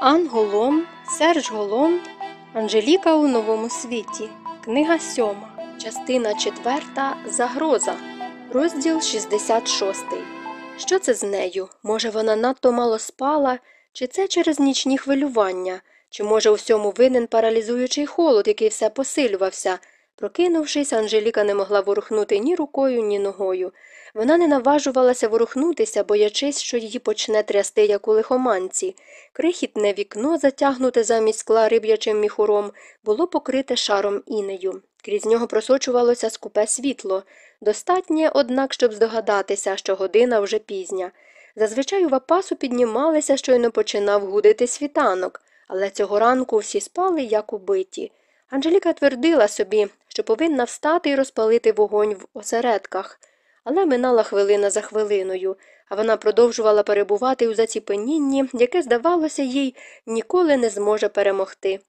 Ан Голом, Серж Голом, Анжеліка у новому світі. Книга сьома, частина четверта. Загроза. Розділ 66. Що це з нею? Може, вона надто мало спала, чи це через нічні хвилювання, чи може у всьому винен паралізуючий холод, який все посилювався. Прокинувшись, Анжеліка не могла ворухнути ні рукою, ні ногою. Вона не наважувалася ворухнутися, боячись, що її почне трясти, як у лихоманці. Крихітне вікно, затягнуте замість скла риб'ячим міхуром, було покрите шаром інею. Крізь нього просочувалося скупе світло. Достатнє, однак, щоб здогадатися, що година вже пізня. Зазвичай у вапасу піднімалися, щойно починав гудити світанок, але цього ранку всі спали, як убиті. Анжеліка твердила собі, що повинна встати і розпалити вогонь в осередках. Але минала хвилина за хвилиною, а вона продовжувала перебувати у заціпенінні, яке, здавалося, їй ніколи не зможе перемогти.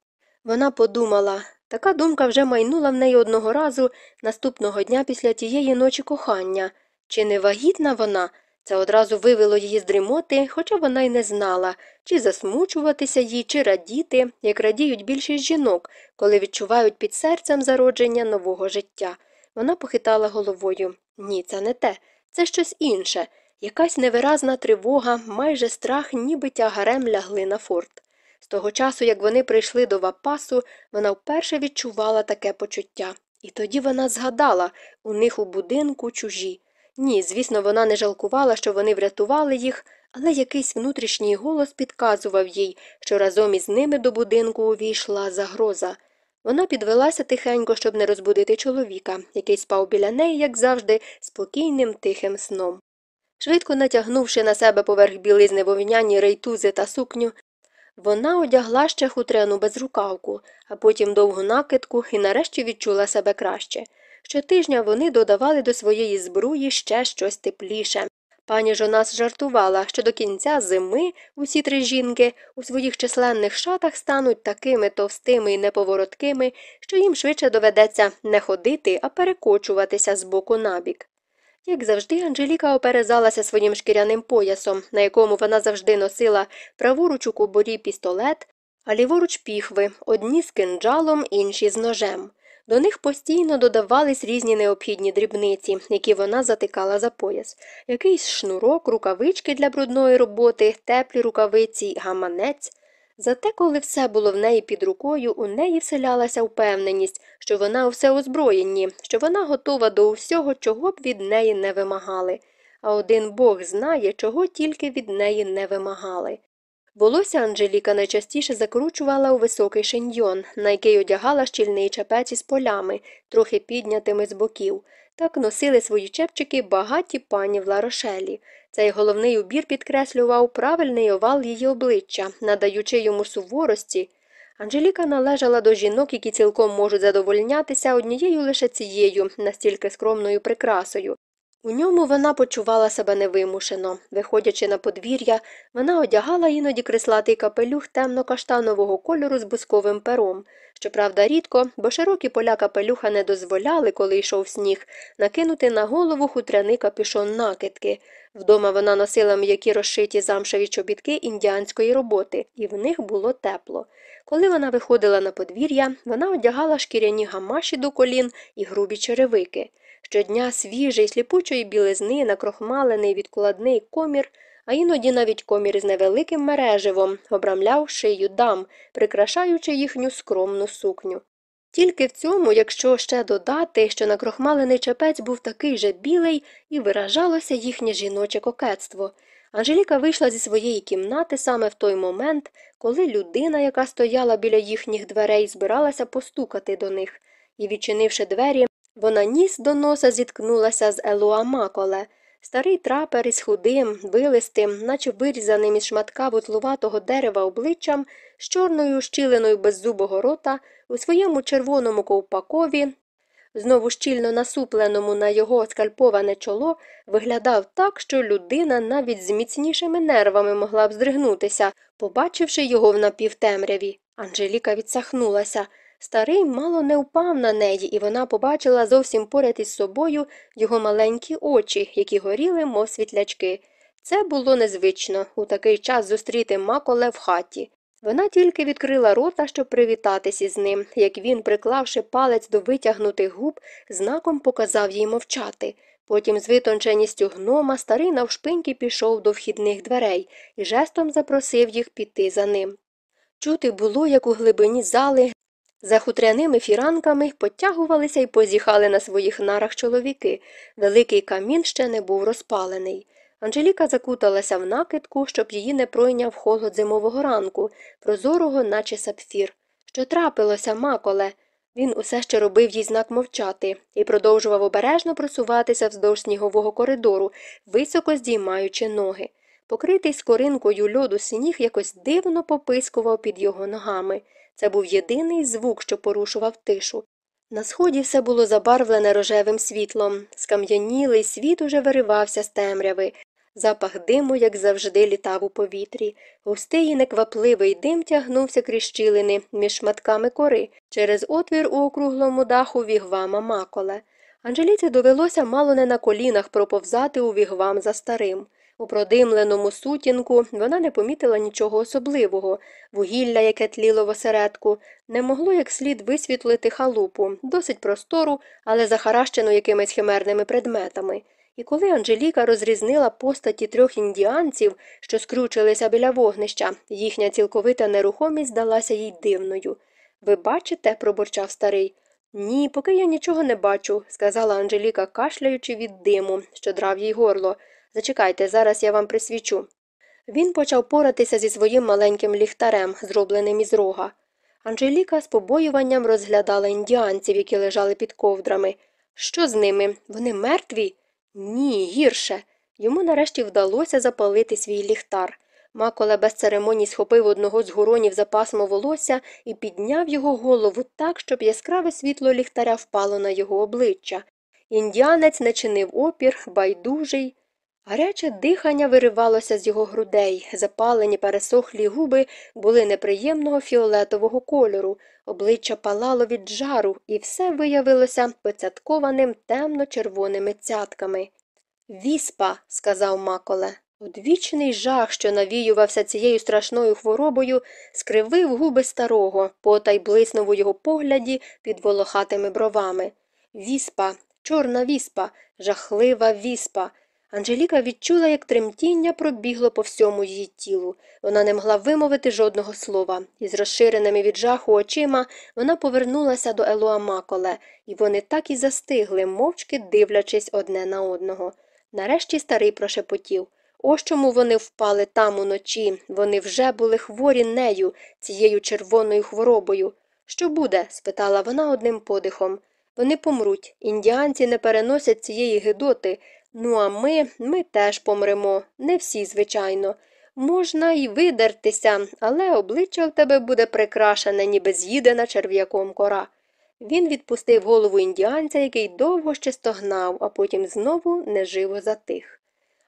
Вона подумала така думка вже майнула в неї одного разу наступного дня після тієї ночі кохання. Чи не вагітна вона? Це одразу вивело її з дрімоти, хоча вона й не знала, чи засмучуватися їй, чи радіти, як радіють більшість жінок, коли відчувають під серцем зародження нового життя. Вона похитала головою. Ні, це не те, це щось інше. Якась невиразна тривога, майже страх, ніби тягарем лягли на форт. З того часу, як вони прийшли до Вапасу, вона вперше відчувала таке почуття. І тоді вона згадала у них у будинку чужі. Ні, звісно, вона не жалкувала, що вони врятували їх, але якийсь внутрішній голос підказував їй, що разом із ними до будинку увійшла загроза. Вона підвелася тихенько, щоб не розбудити чоловіка, який спав біля неї, як завжди, спокійним тихим сном. Швидко натягнувши на себе поверх білизни вовняні рейтузи та сукню, вона одягла ще хутрену безрукавку, а потім довгу накидку і нарешті відчула себе краще. Щотижня вони додавали до своєї збруї ще щось тепліше. Пані Жонас жартувала, що до кінця зими усі три жінки у своїх численних шатах стануть такими товстими і неповороткими, що їм швидше доведеться не ходити, а перекочуватися з боку набік. Як завжди, Анжеліка оперезалася своїм шкіряним поясом, на якому вона завжди носила праворуч у кобурі пістолет, а ліворуч піхви, одні з кинджалом, інші з ножем. До них постійно додавались різні необхідні дрібниці, які вона затикала за пояс, якийсь шнурок, рукавички для брудної роботи, теплі рукавиці, гаманець. Зате, коли все було в неї під рукою, у неї вселялася впевненість, що вона у всеозброєнні, що вона готова до усього, чого б від неї не вимагали, а один бог знає, чого тільки від неї не вимагали. Волосся Анжеліка найчастіше закручувала у високий шиньйон, на який одягала щільний чепець із полями, трохи піднятими з боків. Так носили свої чепчики багаті пані в ларошелі. Цей головний убір підкреслював правильний овал її обличчя, надаючи йому суворості. Анжеліка належала до жінок, які цілком можуть задовольнятися однією лише цією, настільки скромною прикрасою. У ньому вона почувала себе невимушено. Виходячи на подвір'я, вона одягала іноді крислатий капелюх темно каштанового кольору з бусковим пером. Щоправда, рідко, бо широкі поля капелюха не дозволяли, коли йшов сніг, накинути на голову хутряний капюшон накидки. Вдома вона носила м'які розшиті замшеві чобітки індіанської роботи, і в них було тепло. Коли вона виходила на подвір'я, вона одягала шкіряні гамаші до колін і грубі черевики. Щодня свіжий, сліпучої білизни, накрохмалений відкладний комір, а іноді навіть комір із невеликим мереживом обрамляв шию дам, прикрашаючи їхню скромну сукню. Тільки в цьому, якщо ще додати, що накрохмалений чепець був такий же білий і виражалося їхнє жіноче кокетство. Анжеліка вийшла зі своєї кімнати саме в той момент, коли людина, яка стояла біля їхніх дверей, збиралася постукати до них, і, відчинивши двері, вона ніс до носа зіткнулася з Елуа Маколе. Старий трапер із худим, вилистим, наче вирізаним із шматка бутлуватого дерева обличчям, з чорною щіленою беззубого рота, у своєму червоному ковпакові, знову щільно насупленому на його скальповане чоло, виглядав так, що людина навіть з міцнішими нервами могла б здригнутися, побачивши його в напівтемряві. Анжеліка відсахнулася. Старий мало не впав на неї, і вона побачила зовсім поряд із собою його маленькі очі, які горіли, мов світлячки. Це було незвично у такий час зустріти маколе в хаті. Вона тільки відкрила рота, щоб привітатись із ним, як він, приклавши палець до витягнутих губ, знаком показав їй мовчати. Потім, з витонченістю гнома, старий навшпиньки пішов до вхідних дверей і жестом запросив їх піти за ним. Чути було, як у глибині зали за хутряними фіранками потягувалися і позіхали на своїх нарах чоловіки. Великий камін ще не був розпалений. Анжеліка закуталася в накидку, щоб її не пройняв холод зимового ранку, прозорого, наче сапфір. Що трапилося, маколе? Він усе ще робив їй знак мовчати і продовжував обережно просуватися вздовж снігового коридору, високо здіймаючи ноги. Покритий скоринкою льоду сніг якось дивно попискував під його ногами. Це був єдиний звук, що порушував тишу. На сході все було забарвлене рожевим світлом. Скам'янілий світ уже виривався з темряви. Запах диму, як завжди, літав у повітрі. Густий і неквапливий дим тягнувся крізь щілини між шматками кори через отвір у округлому даху вігвама маколе. Анжеліці довелося мало не на колінах проповзати у вігвам за старим. У продимленому сутінку вона не помітила нічого особливого. Вугілля, яке тліло в осередку, не могло як слід висвітлити халупу, досить простору, але захаращену якимись химерними предметами. І коли Анжеліка розрізнила постаті трьох індіанців, що скручилися біля вогнища, їхня цілковита нерухомість здалася їй дивною. Ви бачите? пробурчав старий. Ні, поки я нічого не бачу, сказала Анжеліка, кашляючи від диму, що драв їй горло. Зачекайте, зараз я вам присвічу. Він почав поратися зі своїм маленьким ліхтарем, зробленим із рога. Анжеліка з побоюванням розглядала індіанців, які лежали під ковдрами. Що з ними? Вони мертві? Ні, гірше. Йому нарешті вдалося запалити свій ліхтар. Маколе без церемоній схопив одного з гуронів за пасмо волосся і підняв його голову так, щоб яскраве світло ліхтаря впало на його обличчя. Індіанець не чинив опір, байдужий. Гаряче дихання виривалося з його грудей, запалені пересохлі губи були неприємного фіолетового кольору, обличчя палало від жару, і все виявилося поцяткованим темно-червоними цятками. Віспа, сказав Маколе. Одвічний жах, що навіювався цією страшною хворобою, скривив губи старого, потай блиснув у його погляді під волохатими бровами. Віспа, чорна віспа, жахлива віспа. Анжеліка відчула, як тремтіння пробігло по всьому її тілу. Вона не могла вимовити жодного слова, і з розширеними від жаху очима вона повернулася до Елуа Маколе, і вони так і застигли, мовчки дивлячись одне на одного. Нарешті старий прошепотів Ось чому вони впали там уночі. Вони вже були хворі нею, цією червоною хворобою. Що буде? спитала вона одним подихом. Вони помруть. Індіанці не переносять цієї гидоти. Ну, а ми, ми теж помремо. Не всі, звичайно. Можна й видертися, але обличчя в тебе буде прикрашене, ніби з'їдена черв'яком кора. Він відпустив голову індіанця, який довго ще стогнав, а потім знову неживо затих.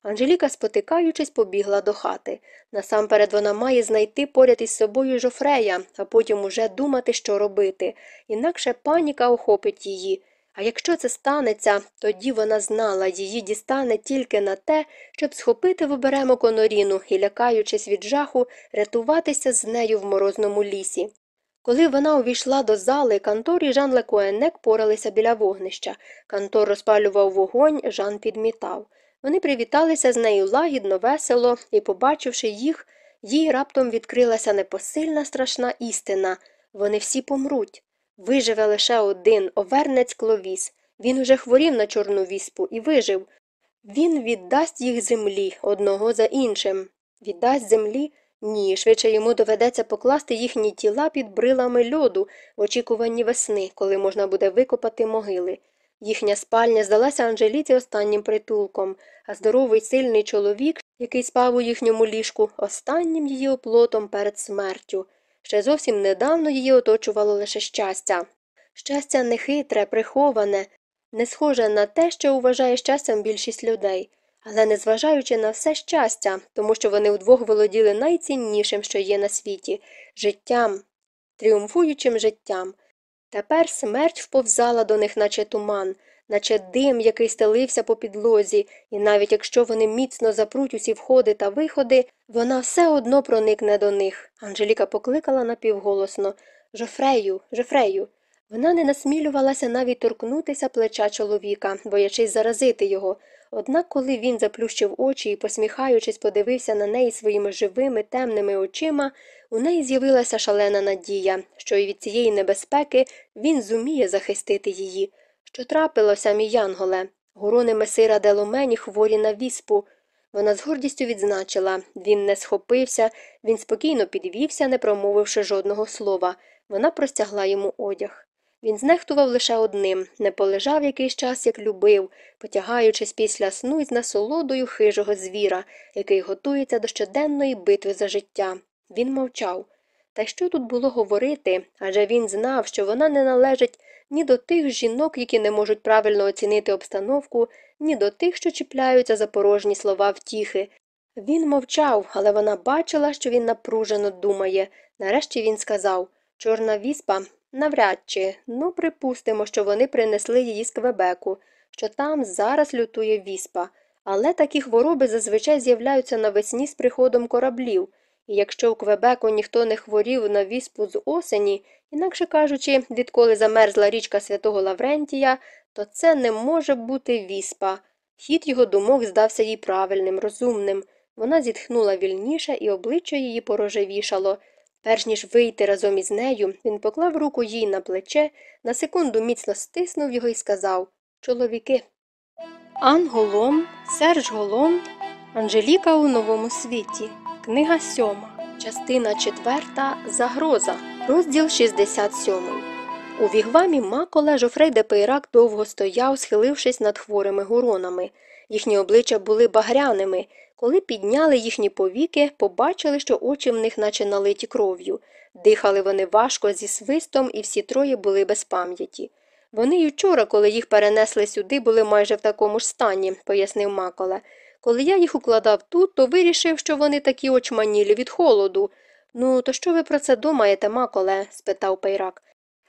Анжеліка, спотикаючись, побігла до хати. Насамперед вона має знайти поряд із собою жофрея, а потім уже думати, що робити, інакше паніка охопить її. А якщо це станеться, тоді вона знала, її дістане тільки на те, щоб схопити в оберемо коноріну і, лякаючись від жаху, рятуватися з нею в морозному лісі. Коли вона увійшла до зали, Кантор і Жан Лекуенек поралися біля вогнища. Кантор розпалював вогонь, Жан підмітав. Вони привіталися з нею лагідно, весело, і, побачивши їх, їй раптом відкрилася непосильна страшна істина вони всі помруть. Виживе лише один овернець кловіс. Він уже хворів на чорну віспу і вижив. Він віддасть їх землі одного за іншим. Віддасть землі? Ні, швидше йому доведеться покласти їхні тіла під брилами льоду в очікуванні весни, коли можна буде викопати могили. Їхня спальня здалася Анжеліці останнім притулком, а здоровий сильний чоловік, який спав у їхньому ліжку, останнім її оплотом перед смертю. Ще зовсім недавно її оточувало лише щастя. Щастя нехитре, приховане, не схоже на те, що вважає щастям більшість людей, але незважаючи на все щастя, тому що вони вдвох володіли найціннішим, що є на світі життям, тріумфуючим життям. Тепер смерть вповзала до них, наче туман, наче дим, який стелився по підлозі, і навіть якщо вони міцно запруть усі входи та виходи, вона все одно проникне до них. Анжеліка покликала напівголосно Жофрею, Жофрею. Вона не насмілювалася навіть торкнутися плеча чоловіка, боячись заразити його. Однак, коли він заплющив очі і, посміхаючись, подивився на неї своїми живими, темними очима, у неї з'явилася шалена надія, що і від цієї небезпеки він зуміє захистити її. Що трапилося, мій Янголе? Гурони месира Деломені хворі на віспу. Вона з гордістю відзначила він не схопився, він спокійно підвівся, не промовивши жодного слова. Вона простягла йому одяг. Він знехтував лише одним не полежав якийсь час, як любив, потягаючись після сну із насолодою хижого звіра, який готується до щоденної битви за життя. Він мовчав. Та що тут було говорити? Адже він знав, що вона не належить ні до тих жінок, які не можуть правильно оцінити обстановку, ні до тих, що чіпляються за порожні слова втіхи. Він мовчав, але вона бачила, що він напружено думає. Нарешті він сказав Чорна віспа Навряд чи, ну, припустимо, що вони принесли її з Квебеку, що там зараз лютує віспа, але такі хвороби зазвичай з'являються навесні з приходом кораблів, і якщо в Квебеку ніхто не хворів на віспу з осені, інакше кажучи, відколи замерзла річка святого Лаврентія, то це не може бути віспа. Хід його думок здався їй правильним, розумним. Вона зітхнула вільніше, і обличчя її порожевішало. Перш ніж вийти разом із нею, він поклав руку їй на плече, на секунду міцно стиснув його і сказав Чоловіки. Ан Голом, Серж Голом, Анжеліка у новому світі. Книга сьома, частина четверта Загроза, розділ 67. У вігвамі Маколе Жофрей де Пейрак довго стояв, схилившись над хворими гуронами. Їхні обличчя були багряними. Коли підняли їхні повіки, побачили, що очі в них наче налиті кров'ю. Дихали вони важко зі свистом, і всі троє були без пам'яті. Вони й учора, коли їх перенесли сюди, були майже в такому ж стані, пояснив Маколе. Коли я їх укладав тут, то вирішив, що вони такі очманілі від холоду. Ну, то що ви про це думаєте, Маколе? спитав Пейрак.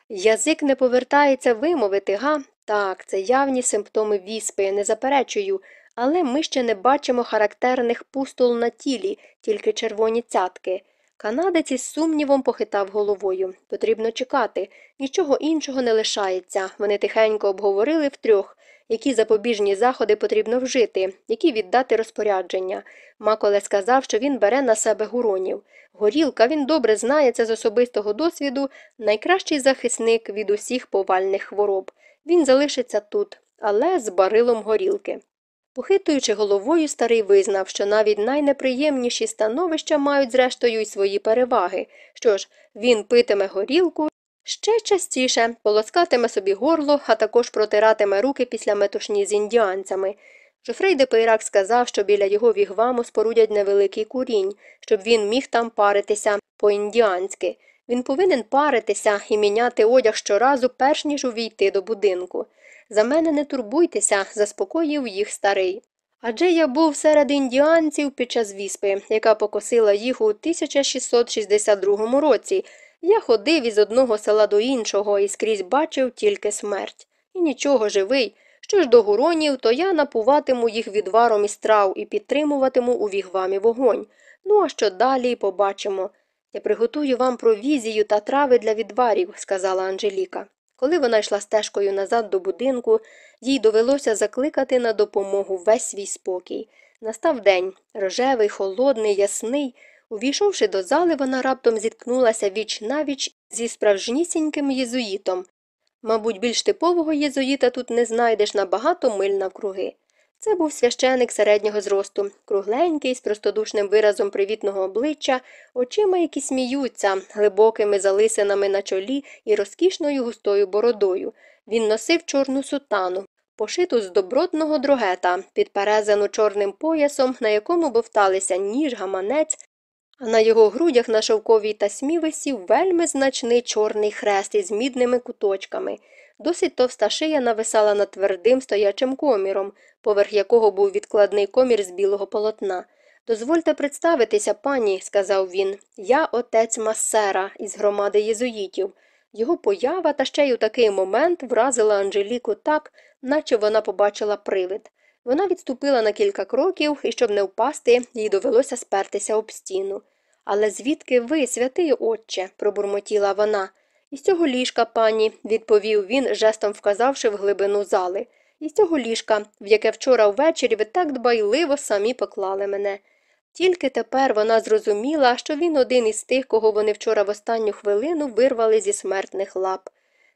Язик не повертається вимовити, га? Так, це явні симптоми віспи, не заперечую, але ми ще не бачимо характерних пустул на тілі, тільки червоні цятки. Канадець із сумнівом похитав головою. Потрібно чекати, нічого іншого не лишається. Вони тихенько обговорили втрьох, які запобіжні заходи потрібно вжити, які віддати розпорядження. Маколе сказав, що він бере на себе гуронів. Горілка, він добре знає це з особистого досвіду, найкращий захисник від усіх повальних хвороб. Він залишиться тут, але з барилом горілки. Похитуючи головою, старий визнав, що навіть найнеприємніші становища мають зрештою й свої переваги. Що ж, він питиме горілку ще частіше, полоскатиме собі горло, а також протиратиме руки після метушні з індіанцями. Жофрей де сказав, що біля його вігваму спорудять невеликий курінь, щоб він міг там паритися по-індіанськи. Він повинен паритися і міняти одяг щоразу, перш ніж увійти до будинку. За мене не турбуйтеся, заспокоїв їх старий. Адже я був серед індіанців під час віспи, яка покосила їх у 1662 році. Я ходив із одного села до іншого і скрізь бачив тільки смерть. І нічого живий. Що ж до гуронів, то я напуватиму їх відваром із трав і підтримуватиму у вігвамі вогонь. Ну а що далі побачимо. Я приготую вам провізію та трави для відварів, сказала Анжеліка. Коли вона йшла стежкою назад до будинку, їй довелося закликати на допомогу весь свій спокій. Настав день рожевий, холодний, ясний. Увійшовши до зали, вона раптом зіткнулася віч навіч зі справжнісіньким єзуїтом. Мабуть, більш типового єзуїта тут не знайдеш на багато миль навкруги. Це був священик середнього зросту, кругленький, з простодушним виразом привітного обличчя, очима, які сміються, глибокими залисинами на чолі і розкішною густою бородою. Він носив чорну сутану, пошиту з добротного дрогета, підперезану чорним поясом, на якому бовталися ніж, гаманець, на його грудях на шовковій тасмі висів вельми значний чорний хрест із мідними куточками. Досить товста шия нависала над твердим стоячим коміром, поверх якого був відкладний комір з білого полотна. Дозвольте представитися, пані, сказав він. Я отець Масера із громади єзуїтів. Його поява та ще й у такий момент вразила Анжеліку так, наче вона побачила привид. Вона відступила на кілька кроків, і щоб не впасти, їй довелося спертися об стіну. Але звідки ви, святий отче? пробурмотіла вона. Із цього ліжка, пані, відповів він, жестом вказавши в глибину зали. Із цього ліжка, в яке вчора ввечері ви так дбайливо самі поклали мене. Тільки тепер вона зрозуміла, що він один із тих, кого вони вчора в останню хвилину вирвали зі смертних лап.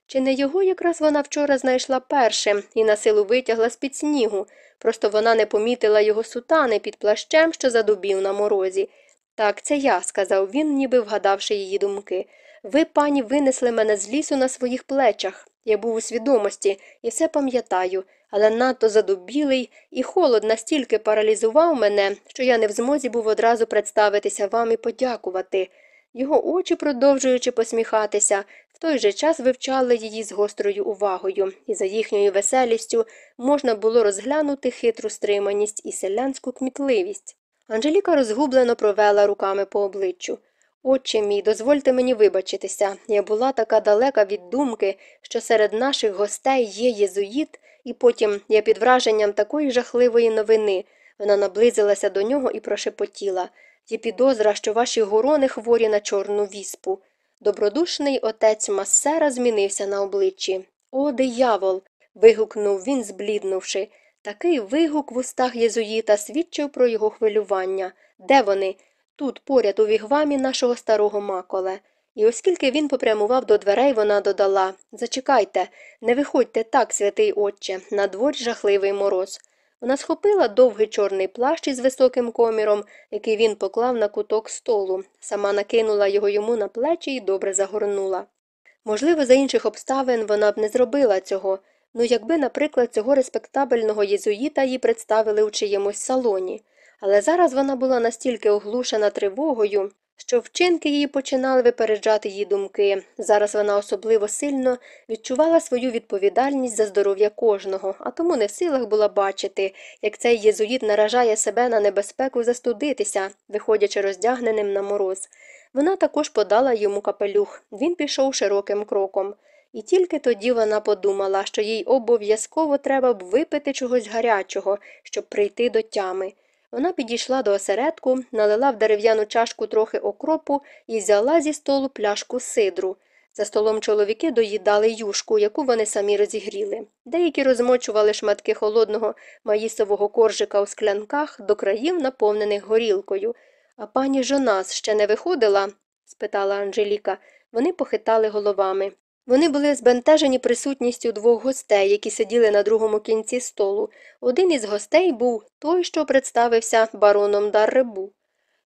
Чи не його якраз вона вчора знайшла першим і на силу витягла з під снігу, просто вона не помітила його сутани під плащем, що задубів на морозі. Так, це я, сказав він, ніби вгадавши її думки. Ви, пані, винесли мене з лісу на своїх плечах. Я був у свідомості і все пам'ятаю, але надто задубілий, і холод настільки паралізував мене, що я не в змозі був одразу представитися вам і подякувати. Його очі, продовжуючи посміхатися, в той же час вивчали її з гострою увагою, і за їхньою веселістю можна було розглянути хитру стриманість і селянську кмітливість. Анжеліка розгублено провела руками по обличчю. Отче мій, дозвольте мені вибачитися. Я була така далека від думки, що серед наших гостей є єзуїт, і потім я під враженням такої жахливої новини. Вона наблизилася до нього і прошепотіла Є підозра, що ваші горони хворі на чорну віспу. Добродушний отець Массера змінився на обличчі. О, диявол. вигукнув він, збліднувши. Такий вигук в устах єзуїта свідчив про його хвилювання. Де вони? Тут, поряд у вігвамі нашого старого маколе. І оскільки він попрямував до дверей, вона додала Зачекайте, не виходьте так, святий отче, на дворі жахливий мороз. Вона схопила довгий чорний плащ із високим коміром, який він поклав на куток столу, сама накинула його йому на плечі і добре загорнула. Можливо, за інших обставин вона б не зробила цього, ну якби, наприклад, цього респектабельного єзуїта їй представили у чиємусь салоні. Але зараз вона була настільки оглушена тривогою, що вчинки її починали випереджати її думки. Зараз вона особливо сильно відчувала свою відповідальність за здоров'я кожного, а тому не в силах була бачити, як цей єзуїт наражає себе на небезпеку застудитися, виходячи роздягненим на мороз. Вона також подала йому капелюх. Він пішов широким кроком. І тільки тоді вона подумала, що їй обов'язково треба б випити чогось гарячого, щоб прийти до тями. Вона підійшла до осередку, налила в дерев'яну чашку трохи окропу і взяла зі столу пляшку сидру. За столом чоловіки доїдали юшку, яку вони самі розігріли. Деякі розмочували шматки холодного маїсового коржика у склянках до країв, наповнених горілкою. А пані Жонас ще не виходила? спитала Анжеліка. Вони похитали головами. Вони були збентежені присутністю двох гостей, які сиділи на другому кінці столу. Один із гостей був той, що представився бароном Дарребу.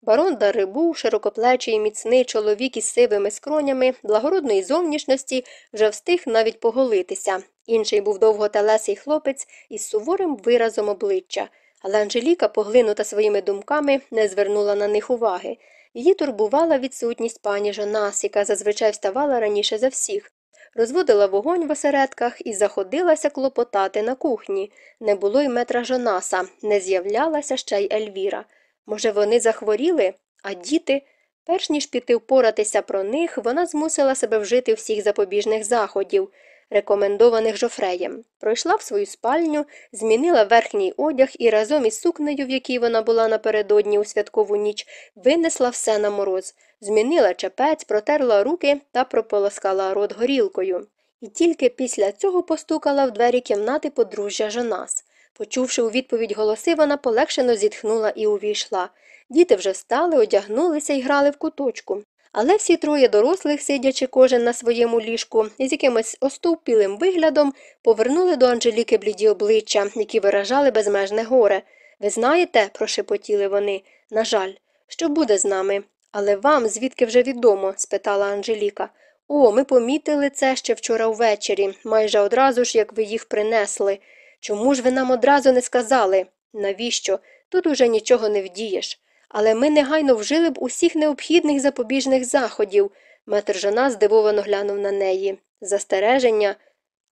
Барон Дарребу, широкоплечий міцний чоловік із сивими скронями, благородної зовнішності, вже встиг навіть поголитися. Інший був довготелесий хлопець із суворим виразом обличчя, але Анжеліка, поглинута своїми думками, не звернула на них уваги. Її турбувала відсутність пані Жонас, яка зазвичай вставала раніше за всіх розводила вогонь в осередках і заходилася клопотати на кухні. Не було й метра Жонаса, не з'являлася ще й Ельвіра. Може, вони захворіли, а діти. Перш ніж піти впоратися про них, вона змусила себе вжити всіх запобіжних заходів рекомендованих жофреєм, пройшла в свою спальню, змінила верхній одяг і разом із сукнею, в якій вона була напередодні у святкову ніч, винесла все на мороз, змінила чепець, протерла руки та прополоскала рот горілкою. І тільки після цього постукала в двері кімнати подружжя Жонас. Почувши у відповідь голоси, вона полегшено зітхнула і увійшла. Діти вже встали, одягнулися і грали в куточку. Але всі троє дорослих, сидячи кожен на своєму ліжку, з якимось остовпілим виглядом, повернули до Анжеліки бліді обличчя, які виражали безмежне горе. Ви знаєте, прошепотіли вони, на жаль, що буде з нами. Але вам звідки вже відомо? спитала Анжеліка. О, ми помітили це ще вчора ввечері, майже одразу ж, як ви їх принесли. Чому ж ви нам одразу не сказали? Навіщо? Тут уже нічого не вдієш. Але ми негайно вжили б усіх необхідних запобіжних заходів. Метр жона здивовано глянув на неї. Застереження.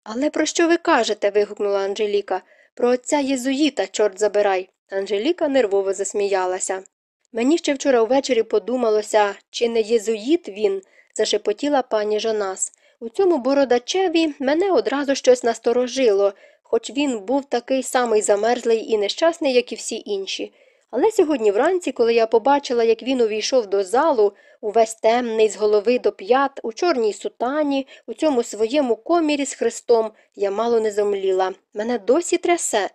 Але про що ви кажете? вигукнула Анжеліка. Про отця Єзуїта, чорт забирай. Анжеліка нервово засміялася. Мені ще вчора ввечері подумалося, чи не єзуїт він, зашепотіла пані Жонас. У цьому бородачеві мене одразу щось насторожило, хоч він був такий самий замерзлий і нещасний, як і всі інші. Але сьогодні вранці, коли я побачила, як він увійшов до залу, увесь темний, з голови до п'ят, у чорній сутані, у цьому своєму комірі з хрестом, я мало не зомліла. Мене досі трясе.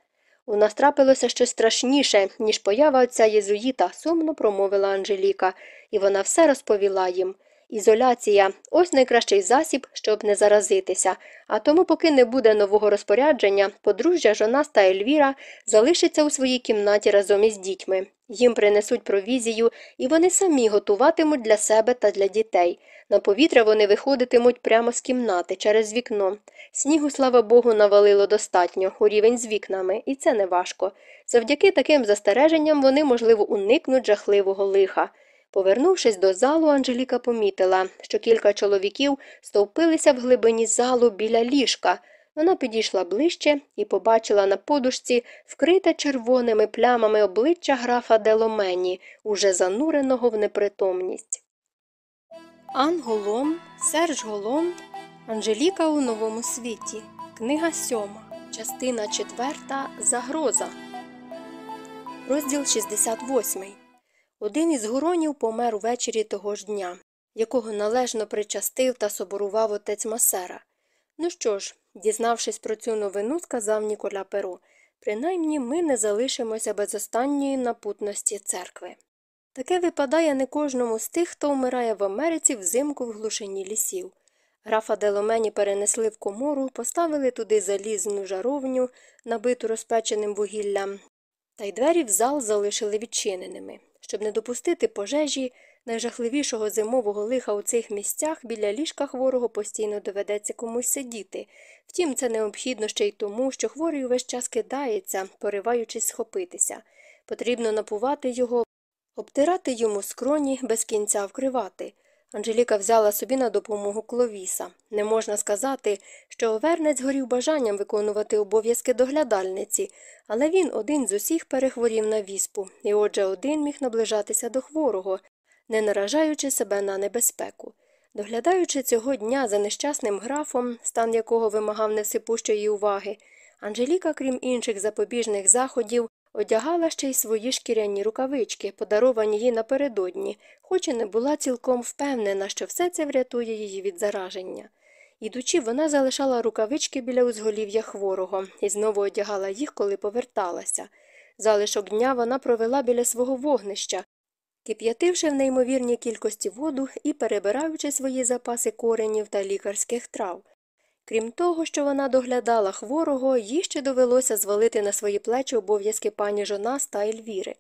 У нас трапилося щось страшніше, ніж поява отця єзуїта, сумно промовила Анжеліка, і вона все розповіла їм. Ізоляція ось найкращий засіб, щоб не заразитися, а тому, поки не буде нового розпорядження, подружжя Жонас та Ельвіра залишаться у своїй кімнаті разом із дітьми. Їм принесуть провізію, і вони самі готуватимуть для себе та для дітей. На повітря вони виходитимуть прямо з кімнати через вікно. Снігу, слава Богу, навалило достатньо, у рівень з вікнами, і це не важко. Завдяки таким застереженням вони, можливо, уникнуть жахливого лиха. Повернувшись до залу, Анжеліка помітила, що кілька чоловіків стовпилися в глибині залу біля ліжка. Вона підійшла ближче і побачила на подушці вкрите червоними плямами обличчя графа Деломені, уже зануреного в непритомність. Ан Голом, Серж Голом, Анжеліка у новому світі. Книга сьома, частина четверта Загроза. Розділ 68 один із гуронів помер увечері того ж дня, якого належно причастив та соборував отець Масера. Ну що ж, дізнавшись про цю новину, сказав Ніколя Перо, принаймні ми не залишимося без останньої напутності церкви. Таке випадає не кожному з тих, хто вмирає в Америці взимку в глушині лісів. Графа Деломені перенесли в комору, поставили туди залізну жаровню, набиту розпеченим вугіллям, та й двері в зал залишили відчиненими. Щоб не допустити пожежі, найжахливішого зимового лиха у цих місцях біля ліжка хворого постійно доведеться комусь сидіти. Втім, це необхідно ще й тому, що хворий увесь час кидається, пориваючись схопитися. Потрібно напувати його, обтирати йому скроні, без кінця вкривати. Анжеліка взяла собі на допомогу кловіса. Не можна сказати, що овернець горів бажанням виконувати обов'язки доглядальниці, але він один з усіх перехворів на віспу, і отже один міг наближатися до хворого, не наражаючи себе на небезпеку. Доглядаючи цього дня за нещасним графом, стан якого вимагав невсипущої уваги, Анжеліка, крім інших запобіжних заходів, Одягала ще й свої шкіряні рукавички, подаровані їй напередодні, хоч і не була цілком впевнена, що все це врятує її від зараження. Ідучи, вона залишала рукавички біля узголів'я хворого і знову одягала їх, коли поверталася. Залишок дня вона провела біля свого вогнища, кип'ятивши в неймовірній кількості воду і перебираючи свої запаси коренів та лікарських трав. Крім того, що вона доглядала хворого, їй ще довелося звалити на свої плечі обов'язки пані Жонас та Ельвіри.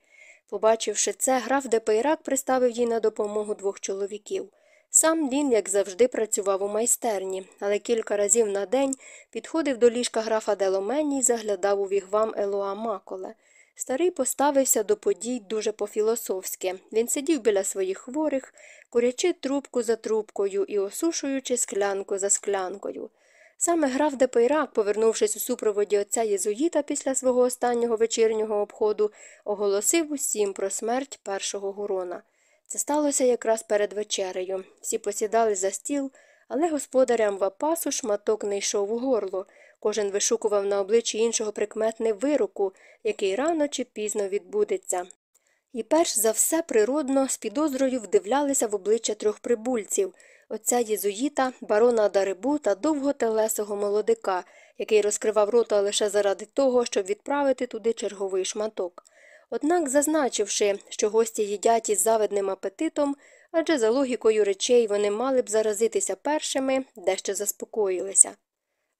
Побачивши це, граф Депейрак приставив їй на допомогу двох чоловіків. Сам він, як завжди, працював у майстерні, але кілька разів на день підходив до ліжка графа Деломені і заглядав у вігвам Елоа Маколе. Старий поставився до подій дуже по-філософськи. Він сидів біля своїх хворих, курячи трубку за трубкою і осушуючи склянку за склянкою. Саме граф Депейрак, повернувшись у супроводі отця Єзуїта після свого останнього вечірнього обходу, оголосив усім про смерть першого гурона. Це сталося якраз перед вечерею. Всі посідали за стіл, але господарям вапасу шматок не йшов у горло. Кожен вишукував на обличчі іншого прикметний вироку, який рано чи пізно відбудеться. І перш за все природно з підозрою вдивлялися в обличчя трьох прибульців отця єзуїта, барона Дарибу та довготелесого молодика, який розкривав рота лише заради того, щоб відправити туди черговий шматок. Однак, зазначивши, що гості їдять із завидним апетитом, адже за логікою речей вони мали б заразитися першими, дещо заспокоїлися.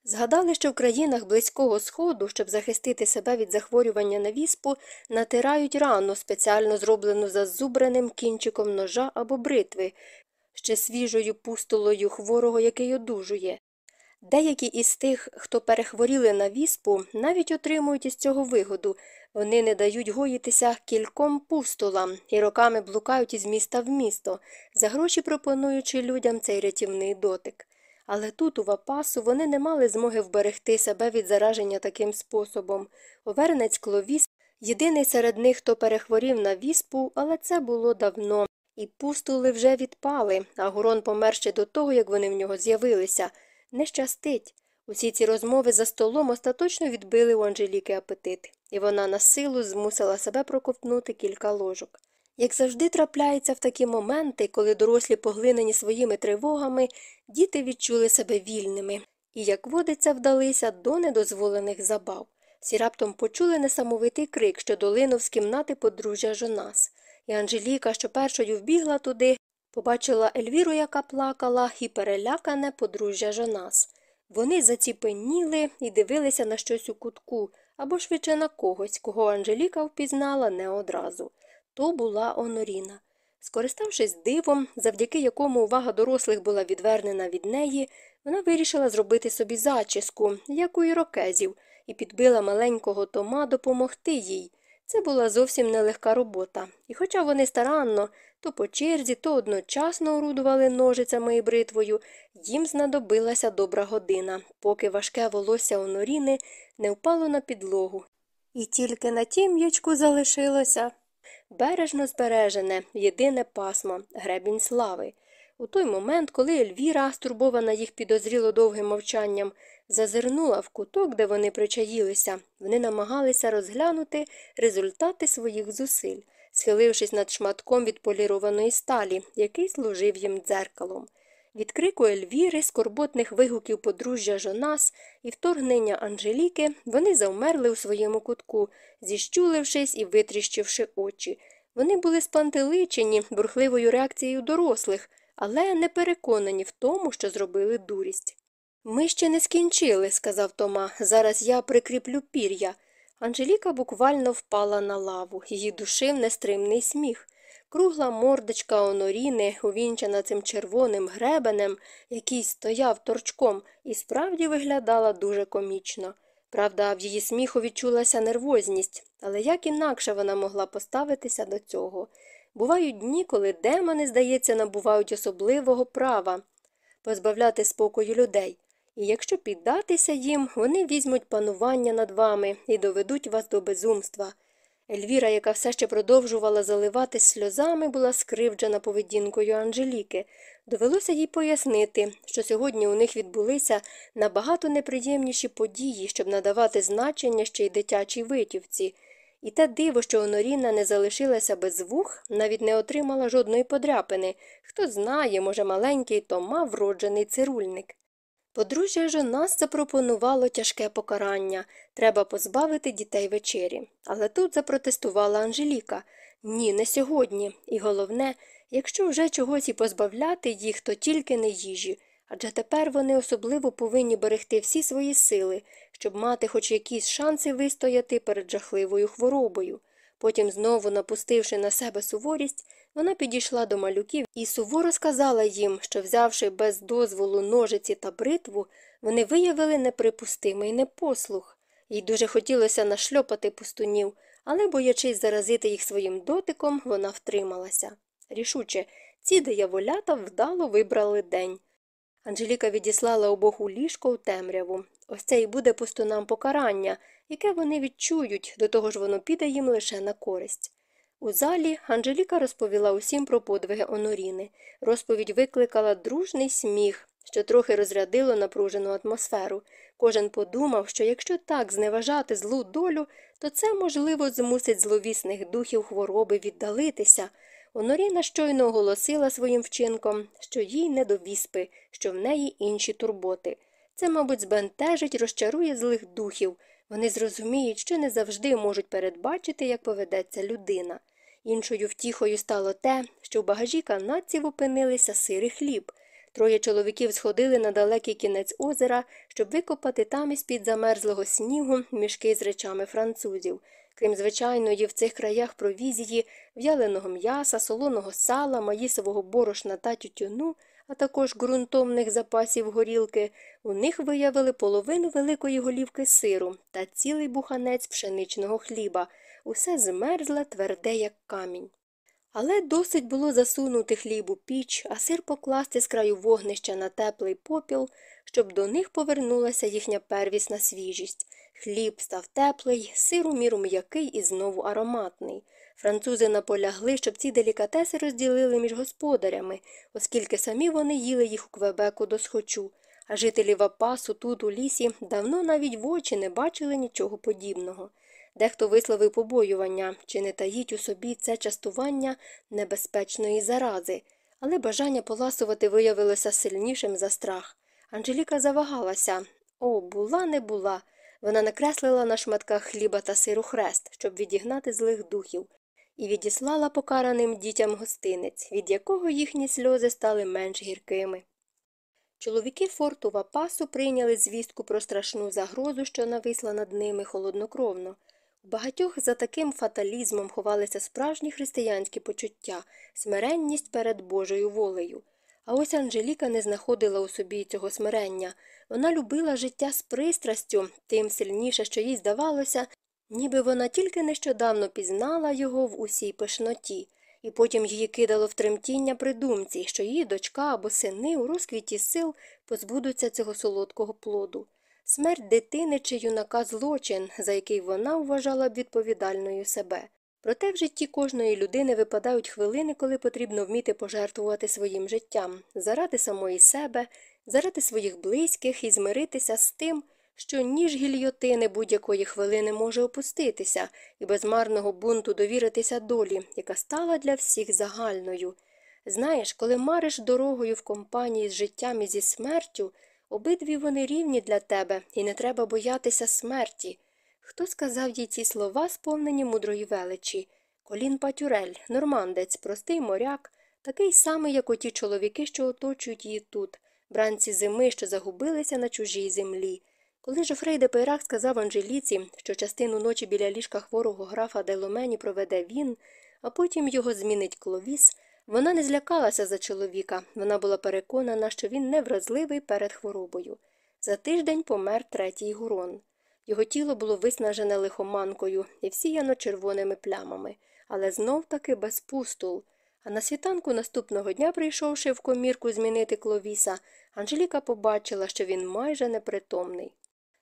Згадали, що в країнах Близького Сходу, щоб захистити себе від захворювання на віспу, натирають рану, спеціально зроблену зазубреним кінчиком ножа або бритви, ще свіжою пустолою хворого, який одужує. Деякі із тих, хто перехворіли на віспу, навіть отримують із цього вигоду вони не дають гоїтися кільком пустолам і роками блукають із міста в місто, за гроші пропонуючи людям цей рятівний дотик. Але тут, у Вапасу, вони не мали змоги вберегти себе від зараження таким способом. Овернець Кловіс єдиний серед них, хто перехворів на віспу, але це було давно, І пустули вже відпали, а Гурон помер ще до того, як вони в нього з'явилися. Не щастить. Усі ці розмови за столом остаточно відбили у Анжеліки апетит, і вона на силу змусила себе проковтнути кілька ложок. Як завжди трапляється в такі моменти, коли дорослі поглинені своїми тривогами, діти відчули себе вільними і, як водиться, вдалися до недозволених забав. Всі раптом почули несамовитий крик, що долинув з кімнати подружжя Жонас. І Анжеліка, що першою вбігла туди, побачила Ельвіру, яка плакала, і перелякане подружжя Жонас. Вони заціпеніли і дивилися на щось у кутку або швидше на когось, кого Анжеліка впізнала не одразу. То була Оноріна. Скориставшись дивом, завдяки якому увага дорослих була відвернена від неї, вона вирішила зробити собі зачіску, як у ірокезів, і підбила маленького Тома допомогти їй. Це була зовсім нелегка робота, і хоча вони старанно то по черзі, то одночасно орудували ножицями і бритвою, їм знадобилася добра година, поки важке волосся Оноріни не впало на підлогу. І тільки на тім ячку залишилося бережно збережене, єдине пасмо, гребінь слави. У той момент, коли Ельвіра, стурбована їх підозріло довгим мовчанням, зазирнула в куток, де вони причаїлися, вони намагалися розглянути результати своїх зусиль, схилившись над шматком відполірованої сталі, який служив їм дзеркалом. Від крику Ельвіри, скорботних вигуків подружжя Жонас і вторгнення Анжеліки вони завмерли у своєму кутку, зіщулившись і витріщивши очі. Вони були спантеличені бурхливою реакцією дорослих, але не переконані в тому, що зробили дурість. Ми ще не скінчили, сказав Тома. Зараз я прикріплю пір'я. Анжеліка буквально впала на лаву, її душив нестримний сміх. Кругла мордочка Оноріни, увінчена цим червоним гребенем, який стояв торчком, і справді виглядала дуже комічно. Правда, в її сміху відчулася нервозність, але як інакше вона могла поставитися до цього. Бувають дні, коли демони, здається, набувають особливого права позбавляти спокою людей, і якщо піддатися їм, вони візьмуть панування над вами і доведуть вас до безумства. Ельвіра, яка все ще продовжувала заливатись сльозами, була скривджена поведінкою Анжеліки. Довелося їй пояснити, що сьогодні у них відбулися набагато неприємніші події, щоб надавати значення ще й дитячій витівці. І те диво, що Оноріна не залишилася без вух, навіть не отримала жодної подряпини. Хто знає, може, маленький Тома вроджений цирульник. Подружжя Жонас запропонувало тяжке покарання треба позбавити дітей вечері. Але тут запротестувала Анжеліка ні, не сьогодні. І головне, якщо вже чогось і позбавляти їх, то тільки не їжі. Адже тепер вони особливо повинні берегти всі свої сили, щоб мати хоч якісь шанси вистояти перед жахливою хворобою. Потім, знову напустивши на себе суворість, вона підійшла до малюків і суворо сказала їм, що, взявши без дозволу ножиці та бритву, вони виявили неприпустимий непослух. Їй дуже хотілося нашльопати пустунів, але, боячись заразити їх своїм дотиком, вона втрималася. Рішуче, ці дияволята вдало вибрали день. Анжеліка відіслала обох у ліжко в темряву. Ось це і буде пустунам покарання, яке вони відчують, до того ж воно піде їм лише на користь. У залі Анжеліка розповіла усім про подвиги Оноріни. Розповідь викликала дружний сміх, що трохи розрядило напружену атмосферу. Кожен подумав, що якщо так зневажати злу долю, то це, можливо, змусить зловісних духів хвороби віддалитися. Оноріна щойно оголосила своїм вчинком, що їй не до віспи, що в неї інші турботи. Це, мабуть, збентежить, розчарує злих духів. Вони зрозуміють, що не завжди можуть передбачити, як поведеться людина. Іншою втіхою стало те, що в багажі канадців опинилися сирий хліб. Троє чоловіків сходили на далекий кінець озера, щоб викопати там із під замерзлого снігу мішки з речами французів. Крім звичайної в цих краях провізії, в'яленого м'яса, солоного сала, маїсового борошна та тютюну, а також ґрунтовних запасів горілки, у них виявили половину великої голівки сиру та цілий буханець пшеничного хліба, усе змерзле, тверде, як камінь. Але досить було засунути хліб у піч, а сир покласти з краю вогнища на теплий попіл, щоб до них повернулася їхня первісна свіжість. Хліб став теплий, сир у міру м'який і знову ароматний. Французи наполягли, щоб ці делікатеси розділили між господарями, оскільки самі вони їли їх у Квебеку до схочу, а жителі Вапасу тут, у лісі, давно навіть в очі не бачили нічого подібного. Дехто висловив побоювання, чи не таїть у собі це частування небезпечної зарази, але бажання поласувати виявилося сильнішим за страх. Анжеліка завагалася. О, була не була. Вона накреслила на шматках хліба та сиру хрест, щоб відігнати злих духів, і відіслала покараним дітям гостинець, від якого їхні сльози стали менш гіркими. Чоловіки форту Вапасу прийняли звістку про страшну загрозу, що нависла над ними холоднокровно. Багатьох за таким фаталізмом ховалися справжні християнські почуття, смиренність перед Божою волею. А ось Анжеліка не знаходила у собі цього смирення. Вона любила життя з пристрастю, тим сильніше, що їй здавалося, ніби вона тільки нещодавно пізнала його в усій пишноті, і потім її кидало в тремтіння при думці, що її дочка або сини у розквіті сил позбудуться цього солодкого плоду. Смерть дитини чи юнака злочин, за який вона вважала б відповідальною себе. Проте в житті кожної людини випадають хвилини, коли потрібно вміти пожертвувати своїм життям заради самої себе, заради своїх близьких і змиритися з тим, що ніж гільйотини будь-якої хвилини може опуститися і без марного бунту довіритися долі, яка стала для всіх загальною. Знаєш, коли мариш дорогою в компанії з життям і зі смертю, обидві вони рівні для тебе, і не треба боятися смерті. Хто сказав їй ці слова, сповнені мудрої величі? Колін Патюрель, нормандець, простий моряк, такий самий, як оті чоловіки, що оточують її тут, бранці зими, що загубилися на чужій землі. Коли Жофрей де Пейрак сказав Анжеліці, що частину ночі біля ліжка хворого графа Деломені проведе він, а потім його змінить кловіс, вона не злякалася за чоловіка, вона була переконана, що він невразливий перед хворобою. За тиждень помер третій гурон. Його тіло було виснажене лихоманкою і всіяно червоними плямами, але знов таки без пустул. А на світанку наступного дня, прийшовши в комірку змінити кловіса, Анжеліка побачила, що він майже непритомний.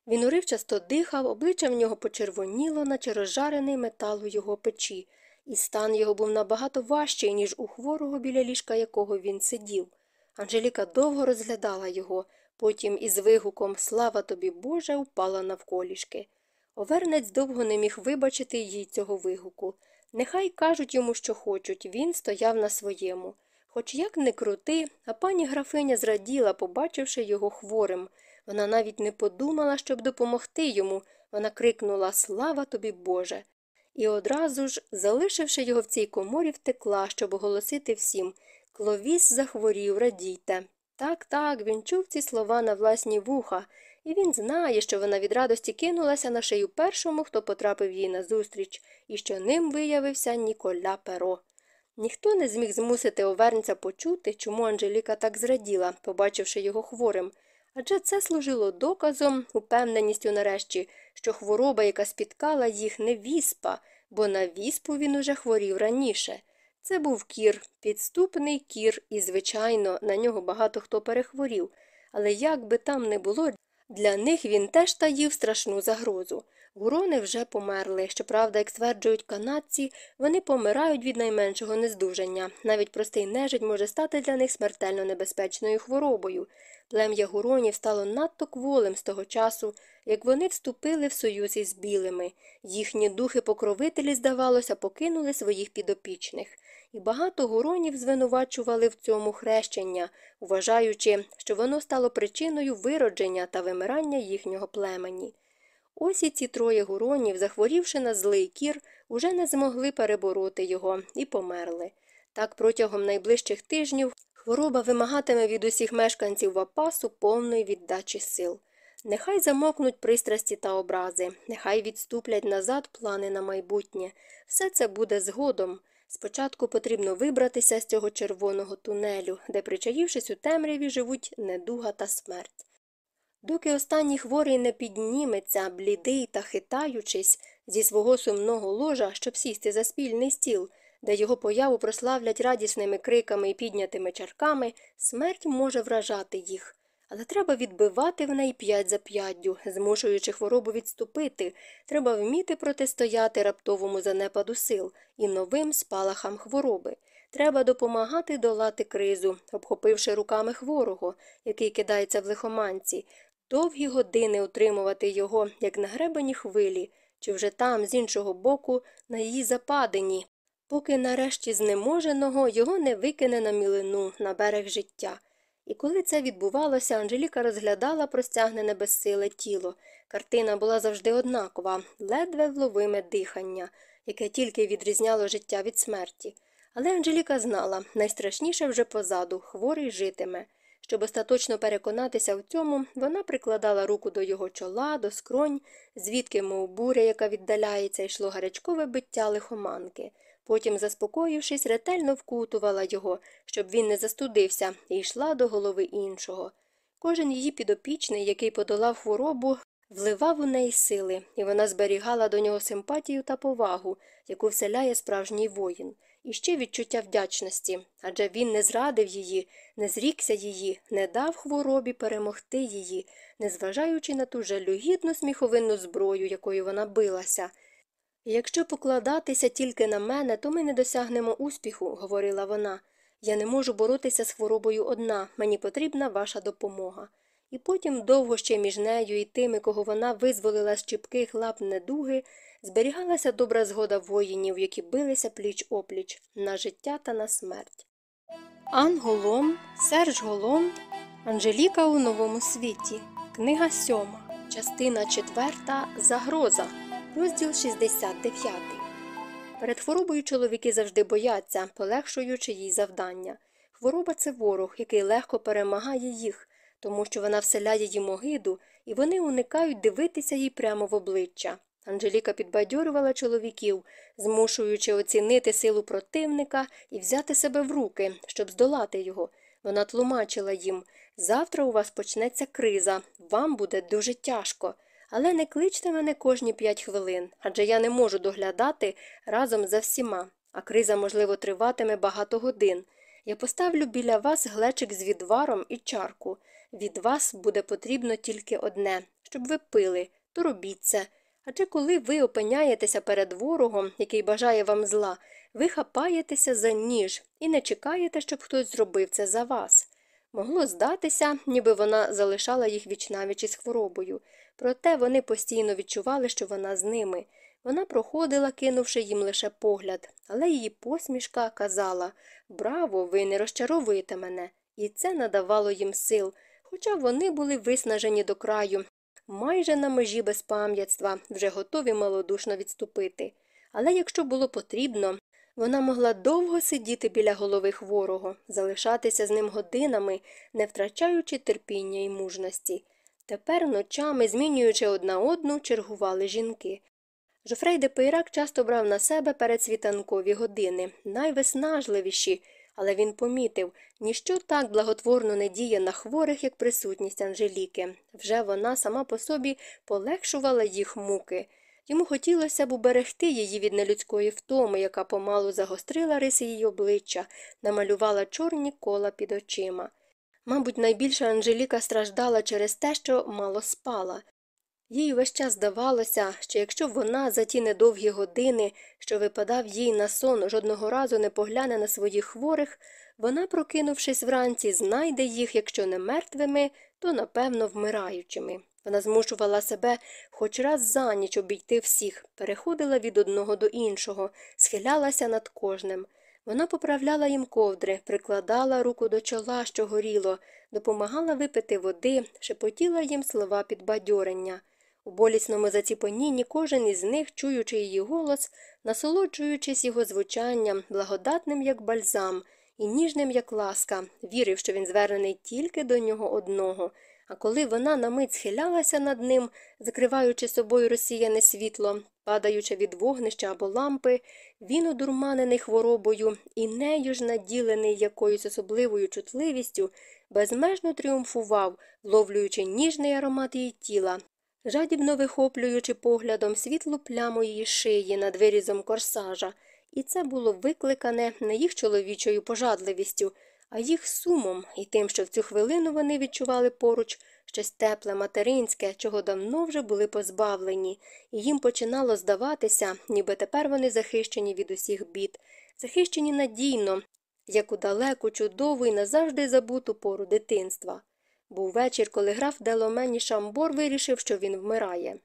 Він уривчасто дихав, обличчя в нього почервоніло, наче розжарений метал у його печі, і стан його був набагато важчий, ніж у хворого, біля ліжка якого він сидів. Анжеліка довго розглядала його, потім із вигуком Слава тобі, Боже, упала навколішки. Овернець довго не міг вибачити їй цього вигуку. Нехай кажуть йому, що хочуть, він стояв на своєму. Хоч як не крути, а пані графиня зраділа, побачивши його хворим. Вона навіть не подумала, щоб допомогти йому. Вона крикнула Слава тобі, Боже. І одразу ж, залишивши його в цій коморі, втекла, щоб оголосити всім Кловіс захворів, радійте. Так, так, він чув ці слова на власні вуха, і він знає, що вона від радості кинулася на шию першому, хто потрапив їй назустріч, і що ним виявився Ніколя Перо. Ніхто не зміг змусити овернця почути, чому Анжеліка так зраділа, побачивши його хворим, адже це служило доказом, упевненістю нарешті, що хвороба, яка спіткала їх, не віспа, бо на віспу він уже хворів раніше. Це був кір, підступний кір, і, звичайно, на нього багато хто перехворів, але як би там не було, для них він теж таїв страшну загрозу. Гурони вже померли. Щоправда, як стверджують канадці, вони помирають від найменшого нездужання. Навіть простий нежить може стати для них смертельно небезпечною хворобою. Плем'я гуронів стало надто кволим з того часу, як вони вступили в союз із білими. Їхні духи покровителі, здавалося, покинули своїх підопічних. І багато гуронів звинувачували в цьому хрещення, вважаючи, що воно стало причиною виродження та вимирання їхнього племені. Ось і ці троє гуронів, захворівши на злий кір, уже не змогли перебороти його і померли. Так протягом найближчих тижнів хвороба вимагатиме від усіх мешканців Вапасу повної віддачі сил. Нехай замокнуть пристрасті та образи, нехай відступлять назад плани на майбутнє. Все це буде згодом. Спочатку потрібно вибратися з цього червоного тунелю, де, причаївшись у темряві, живуть недуга та смерть. Доки останній хворий не підніметься, блідий та хитаючись, зі свого сумного ложа, щоб сісти за спільний стіл, де його появу прославлять радісними криками і піднятими чарками, смерть може вражати їх. Але треба відбивати в неї п'ять за п'яддю, змушуючи хворобу відступити, треба вміти протистояти раптовому занепаду сил і новим спалахам хвороби. Треба допомагати долати кризу, обхопивши руками хворого, який кидається в лихоманці, довгі години утримувати його, як на гребені хвилі, чи вже там, з іншого боку, на її западині, поки нарешті знеможеного його не викине на мілину, на берег життя. І коли це відбувалося, Анжеліка розглядала простягнене безсиле тіло. Картина була завжди однакова, ледве вловиме дихання, яке тільки відрізняло життя від смерті. Але Анжеліка знала найстрашніше вже позаду хворий житиме. Щоб остаточно переконатися в цьому, вона прикладала руку до його чола, до скронь, звідки, мов буря, яка віддаляється, йшло гарячкове биття лихоманки. Потім, заспокоївшись, ретельно вкутувала його, щоб він не застудився, і йшла до голови іншого. Кожен її підопічний, який подолав хворобу, вливав у неї сили, і вона зберігала до нього симпатію та повагу, яку вселяє справжній воїн, і ще відчуття вдячності, адже він не зрадив її, не зрікся її, не дав хворобі перемогти її, незважаючи на ту жалюгідну сміховинну зброю, якою вона билася. Якщо покладатися тільки на мене, то ми не досягнемо успіху, говорила вона. Я не можу боротися з хворобою одна, мені потрібна ваша допомога. І потім довго ще між нею і тими, кого вона визволила з чіпких лап недуги, зберігалася добра згода воїнів, які билися пліч опліч на життя та на смерть. Ан Голом, Серж Голом, Анжеліка у новому світі. Книга сьома, частина четверта Загроза, розділ 69. Перед хворобою чоловіки завжди бояться, полегшуючи їй завдання. Хвороба це ворог, який легко перемагає їх, тому що вона вселяє їм огиду, і вони уникають дивитися їй прямо в обличчя. Анжеліка підбадьорювала чоловіків, змушуючи оцінити силу противника і взяти себе в руки, щоб здолати його. Вона тлумачила їм завтра у вас почнеться криза, вам буде дуже тяжко. Але не кличте мене кожні п'ять хвилин, адже я не можу доглядати разом за всіма, а криза, можливо, триватиме багато годин. Я поставлю біля вас глечик з відваром і чарку. Від вас буде потрібно тільки одне, щоб ви пили, то робіть це. Адже коли ви опиняєтеся перед ворогом, який бажає вам зла, ви хапаєтеся за ніж і не чекаєте, щоб хтось зробив це за вас. Могло здатися, ніби вона залишала їх вічнавіч із хворобою, проте вони постійно відчували, що вона з ними. Вона проходила, кинувши їм лише погляд, але її посмішка казала Браво, ви не розчаровуєте мене, і це надавало їм сил, хоча вони були виснажені до краю, майже на межі безпам'ятства, вже готові малодушно відступити. Але якщо було потрібно, вона могла довго сидіти біля голови хворого, залишатися з ним годинами, не втрачаючи терпіння і мужності. Тепер ночами, змінюючи одна одну, чергували жінки. Жофрей де Пейрак часто брав на себе передсвітанкові години, найвиснажливіші, але він помітив, ніщо так благотворно не діє на хворих, як присутність Анжеліки. Вже вона сама по собі полегшувала їх муки. Йому хотілося б уберегти її від нелюдської втоми, яка помалу загострила риси її обличчя, намалювала чорні кола під очима. Мабуть, найбільше Анжеліка страждала через те, що мало спала. Їй весь час здавалося, що якщо вона за ті недовгі години, що випадав їй на сон, жодного разу не погляне на своїх хворих, вона, прокинувшись вранці, знайде їх, якщо не мертвими, то напевно вмираючими. Вона змушувала себе хоч раз за ніч обійти всіх, переходила від одного до іншого, схилялася над кожним. Вона поправляла їм ковдри, прикладала руку до чола, що горіло, допомагала випити води, шепотіла їм слова підбадьорення. У болісному заціпанінні кожен із них, чуючи її голос, насолоджуючись його звучанням, благодатним, як бальзам, і ніжним, як ласка, вірив, що він звернений тільки до нього одного. А коли вона на мить схилялася над ним, закриваючи собою розсіяне світло, падаючи від вогнища або лампи, він, одурманений хворобою і нею ж наділений якоюсь особливою чутливістю, безмежно тріумфував, вловлюючи ніжний аромат її тіла, жадібно вихоплюючи поглядом світлу пляму її шиї над вирізом корсажа, і це було викликане не їх чоловічою пожадливістю, а їх сумом і тим, що в цю хвилину вони відчували поруч щось тепле, материнське, чого давно вже були позбавлені, і їм починало здаватися, ніби тепер вони захищені від усіх бід, захищені надійно, як у далеку, чудову і назавжди забуту пору дитинства. Був вечір, коли граф Деломені Шамбор вирішив, що він вмирає.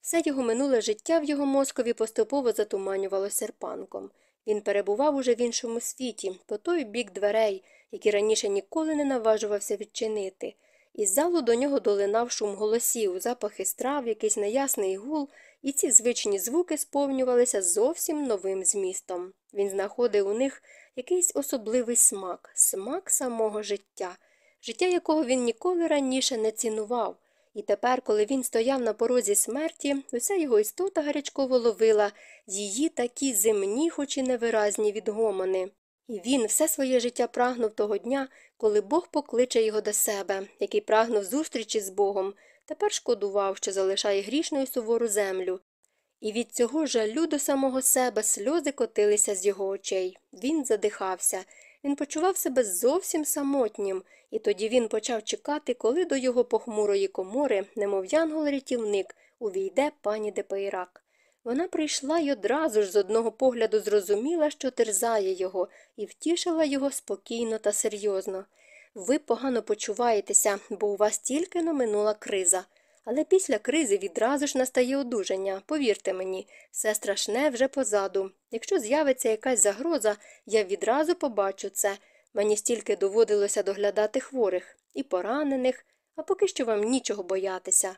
Все його минуле життя в його мозкові поступово затуманювало серпанком. Він перебував уже в іншому світі, по той бік дверей, які раніше ніколи не наважувався відчинити. Із залу до нього долинав шум голосів, запахи страв, якийсь неясний гул, і ці звичні звуки сповнювалися зовсім новим змістом. Він знаходив у них якийсь особливий смак, смак самого життя, життя якого він ніколи раніше не цінував. І тепер, коли він стояв на порозі смерті, уся його істота гарячково ловила її такі земні, хоч і невиразні відгомони. І він все своє життя прагнув того дня, коли Бог покличе його до себе, який прагнув зустрічі з Богом, тепер шкодував, що залишає грішною сувору землю. І від цього жалю до самого себе сльози котилися з його очей. Він задихався, він почував себе зовсім самотнім, і тоді він почав чекати, коли до його похмурої комори, немов янгол-рятівник, увійде пані Депейрак. Вона прийшла й одразу ж з одного погляду зрозуміла, що терзає його, і втішила його спокійно та серйозно. Ви погано почуваєтеся, бо у вас тільки но минула криза. Але після кризи відразу ж настає одужання, повірте мені, все страшне вже позаду. Якщо з'явиться якась загроза, я відразу побачу це. Мені стільки доводилося доглядати хворих і поранених, а поки що вам нічого боятися.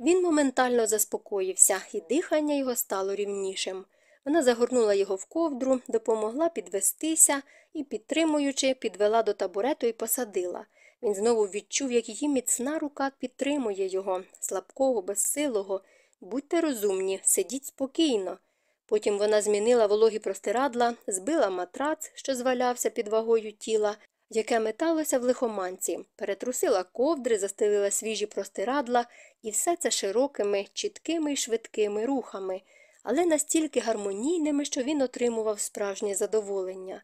Він моментально заспокоївся, і дихання його стало рівнішим. Вона загорнула його в ковдру, допомогла підвестися і, підтримуючи, підвела до табурету і посадила. Він знову відчув, як її міцна рука підтримує його, слабкого, безсилого. Будьте розумні, сидіть спокійно. Потім вона змінила вологі простирадла, збила матрац, що звалявся під вагою тіла, яке металося в лихоманці, перетрусила ковдри, застелила свіжі простирадла, і все це широкими, чіткими й швидкими рухами, але настільки гармонійними, що він отримував справжнє задоволення.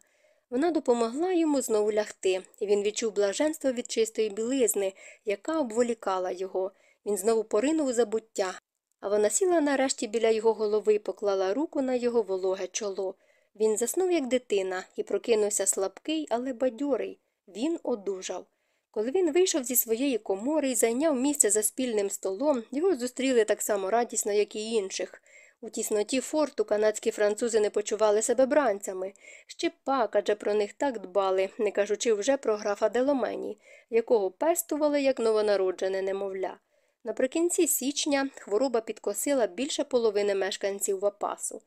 Вона допомогла йому знову лягти, і він відчув блаженство від чистої білизни, яка обволікала його. Він знову поринув у забуття, а вона сіла нарешті біля його голови поклала руку на його вологе чоло. Він заснув, як дитина, і прокинувся слабкий, але бадьорий. Він одужав. Коли він вийшов зі своєї комори і зайняв місце за спільним столом, його зустріли так само радісно, як і інших. У тісноті форту канадські французи не почували себе бранцями. Ще пак, адже про них так дбали, не кажучи вже про графа Деломені, якого пестували як новонароджене немовля. Наприкінці січня хвороба підкосила більше половини мешканців Вапасу.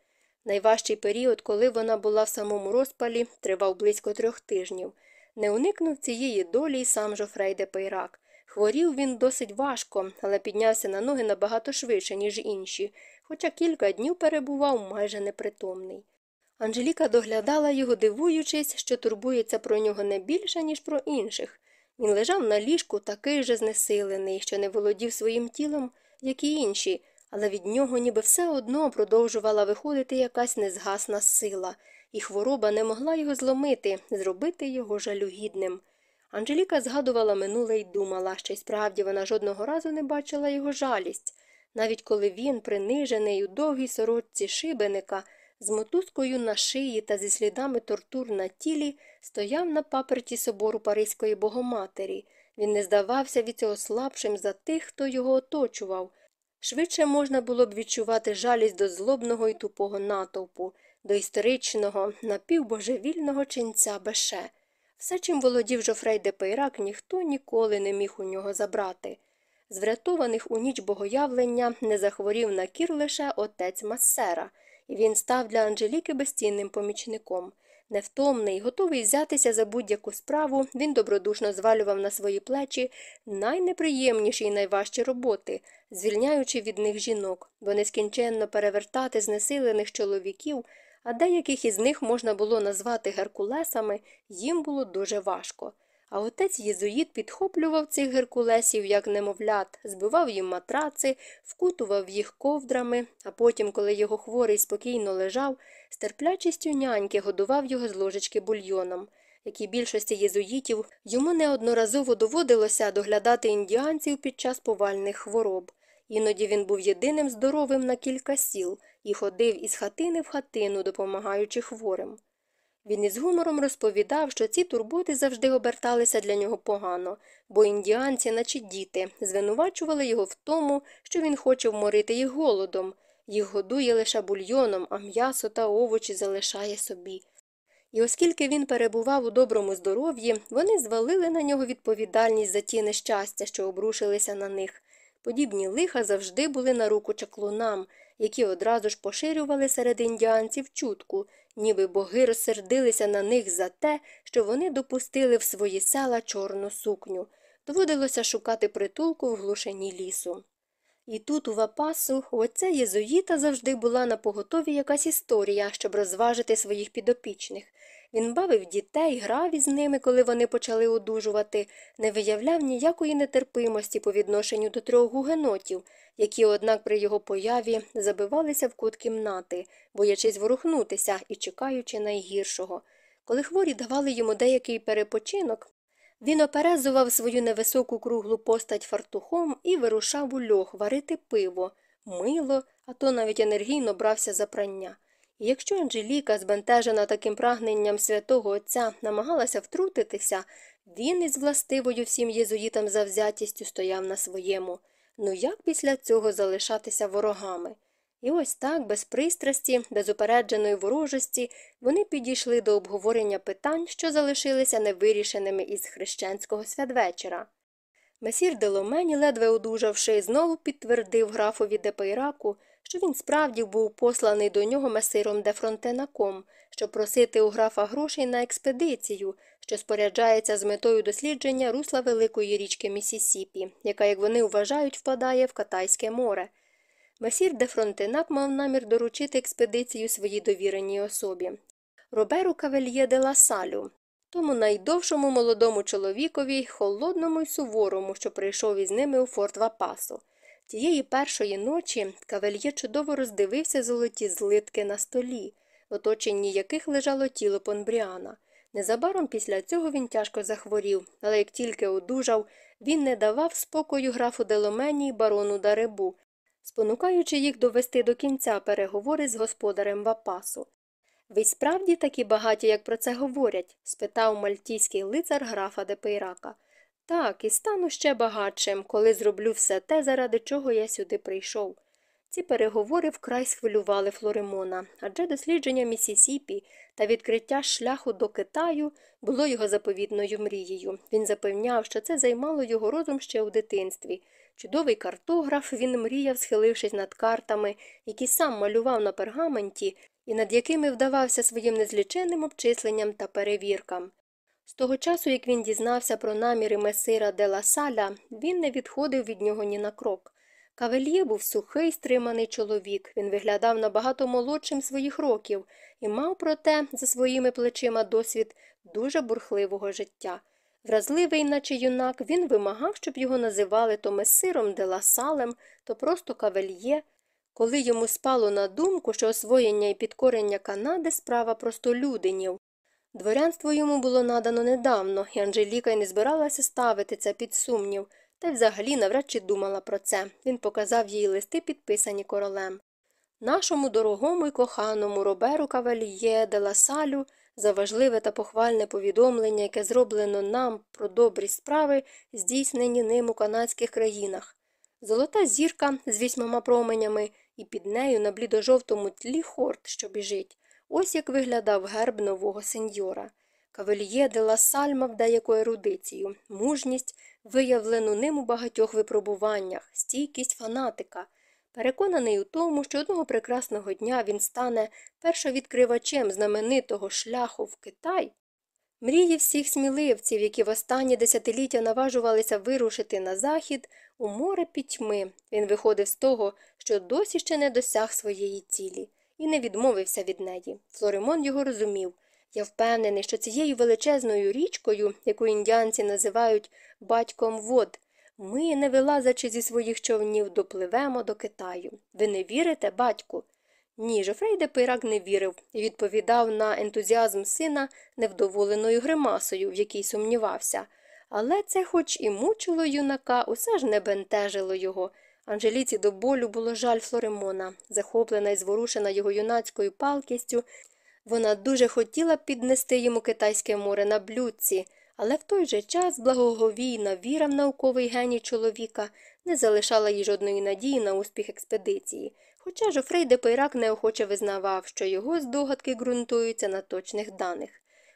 Найважчий період, коли вона була в самому розпалі, тривав близько трьох тижнів. Не уникнув цієї долі й сам Жофрей де Пейрак. Хворів він досить важко, але піднявся на ноги набагато швидше, ніж інші, хоча кілька днів перебував майже непритомний. Анжеліка доглядала його, дивуючись, що турбується про нього не більше, ніж про інших. Він лежав на ліжку такий же знесилений, що не володів своїм тілом, як і інші, але від нього ніби все одно продовжувала виходити якась незгасна сила, і хвороба не могла його зломити, зробити його жалюгідним. Анжеліка згадувала минуле й думала, що й справді вона жодного разу не бачила його жалість, навіть коли він, принижений у довгій сорочці шибеника, з мотузкою на шиї та зі слідами тортур на тілі, стояв на паперті собору Паризької богоматері. Він не здавався від цього слабшим за тих, хто його оточував. Швидше можна було б відчувати жалість до злобного і тупого натовпу, до історичного, напівбожевільного ченця Беше. Все, чим володів Жофрей де Пейрак, ніхто ніколи не міг у нього забрати. З врятованих у ніч богоявлення не захворів на кір лише отець Массера, і він став для Анжеліки безцінним помічником. Невтомний, готовий взятися за будь-яку справу, він добродушно звалював на свої плечі найнеприємніші і найважчі роботи, звільняючи від них жінок, бо нескінченно перевертати знесилених чоловіків, а деяких із них можна було назвати геркулесами, їм було дуже важко. А отець єзуїт підхоплював цих геркулесів, як немовлят, збивав їм матраци, вкутував їх ковдрами, а потім, коли його хворий спокійно лежав, з терплячістю няньки годував його з ложечки бульйоном. як і більшості єзуїтів, йому неодноразово доводилося доглядати індіанців під час повальних хвороб. Іноді він був єдиним здоровим на кілька сіл і ходив із хатини в хатину, допомагаючи хворим. Він із гумором розповідав, що ці турботи завжди оберталися для нього погано, бо індіанці, наче діти, звинувачували його в тому, що він хоче вморити їх голодом, їх годує лише бульйоном, а м'ясо та овочі залишає собі. І оскільки він перебував у доброму здоров'ї, вони звалили на нього відповідальність за ті нещастя, що обрушилися на них. Подібні лиха завжди були на руку чаклунам, які одразу ж поширювали серед індіанців чутку, ніби боги розсердилися на них за те, що вони допустили в свої села чорну сукню. Доводилося шукати притулку в глушині лісу. І тут, у Вапасу, у отця єзуїта завжди була на поготові якась історія, щоб розважити своїх підопічних. Він бавив дітей, грав із ними, коли вони почали одужувати, не виявляв ніякої нетерпимості по відношенню до трьох гугенотів, які, однак, при його появі забивалися в кут кімнати, боячись ворухнутися і чекаючи найгіршого. Коли хворі давали йому деякий перепочинок, він оперезував свою невисоку круглу постать фартухом і вирушав у льох варити пиво, мило, а то навіть енергійно брався за прання. Якщо Анжеліка, збентежена таким прагненням святого Отця, намагалася втрутитися, він із властивою всім єзуїтам завзятістю стояв на своєму. Ну як після цього залишатися ворогами? І ось так, без пристрасті, без упередженої ворожості, вони підійшли до обговорення питань, що залишилися невирішеними із хрещенського святвечора. Месір Деломені, ледве одужавши, знову підтвердив графові Депейраку, що він справді був посланий до нього месиром де Фронтенаком, щоб просити у графа грошей на експедицію, що споряджається з метою дослідження русла великої річки Місісіпі, яка, як вони вважають, впадає в Катайське море. Месір де Фронтенак мав намір доручити експедицію своїй довіреній особі. Роберу Кавельє де Ласалю, тому найдовшому молодому чоловікові, холодному й суворому, що прийшов із ними у форт Вапасо. Тієї першої ночі кавельє чудово роздивився золоті злитки на столі, в оточенні яких лежало тіло Понбріана. Незабаром після цього він тяжко захворів, але як тільки одужав, він не давав спокою графу Деломені й барону Даребу, спонукаючи їх довести до кінця переговори з господарем Вапасу. Ви справді такі багаті, як про це говорять? спитав мальтійський лицар графа Депейрака. Так, і стану ще багатшим, коли зроблю все те, заради чого я сюди прийшов. Ці переговори вкрай схвилювали Флоримона, адже дослідження Місісіпі та відкриття шляху до Китаю було його заповітною мрією. Він запевняв, що це займало його розум ще у дитинстві. Чудовий картограф він мріяв, схилившись над картами, які сам малював на пергаменті і над якими вдавався своїм незліченним обчисленням та перевіркам. З того часу, як він дізнався про наміри месира де Ла Саля, він не відходив від нього ні на крок. Кавельє був сухий, стриманий чоловік, він виглядав набагато молодшим своїх років і мав, проте, за своїми плечима досвід дуже бурхливого життя. Вразливий, наче юнак, він вимагав, щоб його називали то месиром де Ла Салем, то просто кавельє, коли йому спало на думку, що освоєння і підкорення Канади справа простолюдинів. Дворянство йому було надано недавно, і Анжеліка й не збиралася ставити це під сумнів, та й взагалі навряд чи думала про це. Він показав їй листи, підписані королем. Нашому дорогому й коханому Роберу Каваліє де Ласалю за важливе та похвальне повідомлення, яке зроблено нам про добрі справи, здійснені ним у канадських країнах. Золота зірка з вісьмома променями, і під нею на блідо-жовтому тлі хорт, що біжить. Ось як виглядав герб нового сеньора. Кавельє де Ласаль мав деяку ерудицію, мужність, виявлену ним у багатьох випробуваннях, стійкість фанатика. Переконаний у тому, що одного прекрасного дня він стане першовідкривачем знаменитого шляху в Китай. Мрії всіх сміливців, які в останні десятиліття наважувалися вирушити на захід, у море пітьми. Він виходив з того, що досі ще не досяг своєї цілі, і не відмовився від неї. Флоримон його розумів. Я впевнений, що цією величезною річкою, яку індіанці називають батьком вод, ми, не вилазячи зі своїх човнів, допливемо до Китаю. Ви не вірите, батьку? Ні, Жофрей де Пейрак не вірив і відповідав на ентузіазм сина невдоволеною гримасою, в якій сумнівався. Але це, хоч і мучило юнака, усе ж не бентежило його. Анжеліці до болю було жаль Флоремона, захоплена і зворушена його юнацькою палкістю. Вона дуже хотіла піднести йому китайське море на блюдці, але в той же час благоговійна віра в науковий геній чоловіка не залишала їй жодної надії на успіх експедиції. Хоча Жофрей де Пейрак неохоче визнавав, що його здогадки ґрунтуються на точних даних.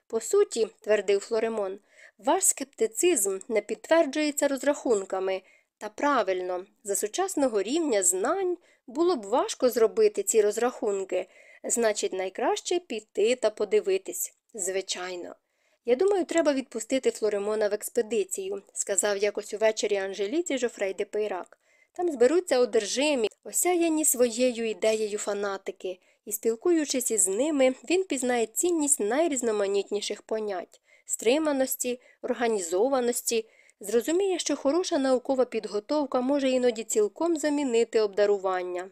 По суті, твердив Флоремон, ваш скептицизм не підтверджується розрахунками. Та правильно, за сучасного рівня знань було б важко зробити ці розрахунки. Значить, найкраще піти та подивитись. Звичайно. Я думаю, треба відпустити Флоремона в експедицію, сказав якось увечері Анжеліці Жофрей де Пейрак. Там зберуться одержимі, осяяні своєю ідеєю фанатики, і, спілкуючись із ними, він пізнає цінність найрізноманітніших понять стриманості, організованості, зрозуміє, що хороша наукова підготовка може іноді цілком замінити обдарування.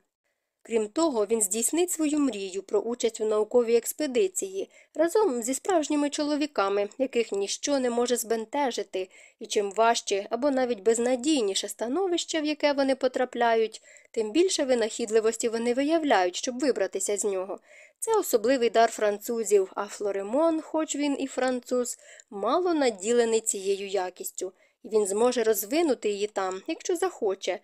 Крім того, він здійснить свою мрію про участь у науковій експедиції разом зі справжніми чоловіками, яких ніщо не може збентежити, і чим важче або навіть безнадійніше становище, в яке вони потрапляють, тим більше винахідливості вони виявляють, щоб вибратися з нього. Це особливий дар французів, а Флоремон, хоч він і француз, мало наділений цією якістю, і він зможе розвинути її там, якщо захоче.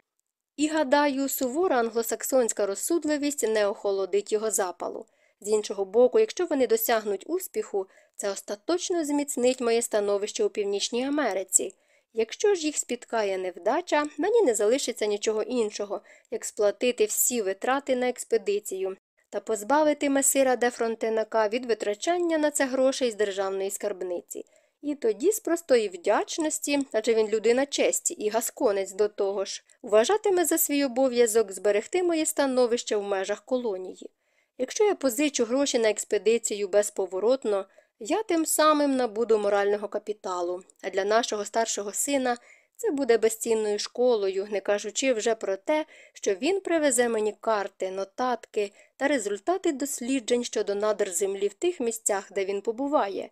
І, гадаю, сувора англосаксонська розсудливість не охолодить його запалу. З іншого боку, якщо вони досягнуть успіху, це остаточно зміцнить моє становище у Північній Америці. Якщо ж їх спіткає невдача, мені не залишиться нічого іншого, як сплатити всі витрати на експедицію та позбавити месира де Фронтенака від витрачання на це грошей з державної скарбниці. І тоді з простої вдячності, адже він людина честі і гасконець до того ж, вважатиме за свій обов'язок зберегти моє становище в межах колонії. Якщо я позичу гроші на експедицію безповоротно, я тим самим набуду морального капіталу, а для нашого старшого сина це буде безцінною школою, не кажучи вже про те, що він привезе мені карти, нотатки та результати досліджень щодо надр землі в тих місцях, де він побуває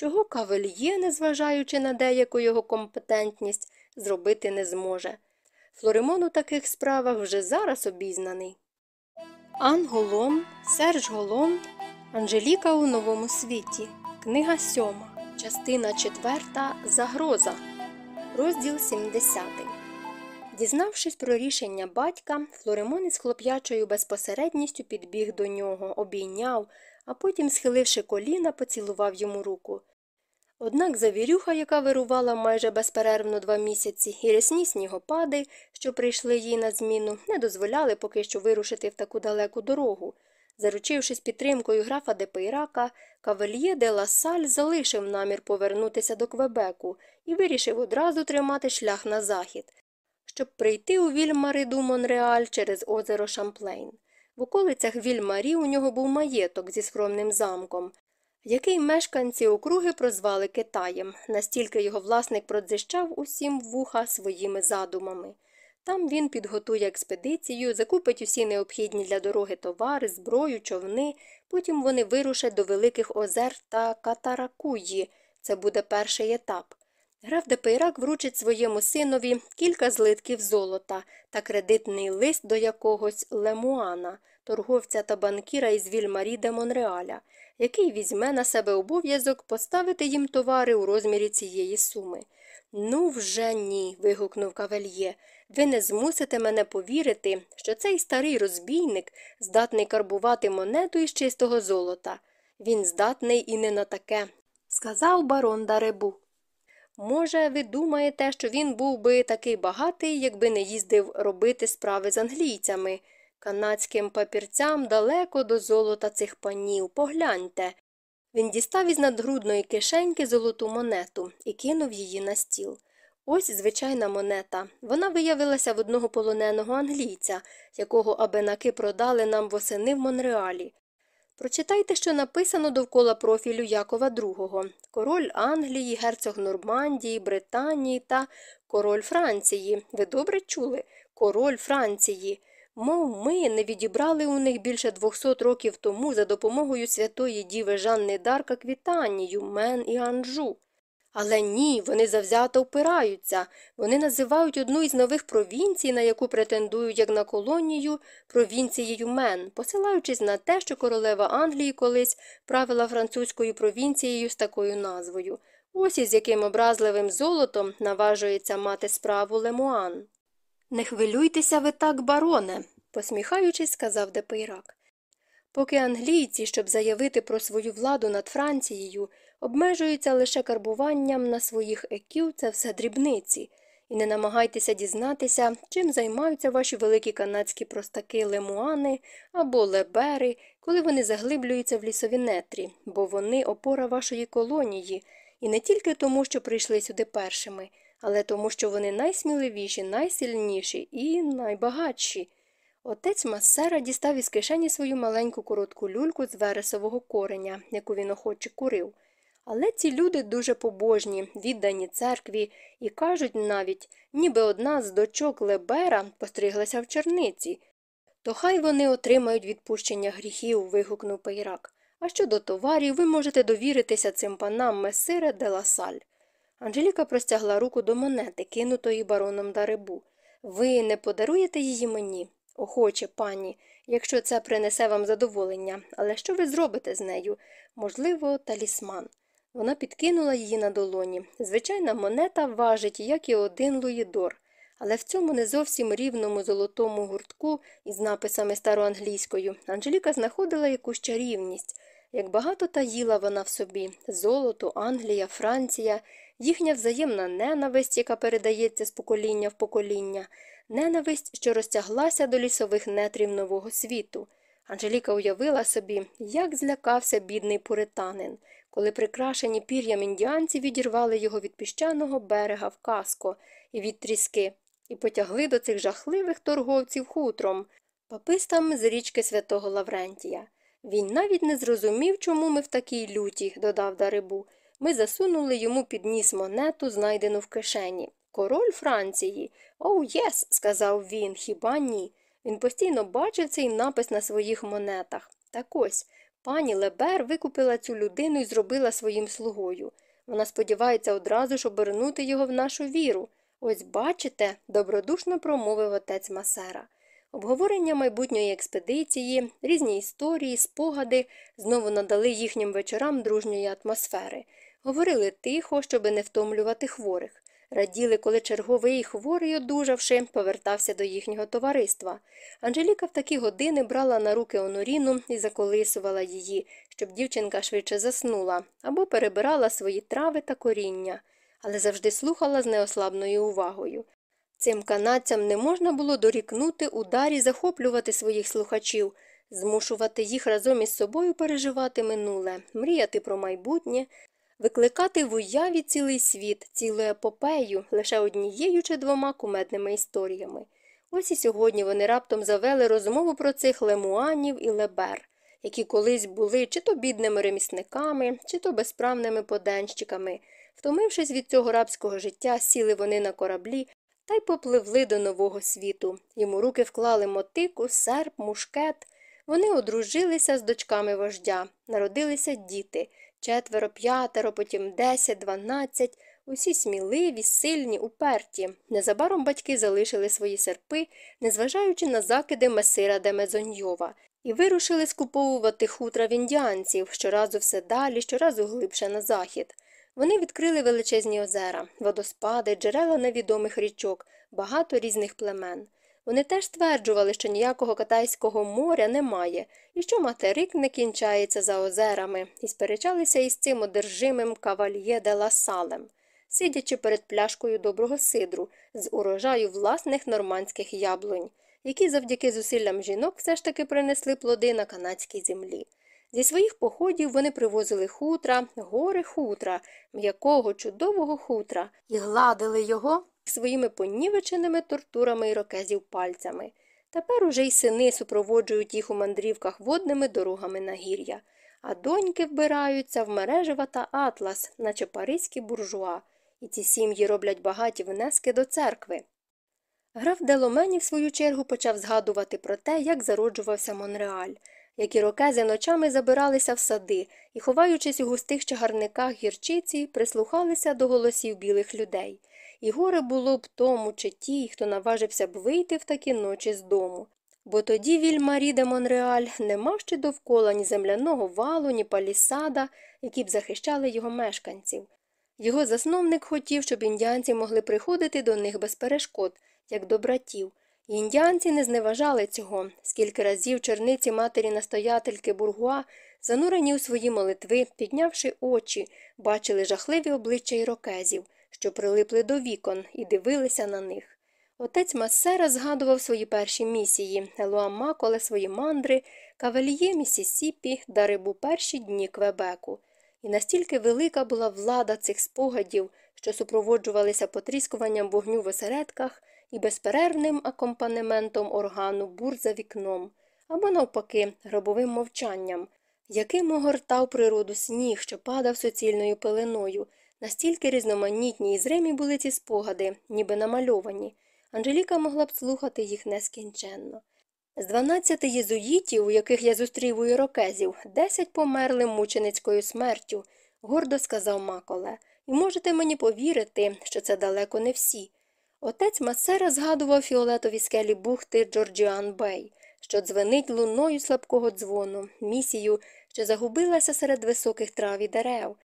чого кавельє, незважаючи на деяку його компетентність, зробити не зможе. Флоремон у таких справах вже зараз обізнаний. Ан Голон, Серж Голон, Анжеліка у новому світі. Книга сьома, частина четверта Загроза. Розділ 70. Дізнавшись про рішення батька, Флоремон із хлоп'ячою безпосередністю підбіг до нього, обійняв, а потім, схиливши коліна, поцілував йому руку. Однак завірюха, яка вирувала майже безперервно два місяці, і рясні снігопади, що прийшли їй на зміну, не дозволяли поки що вирушити в таку далеку дорогу. Заручившись підтримкою графа де Пейрака, кавельє де Ласаль залишив намір повернутися до Квебеку і вирішив одразу тримати шлях на захід, щоб прийти у Вільмариду Монреаль через озеро Шамплейн. В околицях Вільмарі у нього був маєток зі скромним замком, який мешканці округи прозвали Китаєм, настільки його власник продзижчав усім вуха своїми задумами. Там він підготує експедицію, закупить усі необхідні для дороги товари, зброю, човни, потім вони вирушать до Великих Озер та Катаракуї. Це буде перший етап. Граф Депейрак вручить своєму синові кілька злитків золота та кредитний лист до якогось Лемуана, торговця та банкіра із Вільмарі де Монреаля який візьме на себе обов'язок поставити їм товари у розмірі цієї суми. Ну, вже ні. вигукнув кавельє. Ви не змусите мене повірити, що цей старий розбійник здатний карбувати монету із чистого золота. Він здатний і не на таке, сказав барон Даребу. Може, ви думаєте, що він був би такий багатий, якби не їздив робити справи з англійцями. Канадським папірцям далеко до золота цих панів. Погляньте. Він дістав із надгрудної кишеньки золоту монету і кинув її на стіл. Ось звичайна монета. Вона виявилася в одного полоненого англійця, якого абенаки продали нам восени в Монреалі. Прочитайте, що написано довкола профілю Якова II. король Англії, герцог Нормандії, Британії та король Франції. Ви добре чули? Король Франції. Мов ми не відібрали у них більше двохсот років тому за допомогою святої діви Жанни Дарка Квітанію, Мен і Анжу. Але ні, вони завзято впираються. Вони називають одну із нових провінцій, на яку претендують як на колонію, провінцією Мен, посилаючись на те, що королева Англії колись правила французькою провінцією з такою назвою. Ось із яким образливим золотом наважується мати справу Лемуан. Не хвилюйтеся ви так, бароне, посміхаючись, сказав Депейрак. Поки англійці, щоб заявити про свою владу над Францією, обмежуються лише карбуванням на своїх еків, це все дрібниці, і не намагайтеся дізнатися, чим займаються ваші великі канадські простаки лемуани або лебери, коли вони заглиблюються в лісові нетрі, бо вони опора вашої колонії, і не тільки тому, що прийшли сюди першими, але тому, що вони найсміливіші, найсильніші і найбагатші. Отець Масера дістав із кишені свою маленьку коротку люльку з вересового кореня, яку він охоче курив. Але ці люди дуже побожні, віддані церкві, і кажуть навіть, ніби одна з дочок Лебера постриглася в черниці. То хай вони отримають відпущення гріхів. вигукнув Пейрак. А щодо товарів, ви можете довіритися цим панам месире де ласаль. Анжеліка простягла руку до монети, кинутої бароном Даребу. Ви не подаруєте її мені? Охоче, пані, якщо це принесе вам задоволення, але що ви зробите з нею? Можливо, талісман. Вона підкинула її на долоні. Звичайна монета важить, як і один луїдор, але в цьому не зовсім рівному золотому гуртку із написами староанглійською Анжеліка знаходила якусь чарівність. Як багато таїла вона в собі золото, Англія, Франція, їхня взаємна ненависть, яка передається з покоління в покоління, ненависть, що розтяглася до лісових нетрів нового світу. Анжеліка уявила собі, як злякався бідний пуританин, коли прикрашені пір'ям індіанці відірвали його від піщаного берега в каско і від тріски, і потягли до цих жахливих торговців хутром, папистам з річки святого Лаврентія. Він навіть не зрозумів, чому ми в такій люті, додав Дарибу. Ми засунули йому під ніс монету, знайдену в кишені. Король Франції. Оу, єс, сказав він, хіба ні. Він постійно бачив цей напис на своїх монетах. Так ось пані Лебер викупила цю людину і зробила своїм слугою. Вона сподівається одразу ж обернути його в нашу віру. Ось бачите, добродушно промовив отець Масера. Обговорення майбутньої експедиції, різні історії, спогади знову надали їхнім вечорам дружньої атмосфери. Говорили тихо, щоби не втомлювати хворих. Раділи, коли черговий хворий, одужавши, повертався до їхнього товариства. Анжеліка в такі години брала на руки Оноріну і заколисувала її, щоб дівчинка швидше заснула, або перебирала свої трави та коріння, але завжди слухала з неослабною увагою. Цим канадцям не можна було дорікнути ударі захоплювати своїх слухачів, змушувати їх разом із собою переживати минуле, мріяти про майбутнє, викликати в уяві цілий світ, цілу епопею, лише однією чи двома кумедними історіями. Ось і сьогодні вони раптом завели розмову про цих лемуанів і лебер, які колись були чи то бідними ремісниками, чи то безправними поденщиками. Втомившись від цього рабського життя, сіли вони на кораблі та й попливли до нового світу. Йому руки вклали мотику, серп, мушкет. Вони одружилися з дочками вождя, народилися діти четверо, п'ятеро, потім десять, дванадцять, усі сміливі, сильні, уперті. Незабаром батьки залишили свої серпи, незважаючи на закиди месира де Мезоньйова, і вирушили скуповувати хутра в індіанців щоразу все далі, щоразу глибше на захід. Вони відкрили величезні озера, водоспади, джерела невідомих річок, багато різних племен. Вони теж стверджували, що ніякого катайського моря немає, і що материк не кінчається за озерами, і сперечалися із цим одержимим кавальє де ласалем, сидячи перед пляшкою доброго сидру з урожаю власних нормандських яблунь, які завдяки зусиллям жінок все ж таки принесли плоди на канадській землі. Зі своїх походів вони привозили хутра, гори хутра, м'якого, чудового хутра, і гладили його своїми понівеченими тортурами і рокезів пальцями. Тепер уже й сини супроводжують їх у мандрівках водними дорогами на гір'я, а доньки вбираються в мережева та атлас, наче паризькі буржуа, і ці сім'ї роблять багаті внески до церкви. Граф Деломені, в свою чергу, почав згадувати про те, як зароджувався Монреаль, як ірокези ночами забиралися в сади і, ховаючись у густих чагарниках гірчиці, прислухалися до голосів білих людей. І горе було б тому чи тій, хто наважився б вийти в такі ночі з дому. Бо тоді Вільмарі де Монреаль не мав ще довкола ні земляного валу, ні палісада, які б захищали його мешканців. Його засновник хотів, щоб індіанці могли приходити до них без перешкод, як до братів. І індіанці не зневажали цього, скільки разів черниці матері настоятельки бургуа, занурені у свої молитви, піднявши очі, бачили жахливі обличчя ірокезів, що прилипли до вікон і дивилися на них. Отець Масера згадував свої перші місії, Елуама, коле свої мандри, каваліє Місісіпі, Дарибу перші дні Квебеку. І настільки велика була влада цих спогадів, що супроводжувалися потріскуванням вогню в осередках і безперервним акомпанементом органу бур за вікном, або, навпаки, гробовим мовчанням, яким огортав природу сніг, що падав суцільною пеленою, настільки різноманітні і зримі були ці спогади, ніби намальовані. Анжеліка могла б слухати їх нескінченно. З дванадцяти єзуїтів, у яких я зустрів у ірокезів, десять померли мученицькою смертю, гордо сказав Маколе, і можете мені повірити, що це далеко не всі. Отець Масера згадував фіолетові скелі бухти Джорджіан Бей, що дзвенить луною слабкого дзвону, місію, що загубилася серед високих трав і дерев,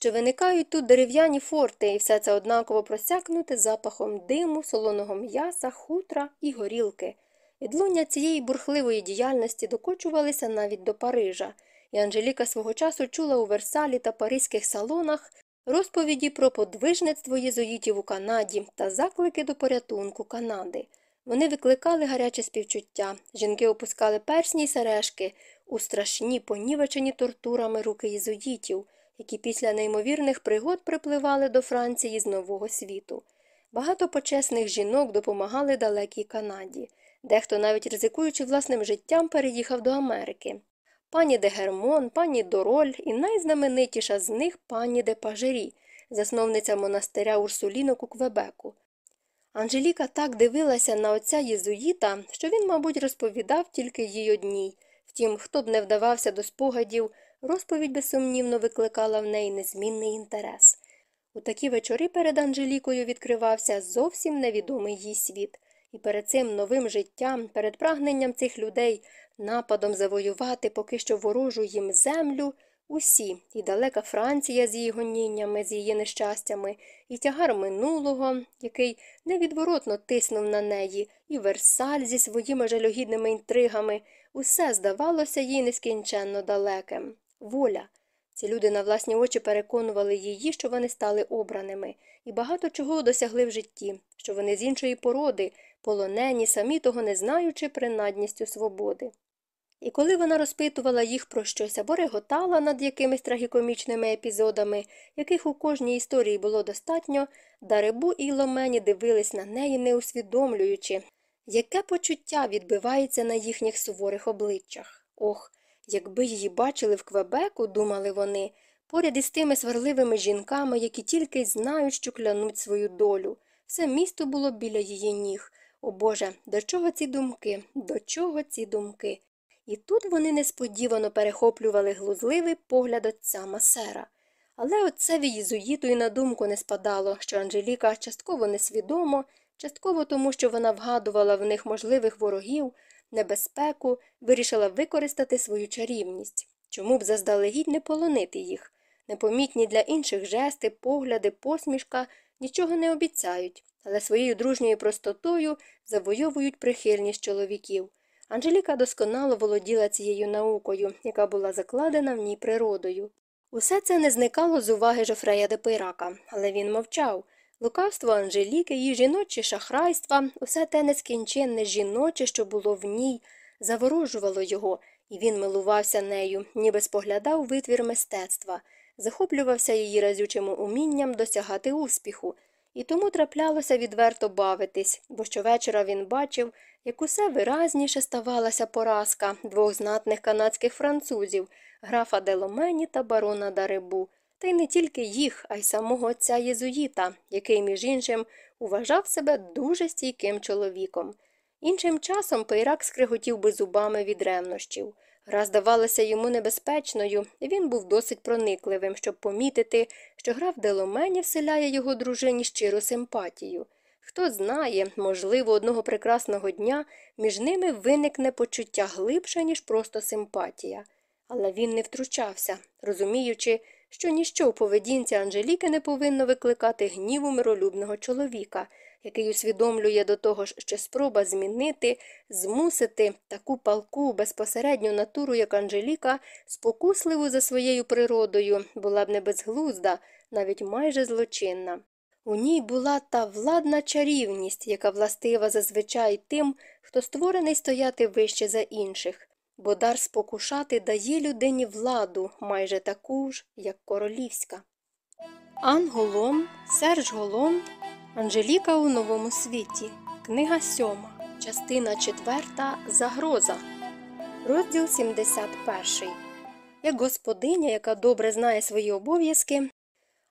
що виникають тут дерев'яні форти, і все це однаково просякнуте запахом диму, солоного м'яса, хутра і горілки. Відлуння цієї бурхливої діяльності докочувалися навіть до Парижа, і Анжеліка свого часу чула у Версалі та паризьких салонах розповіді про подвижництво єзуїтів у Канаді та заклики до порятунку Канади. Вони викликали гаряче співчуття, жінки опускали персні й сережки у страшні, понівечені тортурами руки єзуїтів, які після неймовірних пригод припливали до Франції з Нового світу. Багато почесних жінок допомагали далекій Канаді. Дехто, навіть ризикуючи власним життям, переїхав до Америки. Пані де Гермон, пані Дороль і найзнаменитіша з них пані де Пажері, засновниця монастиря Урсулінок у Квебеку. Анжеліка так дивилася на отця Єзуїта, що він, мабуть, розповідав тільки їй одній. Втім, хто б не вдавався до спогадів, розповідь безсумнівно викликала в неї незмінний інтерес. У такі вечори перед Анжелікою відкривався зовсім невідомий їй світ. І перед цим новим життям, перед прагненням цих людей, нападом завоювати поки що ворожу їм землю, усі, і далека Франція з її гоніннями, з її нещастями, і тягар минулого, який невідворотно тиснув на неї, і Версаль зі своїми жалюгідними інтригами, усе здавалося їй нескінченно далеким. Воля. Ці люди на власні очі переконували її, що вони стали обраними, і багато чого досягли в житті, що вони з іншої породи, полонені, самі того не знаючи принадністю свободи. І коли вона розпитувала їх про щось або реготала над якимись трагікомічними епізодами, яких у кожній історії було достатньо, Даребу і Ломені дивились на неї, не усвідомлюючи, яке почуття відбивається на їхніх суворих обличчях. Ох, якби її бачили в Квебеку, думали вони, поряд із тими сварливими жінками, які тільки знають, що клянуть свою долю. Все місто було біля її ніг. О Боже, до чого ці думки, до чого ці думки? І тут вони несподівано перехоплювали глузливий погляд отця Масера. Але отцеві єзуїту і на думку не спадало, що Анжеліка частково несвідомо, частково тому, що вона вгадувала в них можливих ворогів, небезпеку, вирішила використати свою чарівність. Чому б заздалегідь не полонити їх? Непомітні для інших жести, погляди, посмішка нічого не обіцяють, але своєю дружньою простотою завойовують прихильність чоловіків. Анжеліка досконало володіла цією наукою, яка була закладена в ній природою. Усе це не зникало з уваги Жофрея де Пейрака, але він мовчав. Лукавство Анжеліки, її жіночі шахрайства, усе те нескінченне жіноче, що було в ній, заворожувало його, і він милувався нею, ніби споглядав витвір мистецтва, захоплювався її разючим умінням досягати успіху, і тому траплялося відверто бавитись, бо щовечора він бачив, як усе виразніше ставалася поразка двох знатних канадських французів графа Деломені та барона Даребу, та й не тільки їх, а й самого отця Єзуїта, який, між іншим, уважав себе дуже стійким чоловіком. Іншим часом Пейрак скриготів би зубами від ревнощів. Гра здавалася йому небезпечною, і він був досить проникливим, щоб помітити, що гра в Деломені вселяє його дружині щиру симпатію. Хто знає, можливо, одного прекрасного дня між ними виникне почуття глибше, ніж просто симпатія. Але він не втручався, розуміючи, що ніщо в поведінці Анжеліки не повинно викликати гніву миролюбного чоловіка, який усвідомлює до того ж, що спроба змінити, змусити таку палку безпосередню натуру, як Анжеліка, спокусливу за своєю природою, була б не безглузда, навіть майже злочинна. У ній була та владна чарівність, яка властива зазвичай тим, хто створений стояти вище за інших, бо дар спокушати дає людині владу, майже таку ж, як королівська. Ан Голом, Серж Голом, Анжеліка у новому світі. Книга сьома, частина четверта Загроза. Розділ 71. Як господиня, яка добре знає свої обов'язки,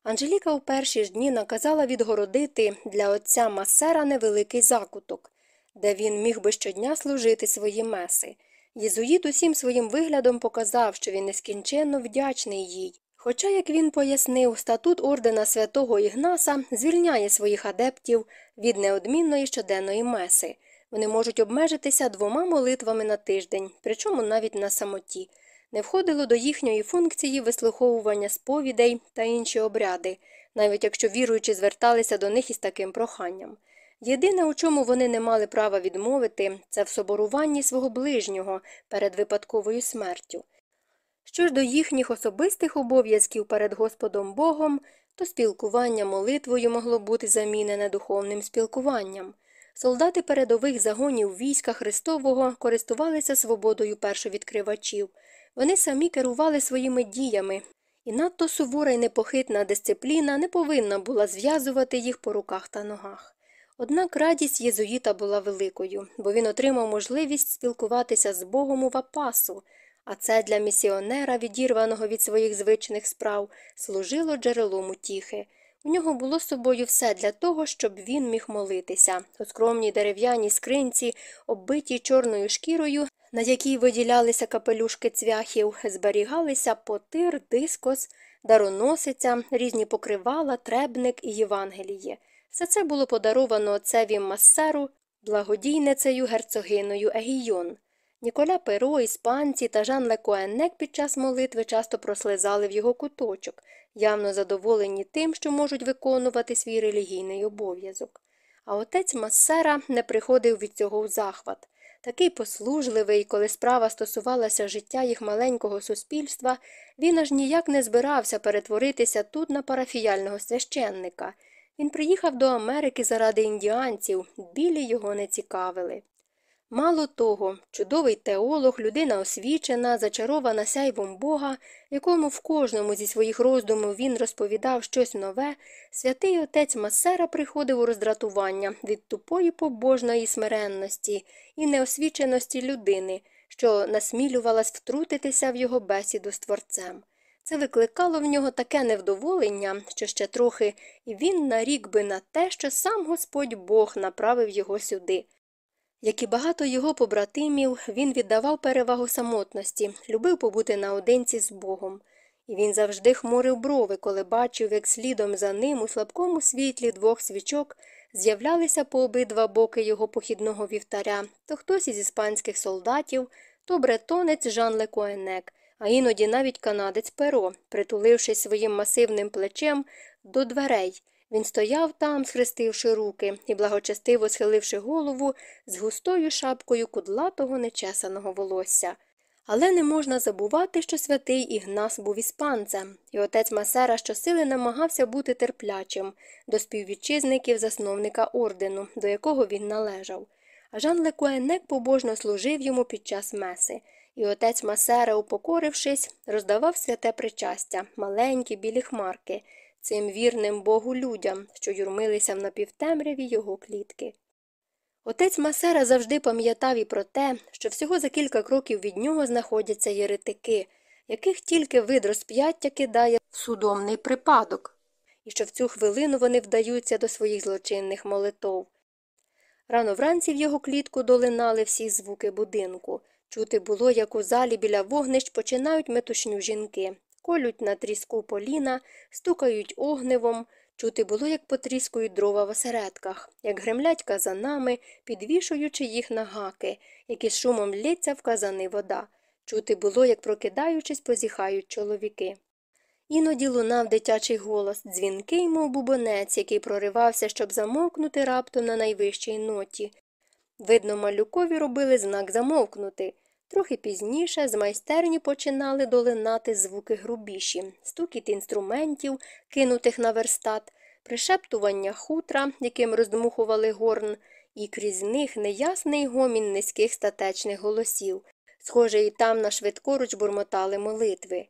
Анжеліка у перші ж дні наказала відгородити для отця Масера невеликий закуток, де він міг би щодня служити свої меси. Єзуїт усім своїм виглядом показав, що він нескінченно вдячний їй. Хоча, як він пояснив, статут ордена святого Ігнаса звільняє своїх адептів від неодмінної щоденної меси. Вони можуть обмежитися двома молитвами на тиждень, причому навіть на самоті. Не входило до їхньої функції вислуховування сповідей та інші обряди, навіть якщо віруючі зверталися до них із таким проханням. Єдине, у чому вони не мали права відмовити, це в соборуванні свого ближнього перед випадковою смертю. Що ж до їхніх особистих обов'язків перед Господом Богом, то спілкування молитвою могло бути замінене духовним спілкуванням. Солдати передових загонів війська Христового користувалися свободою першовідкривачів. Вони самі керували своїми діями, і надто сувора й непохитна дисципліна не повинна була зв'язувати їх по руках та ногах. Однак радість єзуїта була великою, бо він отримав можливість спілкуватися з Богом у Вапасу, а це для місіонера, відірваного від своїх звичних справ, служило джерелом утіхи. У нього було з собою все для того, щоб він міг молитися. У скромній дерев'яній скринці, оббитій чорною шкірою, на якій виділялися капелюшки цвяхів, зберігалися потир, дискос, дароносиця, різні покривала, требник і Євангеліє. Все це було подаровано отцеві Массеру, благодійницею герцогиною Егійон. Ніколя Перо, іспанці та Жан Лекоеннек під час молитви часто прослизали в його куточок, явно задоволені тим, що можуть виконувати свій релігійний обов'язок. А отець Массера не приходив від цього в захват. Такий послужливий, коли справа стосувалася життя їх маленького суспільства, він аж ніяк не збирався перетворитися тут на парафіяльного священника. Він приїхав до Америки заради індіанців, білі його не цікавили. Мало того, чудовий теолог, людина освічена, зачарована сяйвом Бога, якому в кожному зі своїх роздумів він розповідав щось нове, святий отець Масера приходив у роздратування від тупої побожної смиренності і неосвіченості людини, що насмілювалась втрутитися в його бесіду з творцем. Це викликало в нього таке невдоволення, що ще трохи, і він нарік би на те, що сам Господь Бог направив його сюди. Як і багато його побратимів, він віддавав перевагу самотності, любив побути наодинці з Богом. І він завжди хмурив брови, коли бачив, як слідом за ним у слабкому світлі двох свічок з'являлися по обидва боки його похідного вівтаря то хтось із іспанських солдатів, то бретонець Жан Лекоенек, а іноді навіть канадець перо, притулившись своїм масивним плечем до дверей. Він стояв там, схрестивши руки і благочестиво схиливши голову з густою шапкою кудлатого нечесаного волосся. Але не можна забувати, що святий Ігнас був іспанцем, і отець Масера щосили намагався бути терплячим до співвітчизників засновника ордену, до якого він належав. А Жан Лекуенек побожно служив йому під час меси, і отець Масера, упокорившись, роздавав святе причастя, маленькі білі хмарки цим вірним Богу людям, що юрмилися в напівтемряві його клітки. Отець Масера завжди пам'ятав і про те, що всього за кілька кроків від нього знаходяться єретики, яких тільки вид розп'яття кидає в судомний припадок. і що в цю хвилину вони вдаються до своїх злочинних молитов. Рано вранці в його клітку долинали всі звуки будинку. Чути було, як у залі біля вогнищ починають метушню жінки, колють на тріску поліна, стукають огнивом. Чути було, як потріскують дрова в осередках, як гремлять казанами, підвішуючи їх на гаки, які з шумом лється в казани вода. Чути було, як прокидаючись, позіхають чоловіки. Іноді лунав дитячий голос, дзвінкий, мов бубонець, який проривався, щоб замовкнути раптом на найвищій ноті. Видно, малюкові робили знак замовкнути. Трохи пізніше з майстерні починали долинати звуки грубіші, стукіт інструментів, кинутих на верстат, пришептування хутра, яким роздмухували горн, і крізь них неясний гомін низьких статечних голосів. Схоже, і там на швидкоруч бурмотали молитви.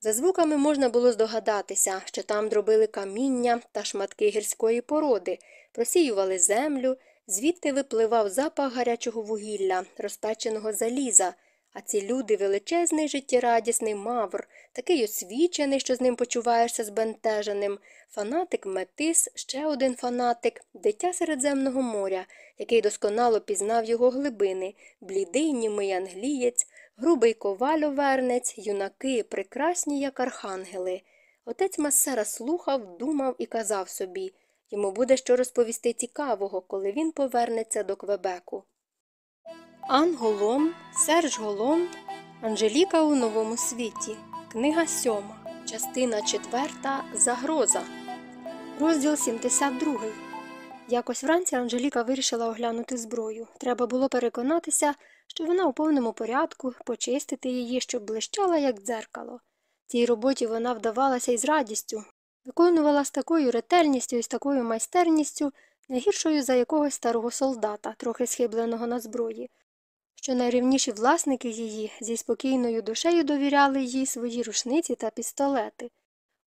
За звуками можна було здогадатися, що там дробили каміння та шматки гірської породи, просіювали землю, звідти випливав запах гарячого вугілля, розпеченого заліза, а ці люди величезний життєрадісний мавр, такий освічений, що з ним почуваєшся збентеженим, фанатик метис, ще один фанатик, дитя Середземного моря, який досконало пізнав його глибини, блідий німий англієць, грубий коваль-овернець, юнаки, прекрасні, як архангели. Отець Масера слухав, думав і казав собі йому буде що розповісти цікавого, коли він повернеться до Квебеку. Ан Голом, Серж Голом, Анжеліка у новому світі. Книга сьома, частина четверта Загроза. Розділ 72. Якось вранці Анжеліка вирішила оглянути зброю. Треба було переконатися, що вона у повному порядку, почистити її, щоб блищала, як дзеркало. Цій роботі вона вдавалася із радістю, виконувала з такою ретельністю і з такою майстерністю, не гіршою за якогось старого солдата, трохи схибленого на зброї, що найрівніші власники її зі спокійною душею довіряли їй свої рушниці та пістолети.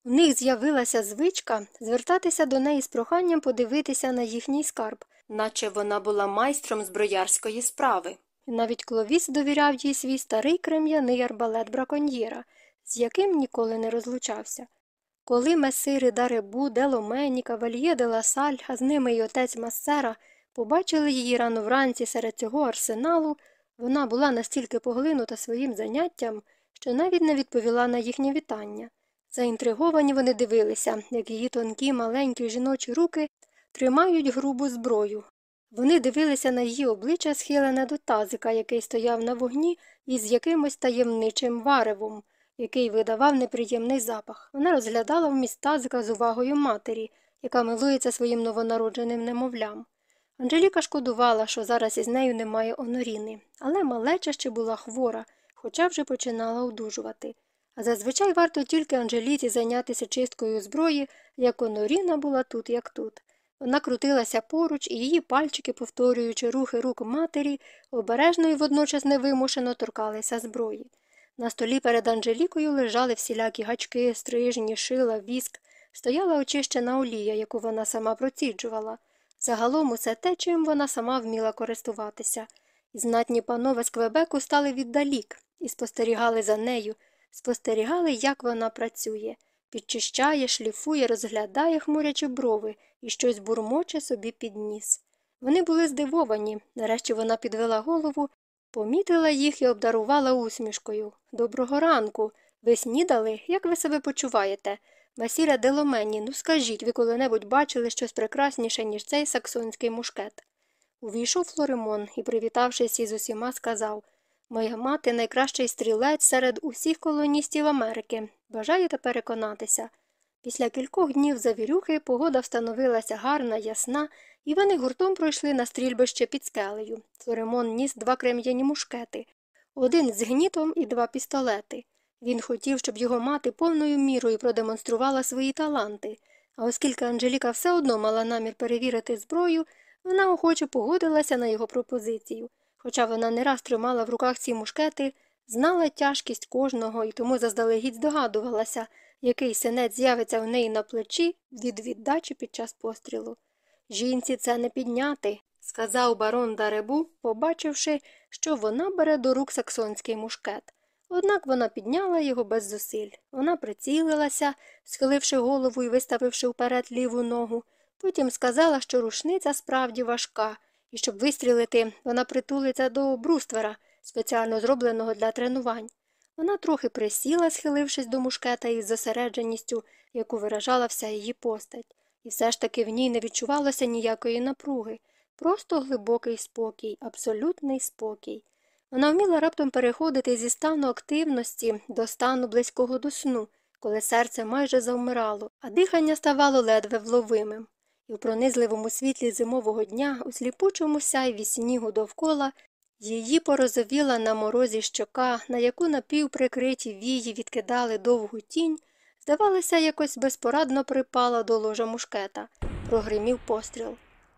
У них з'явилася звичка звертатися до неї з проханням подивитися на їхній скарб, наче вона була майстром зброярської справи. Навіть кловіс довіряв їй свій старий крем'яний арбалет браконьєра, з яким ніколи не розлучався. Коли месири Даребу, Деломені, Кавальє де Ласаль, а з ними й отець Массера побачили її рано вранці серед цього арсеналу, вона була настільки поглинута своїм заняттям, що навіть не відповіла на їхнє вітання. Заінтриговані вони дивилися, як її тонкі маленькі жіночі руки тримають грубу зброю. Вони дивилися на її обличчя схилене до тазика, який стояв на вогні із якимось таємничим варевом, який видавав неприємний запах. Вона розглядала вміст тазика з увагою матері, яка милується своїм новонародженим немовлям. Анжеліка шкодувала, що зараз із нею немає оноріни, але малеча ще була хвора, хоча вже починала одужувати. А зазвичай варто тільки Анжеліці зайнятися чисткою зброї, як оноріна була тут, як тут. Вона крутилася поруч, і її пальчики, повторюючи рухи рук матері, обережно і водночас невимушено торкалися зброї. На столі перед Анжелікою лежали всілякі гачки, стрижні, шила, віск, стояла очищена олія, яку вона сама проціджувала. Загалом усе те, чим вона сама вміла користуватися. Знатні панове з Квебеку стали віддалік і спостерігали за нею, спостерігали, як вона працює, підчищає, шліфує, розглядає, хмурячи брови і щось бурмоче собі під ніс. Вони були здивовані. Нарешті вона підвела голову, помітила їх і обдарувала усмішкою. Доброго ранку. Ви снідали? Як ви себе почуваєте? Масіра Деломені, ну скажіть, ви коли-небудь бачили щось прекрасніше, ніж цей саксонський мушкет. Увійшов Флоремон і, привітавшись із усіма, сказав Моя мати найкращий стрілець серед усіх колоністів Америки. Бажаєте переконатися? Після кількох днів завірюхи погода встановилася гарна, ясна, і вони гуртом пройшли на стрільбище під скелею. Флоремон ніс два крем'яні мушкети, один з гнітом і два пістолети. Він хотів, щоб його мати повною мірою продемонструвала свої таланти, а оскільки Анжеліка все одно мала намір перевірити зброю, вона охоче погодилася на його пропозицію. Хоча вона не раз тримала в руках ці мушкети, знала тяжкість кожного і тому заздалегідь здогадувалася, який синець з'явиться в неї на плечі від віддачі під час пострілу. Жінці це не підняти, сказав барон Даребу, побачивши, що вона бере до рук саксонський мушкет. Однак вона підняла його без зусиль. Вона прицілилася, схиливши голову і виставивши вперед ліву ногу. Потім сказала, що рушниця справді важка, і щоб вистрілити, вона притулиться до бруствера, спеціально зробленого для тренувань. Вона трохи присіла, схилившись до мушкета із зосередженістю, яку виражала вся її постать, і все ж таки в ній не відчувалося ніякої напруги, просто глибокий спокій, абсолютний спокій. Вона вміла раптом переходити зі стану активності до стану близького до сну, коли серце майже завмирало, а дихання ставало ледве вловимим. І в пронизливому світлі зимового дня, у сліпучому сяйві снігу довкола, її порозовіла на морозі щока, на яку напівприкриті вії відкидали довгу тінь, здавалося, якось безпорадно припала до ложа мушкета, прогримів постріл.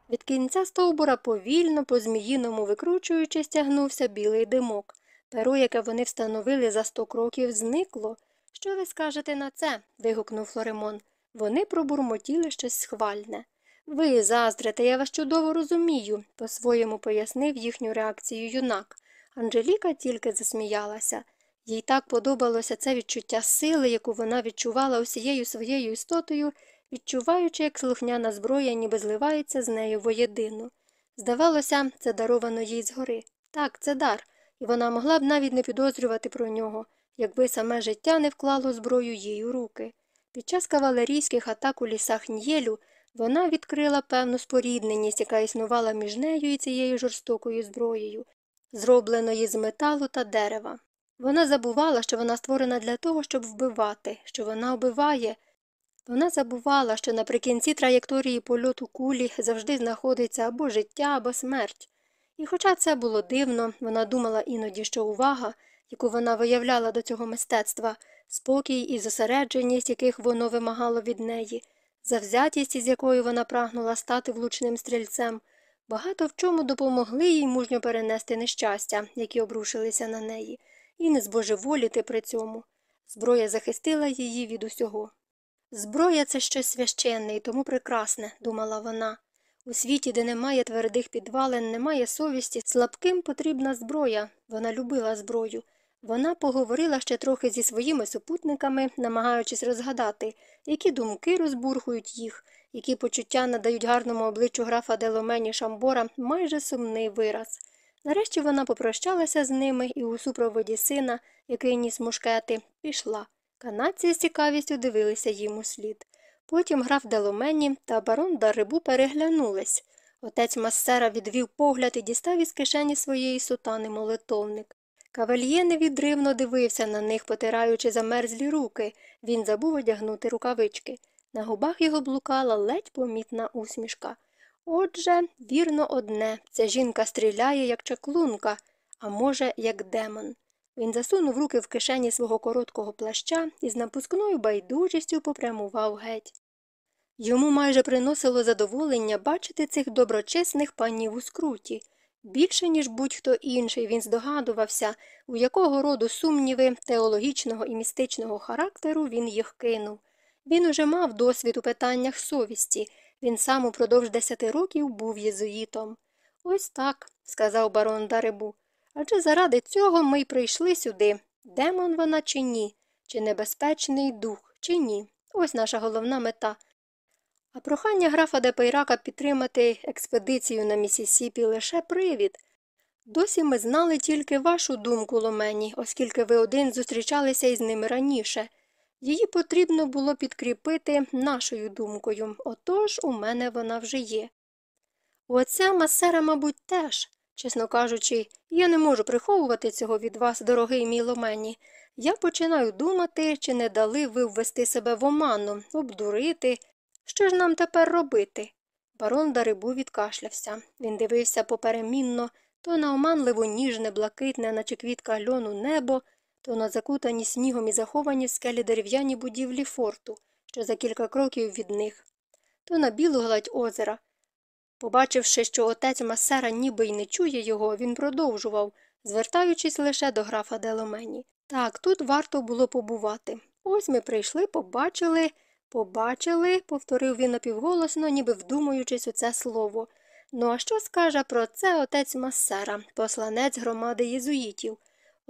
Від кінця стовбура повільно, по зміїному викручуючи, стягнувся білий димок. Перо, яке вони встановили за сто кроків, зникло. Що ви скажете на це? вигукнув Флоремон. Вони пробурмотіли щось схвальне. Ви заздрите, я вас чудово розумію, по своєму пояснив їхню реакцію юнак. Анжеліка тільки засміялася. Їй так подобалося це відчуття сили, яку вона відчувала усією своєю істотою, відчуваючи, як слухняна зброя ніби зливається з нею воєдину. Здавалося, це даровано їй згори. Так, це дар, і вона могла б навіть не підозрювати про нього, якби саме життя не вклало зброю їй у руки. Під час кавалерійських атак у лісах Ньєлю вона відкрила певну спорідненість, яка існувала між нею і цією жорстокою зброєю, зробленої з металу та дерева. Вона забувала, що вона створена для того, щоб вбивати, що вона вбиває. Вона забувала, що наприкінці траєкторії польоту кулі завжди знаходиться або життя, або смерть. І хоча це було дивно, вона думала іноді, що увага, яку вона виявляла до цього мистецтва, спокій і зосередженість, яких воно вимагало від неї, завзятість, із якою вона прагнула стати влучним стрільцем, багато в чому допомогли їй мужньо перенести нещастя, які обрушилися на неї, і не збожеволіти при цьому. Зброя захистила її від усього. Зброя це щось священне і тому прекрасне, думала вона. У світі, де немає твердих підвалин, немає совісті, слабким потрібна зброя. Вона любила зброю. Вона поговорила ще трохи зі своїми супутниками, намагаючись розгадати, які думки розбурхують їх, які почуття надають гарному обличчю графа Деломені Шамбора майже сумний вираз. Нарешті вона попрощалася з ними і у супроводі сина, який ніс мушкети, пішла. Канадці з цікавістю дивилися їм у слід. Потім граф Деломені та барон Дарибу переглянулись. Отець Массера відвів погляд і дістав із кишені своєї сутани молитовник. Кавальє невідривно дивився на них, потираючи замерзлі руки. Він забув одягнути рукавички. На губах його блукала ледь помітна усмішка. Отже, вірно одне ця жінка стріляє, як чаклунка, а може, як демон. Він засунув руки в кишені свого короткого плаща і з напускною байдужістю попрямував геть. Йому майже приносило задоволення бачити цих доброчесних панів у скруті. Більше, ніж будь-хто інший, він здогадувався, у якого роду сумніви теологічного і містичного характеру він їх кинув. Він уже мав досвід у питаннях совісті, він сам упродовж десяти років був єзуїтом. Ось так, сказав барон Дарибу. Адже заради цього ми й прийшли сюди. Демон вона чи ні, чи небезпечний дух, чи ні. Ось наша головна мета. А прохання графа Депейрака підтримати експедицію на Місісіпі лише привід. Досі ми знали тільки вашу думку, Ломені, оскільки ви один зустрічалися із ними раніше. Її потрібно було підкріпити нашою думкою, отож у мене вона вже є. Оця масера, мабуть, теж. Чесно кажучи, я не можу приховувати цього від вас, дорогий мій Ломені. Я починаю думати, чи не дали ви ввести себе в оману, обдурити. Що ж нам тепер робити? Барон Дарибу відкашлявся. Він дивився поперемінно то на оманливо ніжне, блакитне, наче квітка льону небо, то на закутані снігом і заховані в скелі дерев'яні будівлі форту, що за кілька кроків від них, то на білу гладь озера. Побачивши, що отець Масера ніби й не чує його, він продовжував, звертаючись лише до графа Деломені. Так, тут варто було побувати. Ось ми прийшли, побачили, побачили, повторив він напівголосно, ніби вдумуючись у це слово. Ну, а що скаже про це отець Масера, посланець громади єзуїтів?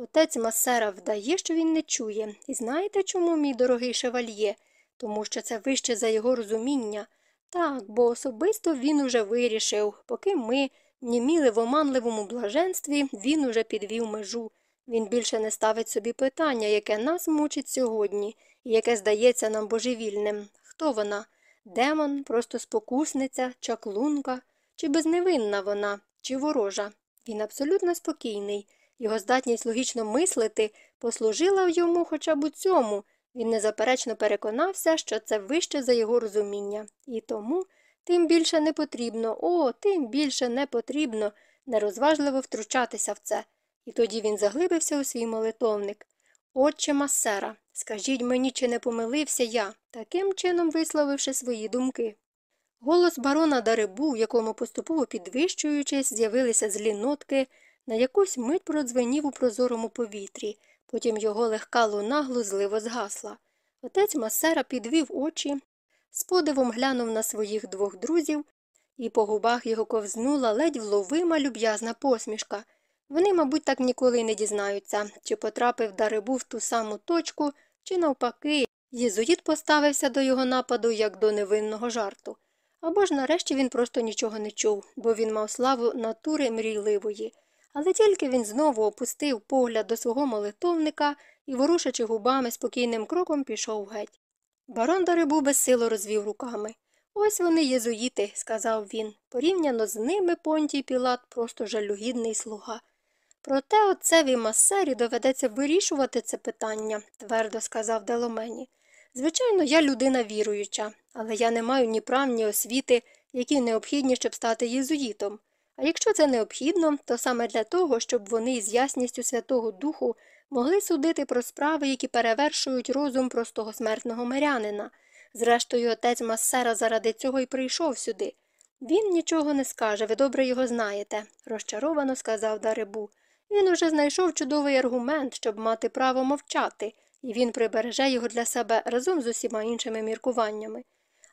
Отець Масера вдає, що він не чує. І знаєте чому, мій дорогий шевальє? Тому що це вище за його розуміння. Так, бо особисто він уже вирішив, поки ми німіли в оманливому блаженстві, він уже підвів межу. Він більше не ставить собі питання, яке нас мучить сьогодні, і яке здається нам божевільним. Хто вона? Демон, просто спокусниця, чаклунка, чи безневинна вона, чи ворожа? Він абсолютно спокійний. Його здатність логічно мислити послужила йому хоча б у цьому. Він незаперечно переконався, що це вище за його розуміння, і тому тим більше не потрібно, о, тим більше не потрібно нерозважливо втручатися в це. І тоді він заглибився у свій молитовник. Отче Масера, скажіть мені, чи не помилився я, таким чином висловивши свої думки. Голос барона Дарибу, в якому поступово підвищуючись, з'явилися злі нотки, на якусь мить продзвенів у прозорому повітрі, потім його легка луна глузливо згасла. Отець Масера підвів очі, з подивом глянув на своїх двох друзів, і по губах його ковзнула ледь вловима люб'язна посмішка. Вони, мабуть, так ніколи не дізнаються, чи потрапив Дарибу в ту саму точку, чи навпаки, єзуїт поставився до його нападу як до невинного жарту. Або ж нарешті він просто нічого не чув, бо він мав славу натури мрійливої. Але тільки він знову опустив погляд до свого молитовника і, ворушачи губами, спокійним кроком пішов геть. Барон Дарибу безсило розвів руками. Ось вони єзуїти, сказав він. Порівняно з ними Понтій Пілат просто жалюгідний слуга. Проте отцеві масері доведеться вирішувати це питання, твердо сказав Деломені. Звичайно, я людина віруюча, але я не маю ні прав, ні освіти, які необхідні, щоб стати єзуїтом. А якщо це необхідно, то саме для того, щоб вони з ясністю Святого Духу могли судити про справи, які перевершують розум простого смертного мирянина. Зрештою, отець Массера заради цього й прийшов сюди. Він нічого не скаже, ви добре його знаєте, розчаровано сказав Дарибу. Він уже знайшов чудовий аргумент, щоб мати право мовчати, і він прибереже його для себе разом з усіма іншими міркуваннями.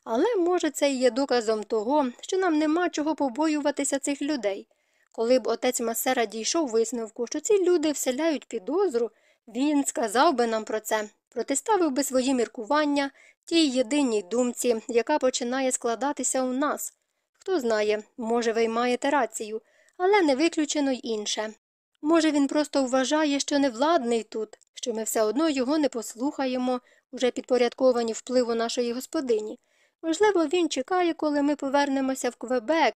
Але, може, це і є доказом того, що нам нема чого побоюватися цих людей. Коли б отець Масера дійшов висновку, що ці люди вселяють підозру, він сказав би нам про це, протиставив би свої міркування тій єдиній думці, яка починає складатися у нас. Хто знає, може, ви й маєте рацію, але не виключено й інше. Може, він просто вважає, що не владний тут, що ми все одно його не послухаємо, уже підпорядковані впливу нашої господині. Можливо, він чекає, коли ми повернемося в Квебек,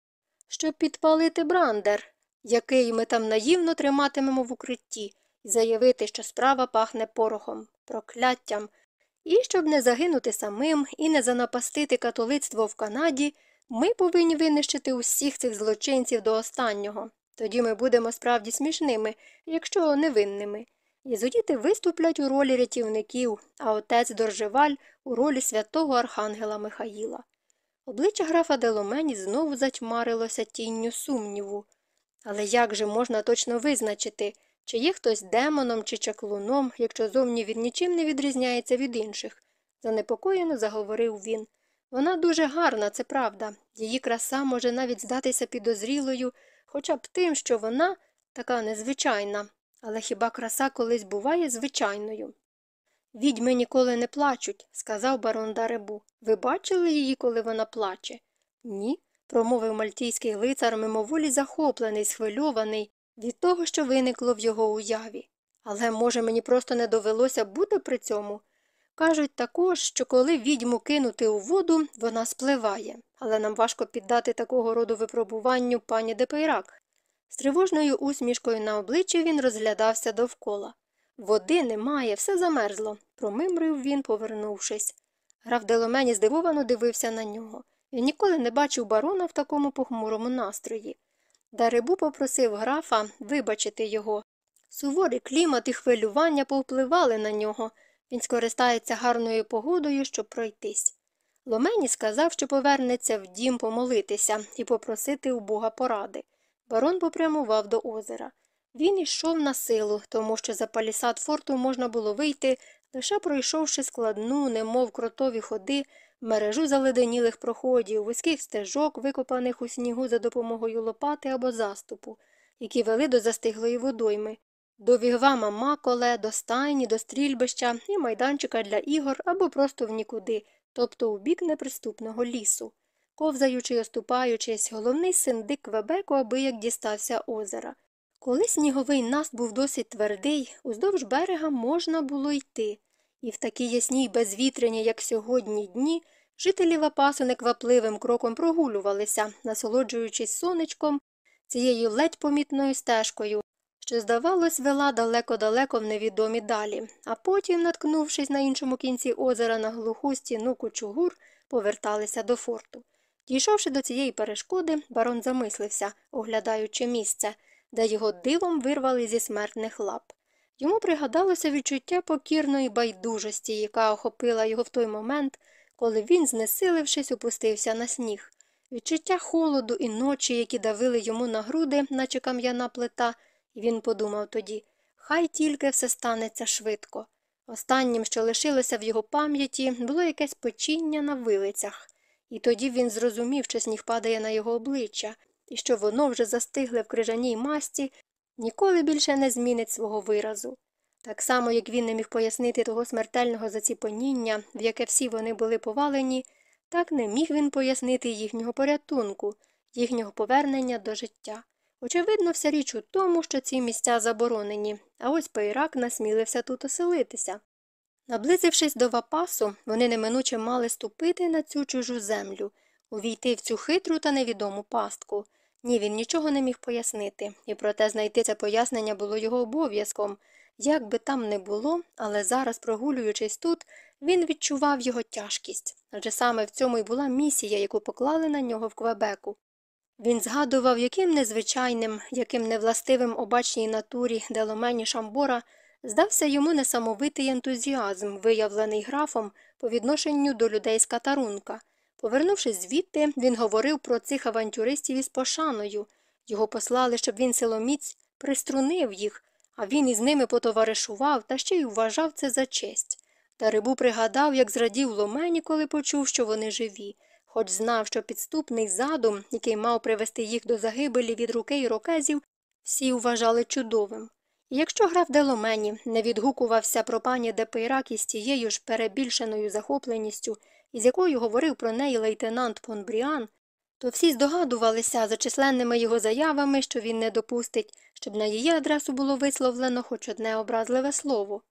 щоб підпалити брандер, який ми там наївно триматимемо в укритті, і заявити, що справа пахне порохом, прокляттям, і щоб не загинути самим і не занапастити католицтво в Канаді, ми повинні винищити усіх цих злочинців до останнього. Тоді ми будемо справді смішними, якщо невинними. Єзуїти виступлять у ролі рятівників, а отець Доржеваль у ролі святого архангела Михаїла. Обличчя графа Деломені знову затьмарилося тінню сумніву. Але як же можна точно визначити, чи є хтось демоном чи чаклуном, якщо зовні він нічим не відрізняється від інших? занепокоєно заговорив він. Вона дуже гарна, це правда. Її краса може навіть здатися підозрілою, хоча б тим, що вона така незвичайна. Але хіба краса колись буває звичайною? Відьми ніколи не плачуть, сказав барон Даребу. Ви бачили її, коли вона плаче? Ні, промовив мальтійський лицар, мимоволі захоплений, схвильований від того, що виникло в його уяві. Але, може, мені просто не довелося бути при цьому. Кажуть також, що коли відьму кинути у воду, вона спливає, але нам важко піддати такого роду випробуванню пані Депейрак. З тривожною усмішкою на обличчі він розглядався довкола. Води немає, все замерзло, промимрив він, повернувшись. Граф Деломені здивовано дивився на нього. Він ніколи не бачив барона в такому похмурому настрої. Дарибу попросив графа вибачити його. Суворий клімат і хвилювання повпливали на нього. Він скористається гарною погодою, щоб пройтись. Ломені сказав, що повернеться в дім помолитися і попросити у бога поради. Барон попрямував до озера. Він йшов на силу, тому що за палісад форту можна було вийти, лише пройшовши складну, немов кротові ходи, мережу заледенілих проходів, вузьких стежок, викопаних у снігу за допомогою лопати або заступу, які вели до застиглої водойми. до вігвама Маколе, до стайні, до стрільбища і майданчика для ігор або просто в нікуди, тобто у бік неприступного лісу. Ковзаючи й оступаючись, головний синдик Квебеку аби як дістався озера. Коли сніговий наст був досить твердий, уздовж берега можна було йти, і в такі ясні й безвітряні, як сьогодні, дні, жителі Вапасу неквапливим кроком прогулювалися, насолоджуючись сонечком, цією ледь помітною стежкою, що, здавалось, вела далеко-далеко в невідомі далі, а потім, наткнувшись на іншому кінці озера на глуху стіну кучугур, поверталися до форту. Дійшовши до цієї перешкоди, барон замислився, оглядаючи місце, де його дивом вирвали зі смертних лап. Йому пригадалося відчуття покірної байдужості, яка охопила його в той момент, коли він, знесилившись, опустився на сніг. Відчуття холоду і ночі, які давили йому на груди, наче кам'яна плита, і він подумав тоді хай тільки все станеться швидко. Останнім, що лишилося в його пам'яті, було якесь печіння на вилицях, і тоді він зрозумів, що сніг падає на його обличчя, і що воно вже застигле в крижаній масті, ніколи більше не змінить свого виразу. Так само, як він не міг пояснити того смертельного заціпаніння, в яке всі вони були повалені, так не міг він пояснити їхнього порятунку, їхнього повернення до життя. Очевидно, вся річ у тому, що ці місця заборонені, а ось Пайрак насмілився тут оселитися. Наблизившись до Вапасу, вони неминуче мали ступити на цю чужу землю, увійти в цю хитру та невідому пастку. Ні, він нічого не міг пояснити, і проте знайти це пояснення було його обов'язком. Як би там не було, але зараз, прогулюючись тут, він відчував його тяжкість, адже саме в цьому й була місія, яку поклали на нього в Квебеку. Він згадував, яким незвичайним, яким невластивим обачній натурі Деломені Шамбора здався йому несамовитий ентузіазм, виявлений графом по відношенню до людей з катарунка. Повернувшись звідти, він говорив про цих авантюристів із пошаною. Його послали, щоб він силоміць приструнив їх, а він із ними потоваришував та ще й вважав це за честь. Та рибу пригадав, як зрадів ломені, коли почув, що вони живі, хоч знав, що підступний задум, який мав привести їх до загибелі від руки ірокезів, всі вважали чудовим. Якщо граф Деломені не відгукувався про пані Депейрак із тією ж перебільшеною захопленістю, із якою говорив про неї лейтенант Понбріан, то всі здогадувалися за численними його заявами, що він не допустить, щоб на її адресу було висловлено хоч одне образливе слово.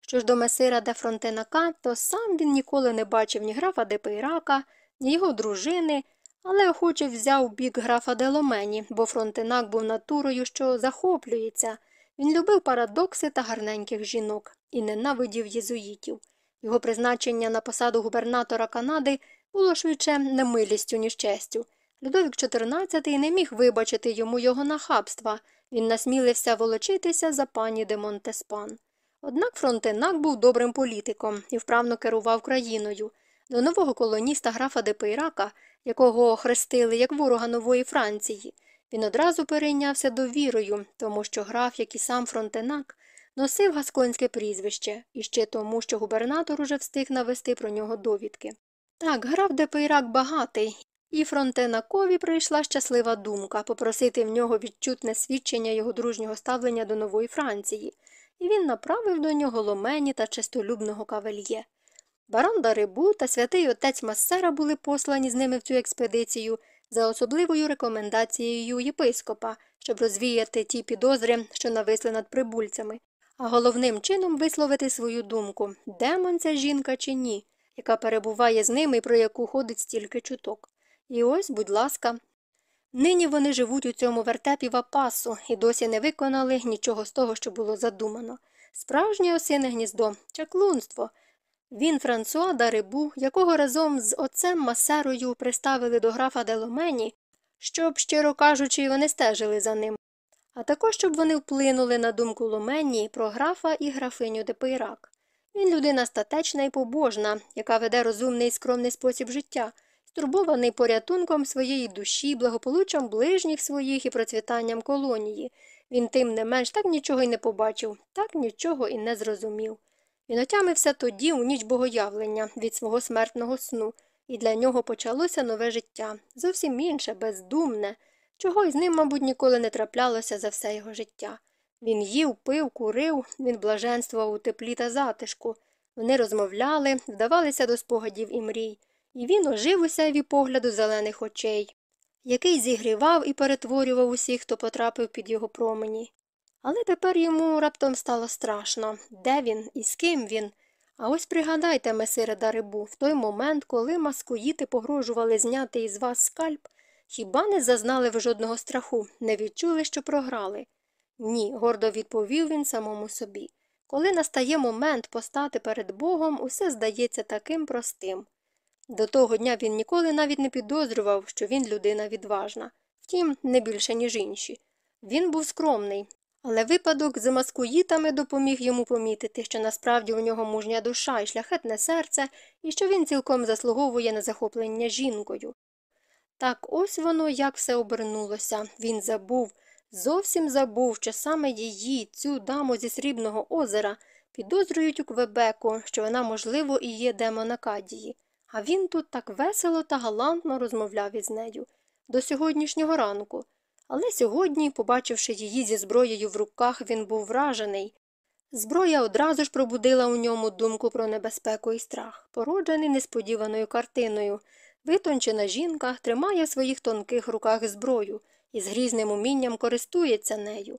Що ж до месира де Фронтенака, то сам він ніколи не бачив ні графа де Пейрака, ні його дружини, але охоче взяв бік графа де Ломені, бо Фронтенак був натурою, що захоплюється. Він любив парадокси та гарненьких жінок і ненавидів єзуїтів. Його призначення на посаду губернатора Канади було швидше немилістю, ніж честю. Людовік XIV не міг вибачити йому його нахабства, він насмілився волочитися за пані де Монтеспан. Однак Фронтенак був добрим політиком і вправно керував країною. До нового колоніста графа де Пейрака, якого охрестили як ворога нової Франції, він одразу перейнявся довірою, тому що граф, як і сам Фронтенак, носив гасконське прізвище, і ще тому, що губернатор уже встиг навести про нього довідки. Так, граф де Пейрак багатий, і Фронтенакові прийшла щаслива думка попросити в нього відчутне свідчення його дружнього ставлення до нової Франції, і він направив до нього ломені та честолюбного кавельє. Барон Дарибу та святий отець Массера були послані з ними в цю експедицію за особливою рекомендацією єпископа, щоб розвіяти ті підозри, що нависли над прибульцями, а головним чином висловити свою думку, демон ця жінка чи ні, яка перебуває з ними і про яку ходить стільки чуток. І ось, будь ласка, нині вони живуть у цьому вертепі вапасу і досі не виконали нічого з того, що було задумано. Справжнє осине гніздо, чаклунство. Він Франсуа Дарибу, якого разом з отцем Масерою приставили до графа Деломені, щоб, щиро кажучи, вони стежили за ним, а також щоб вони вплинули на думку Ломені про графа і графиню Депейрак. Він людина статечна і побожна, яка веде розумний і скромний спосіб життя, стурбований порятунком своєї душі, благополуччям ближніх своїх і процвітанням колонії. Він тим не менш так нічого й не побачив, так нічого і не зрозумів. Він отямився тоді, у ніч богоявлення, від свого смертного сну, і для нього почалося нове життя, зовсім інше, бездумне, чого із ним, мабуть, ніколи не траплялося за все його життя. Він їв, пив, курив, він блаженствував у теплі та затишку. Вони розмовляли, вдавалися до спогадів і мрій, і він ожив у сяйві погляду зелених очей, який зігрівав і перетворював усіх, хто потрапив під його промені. Але тепер йому раптом стало страшно де він і з ким він. А ось пригадайте, месире Дарибу, в той момент, коли маскоїти погрожували зняти із вас скальп, хіба не зазнали ви жодного страху, не відчули, що програли? Ні, гордо відповів він самому собі. Коли настає момент постати перед Богом, усе здається таким простим. До того дня він ніколи навіть не підозрював, що він людина відважна, втім, не більше, ніж інші. Він був скромний, але випадок з маскуїтами допоміг йому помітити, що насправді у нього мужня душа і шляхетне серце, і що він цілком заслуговує на захоплення жінкою. Так ось воно як все обернулося. Він забув, зовсім забув, що саме її, цю даму зі срібного озера, підозрюють у Квебеку, що вона, можливо, і є демон Акадії. А він тут так весело та галантно розмовляв із нею до сьогоднішнього ранку. Але сьогодні, побачивши її зі зброєю в руках, він був вражений. Зброя одразу ж пробудила у ньому думку про небезпеку і страх, породжений несподіваною картиною. Витончена жінка тримає в своїх тонких руках зброю і з грізним умінням користується нею.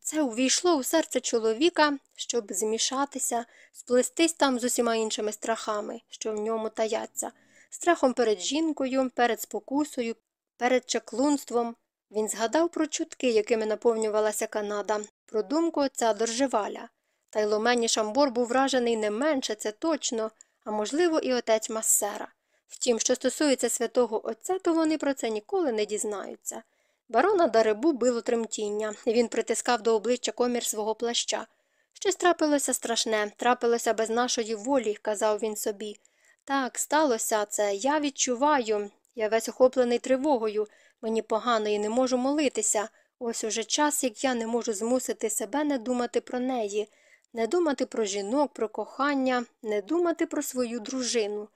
Це увійшло у серце чоловіка, щоб змішатися, сплестись там з усіма іншими страхами, що в ньому таяться, страхом перед жінкою, перед спокусою, перед чаклунством. Він згадав про чутки, якими наповнювалася Канада, про думку отця Доржеваля. Та й Ломені Шамбор був вражений не менше, це точно, а можливо, і отець Массера. Втім, що стосується святого Отця, то вони про це ніколи не дізнаються. Барона Даребу било тремтіння, і він притискав до обличчя комір свого плаща. Щось трапилося страшне, трапилося без нашої волі, казав він собі. Так, сталося це, я відчуваю, я весь охоплений тривогою, мені погано і не можу молитися. Ось уже час, як я не можу змусити себе не думати про неї, не думати про жінок, про кохання, не думати про свою дружину.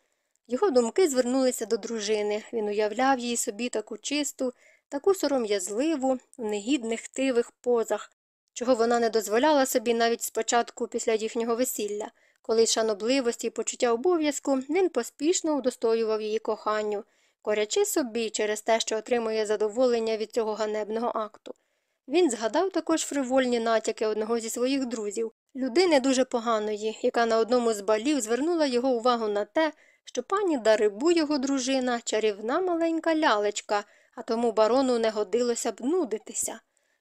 Його думки звернулися до дружини. Він уявляв її собі таку чисту, таку сором'язливу, в негідних тивих позах, чого вона не дозволяла собі навіть спочатку після їхнього весілля, коли шанобливості і почуття обов'язку він поспішно удостоював її коханню, корячи собі через те, що отримує задоволення від цього ганебного акту. Він згадав також фривольні натяки одного зі своїх друзів, людини дуже поганої, яка на одному з балів звернула його увагу на те, що пані Дарибу, його дружина, чарівна маленька лялечка, а тому барону не годилося б нудитися.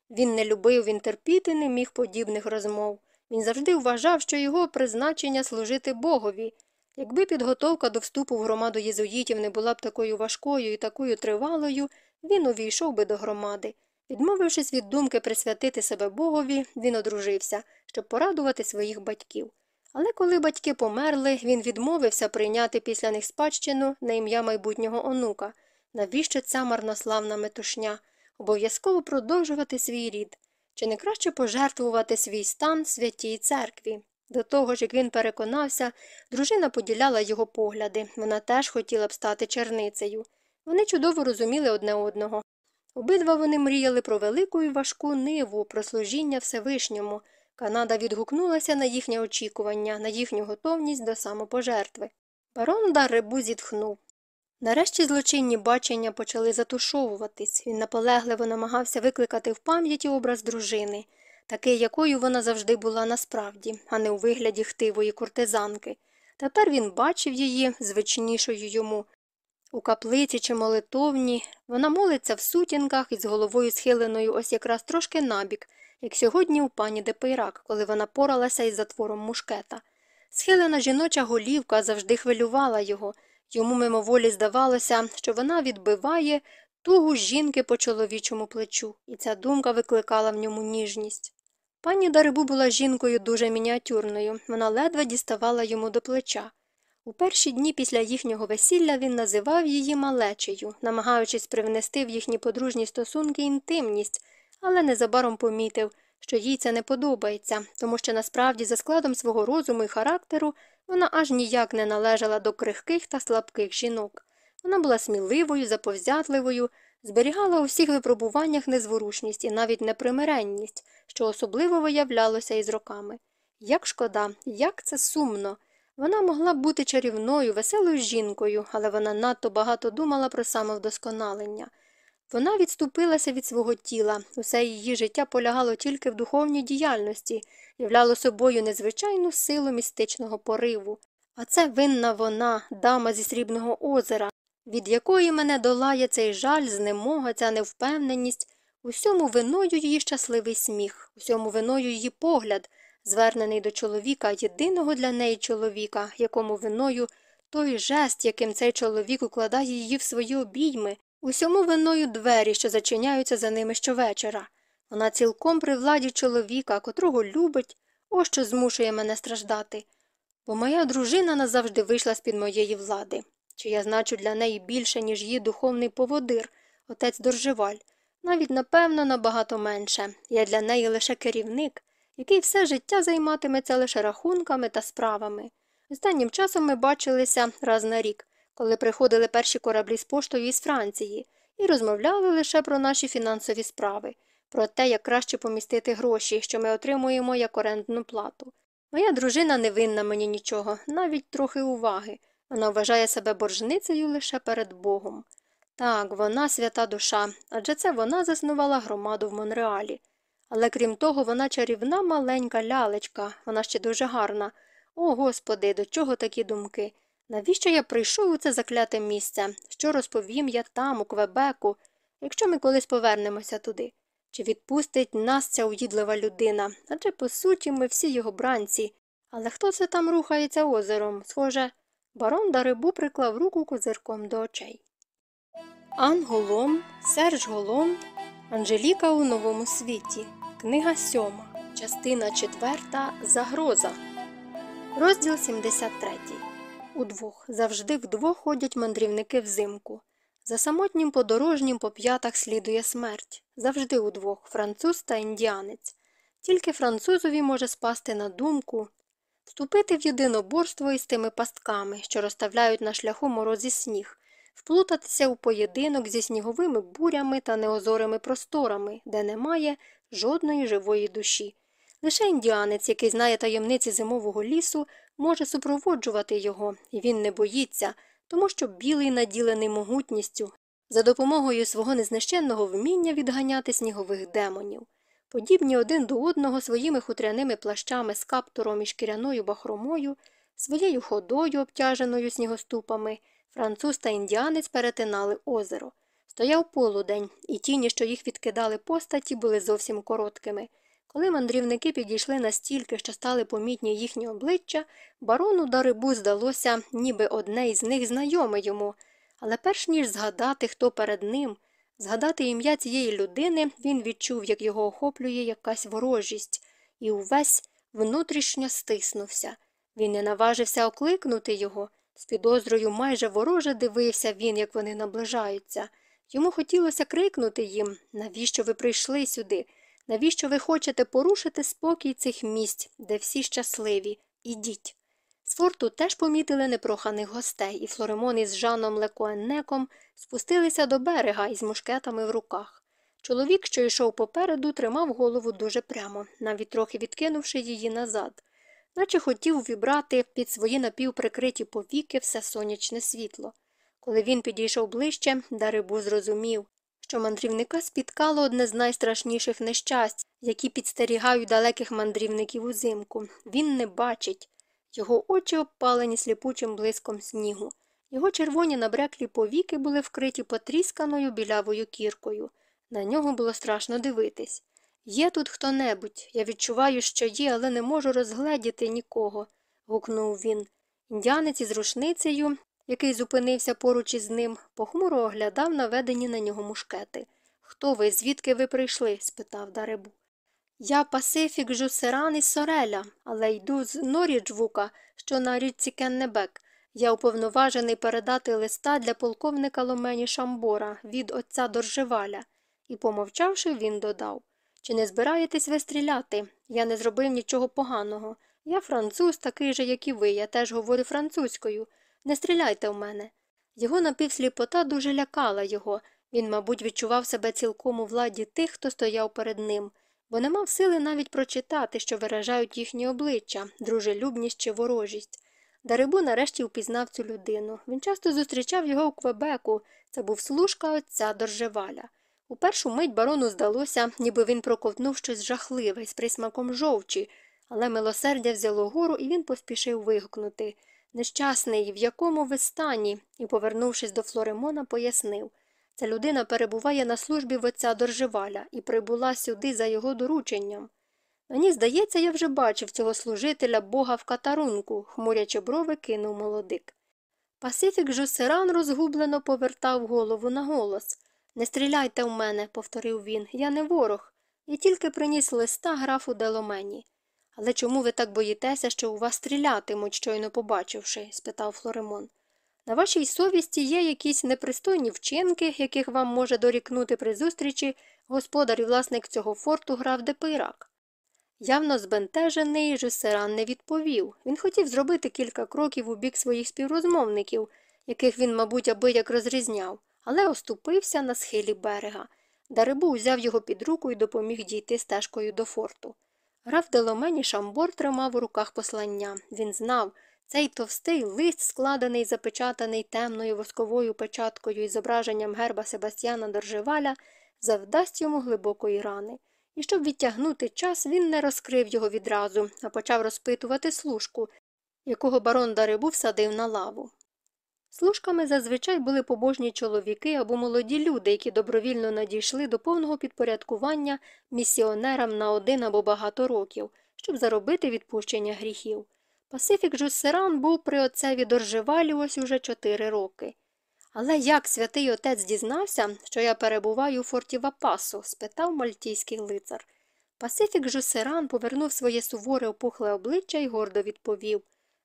Він не любив, він терпіти не міг подібних розмов. Він завжди вважав, що його призначення служити Богові. Якби підготовка до вступу в громаду єзуїтів не була б такою важкою і такою тривалою, він увійшов би до громади. Відмовившись від думки присвятити себе Богові, він одружився, щоб порадувати своїх батьків. Але коли батьки померли, він відмовився прийняти після них спадщину на ім'я майбутнього онука. Навіщо ця марнославна метушня? Обов'язково продовжувати свій рід. Чи не краще пожертвувати свій стан святій церкві? До того ж, як він переконався, дружина поділяла його погляди. Вона теж хотіла б стати черницею. Вони чудово розуміли одне одного. Обидва вони мріяли про велику і важку ниву, про служіння Всевишньому. Канада відгукнулася на їхнє очікування, на їхню готовність до самопожертви. Барон Дарребу зітхнув. Нарешті злочинні бачення почали затушовуватись. Він наполегливо намагався викликати в пам'яті образ дружини, такий, якою вона завжди була насправді, а не у вигляді хтивої куртизанки. Тепер він бачив її звичнішою йому. У каплиці чи молитовні вона молиться в сутінках із головою схиленою ось якраз трошки набік, як сьогодні у пані Депейрак, коли вона поралася із затвором мушкета. Схилена жіноча голівка завжди хвилювала його. Йому мимоволі здавалося, що вона відбиває тугу жінки по чоловічому плечу, і ця думка викликала в ньому ніжність. Пані Дарибу була жінкою дуже мініатюрною, вона ледве діставала йому до плеча. У перші дні після їхнього весілля він називав її малечею, намагаючись привнести в їхні подружні стосунки інтимність, але незабаром помітив, що їй це не подобається, тому що насправді за складом свого розуму і характеру вона аж ніяк не належала до крихких та слабких жінок. Вона була сміливою, заповзятливою, зберігала у всіх випробуваннях незворушність і навіть непримиренність, що особливо виявлялося із роками. Як шкода, як це сумно. Вона могла б бути чарівною, веселою жінкою, але вона надто багато думала про самовдосконалення. Вона відступилася від свого тіла, усе її життя полягало тільки в духовній діяльності, являло собою незвичайну силу містичного пориву. А це винна вона, дама зі срібного озера, від якої мене долає цей жаль, знемога, ця невпевненість, усьому виною її щасливий сміх, усьому виною її погляд, звернений до чоловіка, єдиного для неї чоловіка, якому виною той жест, яким цей чоловік укладає її в свої обійми, усьому виною двері, що зачиняються за ними щовечора. Вона цілком при владі чоловіка, котрого любить, ось що змушує мене страждати. Бо моя дружина назавжди вийшла з під моєї влади. Чи я значу для неї більше, ніж її духовний поводир, отець Доржеваль, навіть, напевно, набагато менше. Я для неї лише керівник, який все життя займатиметься лише рахунками та справами. Останнім часом ми бачилися раз на рік, коли приходили перші кораблі з поштою із Франції, і розмовляли лише про наші фінансові справи, про те, як краще помістити гроші, що ми отримуємо як орендну плату. Моя дружина не винна мені нічого, навіть трохи уваги. Вона вважає себе боржницею лише перед Богом. Так, вона свята душа, адже це вона заснувала громаду в Монреалі. Але крім того, вона чарівна маленька лялечка, вона ще дуже гарна. О, господи, до чого такі думки? Навіщо я прийшов у це закляте місце? Що розповім я там, у Квебеку, якщо ми колись повернемося туди? Чи відпустить нас ця уїдлива людина? Адже, по суті, ми всі його бранці. Але хто це там рухається озером? Схоже, барон Дарибу приклав руку козирком до очей. Ан Голом, Серж Голом, Анжеліка у новому світі. Книга сьома, частина четверта Загроза. Розділ 73. Удвох завжди вдвох ходять мандрівники взимку. За самотнім подорожнім по п'ятах слідує смерть. Завжди удвох француз та індіанець. Тільки французові може спасти на думку вступити в єдиноборство із тими пастками, що розставляють на шляху морозі сніг, вплутатися у поєдинок зі сніговими бурями та неозорими просторами, де немає жодної живої душі. Лише індіанець, який знає таємниці зимового лісу, може супроводжувати його, і він не боїться, тому що білий наділений могутністю, за допомогою свого незнищенного вміння відганяти снігових демонів. Подібні один до одного своїми хутряними плащами з каптуром і шкіряною бахромою, своєю ходою, обтяженою снігоступами, француз та індіанець перетинали озеро. Стояв полудень, і тіні, що їх відкидали постаті, були зовсім короткими. Коли мандрівники підійшли настільки, що стали помітні їхні обличчя, барону Дарибу здалося, ніби одне із них знайоме йому, але перш ніж згадати, хто перед ним, згадати ім'я цієї людини, він відчув, як його охоплює якась ворожість, і увесь внутрішньо стиснувся. Він не наважився окликнути його. З підозрою майже вороже дивився він, як вони наближаються. Йому хотілося крикнути їм навіщо ви прийшли сюди? Навіщо ви хочете порушити спокій цих місць, де всі щасливі? Ідіть. З форту теж помітили непроханих гостей, і Флоремон із Жаном Лекоеннеком спустилися до берега із мушкетами в руках. Чоловік, що йшов попереду, тримав голову дуже прямо, навіть трохи відкинувши її назад, наче хотів вібрати під свої напівприкриті повіки все сонячне світло. Коли він підійшов ближче, Дарибу зрозумів, що мандрівника спіткало одне з найстрашніших нещасть, які підстерігають далеких мандрівників узимку. Він не бачить. Його очі обпалені сліпучим блиском снігу. Його червоні набреклі повіки були вкриті потрісканою білявою кіркою. На нього було страшно дивитись. Є тут хто небудь. Я відчуваю, що є, але не можу розгледіти нікого. гукнув він. Індіанець із рушницею який зупинився поруч із ним, похмуро оглядав наведені на нього мушкети. Хто ви, звідки ви прийшли? спитав Даребу. Я Пасифік Жусеран із Сореля, але йду з Норіджвука, що на річці Кеннебек. Я уповноважений передати листа для полковника Ломені Шамбора від отця Доржеваля. І, помовчавши, він додав Чи не збираєтесь ви стріляти? Я не зробив нічого поганого. Я француз, такий же, як і ви, я теж говорю французькою. Не стріляйте в мене. Його напівсліпота дуже лякала його. Він, мабуть, відчував себе цілком у владі тих, хто стояв перед ним. бо не мав сили навіть прочитати, що виражають їхні обличчя, дружелюбність чи ворожість. Дарибу нарешті впізнав цю людину. Він часто зустрічав його у Квебеку. Це був служка отця Доржеваля. У першу мить барону здалося, ніби він проковтнув щось жахливе з присмаком жовчі, але милосердя взяло гору, і він поспішив вигукнути Нещасний, в якому ви стані, і, повернувшись до Флоремона, пояснив ця людина перебуває на службі в отця Доржеваля і прибула сюди за його дорученням. Мені здається, я вже бачив цього служителя бога в катарунку, хмурячи брови, кинув молодик. Пасифік Жусеран розгублено повертав голову на голос. Не стріляйте в мене, повторив він, я не ворог. Я тільки приніс листа графу Деломені. Але чому ви так боїтеся, що у вас стрілятимуть, щойно побачивши? спитав Флоремон. На вашій совісті є якісь непристойні вчинки, яких вам може дорікнути при зустрічі господар і власник цього форту граф Депейрак. Явно збентежений Жусеран не відповів. Він хотів зробити кілька кроків у бік своїх співрозмовників, яких він, мабуть, аби як розрізняв, але оступився на схилі берега. Дарибу узяв його під руку і допоміг дійти стежкою до форту. Граф Деломені Шамбор тримав у руках послання. Він знав, цей товстий лист, складений, запечатаний темною восковою печаткою і зображенням герба Себастьяна Доржеваля, завдасть йому глибокої рани. І щоб відтягнути час, він не розкрив його відразу, а почав розпитувати служку, якого барон Дарибу всадив на лаву. Служками зазвичай були побожні чоловіки або молоді люди, які добровільно надійшли до повного підпорядкування місіонерам на один або багато років, щоб заробити відпущення гріхів. Пасифік Жуссеран був при отцеві Доржевалі ось уже чотири роки. Але як святий отець дізнався, що я перебуваю у форті Вапасу? спитав мальтійський лицар. Пасифік Жусеран повернув своє суворе опухле обличчя і гордо відповів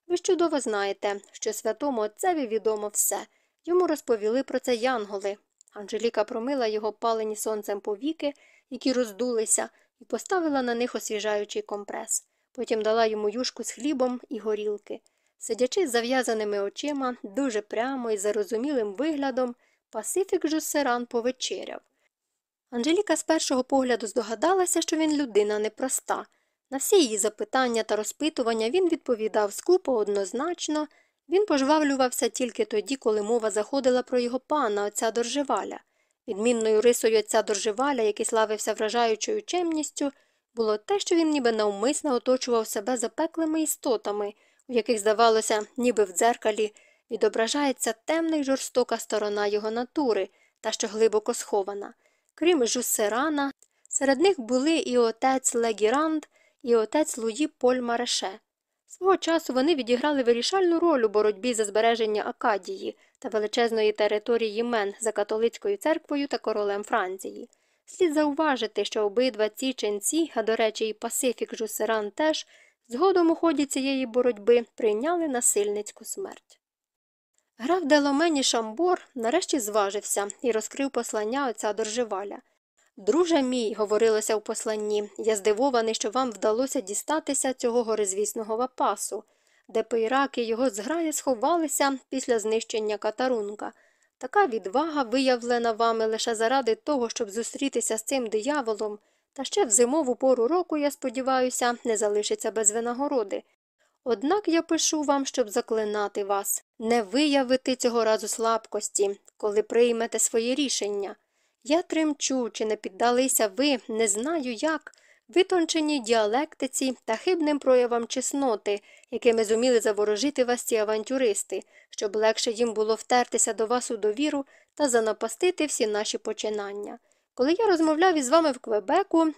Ви чудово знаєте, що святому отцеві відомо все. Йому розповіли про це янголи. Анжеліка промила його палені сонцем повіки, які роздулися, і поставила на них освіжаючий компрес. Потім дала йому юшку з хлібом і горілки. Сидячи з зав'язаними очима, дуже прямо і зарозумілим виглядом, Пасифік Жусеран повечеряв. Анжеліка з першого погляду здогадалася, що він людина непроста. На всі її запитання та розпитування він відповідав скупо, однозначно, він пожвавлювався тільки тоді, коли мова заходила про його пана, отця Доржеваля. Відмінною рисою отця Доржеваля, який славився вражаючою чемністю, було те, що він ніби навмисно оточував себе запеклими істотами в яких, здавалося, ніби в дзеркалі відображається темна й жорстока сторона його натури, та що глибоко схована. Крім Жуссерана, серед них були і отець Легіранд, і отець Луї Поль Мареше. Свого часу вони відіграли вирішальну роль у боротьбі за збереження Акадії та величезної території Мен за католицькою церквою та королем Франції. Слід зауважити, що обидва ці ченці, а до речі, і Пасифік Жусеран теж Згодом у ході цієї боротьби прийняли насильницьку смерть. Граф Деломені Шамбор нарешті зважився і розкрив послання отця Доржеваля. Друже мій, говорилося в посланні, я здивований, що вам вдалося дістатися цього горизвісного вапасу, де пейраки його зграє сховалися після знищення катарунка. Така відвага, виявлена вами лише заради того, щоб зустрітися з цим дияволом, та ще в зимову пору року, я сподіваюся, не залишиться без винагороди. Однак я пишу вам, щоб заклинати вас, не виявити цього разу слабкості, коли приймете своє рішення. Я тремчу, чи не піддалися ви, не знаю як, витонченій діалектиці та хибним проявам чесноти, якими зуміли заворожити вас ці авантюристи, щоб легше їм було втертися до вас у довіру та занапастити всі наші починання. Коли я розмовляв із вами в Квебеку,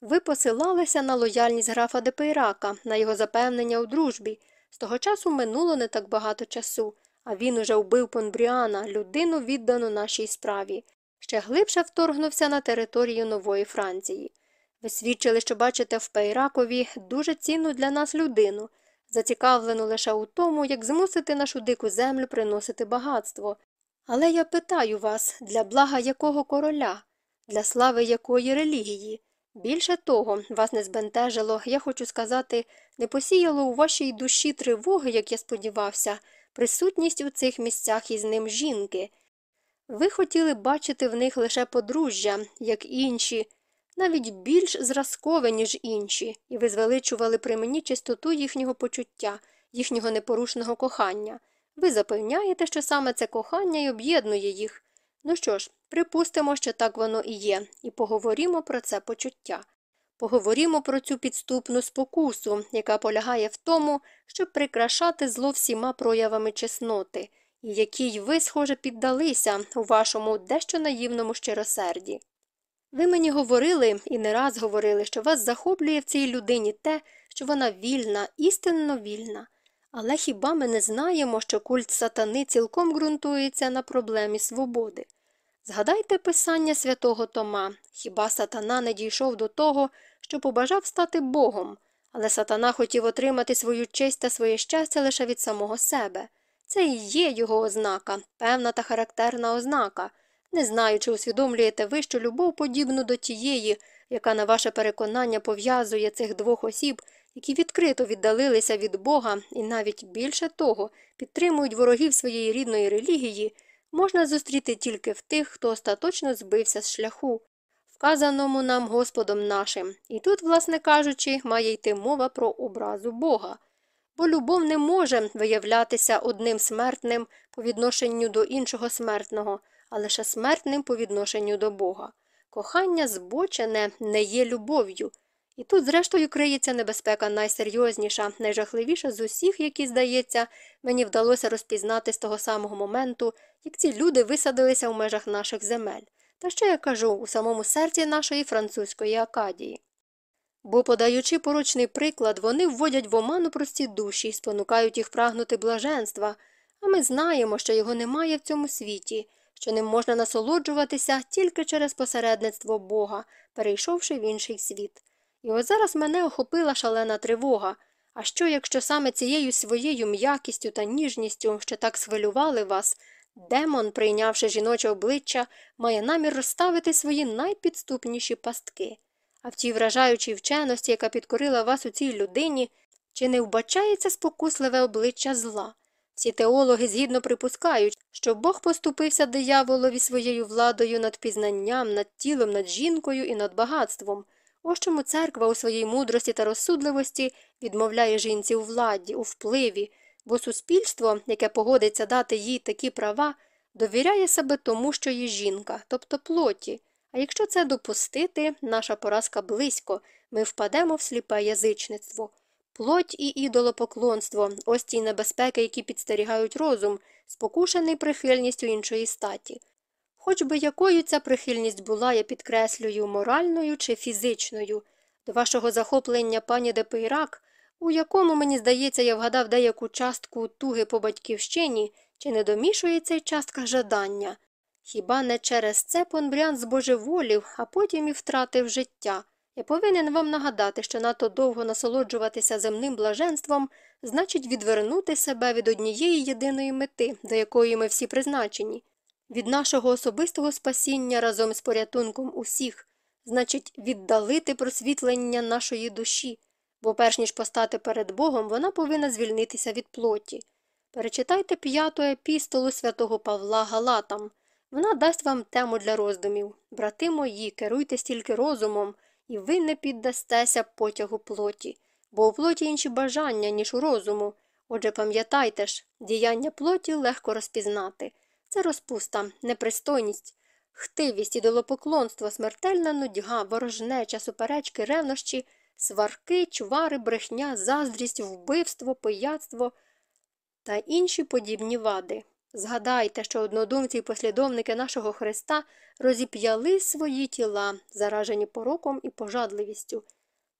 ви посилалися на лояльність графа Депейрака, на його запевнення у дружбі. З того часу минуло не так багато часу, а він уже вбив Понбріана, людину, віддану нашій справі. Ще глибше вторгнувся на територію нової Франції. Ви свідчили, що бачите в Пейракові дуже цінну для нас людину, зацікавлену лише у тому, як змусити нашу дику землю приносити багатство. Але я питаю вас, для блага якого короля? для слави якої релігії. Більше того, вас не збентежило, я хочу сказати, не посіяло у вашій душі тривоги, як я сподівався, присутність у цих місцях із ним жінки. Ви хотіли бачити в них лише подружжя, як інші. навіть більш зразкове, ніж інші, і ви звеличували при мені чистоту їхнього почуття, їхнього непорушного кохання. Ви запевняєте, що саме це кохання й об'єднує їх. Ну що ж, припустимо, що так воно і є, і поговоримо про це почуття. Поговоримо про цю підступну спокусу, яка полягає в тому, щоб прикрашати зло всіма проявами чесноти, і якій ви, схоже, піддалися у вашому дещо наївному щиросерді. Ви мені говорили і не раз говорили, що вас захоплює в цій людині те, що вона вільна, істинно вільна. Але хіба ми не знаємо, що культ сатани цілком ґрунтується на проблемі свободи? Згадайте писання святого Тома хіба сатана не дійшов до того, що побажав стати Богом, але сатана хотів отримати свою честь та своє щастя лише від самого себе. Це і є його ознака, певна та характерна ознака. Не знаю, чи усвідомлюєте ви, що любов подібну до тієї, яка на ваше переконання пов'язує цих двох осіб, які відкрито віддалилися від Бога і навіть більше того підтримують ворогів своєї рідної релігії, можна зустріти тільки в тих, хто остаточно збився з шляху, вказаному нам Господом нашим, і тут, власне кажучи, має йти мова про образу Бога. Бо любов не може виявлятися одним смертним по відношенню до іншого смертного, а лише смертним по відношенню до Бога. Кохання збочене не є любов'ю. І тут, зрештою, криється небезпека найсерйозніша, найжахливіша з усіх, які, здається, мені вдалося розпізнати з того самого моменту, як ці люди висадилися в межах наших земель. Та що я кажу у самому серці нашої французької Акадії. Бо, подаючи порочний приклад, вони вводять в оману прості душі і спонукають їх прагнути блаженства, а ми знаємо, що його немає в цьому світі, що ним можна насолоджуватися тільки через посередництво Бога, перейшовши в інший світ. І ось зараз мене охопила шалена тривога. А що, якщо саме цією своєю м'якістю та ніжністю, що так свилювали вас, демон, прийнявши жіноче обличчя, має намір розставити свої найпідступніші пастки? А в тій вражаючій вченості, яка підкорила вас у цій людині, чи не вбачається спокусливе обличчя зла? Всі теологи згідно припускають, що Бог поступився дияволові своєю владою над пізнанням, над тілом, над жінкою і над багатством. Ось чому церква у своїй мудрості та розсудливості відмовляє жінці у владі, у впливі, бо суспільство, яке погодиться дати їй такі права, довіряє себе тому, що є жінка, тобто плоті. А якщо це допустити, наша поразка близько, ми впадемо в сліпе язичництво. Плоть і ідолопоклонство ось ті небезпеки, які підстерігають розум, спокушений прихильністю іншої статі. Хоч би якою ця прихильність була, я підкреслюю, моральною чи фізичною, до вашого захоплення пані Депейрак, у якому, мені здається, я вгадав деяку частку туги по батьківщині, чи не домішується частка жадання. Хіба не через це Понбрян збожеволів, а потім і втратив життя. Я повинен вам нагадати, що надто довго насолоджуватися земним блаженством значить відвернути себе від однієї єдиної мети, до якої ми всі призначені, від нашого особистого спасіння разом з порятунком усіх, значить, віддалити просвітлення нашої душі, бо, перш ніж постати перед Богом, вона повинна звільнитися від плоті. Перечитайте п'яту епістолу святого Павла Галатам. Вона дасть вам тему для роздумів. Брати мої, керуйте стільки розумом, і ви не піддастеся потягу плоті, бо у плоті інші бажання, ніж у розуму. Отже, пам'ятайте ж, діяння плоті легко розпізнати. Це розпуста, непристойність, хтивість, ідолопоклонство, смертельна нудьга, ворожнеча, суперечки, ревнощі, сварки, чвари, брехня, заздрість, вбивство, пияцтво та інші подібні вади. Згадайте, що однодумці й послідовники нашого Христа розіп'яли свої тіла, заражені пороком і пожадливістю.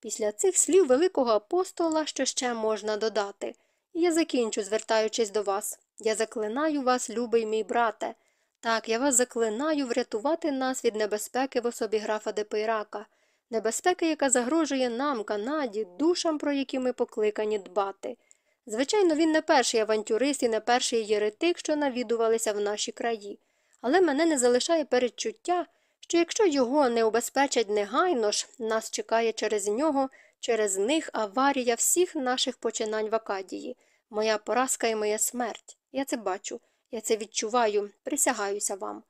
Після цих слів великого апостола, що ще можна додати, я закінчу, звертаючись до вас. Я заклинаю вас, любий мій брате. Так, я вас заклинаю врятувати нас від небезпеки в особі графа Депейрака, небезпеки, яка загрожує нам, Канаді, душам, про які ми покликані дбати. Звичайно, він не перший авантюрист і не перший єретик, що навідувалися в наші краї, але мене не залишає передчуття, що якщо його не убезпечать негайно ж, нас чекає через нього, через них аварія всіх наших починань в Акадії, моя поразка і моя смерть. Я це бачу, я це відчуваю, присягаюся вам.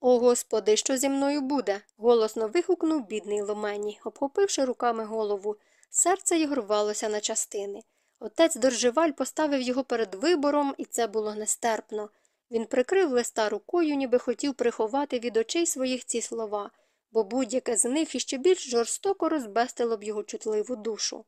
О, Господи, що зі мною буде? голосно вигукнув бідний Ломені, обхопивши руками голову. Серце його рвалося на частини. Отець Доржеваль поставив його перед вибором, і це було нестерпно. Він прикрив листа рукою, ніби хотів приховати від очей своїх ці слова, бо будь-яке з них іще більш жорстоко розбестило б його чутливу душу.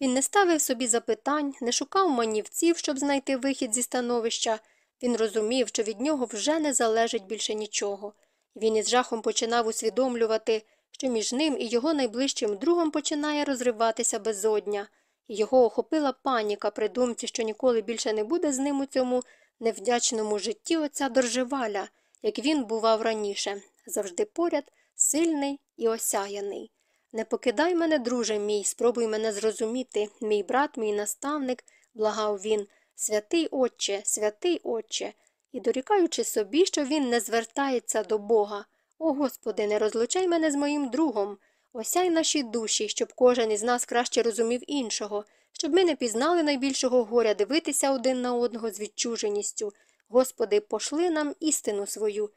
Він не ставив собі запитань, не шукав манівців, щоб знайти вихід зі становища. Він розумів, що від нього вже не залежить більше нічого. Він із жахом починав усвідомлювати, що між ним і його найближчим другом починає розриватися безодня, його охопила паніка при думці, що ніколи більше не буде з ним у цьому невдячному житті отця Доржеваля, як він бував раніше, завжди поряд, сильний і осяяний. Не покидай мене, друже мій, спробуй мене зрозуміти, мій брат, мій наставник, благав він, святий Отче, святий Отче, і дорікаючи собі, що він не звертається до Бога. О Господи, не розлучай мене з моїм другом, осяй наші душі, щоб кожен із нас краще розумів іншого, щоб ми не пізнали найбільшого горя дивитися один на одного з відчуженістю. Господи, пошли нам істину свою.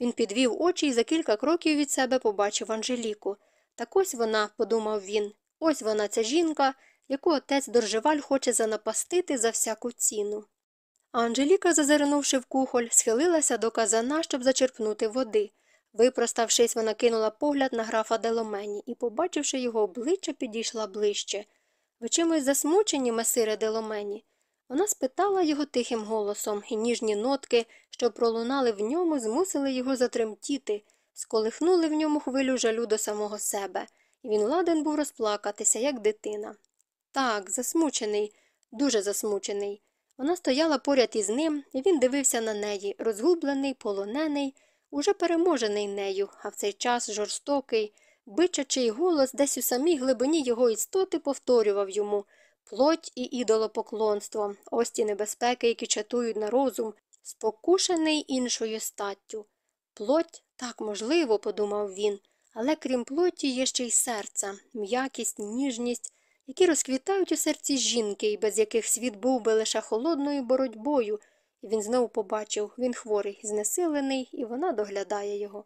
Він підвів очі і за кілька кроків від себе побачив Анжеліку. Так ось вона, подумав він, ось вона, ця жінка, яку отець Доржеваль хоче занапастити за всяку ціну. А Анжеліка, зазирнувши в кухоль, схилилася до казана, щоб зачерпнути води. Випроставшись, вона кинула погляд на графа Деломені і, побачивши його обличчя, підійшла ближче. Ви чимось засмучені, месире Деломені? Вона спитала його тихим голосом, і ніжні нотки, що пролунали в ньому, змусили його затремтіти, сколихнули в ньому хвилю жалю до самого себе, і він ладен був розплакатися, як дитина. Так, засмучений, дуже засмучений. Вона стояла поряд із ним, і він дивився на неї, розгублений, полонений, уже переможений нею, а в цей час жорстокий, бичачий голос десь у самій глибині його істоти повторював йому плоть і ідолопоклонство, ось ті небезпеки, які чатують на розум, спокушений іншою статтю. Плоть так можливо, подумав він, але крім плоті є ще й серце, м'якість, ніжність, які розквітають у серці жінки, і без яких світ був би лише холодною боротьбою, він знову побачив він хворий, знесилений, і вона доглядає його.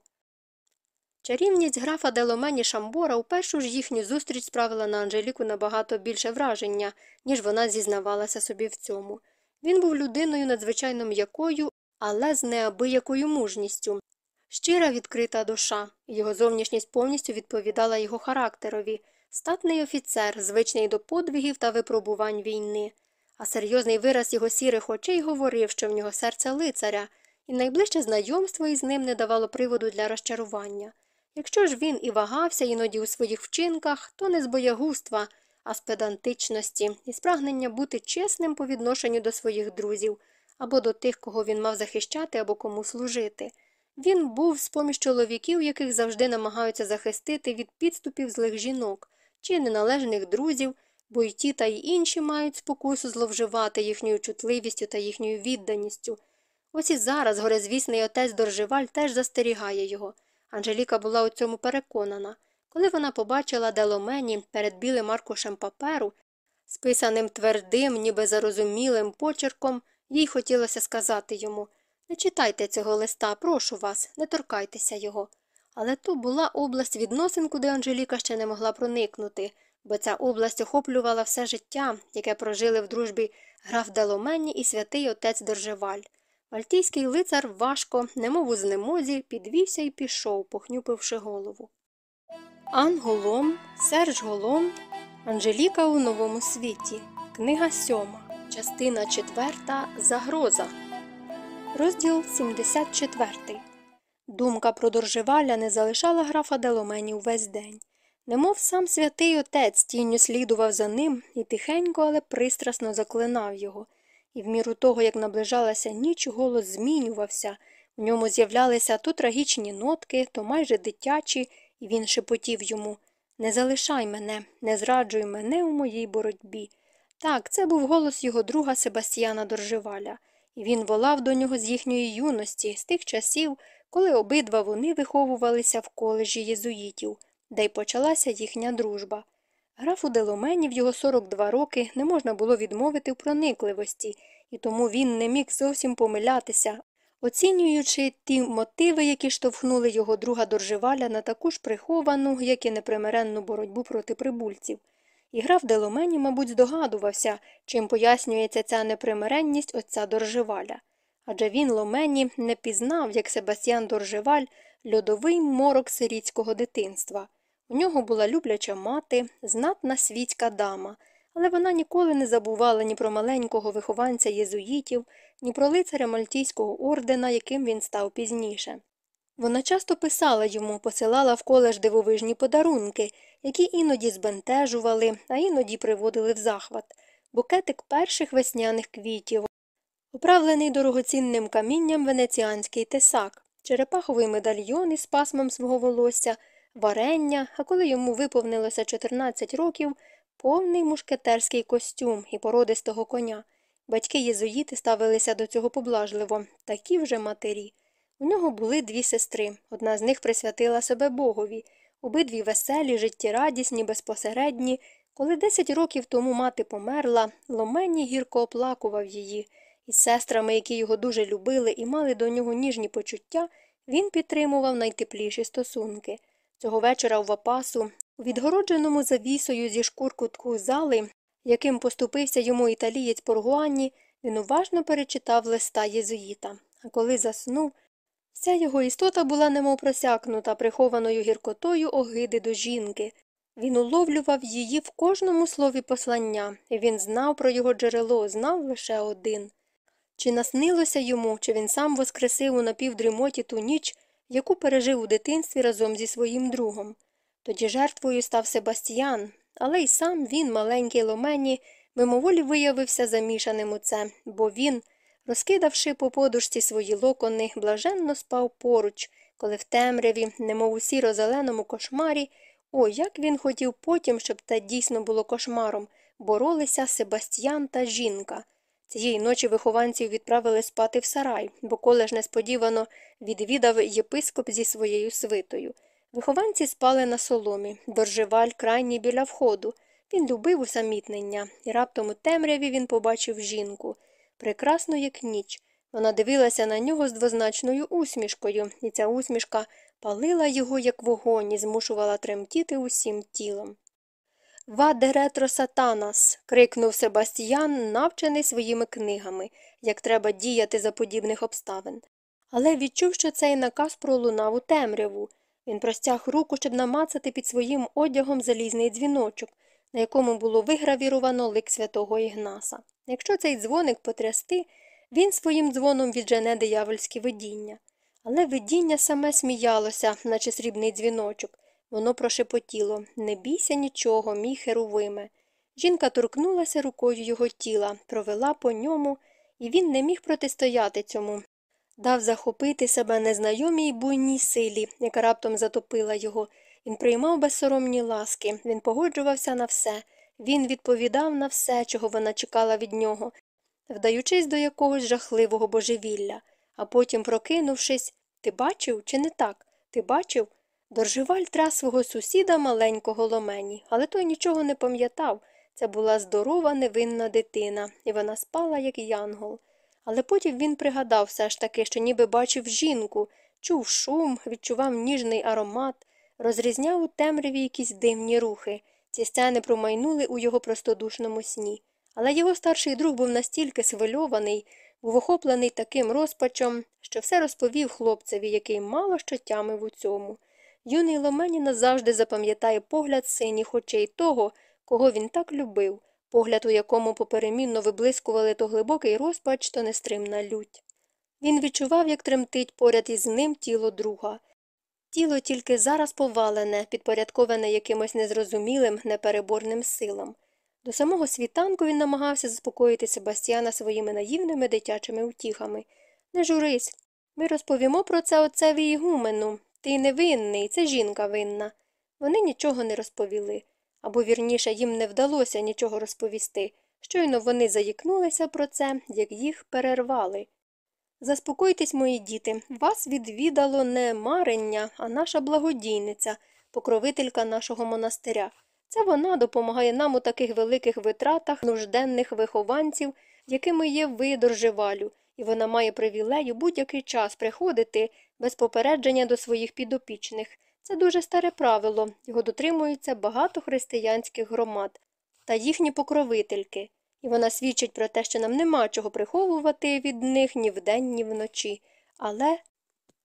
Чарівність графа Деломені Шамбора у першу ж їхню зустріч справила на Анжеліку набагато більше враження, ніж вона зізнавалася собі в цьому. Він був людиною надзвичайно м'якою, але з неабиякою мужністю. Щира відкрита душа, його зовнішність повністю відповідала його характерові, статний офіцер, звичний до подвигів та випробувань війни, а серйозний вираз його сірих очей говорив, що в нього серце лицаря, і найближче знайомство із ним не давало приводу для розчарування. Якщо ж він і вагався іноді у своїх вчинках, то не з боягузтва, а з педантичності і з прагнення бути чесним по відношенню до своїх друзів або до тих, кого він мав захищати або кому служити. Він був з поміж чоловіків, яких завжди намагаються захистити від підступів злих жінок чи неналежних друзів, бо й ті та й інші мають спокусу зловживати їхньою чутливістю та їхньою відданістю. Ось і зараз горизвісний отець Доржеваль теж застерігає його. Анжеліка була у цьому переконана. Коли вона побачила Деломені перед білим аркушем паперу, списаним твердим, ніби зарозумілим почерком, їй хотілося сказати йому Не читайте цього листа, прошу вас, не торкайтеся його. Але то була область відносин, куди Анжеліка ще не могла проникнути, бо ця область охоплювала все життя, яке прожили в дружбі граф Деломені і святий отець Доржеваль. Мальтійський лицар важко, немов у знемозі, підвівся і пішов, похнюпивши голову. Ан Голом, Серж Голом, Анжеліка у новому світі. Книга сьома, частина четверта Загроза. Розділ 74. Думка про Доржеваля не залишала графа Деломені увесь день. Немов сам святий отець тінню слідував за ним і тихенько, але пристрасно заклинав його. І в міру того, як наближалася ніч, голос змінювався, в ньому з'являлися то трагічні нотки, то майже дитячі, і він шепотів йому Не залишай мене, не зраджуй мене у моїй боротьбі. Так, це був голос його друга Себастьяна Доржеваля, і він волав до нього з їхньої юності, з тих часів, коли обидва вони виховувалися в коледжі єзуїтів, де й почалася їхня дружба. Графу Деломені в його 42 роки не можна було відмовити в проникливості, і тому він не міг зовсім помилятися, Оцінюючи ті мотиви, які штовхнули його друга Доржеваля на таку ж приховану, як і непримиренну боротьбу проти прибульців. І граф Деломені, мабуть, здогадувався, чим пояснюється ця непримиренність отця Доржеваля. Адже він Ломені не пізнав, як Себастьян Доржеваль, льодовий морок сирітського дитинства. У нього була любляча мати, знатна світська дама, але вона ніколи не забувала ні про маленького вихованця єзуїтів, ні про лицаря Мальтійського ордена, яким він став пізніше. Вона часто писала йому, посилала в коледж дивовижні подарунки, які іноді збентежували, а іноді приводили в захват, букетик перших весняних квітів, управлений дорогоцінним камінням венеціанський тесак, черепаховий медальйон із пасмом свого волосся, варення, а коли йому виповнилося 14 років, повний мушкетерський костюм і породистого коня. Батьки єзуїти ставилися до цього поблажливо, такі вже матері. У нього були дві сестри. Одна з них присвятила себе Богові, обидві веселі, життєрадісні, безпосередні. Коли десять років тому мати померла, Ломені гірко оплакував її. Із сестрами, які його дуже любили і мали до нього ніжні почуття, він підтримував найтепліші стосунки. Цього вечора у Вапасу, у відгородженому завісою зі шкур кутку зали, яким поступився йому італієць Поргуанні, він уважно перечитав листа єзуїта. А коли заснув, вся його істота була немов просякнута прихованою гіркотою огиди до жінки. Він уловлював її в кожному слові послання, і він знав про його джерело, знав лише один. Чи наснилося йому, чи він сам воскресив у напівдрімоті ту ніч, яку пережив у дитинстві разом зі своїм другом. Тоді жертвою став Себастьян, але й сам він, маленький Ломені, мимоволі виявився замішаним у це, бо він, розкидавши по подушці свої локони, блаженно спав поруч, коли в темряві, немов у сіро-зеленому кошмарі, о, як він хотів потім, щоб те дійсно було кошмаром, боролися Себастьян та жінка. Цієї ночі вихованців відправили спати в сарай, бо колеж несподівано відвідав єпископ зі своєю свитою. Вихованці спали на соломі, доржеваль крайній біля входу. Він любив усамітнення, і раптом у темряві він побачив жінку. Прекрасну, як ніч. Вона дивилася на нього з двозначною усмішкою, і ця усмішка палила його, як вогонь, і змушувала тремтіти усім тілом. Ваде ретро сатанас. крикнув Себастьян, навчений своїми книгами, як треба діяти за подібних обставин. Але відчув, що цей наказ пролунав у темряву. Він простяг руку, щоб намацати під своїм одягом залізний дзвіночок, на якому було вигравіровано лик святого Ігнаса. Якщо цей дзвоник потрясти, він своїм дзвоном віджене диявольські видіння. Але видіння саме сміялося, наче срібний дзвіночок. Воно прошепотіло Не бійся нічого, мій херувиме. Жінка торкнулася рукою його тіла, провела по ньому, і він не міг протистояти цьому. Дав захопити себе незнайомій буйній силі, яка раптом затопила його. Він приймав безсоромні ласки, він погоджувався на все, він відповідав на все, чого вона чекала від нього, вдаючись до якогось жахливого божевілля, а потім, прокинувшись, ти бачив, чи не так? Ти бачив? Дорживаль трас свого сусіда маленького ломені, але той нічого не пам'ятав. Це була здорова, невинна дитина, і вона спала, як янгол. Але потім він пригадав все ж таки, що ніби бачив жінку, чув шум, відчував ніжний аромат, розрізняв у темряві якісь дивні рухи. Ці сцени промайнули у його простодушному сні. Але його старший друг був настільки свильований, був охоплений таким розпачом, що все розповів хлопцеві, який мало що тямив у цьому. Юний Ломені назавжди запам'ятає погляд синіх очей того, кого він так любив, погляд, у якому поперемінно виблискували то глибокий розпач, то нестримна лють. Він відчував, як тремтить поряд із ним тіло друга. Тіло тільки зараз повалене, підпорядковане якимось незрозумілим, непереборним силам. До самого світанку він намагався заспокоїти Себастьяна своїми наївними дитячими утіхами. Не журись. Ми розповімо про це отцеві ігумену. Ти не винний, це жінка винна. Вони нічого не розповіли. Або, вірніше, їм не вдалося нічого розповісти. Щойно вони заїкнулися про це, як їх перервали. Заспокойтесь, мої діти, вас відвідало не марення, а наша благодійниця, покровителька нашого монастиря. Це вона допомагає нам у таких великих витратах нужденних вихованців, якими є ви, доржевалю, і вона має привілею будь-який час приходити без попередження до своїх підопічних. Це дуже старе правило, його дотримуються багато християнських громад та їхні покровительки, і вона свідчить про те, що нам нема чого приховувати від них ні вдень, ні вночі. Але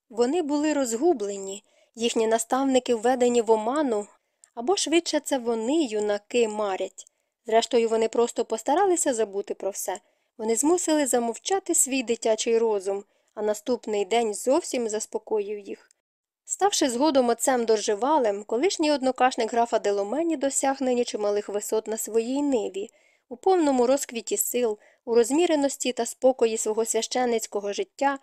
вони були розгублені, їхні наставники введені в оману, або швидше це вони, юнаки, марять. Зрештою, вони просто постаралися забути про все. Вони змусили замовчати свій дитячий розум, а наступний день зовсім заспокоїв їх. Ставши згодом отцем доживалем, колишній однокашник графа Деломені досяг нині чималих висот на своїй ниві, у повному розквіті сил, у розміреності та спокої свого священицького життя,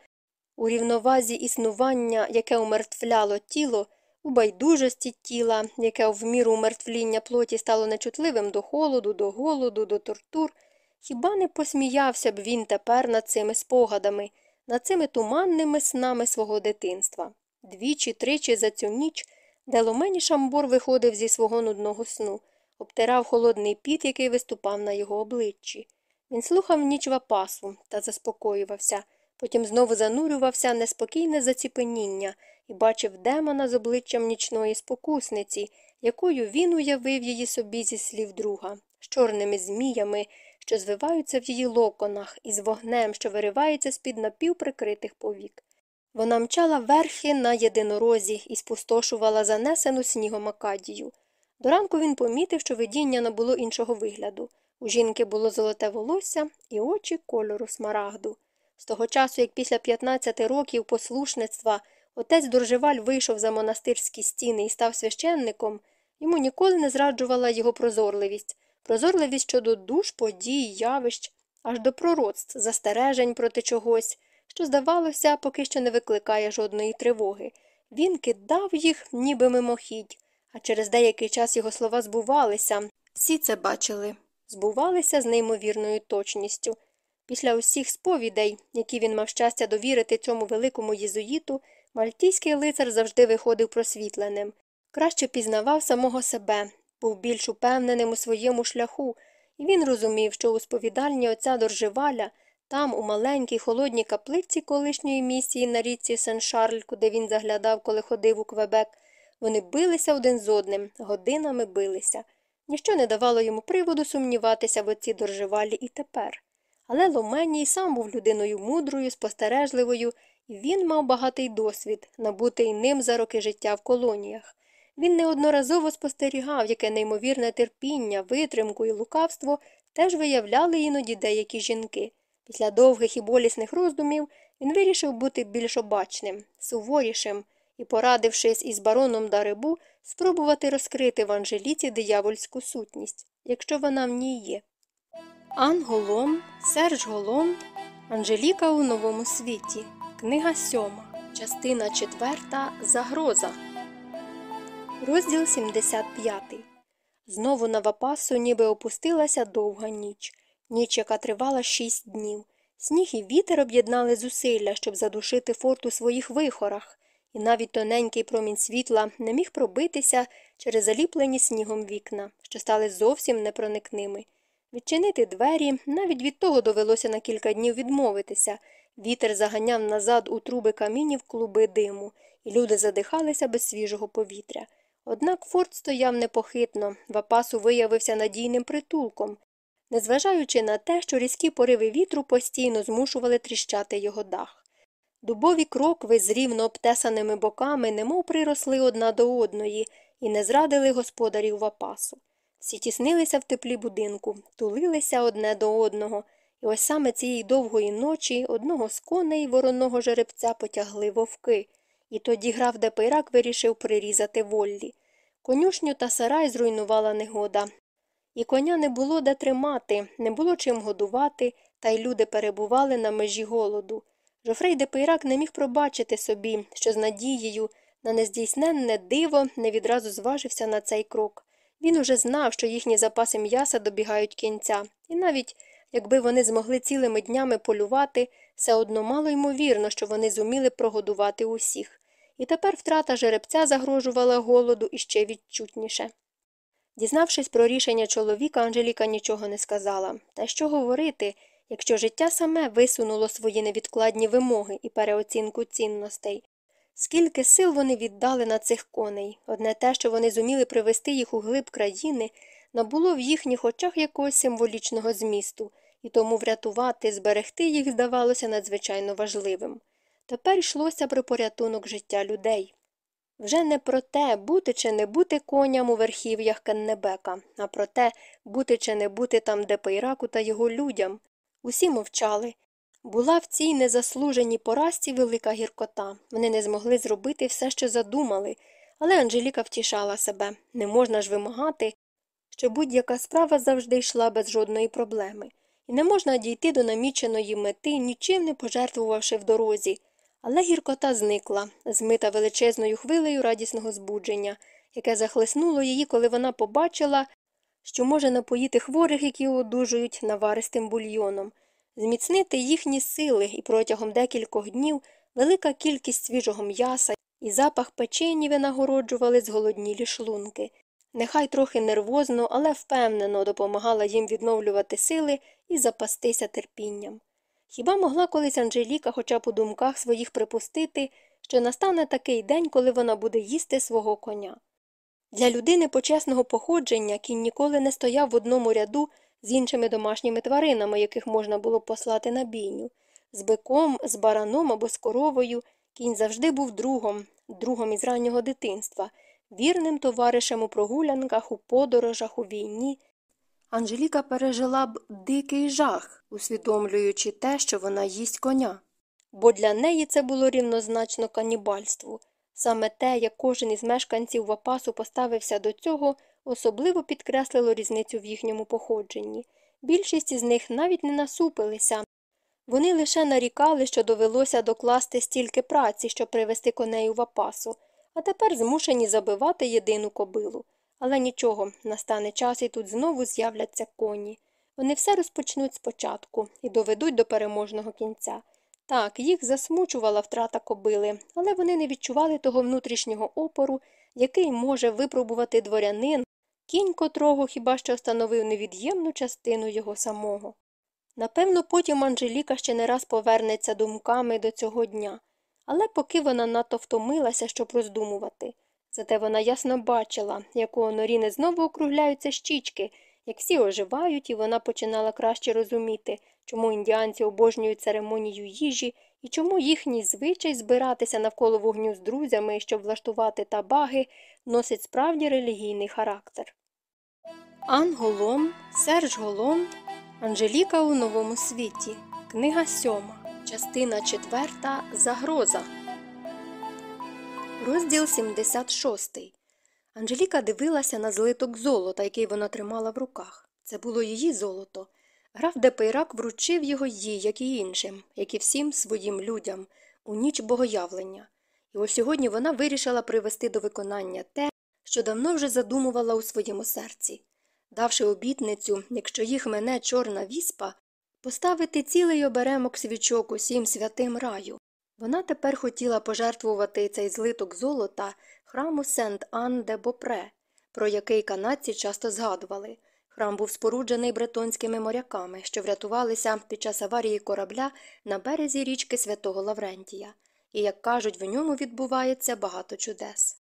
у рівновазі існування, яке умертвляло тіло, у байдужості тіла, яке в міру умертвління плоті стало нечутливим до холоду, до голоду, до тортур, хіба не посміявся б він тепер над цими спогадами, над цими туманними снами свого дитинства? Двічі, тричі за цю ніч Деломені Шамбор виходив зі свого нудного сну, обтирав холодний піт, який виступав на його обличчі. Він слухав ніч вапасу та заспокоювався, потім знову занурювався неспокійне заціпеніння і бачив демона з обличчям нічної спокусниці, якою він уявив її собі зі слів друга, з чорними зміями, що звиваються в її локонах, і з вогнем, що виривається з під напівприкритих повік. Вона мчала верхи на єдинорозі і спустошувала занесену снігом акадію. До ранку він помітив, що видіння набуло іншого вигляду. У жінки було золоте волосся і очі кольору смарагду. З того часу, як після 15 років послушництва отець Доржеваль вийшов за монастирські стіни і став священником, йому ніколи не зраджувала його прозорливість, прозорливість щодо душ, подій, явищ, аж до пророцтв, застережень проти чогось що, здавалося, поки що не викликає жодної тривоги. Він кидав їх, ніби мимохідь, а через деякий час його слова збувалися. Всі це бачили, збувалися з неймовірною точністю. Після усіх сповідей, які він мав щастя довірити цьому великому єзуїту, мальтійський лицар завжди виходив просвітленим, краще пізнавав самого себе, був більш упевненим у своєму шляху, і він розумів, що у сповідальні отця Доржеваля там, у маленькій холодній каплиці колишньої місії на річці Сен-Шарль, куди він заглядав, коли ходив у Квебек, вони билися один з одним, годинами билися. Ніщо не давало йому приводу сумніватися в оці доржевалі і тепер. Але Ломеній сам був людиною мудрою, спостережливою, і він мав багатий досвід, набутий ним за роки життя в колоніях. Він неодноразово спостерігав, яке неймовірне терпіння, витримку і лукавство теж виявляли іноді деякі жінки. Після довгих і болісних роздумів він вирішив бути більш обачним, суворішим і, порадившись із бароном Даребу, спробувати розкрити в Анжеліці диявольську сутність, якщо вона в ній є. Ан Голон, Серж Голон, Анжеліка у новому світі. Книга сьома. Частина четверта. Загроза. Розділ 75. Знову на вапасу ніби опустилася довга ніч ніч, яка тривала шість днів. Сніг і вітер об'єднали зусилля, щоб задушити форт у своїх вихорах, і навіть тоненький промінь світла не міг пробитися через заліплені снігом вікна, що стали зовсім непроникними. Відчинити двері навіть від того довелося на кілька днів відмовитися. Вітер заганяв назад у труби камінів клуби диму, і люди задихалися без свіжого повітря. Однак форт стояв непохитно, Вапасу виявився надійним притулком, незважаючи на те, що різкі пориви вітру постійно змушували тріщати його дах. Дубові крокви з рівно обтесаними боками немов приросли одна до одної і не зрадили господарів Вапасу. Всі тіснилися в теплі будинку, тулилися одне до одного, і ось саме цієї довгої ночі одного з коней вороного жеребця потягли вовки, і тоді граф Депейрак вирішив прирізати Воллі. Конюшню та сарай зруйнувала негода, і коня не було де тримати, не було чим годувати, та й люди перебували на межі голоду. Жофрей де Пейрак не міг пробачити собі, що з надією на нездійсненне диво не відразу зважився на цей крок. Він уже знав, що їхні запаси м'яса добігають кінця, і навіть якби вони змогли цілими днями полювати, все одно мало ймовірно, що вони зуміли прогодувати усіх. І тепер втрата жеребця загрожувала голоду іще відчутніше. Дізнавшись про рішення чоловіка, Анжеліка нічого не сказала. Та що говорити, якщо життя саме висунуло свої невідкладні вимоги і переоцінку цінностей. Скільки сил вони віддали на цих коней, одне те, що вони зуміли привести їх у глиб країни, набуло в їхніх очах якогось символічного змісту, і тому врятувати, зберегти їх здавалося надзвичайно важливим. Тепер йшлося про порятунок життя людей. Вже не про те, бути чи не бути коням у верхів'ях Кеннебека, а про те, бути чи не бути там, де Пейраку та його людям. Усі мовчали. Була в цій незаслуженій поразці велика гіркота. Вони не змогли зробити все, що задумали, але Анжеліка втішала себе не можна ж вимагати, що будь-яка справа завжди йшла без жодної проблеми, і не можна дійти до наміченої мети, нічим не пожертвувавши в дорозі. Але гіркота зникла, змита величезною хвилею радісного збудження, яке захлеснуло її, коли вона побачила, що може напоїти хворих, які одужують наваристим бульйоном, зміцнити їхні сили, і протягом декількох днів велика кількість свіжого м'яса і запах печені винагороджували зголоднілі шлунки. Нехай трохи нервозно, але впевнено допомагала їм відновлювати сили і запастися терпінням. Хіба могла колись Анжеліка хоча б у думках своїх припустити, що настане такий день, коли вона буде їсти свого коня? Для людини почесного походження кінь ніколи не стояв в одному ряду з іншими домашніми тваринами, яких можна було послати на бійню. З биком, з бараном або з коровою кінь завжди був другом, другом із раннього дитинства, вірним товаришем у прогулянках, у подорожах, у війні. Анжеліка пережила б дикий жах, усвідомлюючи те, що вона їсть коня. Бо для неї це було рівнозначно канібальству. Саме те, як кожен із мешканців Вапасу поставився до цього, особливо підкреслило різницю в їхньому походженні. Більшість із них навіть не насупилися. Вони лише нарікали, що довелося докласти стільки праці, щоб привести коней у Вапасу, а тепер змушені забивати єдину кобилу. Але нічого, настане час і тут знову з'являться коні. Вони все розпочнуть спочатку і доведуть до переможного кінця. Так, їх засмучувала втрата кобили, але вони не відчували того внутрішнього опору, який може випробувати дворянин, кінь котрого хіба що становив невід'ємну частину його самого. Напевно, потім Анжеліка ще не раз повернеться думками до цього дня, але поки вона надто втомилася, щоб роздумувати. Зате вона ясно бачила, як у Оноріни знову округляються щічки, як всі оживають, і вона починала краще розуміти, чому індіанці обожнюють церемонію їжі і чому їхній звичай збиратися навколо вогню з друзями, щоб влаштувати табаги, носить справді релігійний характер. Ан Голом, Серж Голом, Анжеліка у новому світі. Книга сьома. Частина четверта. Загроза. Розділ 76. Анжеліка дивилася на злиток золота, який вона тримала в руках. Це було її золото. Граф Депейрак вручив його їй, як і іншим, як і всім своїм людям, у ніч богоявлення. І ось сьогодні вона вирішила привести до виконання те, що давно вже задумувала у своєму серці, давши обітницю, якщо їх мене чорна віспа, поставити цілий оберемок свічок усім святим раю. Вона тепер хотіла пожертвувати цей злиток золота храму Сент Ан де Бопре, про який канадці часто згадували. Храм був споруджений бретонськими моряками, що врятувалися під час аварії корабля на березі річки Святого Лаврентія, і, як кажуть, в ньому відбувається багато чудес.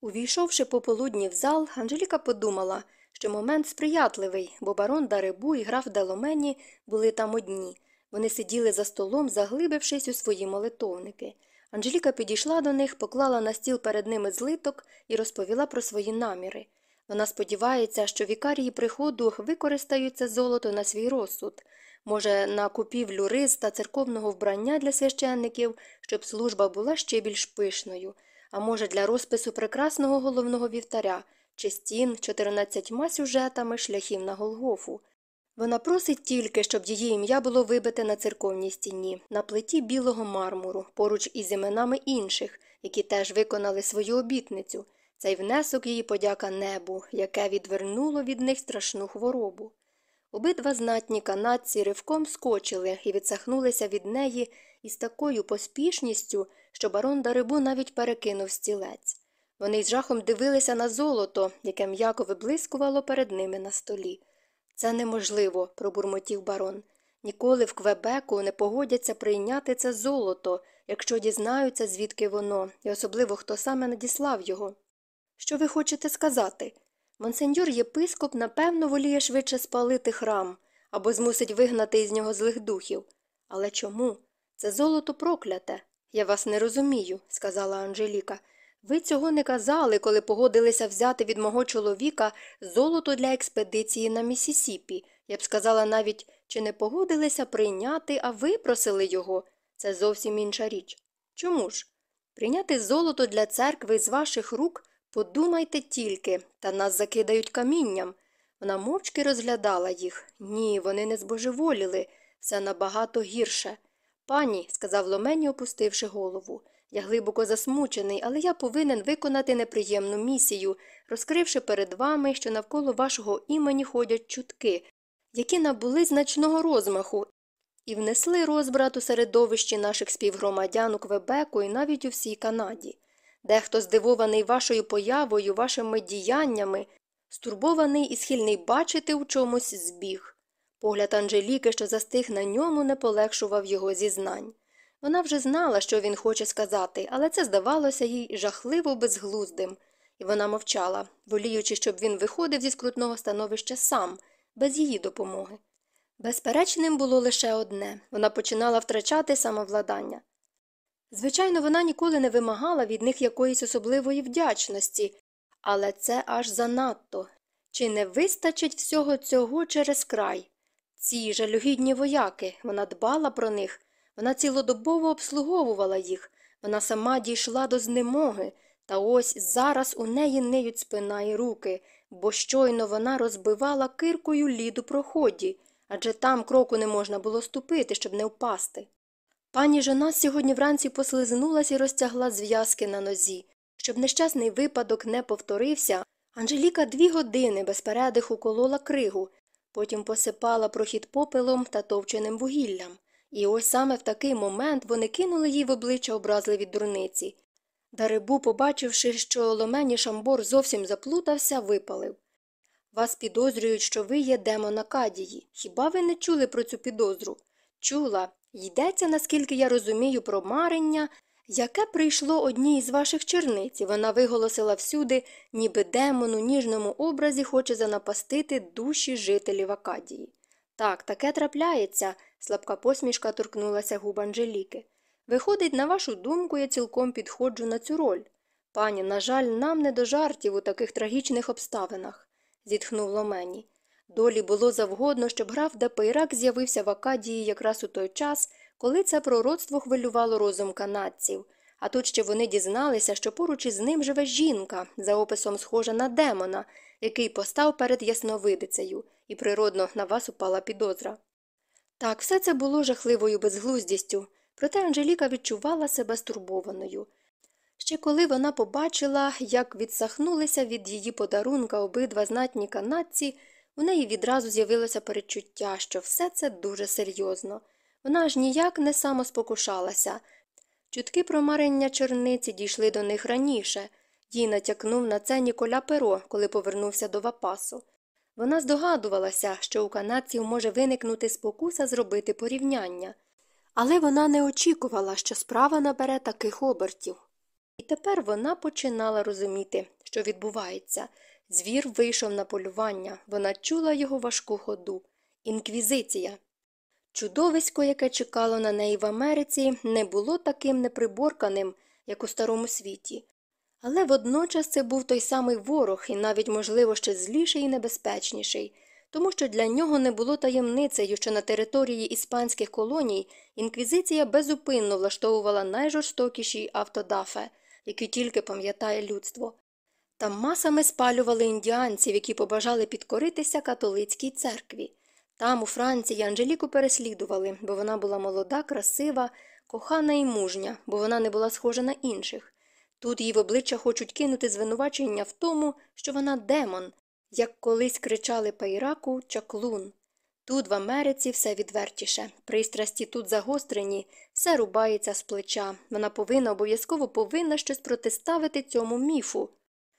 Увійшовши пополудні в зал, Анжеліка подумала, що момент сприятливий, бо барон Даребу і граф Деломені були там одні. Вони сиділи за столом, заглибившись у свої молитовники. Анжеліка підійшла до них, поклала на стіл перед ними злиток і розповіла про свої наміри. Вона сподівається, що вікарії приходу використають це золото на свій розсуд, може, на купівлю риз та церковного вбрання для священників, щоб служба була ще більш пишною, а може, для розпису прекрасного головного вівтаря чи стін чотирнадцятьма сюжетами шляхів на Голгофу. Вона просить тільки, щоб її ім'я було вибите на церковній стіні, на плиті білого мармуру, поруч із іменами інших, які теж виконали свою обітницю. Цей внесок її подяка небу, яке відвернуло від них страшну хворобу. Обидва знатні канадці ривком скочили і відсахнулися від неї із такою поспішністю, що барон Дарибу навіть перекинув стілець. Вони з жахом дивилися на золото, яке м'яко виблискувало перед ними на столі. Це неможливо, пробурмотів барон. Ніколи в Квебеку не погодяться прийняти це золото, якщо дізнаються, звідки воно, і особливо хто саме надіслав його. Що ви хочете сказати? Монсеньор єпископ, напевно, воліє швидше спалити храм або змусить вигнати із нього злих духів. Але чому? Це золото прокляте. Я вас не розумію, сказала Анжеліка. Ви цього не казали, коли погодилися взяти від мого чоловіка золото для експедиції на Місісіпі. Я б сказала навіть, чи не погодилися прийняти, а випросили його. Це зовсім інша річ. Чому ж? Прийняти золото для церкви з ваших рук подумайте тільки, та нас закидають камінням. Вона мовчки розглядала їх. Ні, вони не збожеволіли, все набагато гірше. Пані, сказав Ломені, опустивши голову, я глибоко засмучений, але я повинен виконати неприємну місію, розкривши перед вами, що навколо вашого імені ходять чутки, які набули значного розмаху і внесли розбрат у середовищі наших співгромадян у Квебеку і навіть у всій Канаді. Дехто здивований вашою появою, вашими діяннями, стурбований і схильний бачити у чомусь збіг. Погляд Анжеліки, що застиг на ньому, не полегшував його зізнань. Вона вже знала, що він хоче сказати, але це здавалося їй жахливо безглуздим, і вона мовчала, воліючи, щоб він виходив зі скрутного становища сам, без її допомоги. Безперечним було лише одне вона починала втрачати самовладання. Звичайно, вона ніколи не вимагала від них якоїсь особливої вдячності, але це аж занадто. Чи не вистачить всього цього через край? Ці жалюгідні вояки, вона дбала про них, вона цілодобово обслуговувала їх, вона сама дійшла до знемоги, та ось зараз у неї ниють спина і руки, бо щойно вона розбивала киркою лід у проході, адже там кроку не можна було ступити, щоб не впасти. Пані жона сьогодні вранці послизнулась і розтягла зв'язки на нозі. Щоб нещасний випадок не повторився, Анжеліка дві години без передиху колола кригу, потім посипала прохід попелом та товченим вугіллям. І ось саме в такий момент вони кинули їй в обличчя образливі дурниці. Дарибу, побачивши, що ломені шамбор зовсім заплутався, випалив. Вас підозрюють, що ви є демон Акадії. Хіба ви не чули про цю підозру? Чула. Йдеться, наскільки я розумію, про марення, яке прийшло одній із ваших черниць, і вона виголосила всюди, ніби демон у ніжному образі хоче занапастити душі жителів Акадії. Так, таке трапляється, слабка посмішка торкнулася губ Анжеліки. Виходить, на вашу думку, я цілком підходжу на цю роль. Пані, на жаль, нам не до жартів у таких трагічних обставинах, зітхнув Ломені. Долі було завгодно, щоб граф Депейрак з'явився в Акадії якраз у той час, коли це пророцтво хвилювало розум канадців, а тут ще вони дізналися, що поруч із ним живе жінка, за описом схожа на демона, який постав перед ясновидицею, і природно на вас упала підозра. Так, все це було жахливою безглуздістю, проте Анжеліка відчувала себе стурбованою. Ще коли вона побачила, як відсахнулися від її подарунка обидва знатні канадці, у неї відразу з'явилося перечуття, що все це дуже серйозно. Вона ж ніяк не самоспокушалася. Чутки про марення черниці дійшли до них раніше, їй натякнув на це Ніколя Перо, коли повернувся до Вапасу. Вона здогадувалася, що у канадців може виникнути спокуса зробити порівняння, але вона не очікувала, що справа набере таких обертів. І тепер вона починала розуміти, що відбувається. Звір вийшов на полювання, вона чула його важку ходу. Інквізиція. Чудовисько, яке чекало на неї в Америці, не було таким неприборканим, як у старому світі. Але водночас це був той самий ворог і навіть, можливо, ще зліший і небезпечніший, тому що для нього не було таємницею, що на території іспанських колоній інквізиція безупинно влаштовувала найжорстокіші автодафе, які тільки пам'ятає людство. Там масами спалювали індіанців, які побажали підкоритися католицькій церкві. Там, у Франції, Анжеліку переслідували, бо вона була молода, красива, кохана і мужня, бо вона не була схожа на інших. Тут їй в обличчя хочуть кинути звинувачення в тому, що вона демон, як колись кричали Пайраку чаклун. Тут, в Америці, все відвертіше. Пристрасті тут загострені, все рубається з плеча. Вона повинна, обов'язково повинна щось протиставити цьому міфу,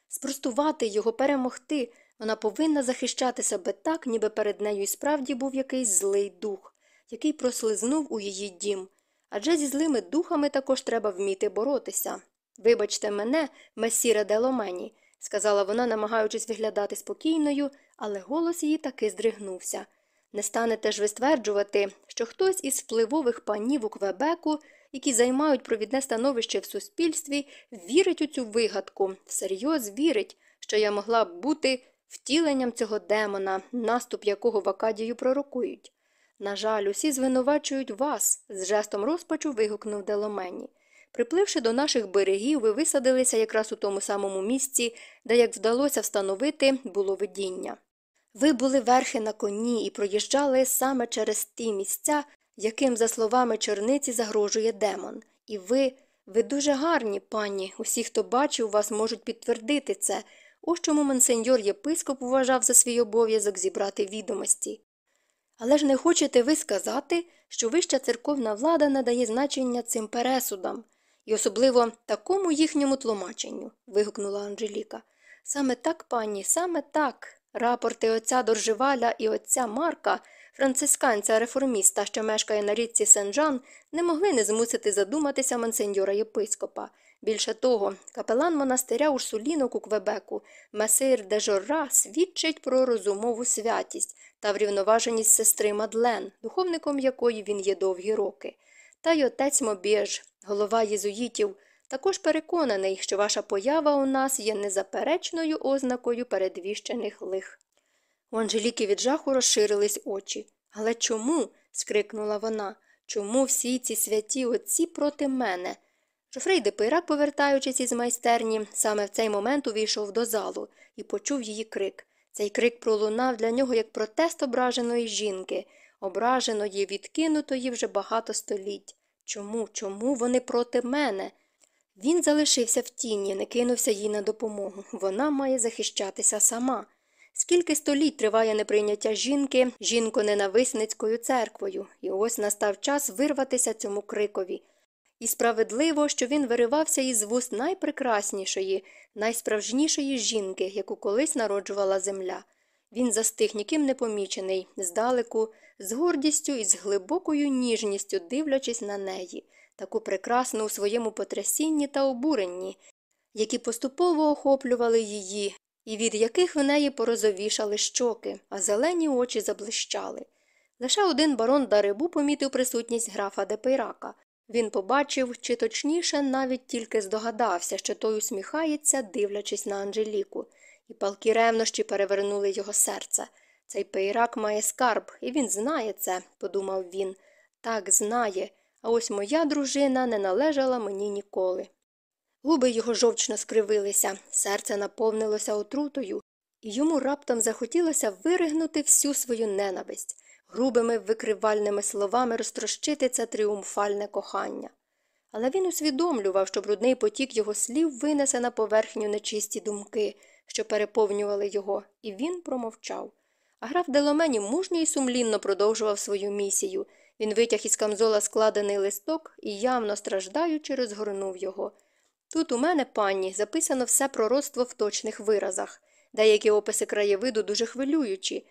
спростувати його, перемогти. Вона повинна захищати себе так, ніби перед нею і справді був якийсь злий дух, який прослизнув у її дім. Адже зі злими духами також треба вміти боротися. Вибачте мене, месіре Деломені, сказала вона, намагаючись виглядати спокійною, але голос її таки здригнувся. Не станете ж ви стверджувати, що хтось із впливових панів у Квебеку, які займають провідне становище в суспільстві, вірить у цю вигадку, всерйоз вірить, що я могла б бути втіленням цього демона, наступ якого в Акадію пророкують. На жаль, усі звинувачують вас, з жестом розпачу вигукнув Деломені. Припливши до наших берегів, ви висадилися якраз у тому самому місці, де, як вдалося встановити, було видіння. Ви були верхи на коні і проїжджали саме через ті місця, яким, за словами чорниці, загрожує демон. І ви, ви дуже гарні, пані. Усі, хто бачив вас, можуть підтвердити це. Ось чому монсеньор єпископ вважав за свій обов'язок зібрати відомості. Але ж не хочете ви сказати, що вища церковна влада надає значення цим пересудам, і особливо такому їхньому тлумаченню, вигукнула Анжеліка. Саме так, пані, саме так. Рапорти отця Дорживаля і отця Марка, францисканця реформіста, що мешкає на річці Сен-Жан, не могли не змусити задуматися монсеньора єпископа. Більше того, капелан монастиря Урсулінок у Квебеку, месир де Жорра, свідчить про розумову святість та врівноваженість сестри Мадлен, духовником якої він є довгі роки. Та й отець Мобєж, голова єзуїтів, також переконаний, що ваша поява у нас є незаперечною ознакою передвіщених лих. У Анжеліки від жаху розширились очі. Але чому? скрикнула вона. Чому всі ці святі отці проти мене? Жофрей де Пирак, повертаючись із майстерні, саме в цей момент увійшов до залу і почув її крик. Цей крик пролунав для нього як протест ображеної жінки, ображеної, відкинутої вже багато століть. Чому, чому вони проти мене? Він залишився в тіні, не кинувся їй на допомогу. Вона має захищатися сама. Скільки століть триває неприйняття жінки жінко-ненависницькою церквою, і ось настав час вирватися цьому крикові. І справедливо, що він виривався із вуст найпрекраснішої, найсправжнішої жінки, яку колись народжувала земля. Він застиг ніким не помічений, здалеку, з гордістю і з глибокою ніжністю дивлячись на неї, таку прекрасну у своєму потрясінні та обуренні, які поступово охоплювали її, і від яких в неї порозовішали щоки, а зелені очі заблищали. Лише один барон Дарибу помітив присутність графа Депейрака. Він побачив, чи точніше навіть тільки здогадався, що той усміхається, дивлячись на Анжеліку, і палкі ревнощі перевернули його серце. Цей Пейрак має скарб, і він знає це, подумав він. Так знає, а ось моя дружина не належала мені ніколи. Губи його жовчно скривилися, серце наповнилося отрутою, і йому раптом захотілося виригнути всю свою ненависть, грубими викривальними словами розтрощити це тріумфальне кохання. Але він усвідомлював, що брудний потік його слів винесе на поверхню нечисті думки, що переповнювали його, і він промовчав. Граф Деломені мужньо і сумлінно продовжував свою місію. Він витяг із камзола складений листок і, явно страждаючи, розгорнув його. Тут у мене, пані, записано все пророцтво в точних виразах, деякі описи краєвиду дуже хвилюючі.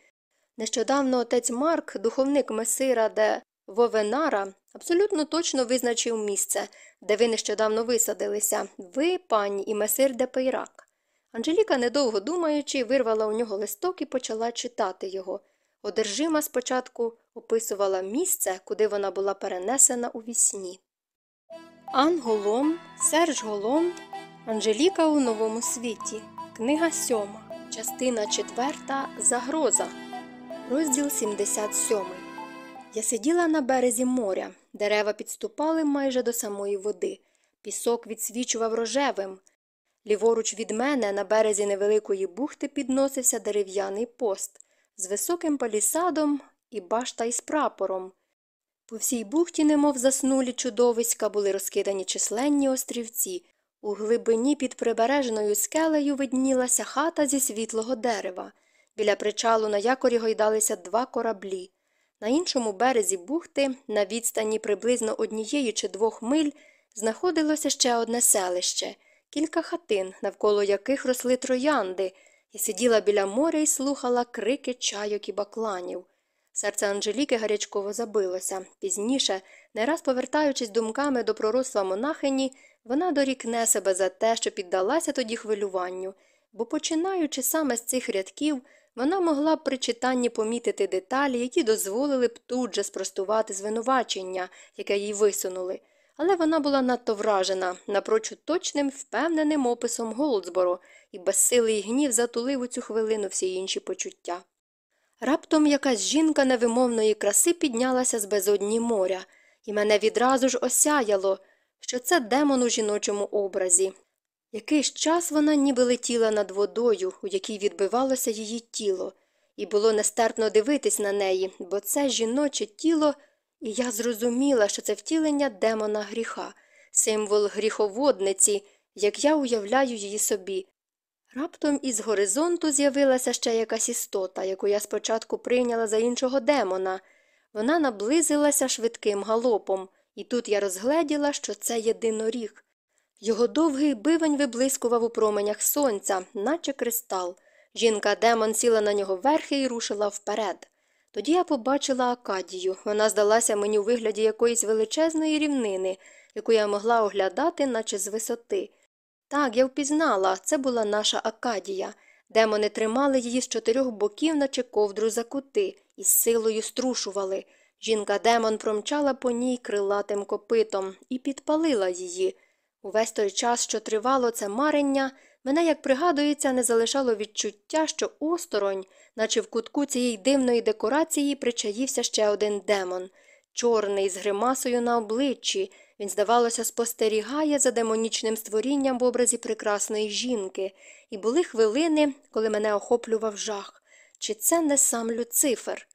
Нещодавно отець Марк, духовник месира де Вовенара, абсолютно точно визначив місце, де ви нещодавно висадилися, ви, пані, і месир де Пейрак. Анжеліка, недовго думаючи, вирвала у нього листок і почала читати його. Одержима спочатку описувала місце, куди вона була перенесена у вісні. Ан Голом, Серж Голом, Анжеліка у новому світі. Книга сьома, частина четверта Загроза. Розділ 77. Я сиділа на березі моря. Дерева підступали майже до самої води. Пісок відсвічував рожевим. Ліворуч від мене на березі невеликої бухти підносився дерев'яний пост з високим палісадом і башта із прапором. По всій бухті, немов заснулі чудовиська, були розкидані численні острівці. У глибині під прибережною скелею виднілася хата зі світлого дерева. Біля причалу на якорі гойдалися два кораблі. На іншому березі бухти, на відстані приблизно однієї чи двох миль, знаходилося ще одне селище, кілька хатин, навколо яких росли троянди, і сиділа біля моря і слухала крики чайок і бакланів. Серце Анжеліки гарячково забилося. Пізніше, не раз повертаючись думками до пророцтва монахині, вона дорікне себе за те, що піддалася тоді хвилюванню, бо, починаючи саме з цих рядків, вона могла б при читанні помітити деталі, які дозволили б тут же спростувати звинувачення, яке їй висунули. Але вона була надто вражена, напрочуд точним, впевненим описом Голдсборо, і безсилий гнів затулив у цю хвилину всі інші почуття. Раптом якась жінка невимовної краси піднялася з безодні моря, і мене відразу ж осяяло, що це демон у жіночому образі. Якийсь час вона ніби летіла над водою, у якій відбивалося її тіло, і було нестерпно дивитись на неї, бо це жіноче тіло, і я зрозуміла, що це втілення демона гріха, символ гріховодниці, як я уявляю її собі. Раптом із горизонту з'явилася ще якась істота, яку я спочатку прийняла за іншого демона. Вона наблизилася швидким галопом, і тут я розгледіла, що це єдиноріг. Його довгий бивень виблискував у променях сонця, наче кристал. Жінка демон сіла на нього верхи і рушила вперед. Тоді я побачила Акадію. Вона здалася мені у вигляді якоїсь величезної рівнини, яку я могла оглядати, наче з висоти. Так, я впізнала, це була наша Акадія. Демони тримали її з чотирьох боків, наче ковдру за кути, і з силою струшували. Жінка демон промчала по ній крилатим копитом і підпалила її. Увесь той час, що тривало це марення, мене, як пригадується, не залишало відчуття, що осторонь, наче в кутку цієї дивної декорації, причаївся ще один демон, чорний, з гримасою на обличчі. Він, здавалося, спостерігає за демонічним створінням в образі прекрасної жінки, і були хвилини, коли мене охоплював жах. Чи це не сам Люцифер?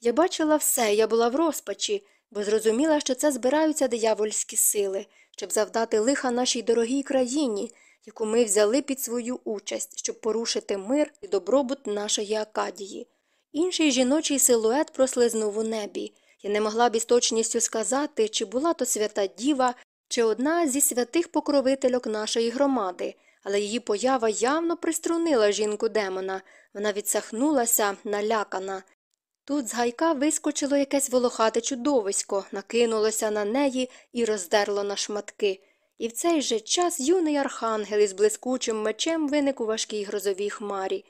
Я бачила все, я була в розпачі, бо зрозуміла, що це збираються диявольські сили, щоб завдати лиха нашій дорогій країні, яку ми взяли під свою участь, щоб порушити мир і добробут нашої Акадії. Інший жіночий силует прослизнув у небі. Я не могла б із точністю сказати, чи була то свята діва, чи одна зі святих покровительок нашої громади, але її поява явно приструнила жінку демона. Вона відсахнулася, налякана. Тут з гайка вискочило якесь волохате чудовисько, накинулося на неї і роздерло на шматки. І в цей же час юний архангел із блискучим мечем виник у важкій грозовій хмарі.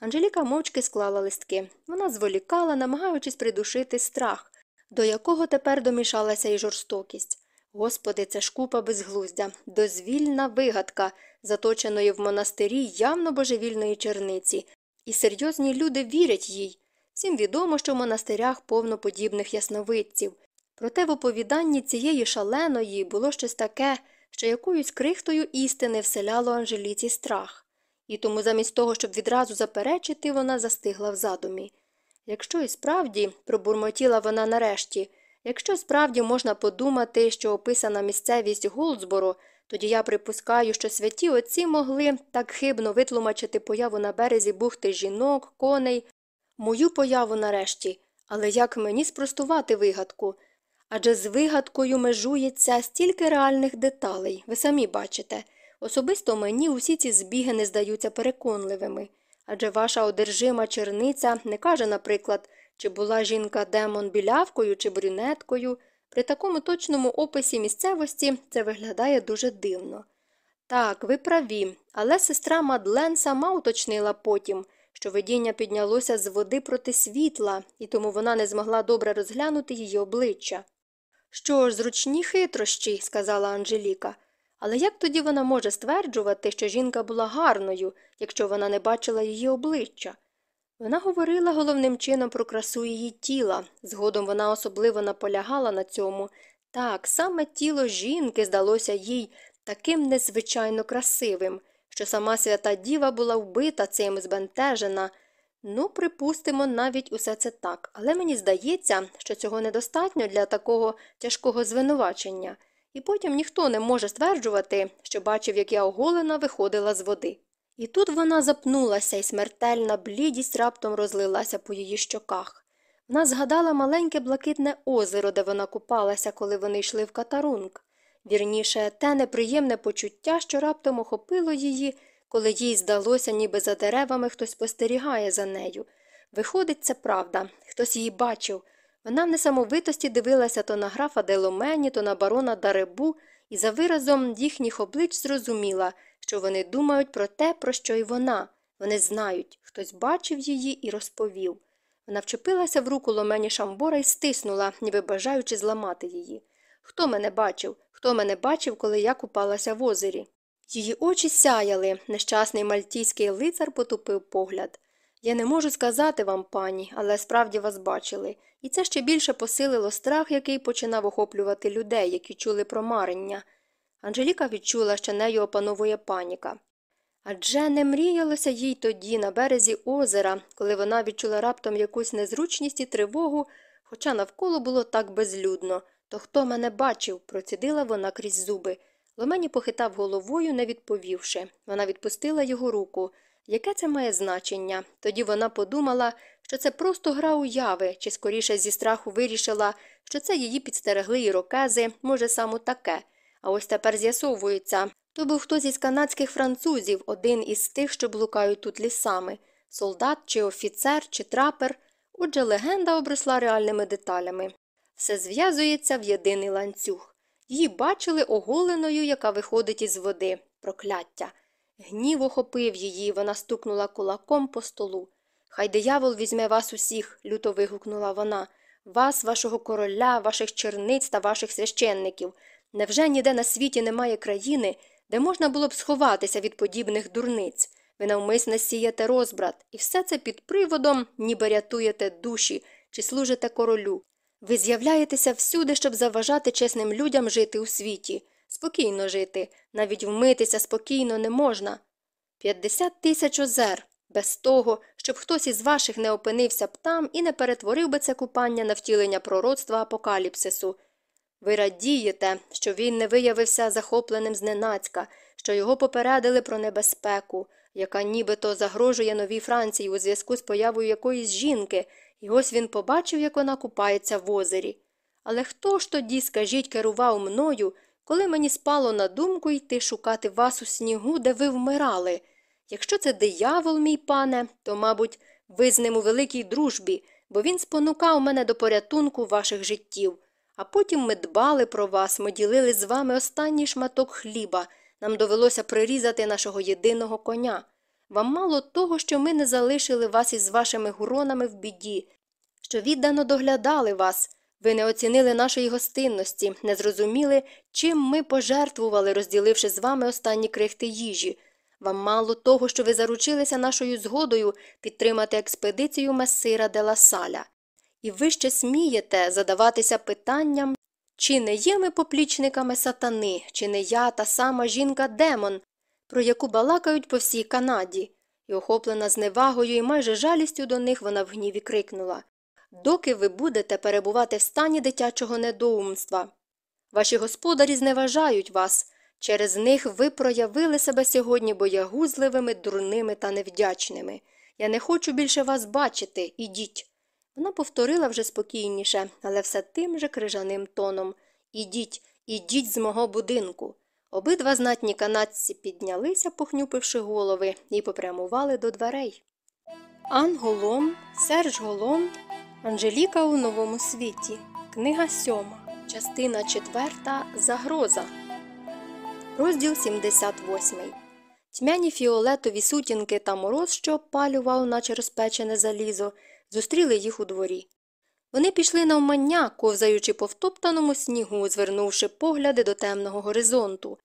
Анжеліка мовчки склала листки. Вона зволікала, намагаючись придушити страх, до якого тепер домішалася і жорстокість. Господи, це ж купа безглуздя, дозвільна вигадка, заточеної в монастирі явно божевільної черниці, і серйозні люди вірять їй. Всім відомо, що в монастирях повно подібних ясновидців. Проте в оповіданні цієї шаленої було щось таке, що якоюсь крихтою істини вселяло Анжеліці страх, і тому замість того, щоб відразу заперечити, вона застигла в задумі. Якщо і справді, пробурмотіла вона нарешті, якщо справді можна подумати, що описана місцевість Голдсборо, тоді я припускаю, що святі отці могли так хибно витлумачити появу на березі бухти жінок, коней, мою появу нарешті, але як мені спростувати вигадку? Адже з вигадкою межується стільки реальних деталей, ви самі бачите. Особисто мені усі ці збіги не здаються переконливими. Адже ваша одержима черниця не каже, наприклад, чи була жінка демон білявкою чи брюнеткою. При такому точному описі місцевості це виглядає дуже дивно. Так, ви праві, але сестра Мадлен сама уточнила потім, що видіння піднялося з води проти світла, і тому вона не змогла добре розглянути її обличчя. Що ж, зручні хитрощі, сказала Анжеліка. Але як тоді вона може стверджувати, що жінка була гарною, якщо вона не бачила її обличчя? Вона говорила головним чином про красу її тіла, згодом вона особливо наполягала на цьому. Так, саме тіло жінки здалося їй таким незвичайно красивим, що сама свята діва була вбита цим збентежена. Ну, припустимо, навіть усе це так, але мені здається, що цього недостатньо для такого тяжкого звинувачення і потім ніхто не може стверджувати, що бачив, як я оголена виходила з води. І тут вона запнулася, і смертельна блідість раптом розлилася по її щоках. Вона згадала маленьке блакитне озеро, де вона купалася, коли вони йшли в катарунг. Вірніше, те неприємне почуття, що раптом охопило її, коли їй здалося, ніби за деревами хтось спостерігає за нею. Виходить, це правда. Хтось її бачив. Вона в несамовитості дивилася то на графа Деломені, то на барона Даребу, і за виразом їхніх облич зрозуміла, що вони думають про те, про що й вона. Вони знають, хтось бачив її і розповів. Вона вчепилася в руку ломені Шамбора і стиснула, ніби бажаючи зламати її. Хто мене бачив? Хто мене бачив, коли я купалася в озері? Її очі сяяли, нещасний мальтійський лицар потупив погляд. Я не можу сказати вам, пані, але справді вас бачили, і це ще більше посилило страх, який починав охоплювати людей, які чули про марення. Анжеліка відчула, що нею опановує паніка. Адже не мріялося їй тоді, на березі озера, коли вона відчула раптом якусь незручність і тривогу, хоча навколо було так безлюдно. То хто мене бачив? процідила вона крізь зуби. Ломені похитав головою, не відповівши. Вона відпустила його руку. Яке це має значення? Тоді вона подумала, що це просто гра уяви, чи скоріше зі страху вирішила, що це її підстерегли ірокези, може, саме таке. А ось тепер з'ясовується. То був хтось із канадських французів, один із тих, що блукають тут лісами солдат, чи офіцер, чи трапер. Отже, легенда обросла реальними деталями. Все зв'язується в єдиний ланцюг. Її бачили оголеною, яка виходить із води. Прокляття. Гнів охопив її, вона стукнула кулаком по столу. Хай диявол візьме вас усіх, люто вигукнула вона, вас, вашого короля, ваших черниць та ваших священників. Невже ніде на світі немає країни, де можна було б сховатися від подібних дурниць? Ви навмисне сієте розбрат, і все це під приводом, ніби рятуєте душі чи служите королю. Ви з'являєтеся всюди, щоб заважати чесним людям жити у світі. Спокійно жити, навіть вмитися спокійно не можна. П'ятдесят тисяч озер, без того, щоб хтось із ваших не опинився б там і не перетворив би це купання на втілення пророцтва апокаліпсису. Ви радієте, що він не виявився захопленим зненацька, що його попередили про небезпеку, яка нібито загрожує новій Франції у зв'язку з появою якоїсь жінки, і ось він побачив, як вона купається в озері. Але хто ж тоді, скажіть, керував мною, коли мені спало на думку йти шукати вас у снігу, де ви вмирали? Якщо це диявол, мій пане, то, мабуть, ви з ним у великій дружбі, бо він спонукав мене до порятунку ваших життів. А потім ми дбали про вас, ми ділили з вами останній шматок хліба. Нам довелося прирізати нашого єдиного коня. Вам мало того, що ми не залишили вас із вашими гуронами в біді, що віддано доглядали вас. Ви не оцінили нашої гостинності, не зрозуміли, чим ми пожертвували, розділивши з вами останні крихти їжі. Вам мало того, що ви заручилися нашою згодою підтримати експедицію месира де ла Саля. І ви ще смієте задаватися питанням, чи не є ми поплічниками сатани, чи не я та сама жінка демон, про яку балакають по всій Канаді, і, охоплена зневагою і майже жалістю до них, вона в гніві крикнула Доки ви будете перебувати в стані дитячого недоумства. Ваші господарі зневажають вас. Через них ви проявили себе сьогодні боягузливими, дурними та невдячними. Я не хочу більше вас бачити, ідіть. Вона повторила вже спокійніше, але все тим же крижаним тоном Ідіть, ідіть з мого будинку. Обидва знатні канадці піднялися, похнюпивши голови, і попрямували до дверей. Ан Голом, Серж Голом, Анжеліка у новому світі. Книга сьома, частина четверта Загроза. Розділ 78. Тьмяні фіолетові сутінки та мороз, що опалював, наче розпечене залізо, зустріли їх у дворі. Вони пішли навмання, ковзаючи по втоптаному снігу, звернувши погляди до темного горизонту,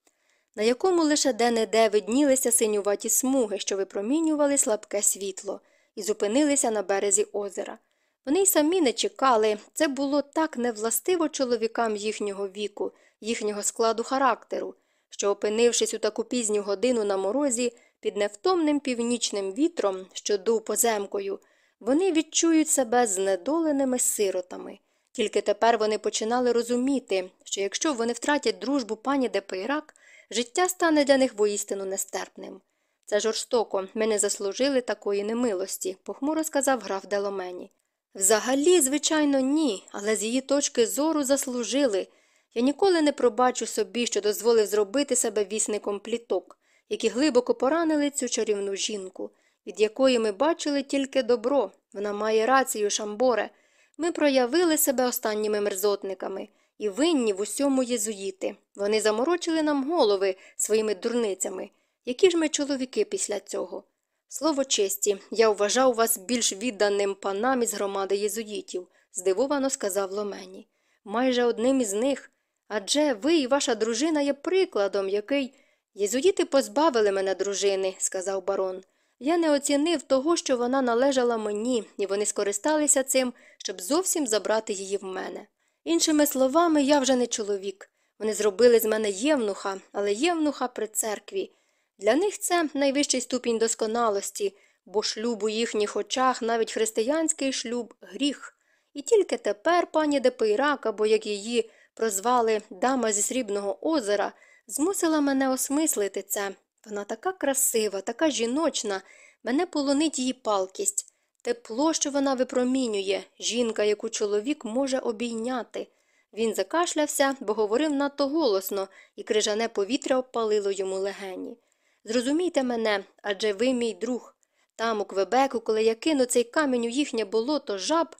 на якому лише де-не-де виднілися синюваті смуги, що випромінювали слабке світло, і зупинилися на березі озера. Вони й самі не чекали, це було так невластиво чоловікам їхнього віку, їхнього складу характеру, що, опинившись у таку пізню годину на морозі, під невтомним північним вітром, що дув поземкою, вони відчують себе знедоленими сиротами. Тільки тепер вони починали розуміти, що якщо вони втратять дружбу пані Депейрак, життя стане для них воістину нестерпним. Це жорстоко, ми не заслужили такої немилості, похмуро сказав граф Деломені. Взагалі, звичайно, ні, але з її точки зору заслужили. Я ніколи не пробачу собі, що дозволив зробити себе вісником пліток, які глибоко поранили цю чарівну жінку, від якої ми бачили тільки добро, Вона має рацію, Шамборе. Ми проявили себе останніми мерзотниками і винні в усьому єзуїти. Вони заморочили нам голови своїми дурницями. Які ж ми чоловіки після цього? Слово честі, я вважав вас більш відданим панам із громади єзуїтів, здивовано сказав Ломені. Майже одним із них. Адже ви і ваша дружина є прикладом, який. Єзуїти позбавили мене дружини, сказав барон. Я не оцінив того, що вона належала мені, і вони скористалися цим, щоб зовсім забрати її в мене. Іншими словами, я вже не чоловік. Вони зробили з мене євнуха, але євнуха при церкві. Для них це найвищий ступінь досконалості, бо шлюб у їхніх очах, навіть християнський шлюб гріх. І тільки тепер пані Депейрак, або як її прозвали дама зі срібного озера, змусила мене осмислити це. Вона така красива, така жіночна, мене полонить її палкість, тепло, що вона випромінює, жінка, яку чоловік може обійняти. Він закашлявся, бо говорив надто голосно, і крижане повітря обпалило йому легені. Зрозумійте мене, адже ви мій друг. Там, у Квебеку, коли я кину цей камінь у їхнє болото жаб,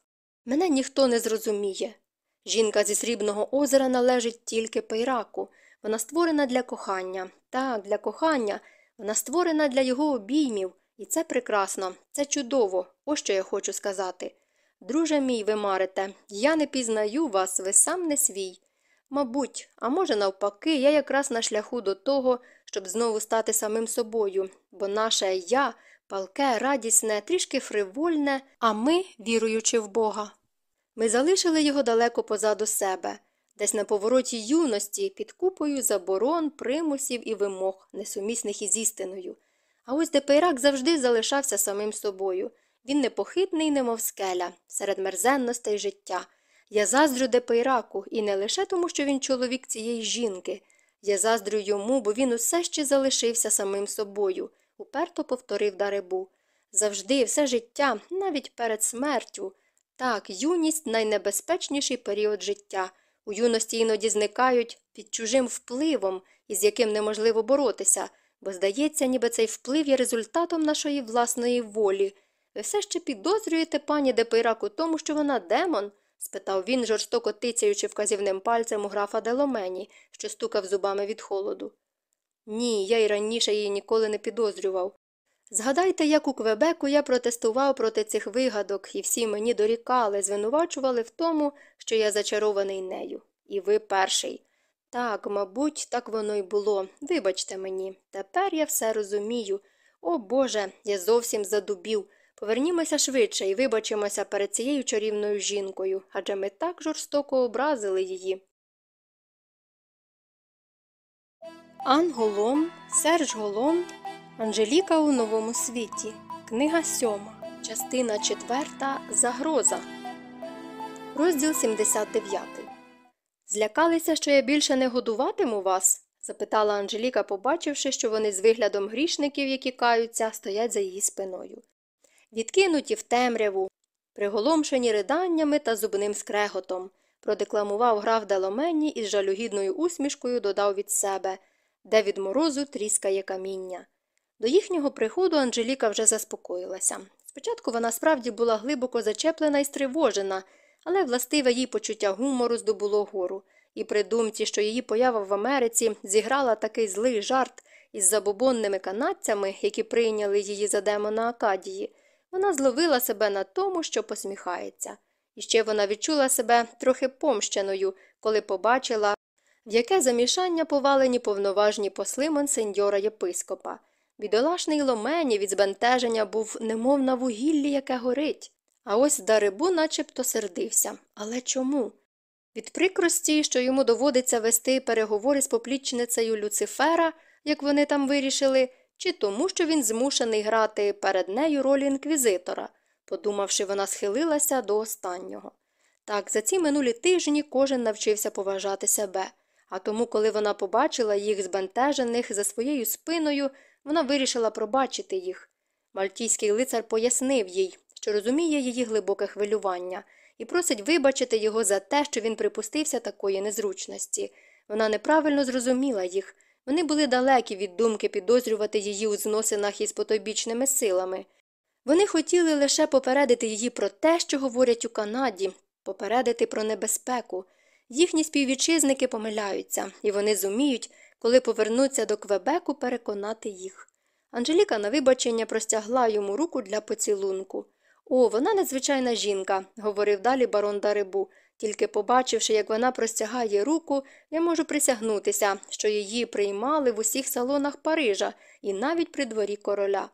мене ніхто не зрозуміє. Жінка зі срібного озера належить тільки пейраку. Вона створена для кохання. Так, для кохання. Вона створена для його обіймів. І це прекрасно, це чудово, ось що я хочу сказати. Друже мій, ви марите, я не пізнаю вас, ви сам не свій. Мабуть, а може, навпаки, я якраз на шляху до того, щоб знову стати самим собою, бо наше я, палке, радісне, трішки фривольне, а ми, віруючи в Бога. Ми залишили його далеко позаду себе, десь на повороті юності, під купою заборон, примусів і вимог, несумісних із істиною. А ось Депейрак завжди залишався самим собою. Він непохитний, немов скеля, серед мерзенностей життя. Я заздрю Депейраку, і не лише тому, що він чоловік цієї жінки. Я заздрю йому, бо він усе ще залишився самим собою, уперто повторив Даребу. Завжди, все життя, навіть перед смертю. Так, юність найнебезпечніший період життя. У юності іноді зникають під чужим впливом, із яким неможливо боротися, бо здається, ніби цей вплив є результатом нашої власної волі. Ви все ще підозрюєте пані Депейрак у тому, що вона демон? спитав він, жорстоко тицяючи вказівним пальцем у графа Деломені, що стукав зубами від холоду. Ні, я й раніше її ніколи не підозрював. Згадайте, як у Квебеку я протестував проти цих вигадок, і всі мені дорікали, звинувачували в тому, що я зачарований нею. І ви перший. Так, мабуть, так воно й було. Вибачте мені. Тепер я все розумію. О Боже, я зовсім задубів. Повернімося швидше і вибачимося перед цією чарівною жінкою, адже ми так жорстоко образили її. Ан Голом, Серж Голом, Анжеліка у новому світі. Книга сьома, частина четверта Загроза. Розділ 79. Злякалися, що я більше не годуватиму вас? запитала Анжеліка, побачивши, що вони з виглядом грішників, які каються, стоять за її спиною. Відкинуті в темряву, приголомшені риданнями та зубним скреготом, продекламував граф Деломені і з жалюгідною усмішкою додав від себе, де від морозу тріскає каміння. До їхнього приходу Анжеліка вже заспокоїлася. Спочатку вона справді була глибоко зачеплена і стривожена, але властиве їй почуття гумору здобуло гору, і при думці, що її поява в Америці зіграла такий злий жарт із забобонними канадцями, які прийняли її за демона Акадії, вона зловила себе на тому, що посміхається. І ще вона відчула себе трохи помщеною, коли побачила, в яке замішання повалені повноважні посли монсеньора єпископа. Бідолашний ломені від збентеження був немов на вугіллі, яке горить. А ось Дарибу начебто сердився. Але чому? Від прикрості, що йому доводиться вести переговори з поплічницею Люцифера, як вони там вирішили, чи тому, що він змушений грати перед нею роль інквізитора, подумавши, вона схилилася до останнього. Так, за ці минулі тижні кожен навчився поважати себе, а тому, коли вона побачила їх збентежених за своєю спиною, вона вирішила пробачити їх. Мальтійський лицар пояснив їй, що розуміє її глибоке хвилювання, і просить вибачити його за те, що він припустився такої незручності. Вона неправильно зрозуміла їх. Вони були далекі від думки підозрювати її у зносинах із потойбічними силами. Вони хотіли лише попередити її про те, що говорять у Канаді, попередити про небезпеку. Їхні співвітчизники помиляються, і вони зуміють, коли повернуться до Квебеку, переконати їх. Анжеліка на вибачення простягла йому руку для поцілунку. О, вона надзвичайна жінка, говорив далі барон Дарибу. Тільки побачивши, як вона простягає руку, я можу присягнутися, що її приймали в усіх салонах Парижа і навіть при дворі короля.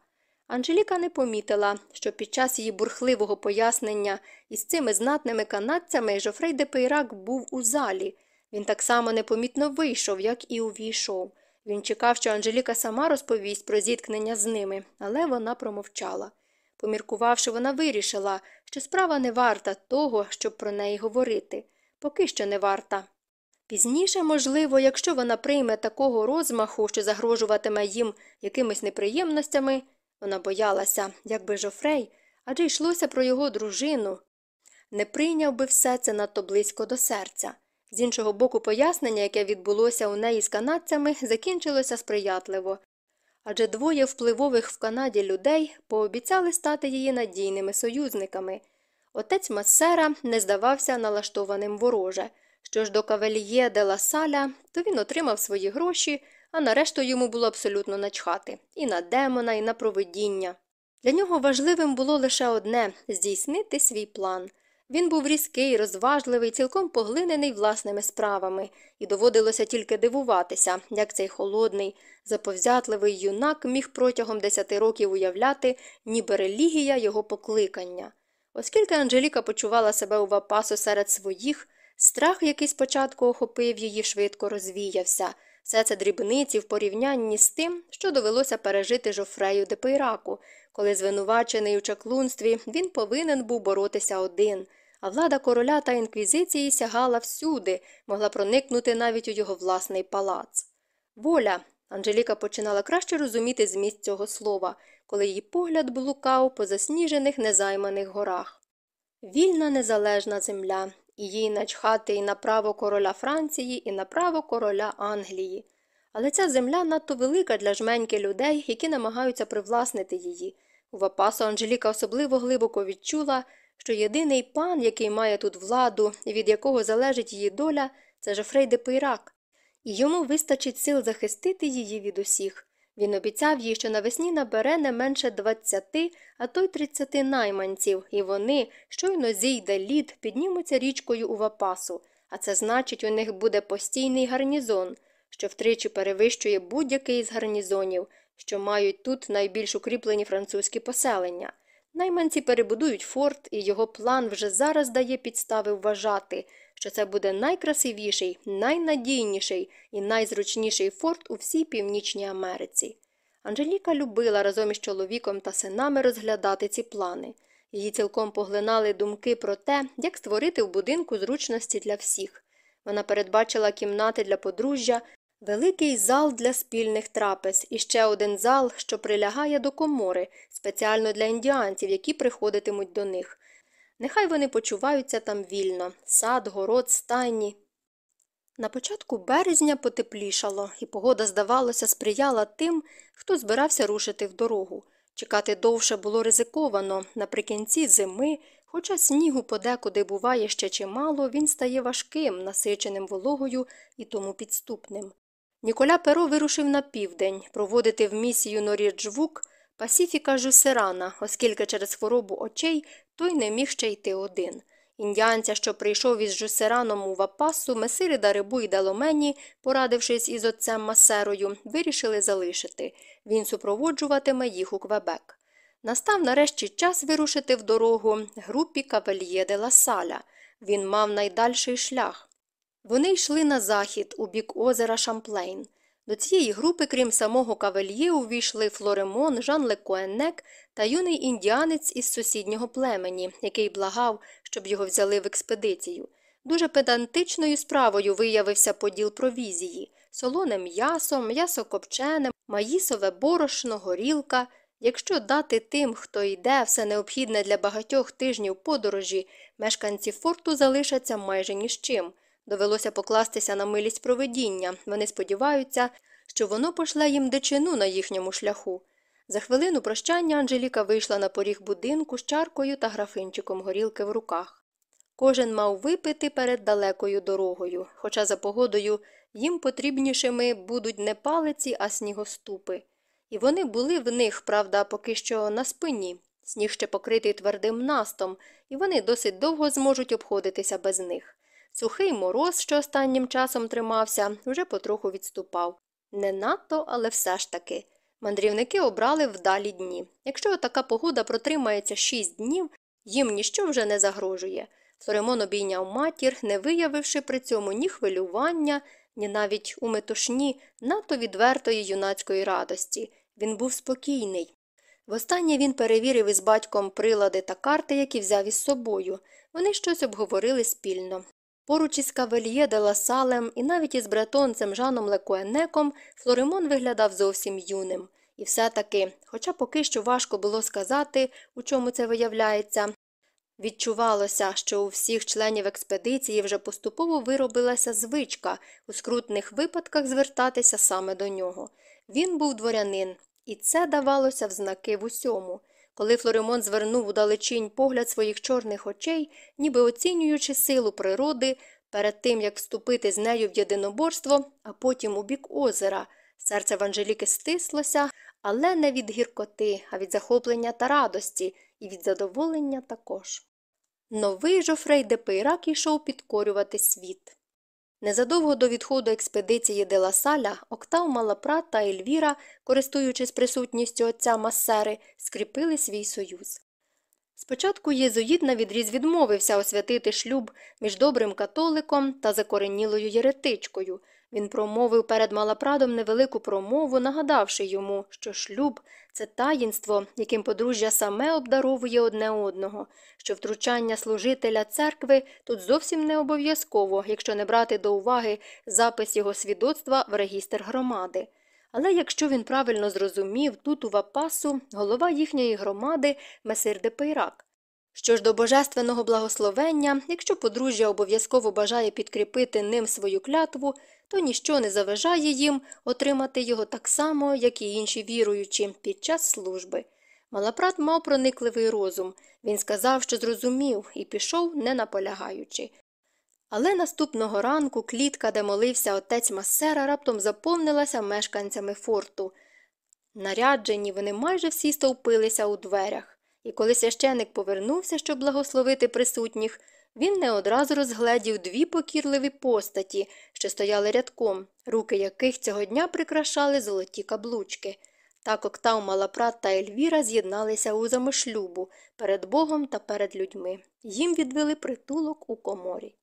Анжеліка не помітила, що під час її бурхливого пояснення із цими знатними канадцями Жофрей де Пейрак був у залі. Він так само непомітно вийшов, як і увійшов. Він чекав, що Анжеліка сама розповість про зіткнення з ними, але вона промовчала. Поміркувавши, вона вирішила, що справа не варта того, щоб про неї говорити, поки що не варта. Пізніше, можливо, якщо вона прийме такого розмаху, що загрожуватиме їм якимись неприємностями, вона боялася, якби Жофрей, адже йшлося про його дружину, не прийняв би все це надто близько до серця. З іншого боку, пояснення, яке відбулося у неї з канадцями, закінчилося сприятливо. Адже двоє впливових в Канаді людей пообіцяли стати її надійними союзниками. Отець Массера не здавався налаштованим вороже. Що ж до кавеліє де ла Саля, то він отримав свої гроші, а нарешту йому було абсолютно начхати і на демона, і на провидіння. Для нього важливим було лише одне здійснити свій план. Він був різкий, розважливий, цілком поглинений власними справами, і доводилося тільки дивуватися, як цей холодний, заповзятливий юнак міг протягом десяти років уявляти, ніби релігія його покликання. Оскільки Анжеліка почувала себе у вапасу серед своїх, страх, який спочатку охопив її, швидко розвіявся. Все це дрібниці в порівнянні з тим, що довелося пережити Жофрею де Пейраку, коли звинувачений у чаклунстві він повинен був боротися один а влада короля та інквізиції сягала всюди, могла проникнути навіть у його власний палац. Воля. Анжеліка починала краще розуміти зміст цього слова, коли її погляд блукав по засніжених незайманих горах. Вільна незалежна земля, і їй начхати і на право короля Франції, і на право короля Англії. Але ця земля надто велика для жменьки людей, які намагаються привласнити її. У Вапасу Анжеліка особливо глибоко відчула, що єдиний пан, який має тут владу і від якого залежить її доля, це Жофрей де Пейрак, і йому вистачить сил захистити її від усіх. Він обіцяв їй, що навесні набере не менше двадцяти, а то й тридцяти найманців, і вони, щойно зійде лід, піднімуться річкою у Вапасу, а це значить, у них буде постійний гарнізон, що втричі перевищує будь-який із гарнізонів, що мають тут найбільш укріплені французькі поселення. Найманці перебудують форт, і його план вже зараз дає підстави вважати, що це буде найкрасивіший, найнадійніший і найзручніший форт у всій Північній Америці. Анжеліка любила разом із чоловіком та синами розглядати ці плани. Її цілком поглинали думки про те, як створити в будинку зручності для всіх. Вона передбачила кімнати для подружжя, Великий зал для спільних трапез і ще один зал, що прилягає до комори, спеціально для індіанців, які приходитимуть до них. Нехай вони почуваються там вільно сад, город, стайні. На початку березня потеплішало, і погода, здавалося, сприяла тим, хто збирався рушити в дорогу. Чекати довше було ризиковано. Наприкінці зими, хоча снігу подекуди буває ще чимало, він стає важким, насиченим вологою і тому підступним. Ніколя Перо вирушив на південь проводити в місію Норіджвук Пасіфіка Жусерана, оскільки через хворобу очей той не міг ще йти один. Індіанця, що прийшов із Жусераном у Вапасу, месири Дарибу і Даломені, порадившись із отцем Масерою, вирішили залишити. Він супроводжуватиме їх у Квебек. Настав нарешті час вирушити в дорогу групі Кавельє де Ла Саля. Він мав найдальший шлях. Вони йшли на захід у бік озера Шамплейн. До цієї групи, крім самого кавельє, увійшли Флоремон, Жан Лекуеннек та юний індіанець із сусіднього племені, який благав, щоб його взяли в експедицію. Дуже педантичною справою виявився поділ провізії солоне м'ясо, м'ясо копчене, маїсове борошно, горілка. Якщо дати тим, хто йде, все необхідне для багатьох тижнів подорожі, мешканці форту залишаться майже ні з чим. Довелося покластися на милість проведіння. Вони сподіваються, що воно пошле їм дичину на їхньому шляху. За хвилину прощання Анжеліка вийшла на поріг будинку з чаркою та графинчиком горілки в руках. Кожен мав випити перед далекою дорогою, хоча за погодою їм потрібнішими будуть не палиці, а снігоступи. І вони були в них, правда, поки що на спині. Сніг ще покритий твердим настом, і вони досить довго зможуть обходитися без них. Сухий мороз, що останнім часом тримався, вже потроху відступав. Не надто, але все ж таки. Мандрівники обрали вдалі дні. Якщо така погода протримається шість днів, їм ніщо вже не загрожує. Флоремон обійняв матір, не виявивши при цьому ні хвилювання, ні навіть у метушні надто відвертої юнацької радості. Він був спокійний. Востаннє він перевірив із батьком прилади та карти, які взяв із собою. Вони щось обговорили спільно. Поруч із Кавельє де Ласалем і навіть із бретонцем Жаном Лекуенеком Флоремон виглядав зовсім юним. І все-таки, хоча поки що важко було сказати, у чому це виявляється, відчувалося, що у всіх членів експедиції вже поступово виробилася звичка у скрутних випадках звертатися саме до нього. Він був дворянин, і це давалося в знаки в усьому. Коли Флоремон звернув удалечінь погляд своїх чорних очей, ніби оцінюючи силу природи, перед тим як вступити з нею в єдиноборство, а потім у бік озера, серце в Анжеліки стислося, але не від гіркоти, а від захоплення та радості, і від задоволення також. Новий Жофрей де Пейрак йшов підкорювати світ. Незадовго до відходу експедиції Деласаля Октав Малапрат та Ельвіра, користуючись присутністю отця Масери, скріпили свій союз. Спочатку єзуїт на відріз відмовився освятити шлюб між добрим католиком та закоренілою єретичкою. Він промовив перед Малапрадом невелику промову, нагадавши йому, що шлюб це таїнство, яким подружжя саме обдаровує одне одного, що втручання служителя церкви тут зовсім не обов'язково, якщо не брати до уваги запис його свідоцтва в регістр громади. Але якщо він правильно зрозумів, тут у Вапасу голова їхньої громади Месир де Пейрак. Що ж до божественного благословення, якщо подружжя обов'язково бажає підкріпити ним свою клятву, то ніщо не заважає їм отримати його так само, як і інші віруючі, під час служби. Малапрат мав проникливий розум. Він сказав, що зрозумів, і пішов, не наполягаючи. Але наступного ранку клітка, де молився отець Масера, раптом заповнилася мешканцями форту. Наряджені вони майже всі стовпилися у дверях, і коли священик повернувся, щоб благословити присутніх, він не одразу розгледів дві покірливі постаті, що стояли рядком, руки яких цього дня прикрашали золоті каблучки. Так Октав Малапрат та Ельвіра з'єдналися у замишлюбу перед Богом та перед людьми. Їм відвели притулок у коморі.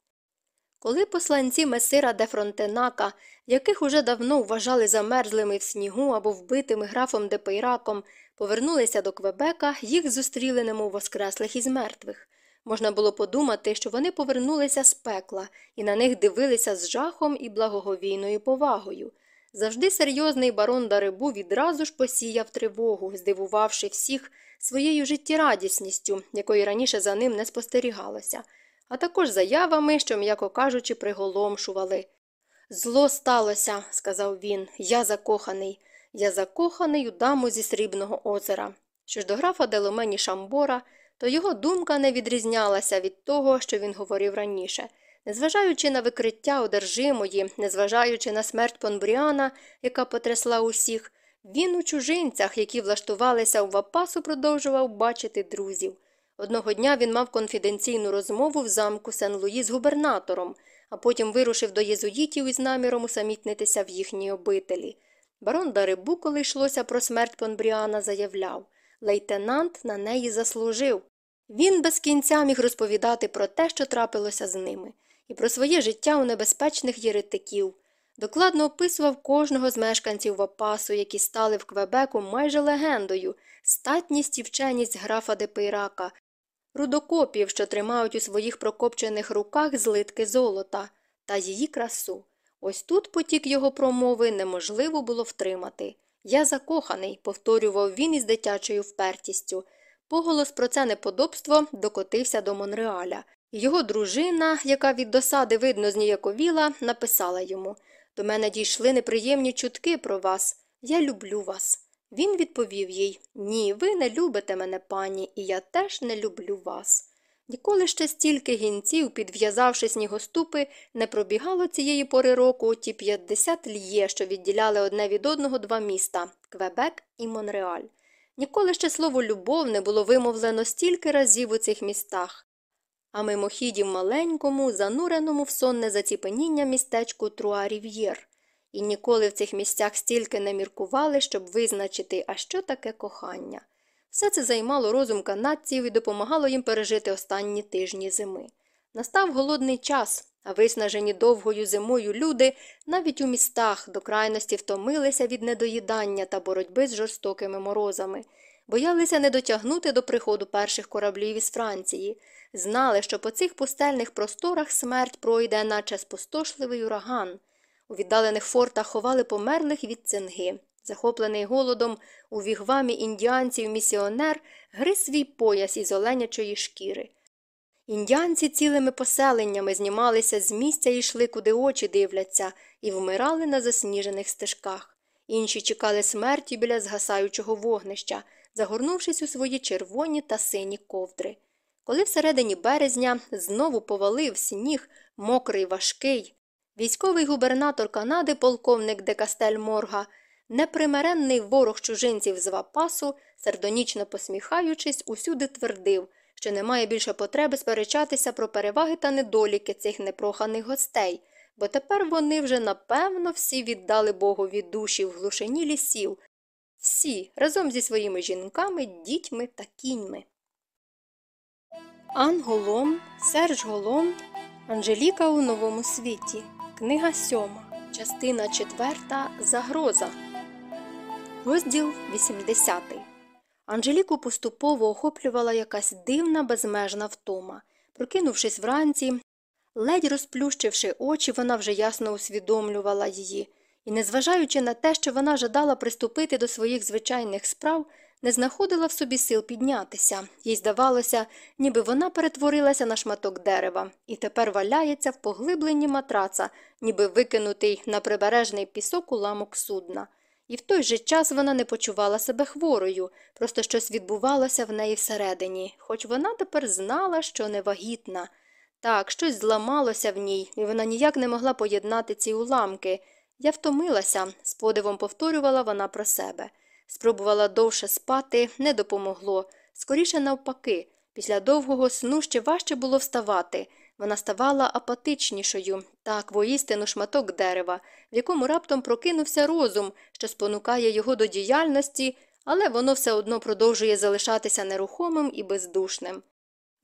Коли посланці месира де Фронтенака, яких уже давно вважали замерзлими в снігу або вбитими графом де Пейраком, повернулися до Квебека, їх зустріли немов воскреслих із мертвих. Можна було подумати, що вони повернулися з пекла і на них дивилися з жахом і благоговійною повагою. Завжди серйозний барон Дарибу відразу ж посіяв тривогу, здивувавши всіх своєю життєрадісністю, якої раніше за ним не спостерігалося, а також заявами, що, м'яко кажучи, приголомшували. Зло сталося, сказав він, я закоханий. Я закоханий у даму зі срібного озера. Що ж до графа Деломені Шамбора, то його думка не відрізнялася від того, що він говорив раніше. Незважаючи на викриття одержимої, незважаючи на смерть Понбріана, яка потрясла усіх, він у чужинцях, які влаштувалися у Вапасу, продовжував бачити друзів. Одного дня він мав конфіденційну розмову в замку Сен-Луї з губернатором, а потім вирушив до єзуїтів із наміром усамітнитися в їхній обителі. Барон Дарибу, коли йшлося про смерть Понбріана, заявляв лейтенант на неї заслужив. Він без кінця міг розповідати про те, що трапилося з ними, і про своє життя у небезпечних єретиків. Докладно описував кожного з мешканців Вапасу, які стали в Квебеку майже легендою, статність і вченість графа Депейрака, рудокопів, що тримають у своїх прокопчених руках злитки золота, та її красу. Ось тут потік його промови неможливо було втримати. Я закоханий, повторював він із дитячою впертістю. Поголос про це неподобство докотився до Монреаля. Його дружина, яка від досади видно зніяковіла, написала йому До мене дійшли неприємні чутки про вас. Я люблю вас. Він відповів їй Ні, ви не любите мене, пані, і я теж не люблю вас. Ніколи ще стільки гінців, підв'язавши снігоступи, не пробігало цієї пори року ті 50 льє, що відділяли одне від одного два міста Квебек і Монреаль. Ніколи ще слово любов не було вимовлено стільки разів у цих містах. А мимохіді маленькому, зануреному в сонне заціпеніння містечку Труа-Рів'єр. І ніколи в цих місцях стільки не міркували, щоб визначити, а що таке кохання. Все це займало розум канадців і допомагало їм пережити останні тижні зими. Настав голодний час, а виснажені довгою зимою люди навіть у містах до крайності втомилися від недоїдання та боротьби з жорстокими морозами, боялися не дотягнути до приходу перших кораблів із Франції, знали, що по цих пустельних просторах смерть пройде, наче спустошливий ураган. У віддалених фортах ховали померлих від цинги. Захоплений голодом у вігвамі індіанців місіонер гриз свій пояс із оленячої шкіри. Індіанці цілими поселеннями знімалися з місця і йшли, куди очі дивляться, і вмирали на засніжених стежках. Інші чекали смерті біля згасаючого вогнища, загорнувшись у свої червоні та сині ковдри. Коли всередині березня знову повалив сніг, мокрий важкий, військовий губернатор Канади, полковник де Кастель Морга, непримиренний ворог чужинців з Вапасу, сердонічно посміхаючись, усюди твердив, що немає більше потреби сперечатися про переваги та недоліки цих непроханих гостей, бо тепер вони вже напевно всі віддали Богові душі в глушині лісів, всі разом зі своїми жінками, дітьми та кіньми. Ан Голом, Серж Голом, Анжеліка у новому світі. Книга сьома, частина четверта Загроза. Розділ 80. Анжеліку поступово охоплювала якась дивна безмежна втома. Прокинувшись вранці, ледь розплющивши очі, вона вже ясно усвідомлювала її, і, незважаючи на те, що вона жадала приступити до своїх звичайних справ, не знаходила в собі сил піднятися, їй здавалося, ніби вона перетворилася на шматок дерева і тепер валяється в поглибленні матраца, ніби викинутий на прибережний пісок уламок судна. І в той же час вона не почувала себе хворою, просто щось відбувалося в неї всередині, хоч вона тепер знала, що не вагітна. Так, щось зламалося в ній, і вона ніяк не могла поєднати ці уламки. Я втомилася, з подивом повторювала вона про себе. Спробувала довше спати, не допомогло. Скоріше навпаки, після довгого сну ще важче було вставати. Вона ставала апатичнішою, так, воістину шматок дерева, в якому раптом прокинувся розум, що спонукає його до діяльності, але воно все одно продовжує залишатися нерухомим і бездушним.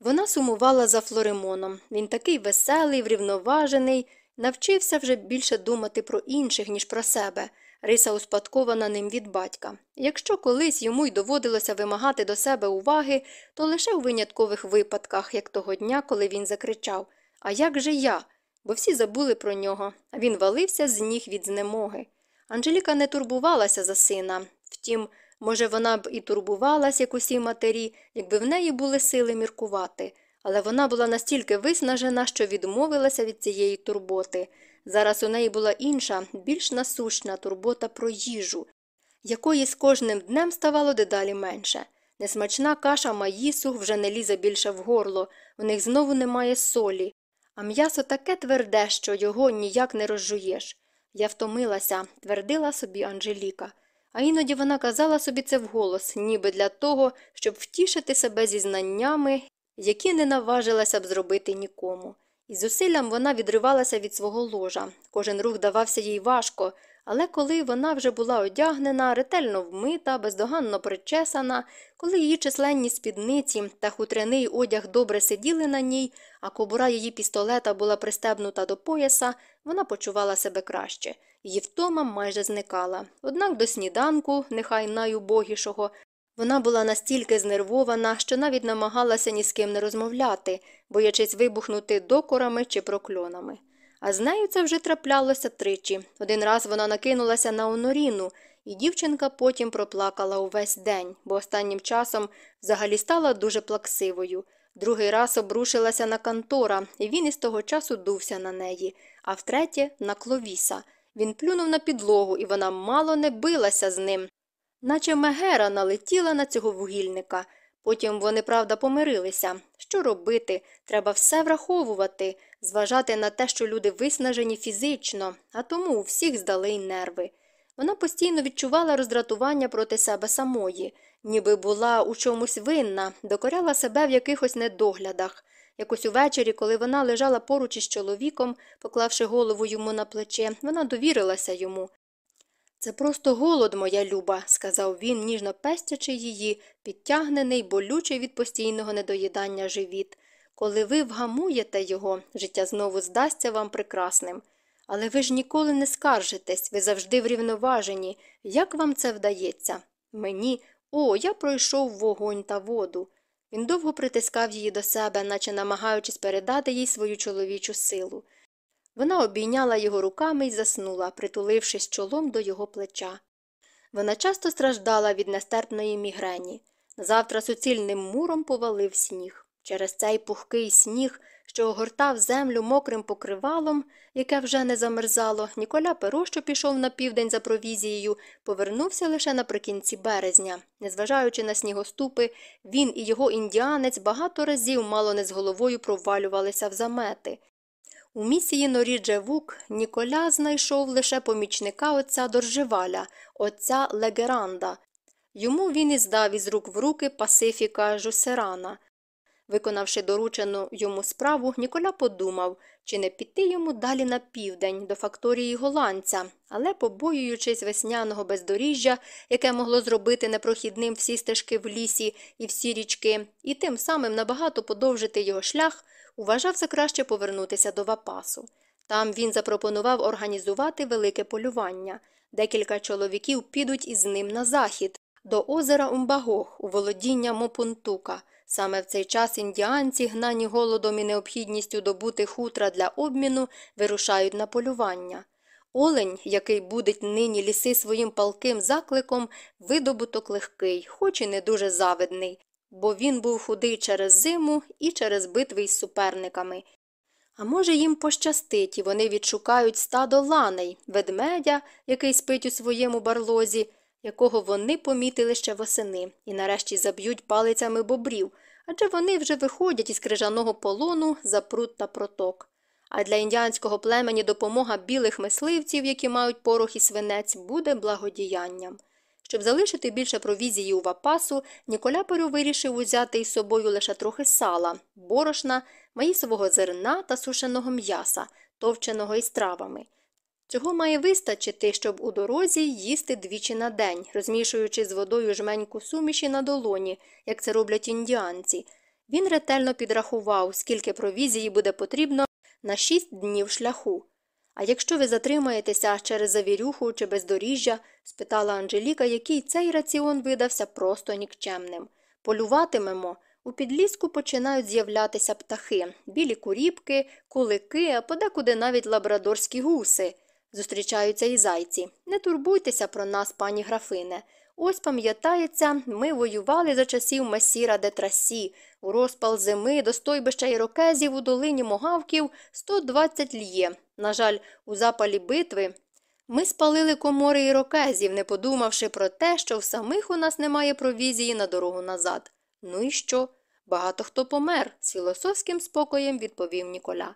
Вона сумувала за Флоремоном. Він такий веселий, врівноважений, навчився вже більше думати про інших, ніж про себе. Риса успадкована ним від батька. Якщо колись йому й доводилося вимагати до себе уваги, то лише у виняткових випадках, як того дня, коли він закричав А як же я? Бо всі забули про нього, а він валився з ніг від знемоги. Анжеліка не турбувалася за сина. Втім, може, вона б і турбувалась, як усі матері, якби в неї були сили міркувати, але вона була настільки виснажена, що відмовилася від цієї турботи. Зараз у неї була інша, більш насущна турбота про їжу, якої з кожним днем ставало дедалі менше. Несмачна каша маїсу вже не лізе більше в горло, у них знову немає солі, а м'ясо таке тверде, що його ніяк не розжуєш. Я втомилася, твердила собі Анжеліка. А іноді вона казала собі це вголос, ніби для того, щоб втішити себе зі знаннями, які не наважилася б зробити нікому. Із зусиллям вона відривалася від свого ложа. Кожен рух давався їй важко, але коли вона вже була одягнена, ретельно вмита, бездоганно причесана, коли її численні спідниці та хутряний одяг добре сиділи на ній, а кобура її пістолета була пристебнута до пояса, вона почувала себе краще. Її втома майже зникала. Однак до сніданку, нехай найубогішого, вона була настільки знервована, що навіть намагалася ні з ким не розмовляти, боячись вибухнути докорами чи прокльонами. А з нею це вже траплялося тричі. Один раз вона накинулася на оноріну, і дівчинка потім проплакала увесь день, бо останнім часом взагалі стала дуже плаксивою. Другий раз обрушилася на кантора, і він із того часу дувся на неї, а втретє на кловіса. Він плюнув на підлогу, і вона мало не билася з ним. Наче мегера налетіла на цього вугільника. Потім вони, правда, помирилися. Що робити? Треба все враховувати, зважати на те, що люди виснажені фізично, а тому у всіх здали й нерви. Вона постійно відчувала роздратування проти себе самої, ніби була у чомусь винна, докоряла себе в якихось недоглядах. Якось увечері, коли вона лежала поруч із чоловіком, поклавши голову йому на плече, вона довірилася йому. Це просто голод, моя люба, сказав він, ніжно пестячи її, підтягнений, болючий від постійного недоїдання живіт. Коли ви вгамуєте його, життя знову здасться вам прекрасним. Але ви ж ніколи не скаржитесь, ви завжди врівноважені. Як вам це вдається? Мені, о, я пройшов вогонь та воду. Він довго притискав її до себе, наче намагаючись передати їй свою чоловічу силу. Вона обійняла його руками і заснула, притулившись чолом до його плеча. Вона часто страждала від нестерпної мігрені. Завтра суцільним муром повалив сніг. Через цей пухкий сніг, що огортав землю мокрим покривалом, яке вже не замерзало, Ніколя Перо, що пішов на південь за провізією, повернувся лише наприкінці березня. Незважаючи на снігоступи, він і його індіанець багато разів мало не з головою провалювалися в замети. У місії Норіджа Вук Ніколя знайшов лише помічника отця Доржеваля, отця Легеранда. Йому він і здав із рук в руки Пасифіка Жусерана. Виконавши доручену йому справу, Ніколя подумав, чи не піти йому далі на південь, до факторії голландця, але, побоюючись весняного бездоріжжя, яке могло зробити непрохідним всі стежки в лісі і всі річки, і тим самим набагато подовжити його шлях, Уважав за краще повернутися до Вапасу. Там він запропонував організувати велике полювання. Декілька чоловіків підуть із ним на захід, до озера Умбагох, у володіння Мопунтука. Саме в цей час індіанці, гнані голодом і необхідністю добути хутра для обміну, вирушають на полювання. Олень, який будить нині ліси своїм палким закликом, видобуток легкий, хоч і не дуже завидний, бо він був худий через зиму і через битви із суперниками. А може, їм пощастить, і вони відшукають стадо ланей, ведмедя, який спить у своєму барлозі, якого вони помітили ще восени, і нарешті заб'ють палицями бобрів, адже вони вже виходять із крижаного полону за пруд та проток. А для індіанського племені допомога білих мисливців, які мають порох і свинець, буде благодіянням. Щоб залишити більше провізії у вапасу, Ніколяперю вирішив узяти із собою лише трохи сала, борошна, маїсового зерна та сушеного м'яса, товченого із травами. Цього має вистачити, щоб у дорозі їсти двічі на день, розмішуючи з водою жменьку суміші на долоні, як це роблять індіанці. Він ретельно підрахував, скільки провізії буде потрібно на шість днів шляху. А якщо ви затримаєтеся через завірюху чи бездоріжжя? спитала Анжеліка, який цей раціон видався просто нікчемним. Полюватимемо. У підліску починають з'являтися птахи, білі куріпки, кулики, а подекуди навіть лабрадорські гуси. Зустрічаються і зайці. Не турбуйтеся про нас, пані графине. Ось пам'ятається, ми воювали за часів масіра де трасі, у розпал зими до стойбища ірокезів у долині могавків 120 льє. На жаль, у запалі битви ми спалили комори ірокезів, не подумавши про те, що в самих у нас немає провізії на дорогу назад. Ну і що? Багато хто помер, з філософським спокоєм відповів Ніколя.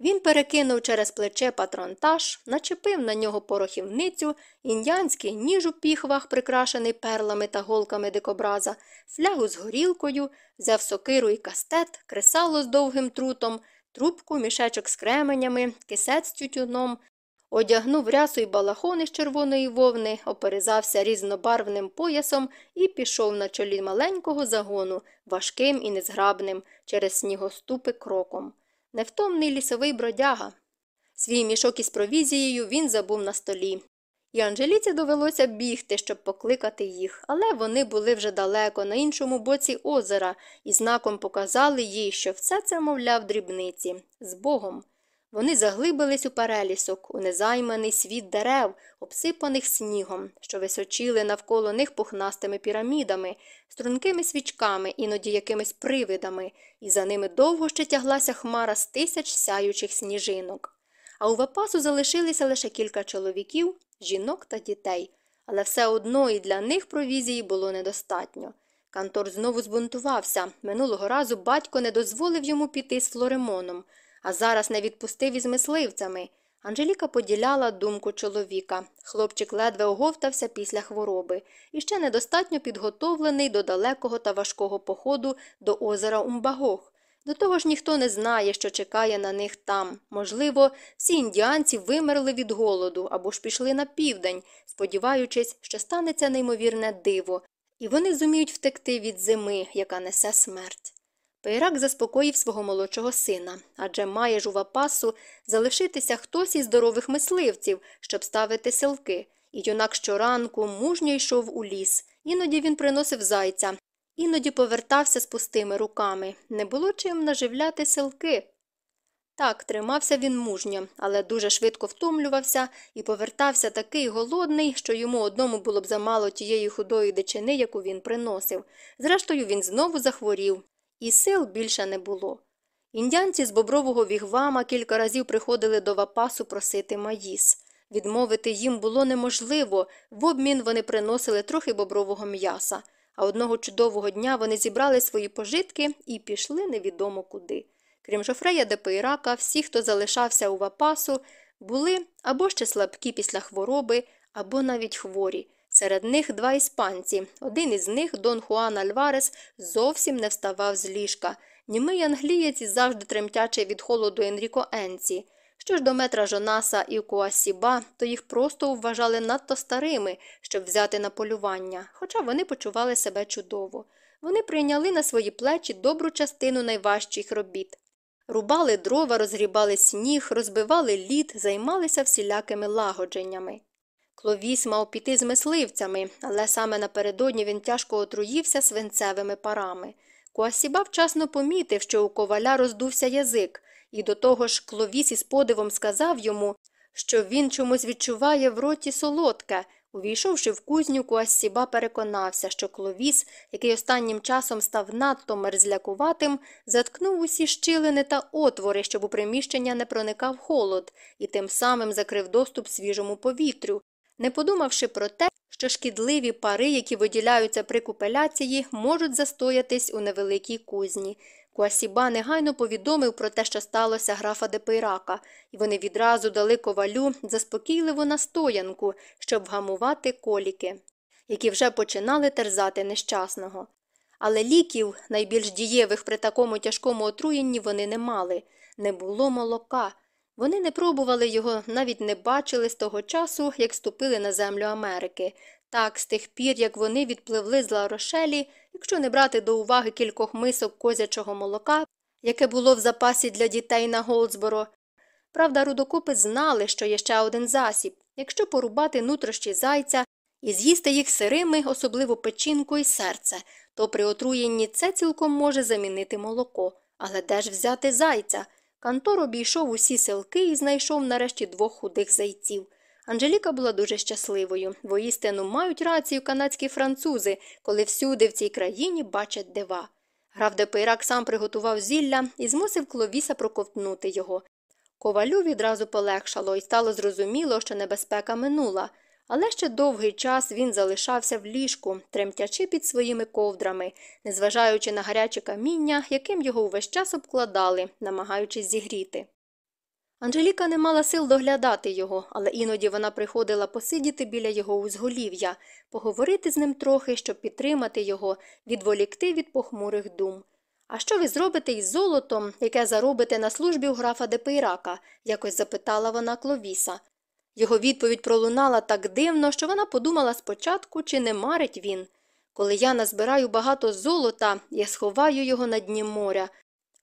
Він перекинув через плече патронтаж, начепив на нього порохівницю, індіанський ніж у піхвах, прикрашений перлами та голками дикобраза, флягу з горілкою, взяв сокиру і кастет, кресало з довгим трутом, трубку, мішечок з кременями, кисет з тютюном, одягнув рясу й балахон із червоної вовни, оперезався різнобарвним поясом і пішов на чолі маленького загону, важким і незграбним, через снігоступи кроком. Невтомний лісовий бродяга. Свій мішок із провізією він забув на столі. І Анжеліці довелося бігти, щоб покликати їх, але вони були вже далеко, на іншому боці озера, і знаком показали їй, що все це, мовляв, дрібниці, з Богом. Вони заглибились у перелісок, у незайманий світ дерев, обсипаних снігом, що височили навколо них пухнастими пірамідами, стрункими свічками, іноді якимись привидами, і за ними довго ще тяглася хмара з тисяч сяючих сніжинок. А у вапасу залишилися лише кілька чоловіків, жінок та дітей. але все одно і для них провізії було недостатньо. Кантор знову збунтувався. Минулого разу батько не дозволив йому піти з Флоремоном, а зараз не відпустив із мисливцями. Анжеліка поділяла думку чоловіка. Хлопчик ледве оговтався після хвороби і ще недостатньо підготовлений до далекого та важкого походу до озера Умбагох. До того ж ніхто не знає, що чекає на них там. Можливо, всі індіанці вимерли від голоду або ж пішли на південь, сподіваючись, що станеться неймовірне диво, і вони зуміють втекти від зими, яка несе смерть. Пейрак заспокоїв свого молодшого сина, адже має ж у вапасу залишитися хтось із здорових мисливців, щоб ставити селки, і юнак щоранку мужньо йшов у ліс. Іноді він приносив зайця, іноді повертався з пустими руками. Не було чим наживляти селки. Так, тримався він мужньо, але дуже швидко втомлювався і повертався такий голодний, що йому одному було б замало тієї худої дичини, яку він приносив. Зрештою, він знову захворів, і сил більше не було. Індіанці з бобрового вігвама кілька разів приходили до вапасу просити маїс. Відмовити їм було неможливо, в обмін вони приносили трохи бобрового м'яса, а одного чудового дня вони зібрали свої пожитки і пішли невідомо куди. Крім Жофрея де всі, хто залишався у вапасу, були або ще слабкі після хвороби, або навіть хворі. Серед них два іспанці. Один із них, Дон Хуан Альварес, зовсім не вставав з ліжка. Німий англієць і завжди тремтячий від холоду Енріко Енці. Що ж до метра Жонаса і Куасіба, то їх просто вважали надто старими, щоб взяти на полювання, хоча вони почували себе чудово. Вони прийняли на свої плечі добру частину найважчих робіт. Рубали дрова, розгрібали сніг, розбивали лід, займалися всілякими лагодженнями. Кловіс мав піти з мисливцями, але саме напередодні він тяжко отруївся свинцевими парами. Куасіба вчасно помітив, що у коваля роздувся язик, і до того ж Кловіс із подивом сказав йому, що він чомусь відчуває в роті солодке. Увійшовши в кузню, Куассіба переконався, що Кловіс, який останнім часом став надто мерзлякуватим, заткнув усі щілини та отвори, щоб у приміщення не проникав холод, і тим самим закрив доступ свіжому повітрю, не подумавши про те, що шкідливі пари, які виділяються при купеляції, можуть застоятись у невеликій кузні. Куасіба негайно повідомив про те, що сталося графа Депейрака, і вони відразу дали ковалю заспокійливу настоянку, щоб вгамувати коліки, які вже починали терзати нещасного. Але ліків, найбільш дієвих при такому тяжкому отруєнні, вони не мали, не було молока. Вони не пробували його, навіть не бачили з того часу, як ступили на землю Америки. Так, з тих пір, як вони відпливли з Ларошелі, якщо не брати до уваги кількох мисок козячого молока, яке було в запасі для дітей на Голдсборо. Правда, рудокопи знали, що є ще один засіб якщо порубати нутрощі зайця і з'їсти їх сирими, особливо печінку і серце, то при отруєнні це цілком може замінити молоко. Але де ж взяти зайця? Кантор обійшов усі селки і знайшов нарешті двох худих зайців. Анжеліка була дуже щасливою. Воістину мають рацію канадські французи, коли всюди в цій країні бачать дива. Граф Депейрак сам приготував зілля і змусив Кловіса проковтнути його. Ковалю відразу полегшало і стало зрозуміло, що небезпека минула, але ще довгий час він залишався в ліжку, тремтячи під своїми ковдрами, незважаючи на гаряче каміння, яким його увесь час обкладали, намагаючись зігріти. Анжеліка не мала сил доглядати його, але іноді вона приходила посидіти біля його узголів'я, поговорити з ним трохи, щоб підтримати його, відволікти від похмурих дум. А що ви зробите із золотом, яке заробите на службі у графа Депейрака? якось запитала вона Кловіса. Його відповідь пролунала так дивно, що вона подумала спочатку, чи не марить він. Коли я назбираю багато золота, я сховаю його на дні моря.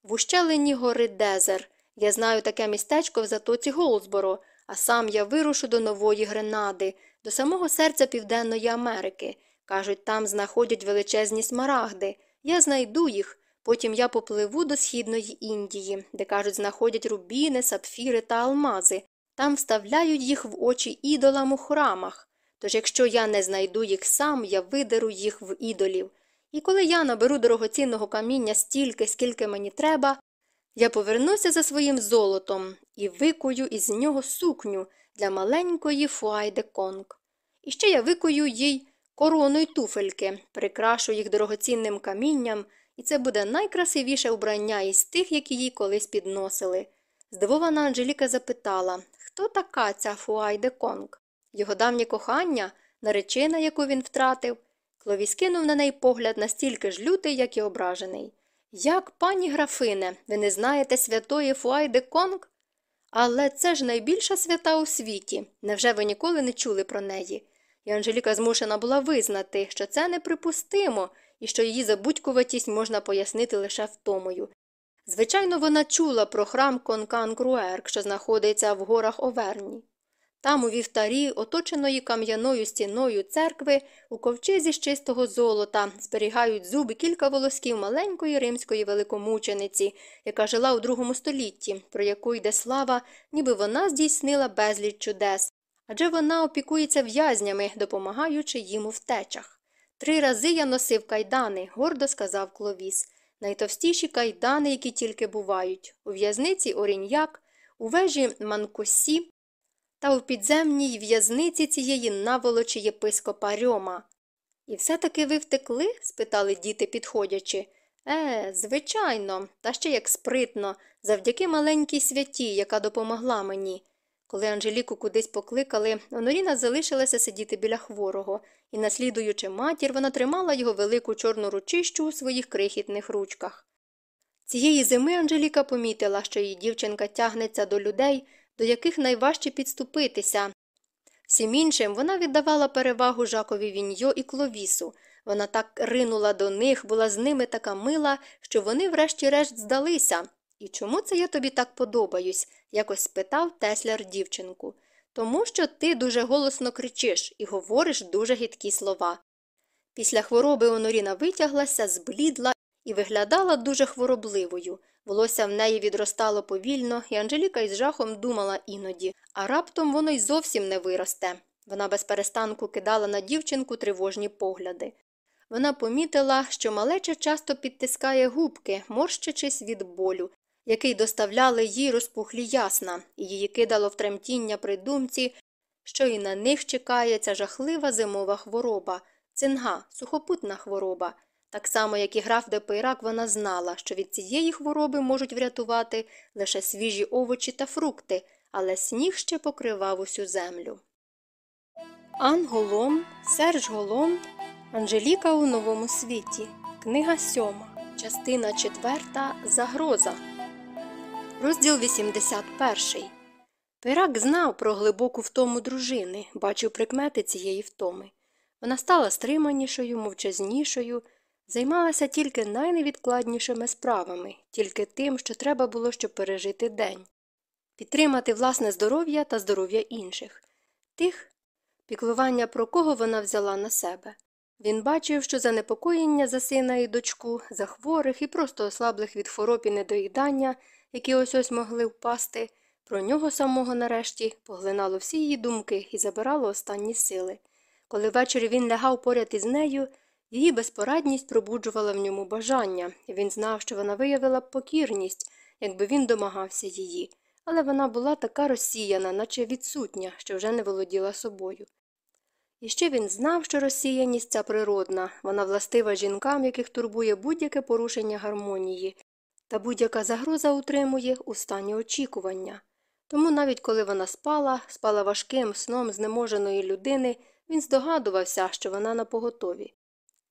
В ущелині гори Дезер. Я знаю таке містечко в затоці Голсборо, а сам я вирушу до нової Гренади, до самого серця Південної Америки. Кажуть, там знаходять величезні смарагди. Я знайду їх. Потім я попливу до східної Індії, де, кажуть, знаходять рубіни, сапфіри та алмази. Там вставляють їх в очі ідолам у храмах. Тож, якщо я не знайду їх сам, я видеру їх в ідолів. І коли я наберу дорогоцінного каміння стільки, скільки мені треба, я повернуся за своїм золотом і викую із нього сукню для маленької Фуайде Конг. І ще я викую їй корону й туфельки, прикрашу їх дорогоцінним камінням, і це буде найкрасивіше убрання із тих, які їй колись підносили. Здивована Анжеліка запитала, хто така ця Фуайде Конг? Його давнє кохання, наречена, яку він втратив. Кловіс кинув на неї погляд настільки ж лютий, як і ображений. Як, пані графине, ви не знаєте святої Фуайде Конг? Але це ж найбільша свята у світі. Невже ви ніколи не чули про неї? І Анжеліка змушена була визнати, що це неприпустимо і що її забудькуватість можна пояснити лише втомою. Звичайно, вона чула про храм Конкан Круерк, що знаходиться в горах Оверні. Там, у вівтарі, оточеної кам'яною стіною церкви, у ковчезі з чистого золота зберігають зуби кілька волосків маленької римської великомучениці, яка жила у другому столітті, про яку йде слава, ніби вона здійснила безліч чудес, адже вона опікується в'язнями, допомагаючи їм у втечах. Три рази я носив кайдани, гордо сказав Кловіс, найтовстіші кайдани, які тільки бувають, у в'язниці Оріньяк, у вежі Манкосі та у підземній в'язниці цієї наволочі єпископа Рьома. І все таки ви втекли? спитали діти, підходячи. Е, звичайно, та ще як спритно, завдяки маленькій святі, яка допомогла мені. Коли Анжеліку кудись покликали, Оноріна залишилася сидіти біля хворого, і, наслідуючи матір, вона тримала його велику чорну ручищу у своїх крихітних ручках. Цієї зими Анжеліка помітила, що її дівчинка тягнеться до людей, до яких найважче підступитися. Всім іншим вона віддавала перевагу Жакові Віньо і Кловісу. Вона так ринула до них, була з ними така мила, що вони врешті-решт здалися. І чому це я тобі так подобаюсь? якось спитав Тесляр дівчинку. Тому що ти дуже голосно кричиш і говориш дуже гідкі слова. Після хвороби Оноріна витяглася, зблідла і виглядала дуже хворобливою. Волосся в неї відростало повільно, і Анжеліка із жахом думала іноді, а раптом воно й зовсім не виросте. Вона без перестанку кидала на дівчинку тривожні погляди. Вона помітила, що малеча часто підтискає губки, морщачись від болю, який доставляли їй розпухлі ясна, і її кидало в тремтіння при думці, що і на них чекає ця жахлива зимова хвороба, цинга, сухопутна хвороба. Так само, як і граф Депейрак, вона знала, що від цієї хвороби можуть врятувати лише свіжі овочі та фрукти, але сніг ще покривав усю землю. Анн Голон, Серж Голон, Анжеліка у новому світі. Книга сьома, частина четверта Загроза. Розділ 81. Пейрак знав про глибоку втому дружини, бачив прикмети цієї втоми. Вона стала стриманішою, мовчазнішою, займалася тільки найневідкладнішими справами, тільки тим, що треба було, щоб пережити день, підтримати власне здоров'я та здоров'я інших, тих, піклування про кого вона взяла на себе. Він бачив, що занепокоєння за сина і дочку, за хворих і просто ослаблих від хвороб і недоїдання, які ось ось могли впасти, про нього самого нарешті поглинало всі її думки і забирало останні сили. Коли ввечері він лягав поряд із нею, Її безпорадність пробуджувала в ньому бажання, він знав, що вона виявила б покірність, якби він домагався її, але вона була така розсіяна, наче відсутня, що вже не володіла собою. І ще він знав, що розсіяність ця природна, вона властива жінкам, яких турбує будь-яке порушення гармонії, та будь-яка загроза утримує у стані очікування. Тому навіть коли вона спала, спала важким сном знеможеної людини, він здогадувався, що вона на поготові.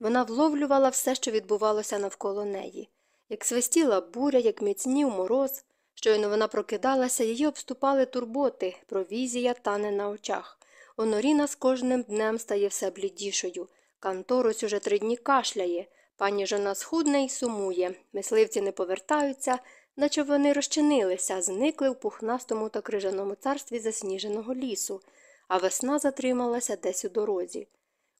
Вона вловлювала все, що відбувалося навколо неї. Як свистіла буря, як міцнів мороз. Щойно вона прокидалася, її обступали турботи, провізія тане на очах. Оноріна з кожним днем стає все блідішою. Канторось уже три дні кашляє. Пані жона схудне й сумує. Мисливці не повертаються, наче вони розчинилися, зникли в пухнастому та крижаному царстві засніженого лісу, а весна затрималася десь у дорозі.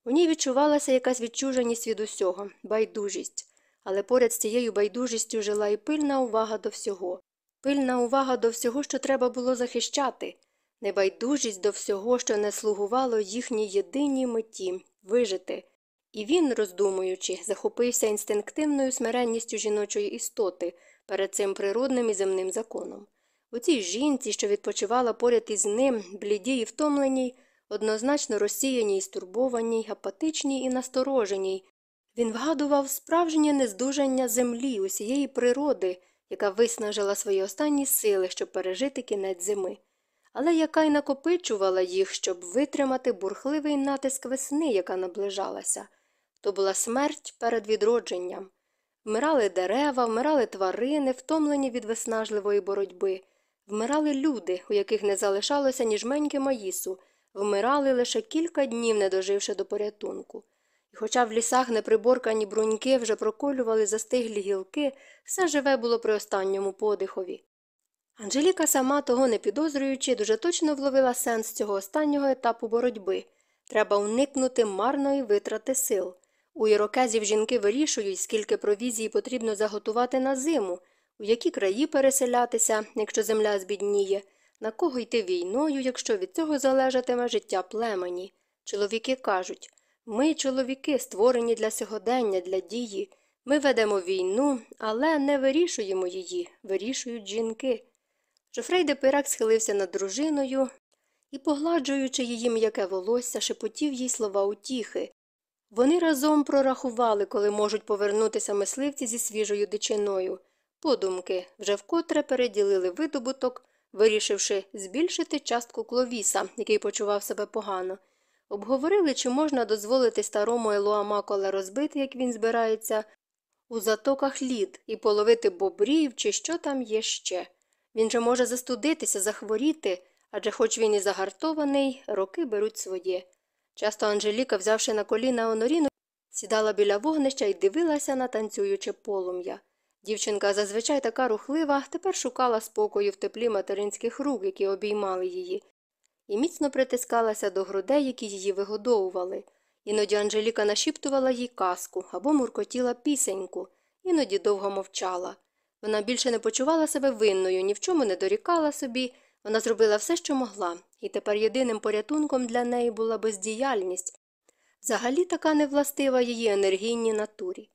У ній відчувалася якась відчуженість від усього, байдужість, але поряд з цією байдужістю жила і пильна увага до всього, пильна увага до всього, що треба було захищати, небайдужість до всього, що не слугувало їхній єдиній меті вижити. І він, роздумуючи, захопився інстинктивною смиренністю жіночої істоти перед цим природним і земним законом. У цій жінці, що відпочивала поряд із ним, блідій і втомленій, однозначно розсіяній, стурбованій, апатичній і настороженій. Він вгадував справжнє нездужання землі, усієї природи, яка виснажила свої останні сили, щоб пережити кінець зими, але яка й накопичувала їх, щоб витримати бурхливий натиск весни, яка наближалася. То була смерть перед відродженням. Вмирали дерева, вмирали тварини, втомлені від виснажливої боротьби, вмирали люди, у яких не залишалося ні жменьки маїсу, вмирали лише кілька днів, не доживши до порятунку. І хоча в лісах неприборкані бруньки вже проколювали застиглі гілки, все живе було при останньому подихові. Анжеліка, сама того не підозрюючи, дуже точно вловила сенс цього останнього етапу боротьби треба уникнути марної витрати сил. У ірокезів жінки вирішують, скільки провізії потрібно заготувати на зиму, у які краї переселятися, якщо земля збідніє, на кого йти війною, якщо від цього залежатиме життя племені. Чоловіки кажуть ми, чоловіки, створені для сьогодення, для дії. Ми ведемо війну, але не вирішуємо її, вирішують жінки. Жофрей де схилився над дружиною і, погладжуючи її м'яке волосся, шепотів їй слова утіхи. Вони разом прорахували, коли можуть повернутися мисливці зі свіжою дичиною. Подумки вже вкотре переділили видобуток, вирішивши збільшити частку кловіса, який почував себе погано. Обговорили, чи можна дозволити старому Елуа Маколе розбити, як він збирається, у затоках лід і половити бобрів, чи що там є ще. Він же може застудитися, захворіти, адже хоч він і загартований, роки беруть своє. Часто Анжеліка, взявши на коліна Оноріну, сідала біля вогнища і дивилася на танцююче полум'я. Дівчинка зазвичай така рухлива, тепер шукала спокою в теплі материнських рук, які обіймали її, і міцно притискалася до грудей, які її вигодовували. Іноді Анжеліка нашіптувала їй казку або муркотіла пісеньку, іноді довго мовчала. Вона більше не почувала себе винною, ні в чому не дорікала собі, вона зробила все, що могла, і тепер єдиним порятунком для неї була бездіяльність, взагалі така невластива її енергійній натурі.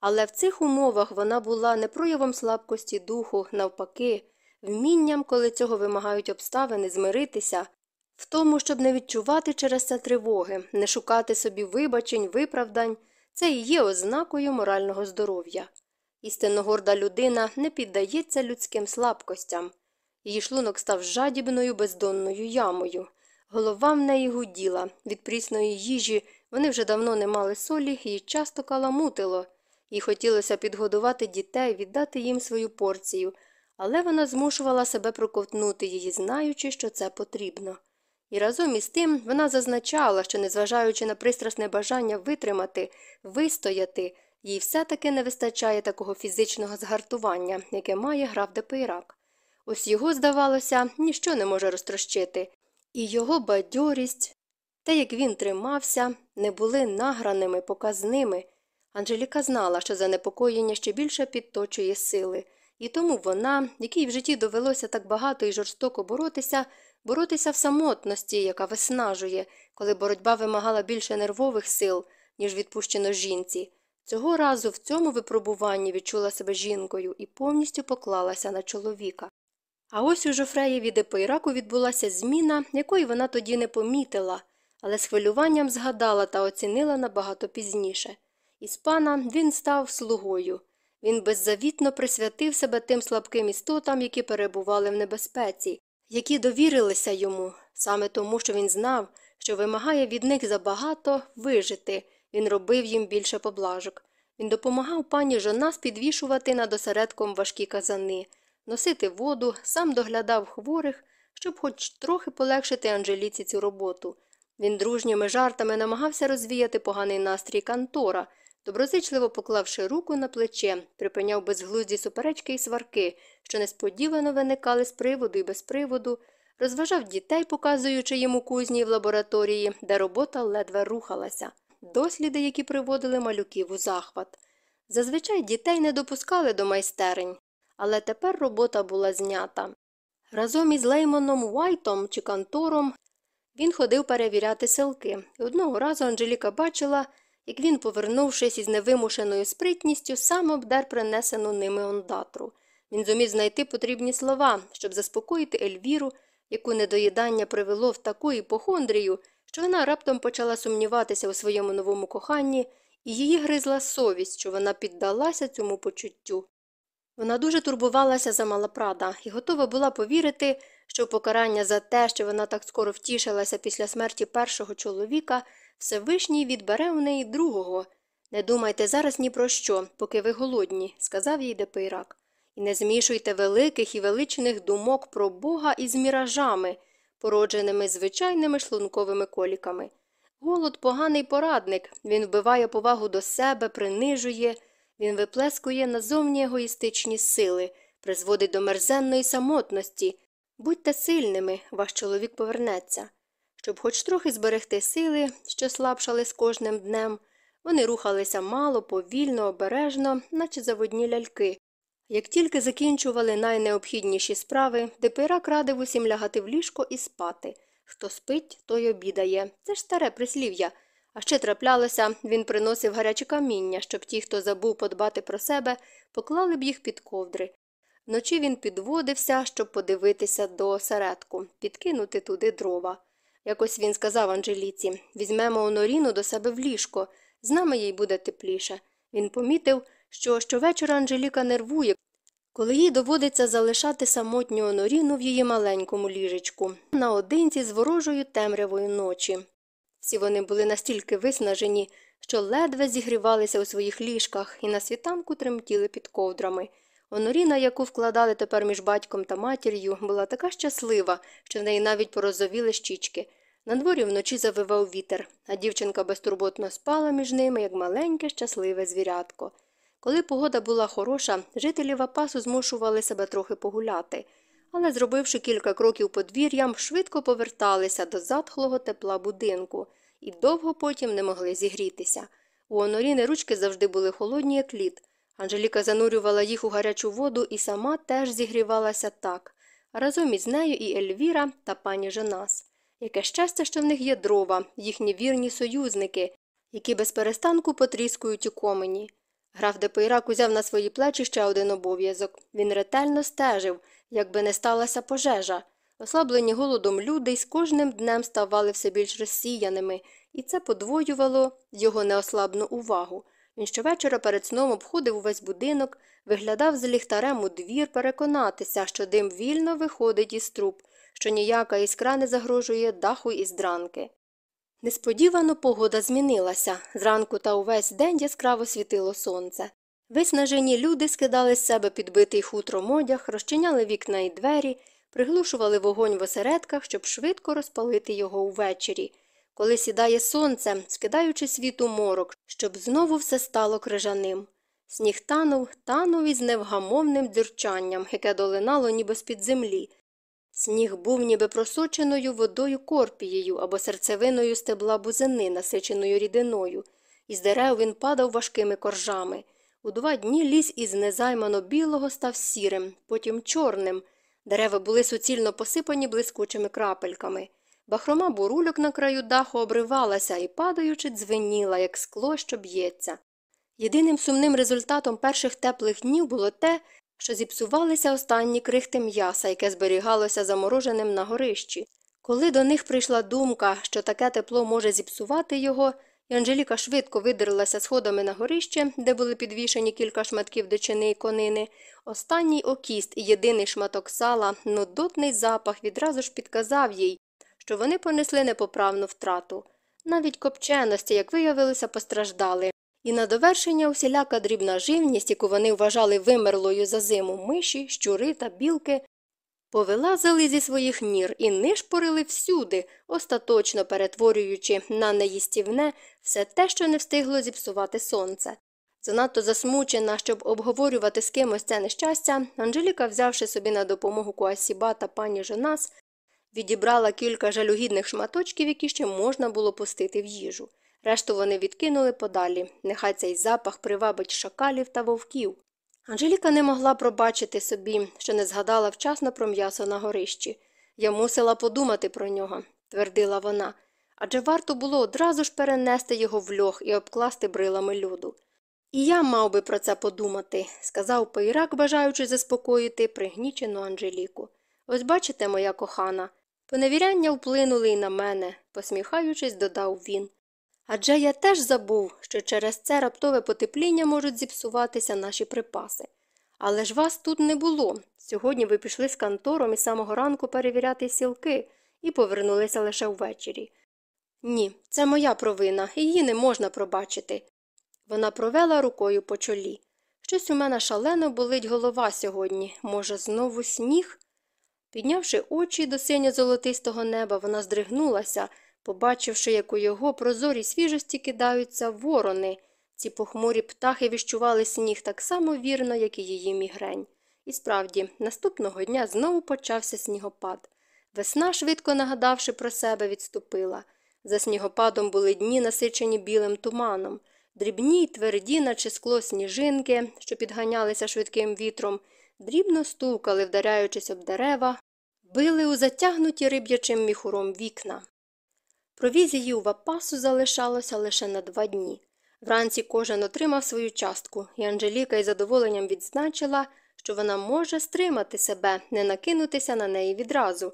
Але в цих умовах вона була не проявом слабкості духу, навпаки, вмінням, коли цього вимагають обставини, змиритися, в тому, щоб не відчувати через це тривоги, не шукати собі вибачень, виправдань, це і є ознакою морального здоров'я. Істинно горда людина не піддається людським слабкостям. Її шлунок став жадібною бездонною ямою. Голова в неї гуділа. Від прісної їжі вони вже давно не мали солі і часто каламутило. Їй хотілося підгодувати дітей, віддати їм свою порцію, але вона змушувала себе проковтнути її, знаючи, що це потрібно. І разом із тим вона зазначала, що, незважаючи на пристрасне бажання витримати, вистояти, їй все-таки не вистачає такого фізичного загартування, яке має граф Депейрак. Ось його, здавалося, ніщо не може розтрощити, і його бадьорість, те, як він тримався, не були награними, показними. Анжеліка знала, що занепокоєння ще більше підточує сили, і тому вона, якій в житті довелося так багато і жорстоко боротися, боротися в самотності, яка виснажує, коли боротьба вимагала більше нервових сил, ніж відпущено жінці. Цього разу в цьому випробуванні відчула себе жінкою і повністю поклалася на чоловіка. А ось у Жофреєві Депейраку відбулася зміна, якої вона тоді не помітила, але з хвилюванням згадала та оцінила набагато пізніше. Із пана він став слугою. Він беззавітно присвятив себе тим слабким істотам, які перебували в небезпеці, які довірилися йому, саме тому, що він знав, що вимагає від них забагато вижити, він робив їм більше поблажок. Він допомагав пані жона спідвішувати над осередком важкі казани носити воду, сам доглядав хворих, щоб хоч трохи полегшити Анжеліці цю роботу. Він дружніми жартами намагався розвіяти поганий настрій Кантора, доброзичливо поклавши руку на плече, припиняв безглузді суперечки і сварки, що несподівано виникали з приводу і без приводу, розважав дітей, показуючи їм у кузні в лабораторії, де робота ледве рухалася, досліди, які приводили малюків у захват. Зазвичай дітей не допускали до майстерень, але тепер робота була знята. Разом із Леймоном Уайтом чи Кантором він ходив перевіряти селки, одного разу Анжеліка бачила, як він, повернувшись із невимушеною спритністю, сам обдер принесену ними ондатру. Він зумів знайти потрібні слова, щоб заспокоїти Ельвіру, яку недоїдання привело в таку іпохондрію, що вона раптом почала сумніватися у своєму новому коханні, і її гризла совість, що вона піддалася цьому почуттю. Вона дуже турбувалася за Малапрада і готова була повірити, що покарання за те, що вона так скоро втішилася після смерті першого чоловіка, Всевишній відбере у неї другого. Не думайте зараз ні про що, поки ви голодні, сказав їй Депейрак. І не змішуйте великих і величних думок про Бога із міражами, породженими звичайними шлунковими коліками. Голод поганий порадник, він вбиває повагу до себе, принижує, він виплескує назовні егоїстичні сили, призводить до мерзенної самотності. Будьте сильними, ваш чоловік повернеться. Щоб хоч трохи зберегти сили, що слабшали з кожним днем, вони рухалися мало, повільно, обережно, наче заводні ляльки. Як тільки закінчували найнеобхідніші справи, Депирак радив усім лягати в ліжко і спати. Хто спить, той обідає. Це ж старе прислів'я. А ще траплялося, він приносив гаряче каміння, щоб ті, хто забув подбати про себе, поклали б їх під ковдри. Вночі він підводився, щоб подивитися до осередку, підкинути туди дрова. Якось він сказав Анжеліці візьмемо Оноріну до себе в ліжко, з нами їй буде тепліше. Він помітив, що щовечора Анжеліка нервує, коли їй доводиться залишати самотню Оноріну в її маленькому ліжечку, наодинці з ворожою темрявою ночі. Всі вони були настільки виснажені, що ледве зігрівалися у своїх ліжках і на світанку тремтіли під ковдрами. Оноріна, яку вкладали тепер між батьком та матір'ю, була така щаслива, що в неї навіть порозовіли щічки. На дворі вночі завивав вітер, а дівчинка безтурботно спала між ними, як маленьке щасливе звірятко. Коли погода була хороша, жителі Вапасу змушували себе трохи погуляти, але, зробивши кілька кроків подвір'ям, швидко поверталися до затхлого тепла будинку і довго потім не могли зігрітися. У Оноріни ручки завжди були холодні, як лід. Анжеліка занурювала їх у гарячу воду і сама теж зігрівалася так, разом із нею і Ельвіра та пані Жонас. Яке щастя, що в них є дрова, їхні вірні союзники, які без перестанку потріскують у коміні. Граф Депейрак узяв на свої плечі ще один обов'язок. Він ретельно стежив, аби не сталася пожежа. Ослаблені голодом люди з кожним днем ставали все більш розсіяними, і це подвоювало його неослабну увагу. Він щовечора перед сном обходив увесь будинок, виглядав з ліхтарем у двір переконатися, що дим вільно виходить із труб, що ніяка іскра не загрожує даху із дранки. Несподівано погода змінилася. Зранку та увесь день яскраво світило сонце. Виснажені люди скидали з себе підбитий хутром одяг, розчиняли вікна і двері, приглушували вогонь в осередках, щоб швидко розпалити його увечері. Коли сідає сонце, скидаючи світ у морок, щоб знову все стало крижаним. Сніг танув, танув із невгамовним дзюрчанням, яке долинало ніби з-під землі. Сніг був ніби просоченою водою корпією або серцевиною стебла бузини, насиченою рідиною, із дерев він падав важкими коржами. У два дні ліс із незаймано білого став сірим, потім чорним. Дерева були суцільно посипані блискучими крапельками. Бахрома бурульок на краю даху обривалася і, падаючи, дзвеніла, як скло, що б'ється. Єдиним сумним результатом перших теплих днів було те, що зіпсувалися останні крихти м'яса, яке зберігалося замороженим на горищі. Коли до них прийшла думка, що таке тепло може зіпсувати його, і Анжеліка швидко видерлася сходами на горище, де були підвішені кілька шматків дичини і конини, останній окіст і єдиний шматок сала, нудотний запах відразу ж підказав їй, що вони понесли непоправну втрату. Навіть копченості, як виявилося, постраждали. І на довершення усіляка дрібна живність, яку вони вважали вимерлою за зиму миші, щури та білки, повилазили зі своїх нір і нишпорили всюди, остаточно перетворюючи на неїстівне все те, що не встигло зіпсувати сонце. Занадто засмучена, щоб обговорювати з кимось це нещастя, Анжеліка, взявши собі на допомогу Куасіба та пані Жонас, відібрала кілька жалюгідних шматочків, які ще можна було пустити в їжу. Решту вони відкинули подалі, нехай цей запах привабить шакалів та вовків. Анжеліка не могла пробачити собі, що не згадала вчасно про м'ясо на горищі. Я мусила подумати про нього, твердила вона, адже варто було одразу ж перенести його в льох і обкласти брилами льоду. І я мав би про це подумати, сказав Пейрак, бажаючи заспокоїти пригнічену Анжеліку. Ось бачите, моя кохана, Поневіряння вплинули й на мене, посміхаючись, додав він. Адже я теж забув, що через це раптове потепління можуть зіпсуватися наші припаси. Але ж вас тут не було. Сьогодні ви пішли з кантором із самого ранку перевіряти сілки і повернулися лише ввечері. Ні, це моя провина, її не можна пробачити. Вона провела рукою по чолі. Щось у мене шалено болить голова сьогодні. Може, знову сніг? Піднявши очі до синьо золотистого неба, вона здригнулася, побачивши, як у його прозорій свіжості кидаються ворони. Ці похмурі птахи віщували сніг так само вірно, як і її мігрень. І справді, наступного дня знову почався снігопад. Весна, швидко нагадавши про себе, відступила. За снігопадом були дні, насичені білим туманом, дрібні й тверді, наче скло сніжинки, що підганялися швидким вітром, дрібно стукали, вдаряючись об дерева, били у затягнуті риб'ячим міхуром вікна. Провізії у вапасу залишалося лише на два дні. Вранці кожен отримав свою частку, і Анжеліка із задоволенням відзначила, що вона може стримати себе, не накинутися на неї відразу.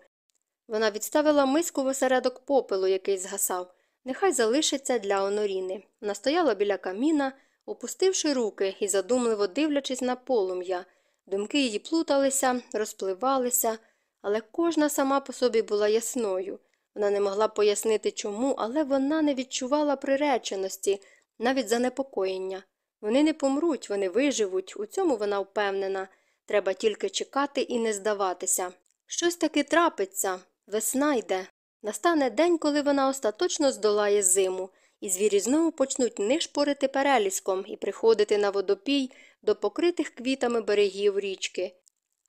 Вона відставила миску в осередок попелу, який згасав. Нехай залишиться для Оноріни. Вона стояла біля каміна, опустивши руки і задумливо дивлячись на полум'я. Думки її плуталися, розпливалися, але кожна сама по собі була ясною. Вона не могла пояснити чому, але вона не відчувала приреченості, навіть занепокоєння. Вони не помруть, вони виживуть, у цьому вона впевнена. Треба тільки чекати і не здаватися. Щось таки трапиться, весна йде. Настане день, коли вона остаточно здолає зиму, і звірі знову почнуть нишпорити переліском і приходити на водопій до покритих квітами берегів річки.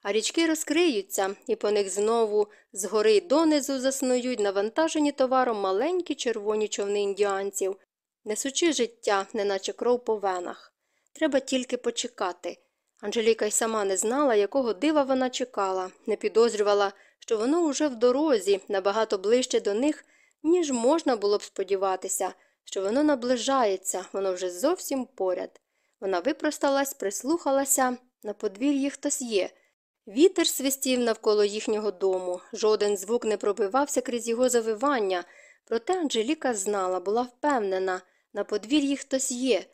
А річки розкриються, і по них знову згори донизу заснують навантажені товаром маленькі червоні човни індіанців, несучи життя, неначе кров по венах. Треба тільки почекати. Анжеліка й сама не знала, якого дива вона чекала, не підозрювала, що воно уже в дорозі, набагато ближче до них, ніж можна було б сподіватися, що воно наближається, воно вже зовсім поряд. Вона випросталась, прислухалася, на подвір'ї хтось є. Вітер свистів навколо їхнього дому, жоден звук не пробивався крізь його завивання, проте Анжеліка знала, була впевнена, на подвір'ї хтось є.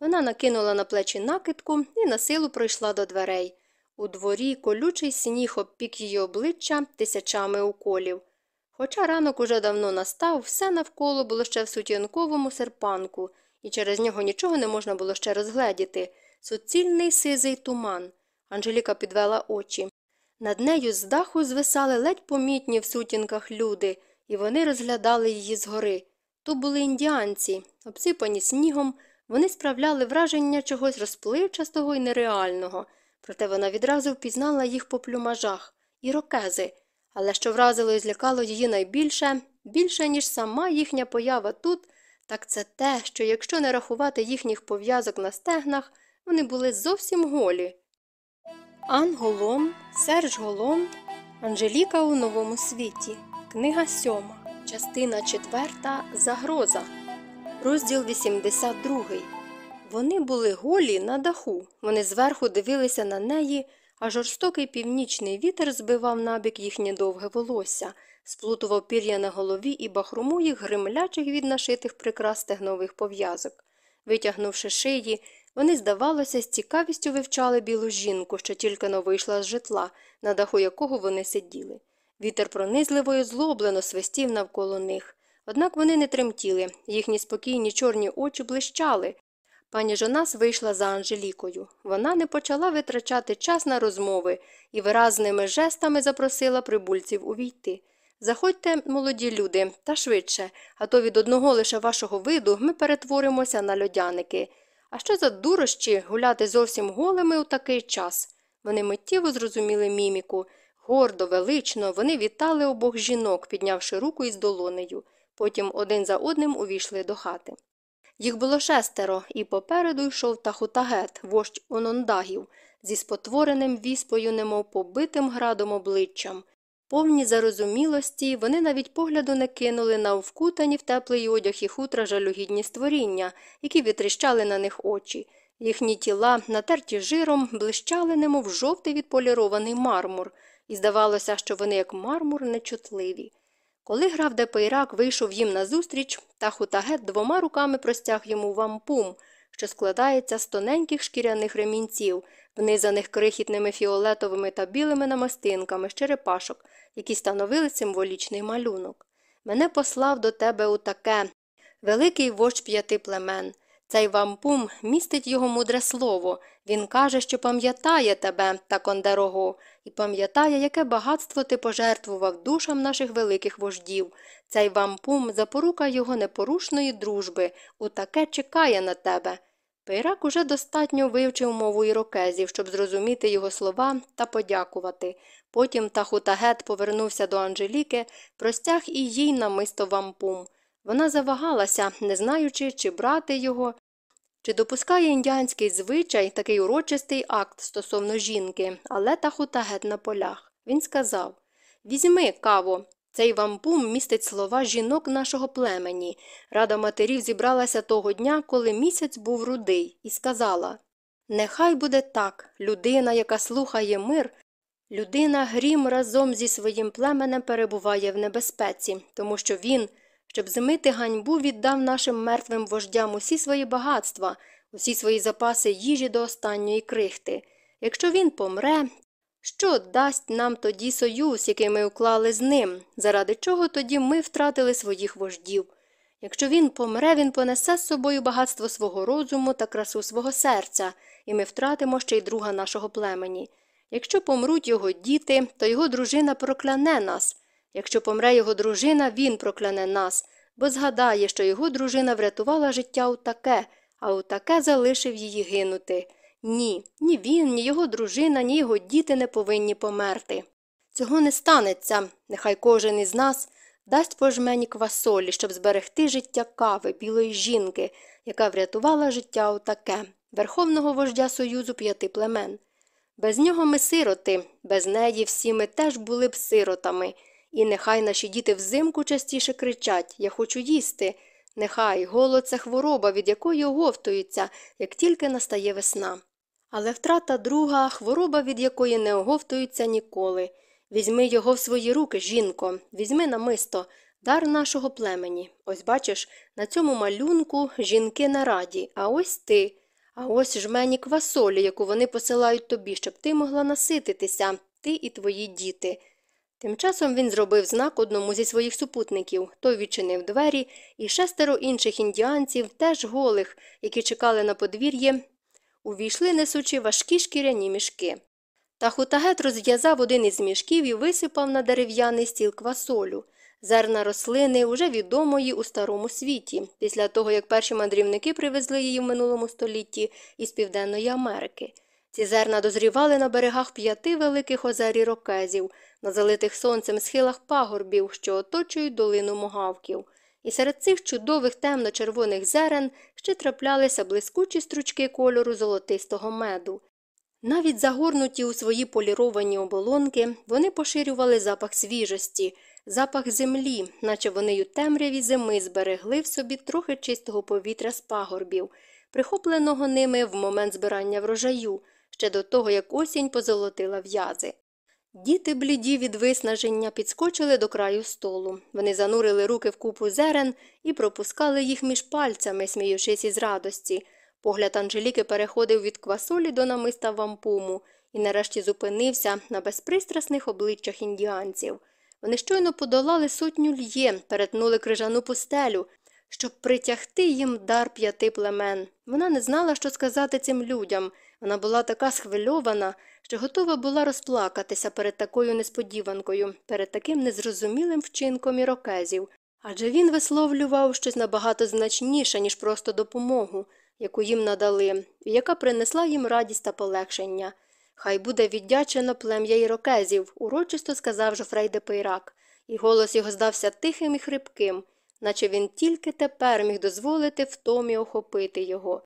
Вона накинула на плечі накидку і на силу пройшла до дверей. У дворі колючий сніг обпік її обличчя тисячами уколів. Хоча ранок уже давно настав, все навколо було ще в сутінковому серпанку, і через нього нічого не можна було ще розгледіти. Суцільний сизий туман. Анжеліка підвела очі. Над нею з даху звисали ледь помітні в сутінках люди, і вони розглядали її згори. То були індіанці, обсипані снігом, вони справляли враження чогось розпливчастого і нереального, проте вона відразу впізнала їх по плюмажах ірокези. Але що вразило і злякало її найбільше, більше, ніж сама їхня поява тут, так це те, що якщо не рахувати їхніх пов'язок на стегнах, вони були зовсім голі. Ан Голом, Серж Голом, Анжеліка у новому світі. Книга сьома, частина четверта Загроза. Розділ 82. Вони були голі на даху. Вони зверху дивилися на неї, а жорстокий північний вітер збивав набік їхнє довге волосся, сплутував пір'я на голові і бахрому їх гримлячих від нашитих прикрас стегнових пов'язок. Витягнувши шиї, вони, здавалося, з цікавістю вивчали білу жінку, що тільки но вийшла з житла, на даху якого вони сиділи. Вітер пронизливо і злоблено свистів навколо них. Однак вони не тремтіли, їхні спокійні чорні очі блищали. Пані Жонас вийшла за Анжелікою. Вона не почала витрачати час на розмови і виразними жестами запросила прибульців увійти. Заходьте, молоді люди, та швидше, а то від одного лише вашого виду ми перетворимося на льодяники. А що за дурощі гуляти зовсім голими у такий час? Вони миттєво зрозуміли міміку. Гордо, велично вони вітали обох жінок, піднявши руку із долонею. Потім один за одним увійшли до хати. Їх було шестеро, і попереду йшов Тахутагет, вождь онондагів, зі спотвореним віспою, немов побитим градом обличчям. Повні зарозумілості, вони навіть погляду не кинули на вкутані в теплий одяг і хутра жалюгідні створіння, які витріщали на них очі. Їхні тіла, натерті жиром, блищали, немов жовтий відполірований мармур, і здавалося, що вони, як мармур, нечутливі. Коли граф Депейрак вийшов їм назустріч, Тахутагет двома руками простяг йому вампум, що складається з тоненьких шкіряних ремінців, внизаних крихітними фіолетовими та білими намастинками з черепашок, які становили символічний малюнок. Мене послав до тебе у таке великий вождь п'яти племен. Цей вампум містить його мудре слово. Він каже, що пам'ятає тебе, Такондерого, і пам'ятає, яке багатство ти пожертвував душам наших великих вождів. Цей вампум запорука його непорушної дружби, у таке чекає на тебе. Пейрак уже достатньо вивчив мову ірокезів, щоб зрозуміти його слова та подякувати. Потім Тахутагет повернувся до Анжеліки, простяг і їй намисто вампум. Вона завагалася, не знаючи, чи брати його, чи допускає індіанський звичай такий урочистий акт стосовно жінки, але Тахутагет на полях. Він сказав Візьми, каво, цей вампум містить слова жінок нашого племені. Рада матерів зібралася того дня, коли місяць був рудий, і сказала Нехай буде так, людина, яка слухає мир, людина грім разом зі своїм племенем перебуває в небезпеці, тому що він, щоб змити ганьбу, віддав нашим мертвим вождям усі свої багатства, усі свої запаси їжі до останньої крихти. Якщо він помре, що дасть нам тоді союз, який ми уклали з ним, заради чого тоді ми втратили своїх вождів? Якщо він помре, він понесе з собою багатство свого розуму та красу свого серця, і ми втратимо ще й друга нашого племені. Якщо помруть його діти, то його дружина прокляне нас. Якщо помре його дружина, він прокляне нас, бо згадає, що його дружина врятувала життя у таке, а у таке залишив її гинути. Ні, ні він, ні його дружина, ні його діти не повинні померти. Цього не станеться, нехай кожен із нас дасть по жмені квасолі, щоб зберегти життя кави, білої жінки, яка врятувала життя отаке, верховного вождя Союзу п'яти племен. Без нього ми сироти, без неї всі ми теж були б сиротами, і нехай наші діти взимку частіше кричать Я хочу їсти. Нехай голод це хвороба, від якої оговтуються, як тільки настає весна. Але втрата друга хвороба, від якої не оговтуються ніколи. Візьми його в свої руки, жінко, візьми намисто, дар нашого племені. Ось бачиш, на цьому малюнку жінки на раді, а ось ти. А ось жмені квасолі, яку вони посилають тобі, щоб ти могла насититися, ти і твої діти. Тим часом він зробив знак одному зі своїх супутників, той відчинив двері, і шестеро інших індіанців, теж голих, які чекали на подвір'ї, увійшли, несучи важкі шкіряні мішки. Та хутагет розв'язав один із мішків і висипав на дерев'яний стіл квасолю, зерна рослини, уже відомої у старому світі, після того як перші мандрівники привезли її в минулому столітті із Південної Америки. Ці зерна дозрівали на берегах п'яти великих озер ірокезів, на залитих сонцем схилах пагорбів, що оточують долину могавків. І серед цих чудових темно-червоних зерен ще траплялися блискучі стручки кольору золотистого меду. Навіть загорнуті у свої поліровані оболонки, вони поширювали запах свіжості, запах землі, наче вони й у темряві зими зберегли в собі трохи чистого повітря з пагорбів, прихопленого ними в момент збирання врожаю, ще до того, як осінь позолотила в'язи. Діти бліді від виснаження підскочили до краю столу. Вони занурили руки в купу зерен і пропускали їх між пальцями, сміючись із радості. Погляд Анжеліки переходив від квасолі до намиста вампуму і нарешті зупинився на безпристрасних обличчях індіанців. Вони щойно подолали сотню л'є, перетнули крижану пустелю, щоб притягти їм дар п'яти племен. Вона не знала, що сказати цим людям. Вона була така схвильована, що готова була розплакатися перед такою несподіванкою, перед таким незрозумілим вчинком ірокезів. Адже він висловлював щось набагато значніше, ніж просто допомогу, яку їм надали, і яка принесла їм радість та полегшення. Хай буде віддячено плем'я ірокезів, урочисто сказав Жофрей де Пейрак, і голос його здався тихим і хрипким, наче він тільки тепер міг дозволити втомі охопити його.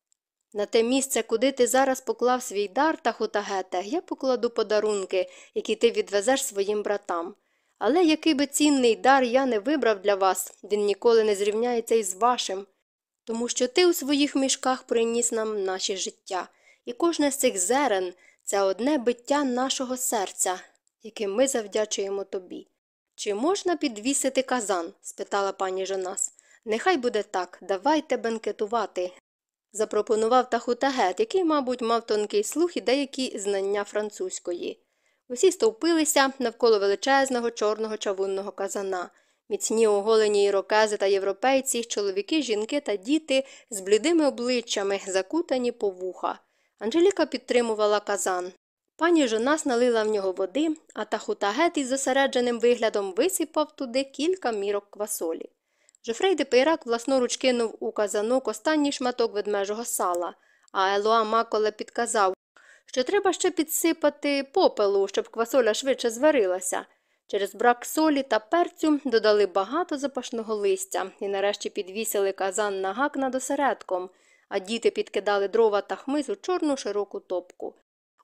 На те місце, куди ти зараз поклав свій дар та хутагете, я покладу подарунки, які ти відвезеш своїм братам. Але який би цінний дар я не вибрав для вас, він ніколи не зрівняється із вашим, тому що ти у своїх мішках приніс нам наше життя, і кожне з цих зерен це одне биття нашого серця, яким ми завдячуємо тобі. Чи можна підвісити казан? спитала пані Жонас. Нехай буде так, давайте бенкетувати. Запропонував Тахутагет, який, мабуть, мав тонкий слух і деякі знання французької. Усі стовпилися навколо величезного чорного чавунного казана. Міцні оголені ірокези та європейці, чоловіки, жінки та діти з блідими обличчями, закутані по вуха. Анжеліка підтримувала казан. Пані Жонас налила в нього води, а Тахутагет із зосередженим виглядом висипав туди кілька мірок квасолі. Жофрей де Пейрак власноруч кинув у казанок останній шматок ведмежого сала, а Елоа Маколе підказав, що треба ще підсипати попелу, щоб квасоля швидше зварилася. Через брак солі та перцю додали багато запашного листя і нарешті підвісили казан на гак над осередком, а діти підкидали дрова та хмиз у чорну широку топку.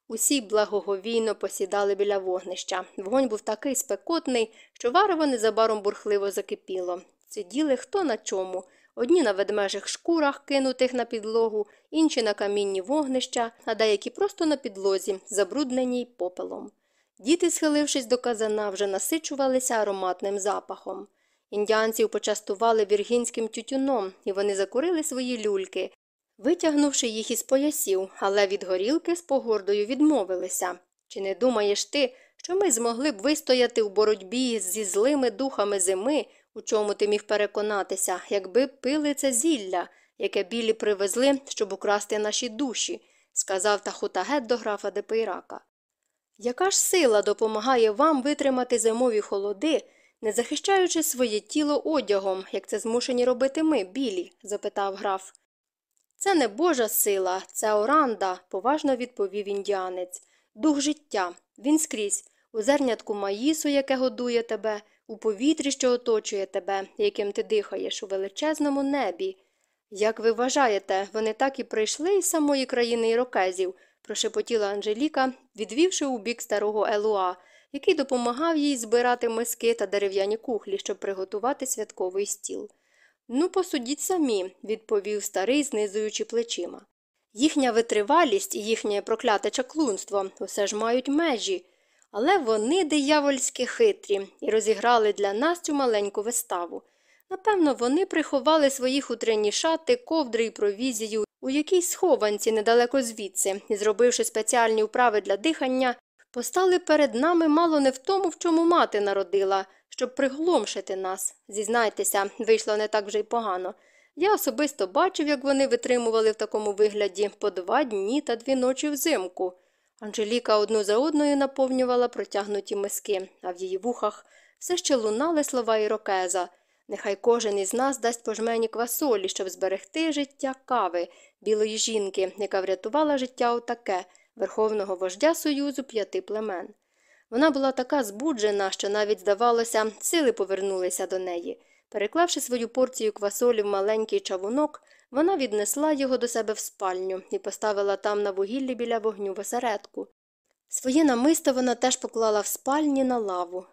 Усі благоговійно посідали біля вогнища. Вогонь був такий спекотний, що варево незабаром бурхливо закипіло. Сиділи хто на чому. Одні на ведмежих шкурах, кинутих на підлогу, інші на камінні вогнища, а деякі просто на підлозі, забрудненій попелом. Діти, схилившись до казана, вже насичувалися ароматним запахом. Індіанців почастували віргінським тютюном, і вони закурили свої люльки, витягнувши їх із поясів, але від горілки з погордою відмовилися. Чи не думаєш ти, що ми змогли б вистояти в боротьбі зі злими духами зими, у чому ти міг переконатися, якби пили це зілля, яке білі привезли, щоб украсти наші душі, сказав Тахутагет до графа Депейрака. Яка ж сила допомагає вам витримати зимові холоди, не захищаючи своє тіло одягом, як це змушені робити ми, білі? запитав граф. Це не Божа сила, це оранда, поважно відповів індіанець. Дух життя. Він скрізь, у зернятку маїсу, яке годує тебе, у повітрі, що оточує тебе, яким ти дихаєш, у величезному небі. Як ви вважаєте, вони так і прийшли із самої країни ірокезів, прошепотіла Анжеліка, відвівши у бік старого Елуа, який допомагав їй збирати миски та дерев'яні кухлі, щоб приготувати святковий стіл. Ну, посудіть самі, відповів старий, знизуючи плечима. Їхня витривалість і їхнє прокляте чаклунство усе ж мають межі, але вони диявольськи хитрі і розіграли для нас цю маленьку виставу. Напевно, вони приховали свої хутряні шати, ковдри і провізію у якійсь схованці недалеко звідси, і, зробивши спеціальні вправи для дихання, постали перед нами мало не в тому, в чому мати народила, щоб пригломшити нас. Зізнайтеся, вийшло не так вже й погано. Я особисто бачив, як вони витримували в такому вигляді по два дні та дві ночі взимку. Анжеліка одну за одною наповнювала протягнуті миски, а в її вухах все ще лунали слова ірокеза. Нехай кожен із нас дасть пожмені квасолі, щоб зберегти життя кави, білої жінки, яка врятувала життя отаке, верховного вождя Союзу п'яти племен. Вона була така збуджена, що навіть, здавалося, сили повернулися до неї. Переклавши свою порцію квасолі в маленький чавунок, вона віднесла його до себе в спальню і поставила там на вугіллі біля вогню в. Своє намисто вона теж поклала в спальні на лаву.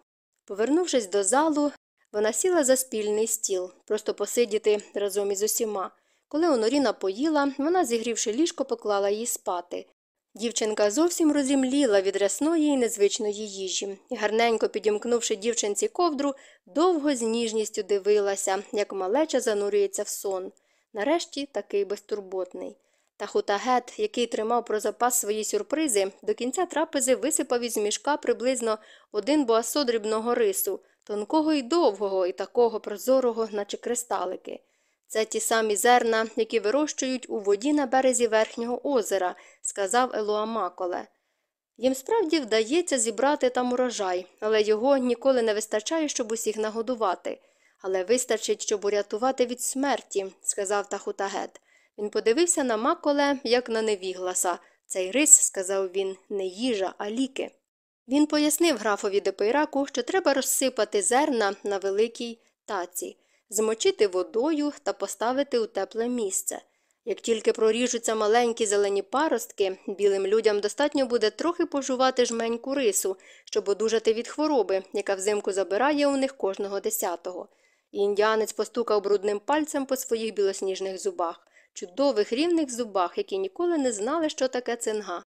Повернувшись до залу, вона сіла за спільний стіл, просто посидіти разом із усіма. Коли Оноріна поїла, вона, зігрівши ліжко, поклала її спати. Дівчинка зовсім розімліла від рясної і незвичної їжі, і, гарненько підімкнувши дівчинці ковдру, довго з ніжністю дивилася, як малеча занурюється в сон. Нарешті такий безтурботний. Та хутагет, який тримав про запас свої сюрпризи, до кінця трапези висипав із мішка приблизно один боасо дрібного рису, тонкого і довгого, і такого прозорого, наче кристалики. Це ті самі зерна, які вирощують у воді на березі верхнього озера, сказав Елуа Маколе. Їм справді вдається зібрати там урожай, але його ніколи не вистачає, щоб усіх нагодувати. Але вистачить, щоб урятувати від смерті, сказав Тахутагет. Він подивився на Маколе, як на невігласа. Цей рис, сказав він, не їжа, а ліки. Він пояснив графові Депейраку, що треба розсипати зерна на великій таці змочити водою та поставити у тепле місце. Як тільки проріжуться маленькі зелені паростки, білим людям достатньо буде трохи пожувати жменьку рису, щоб одужати від хвороби, яка взимку забирає у них кожного десятого. Індіанець постукав брудним пальцем по своїх білосніжних зубах, чудових рівних зубах, які ніколи не знали, що таке цинга.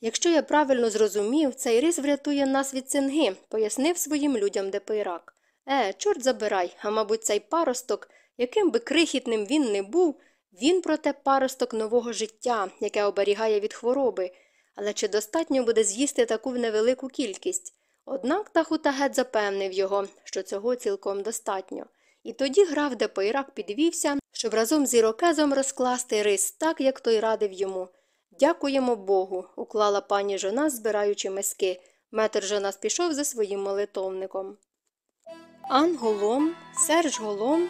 Якщо я правильно зрозумів, цей рис врятує нас від цинги, пояснив своїм людям Депейрак. Е, чорт забирай, а мабуть, цей паросток, яким би крихітним він не був, він проте паросток нового життя, яке оберігає від хвороби. Але чи достатньо буде з'їсти таку невелику кількість? Однак Тахутагет запевнив його, що цього цілком достатньо. І тоді граф де Пейрак підвівся, щоб разом з ірокезом розкласти рис так, як той радив йому. Дякуємо Богу, уклала пані Жонас, збираючи миски. Метр Жонас пішов за своїм молитовником. Ан Голом, Серж Голом,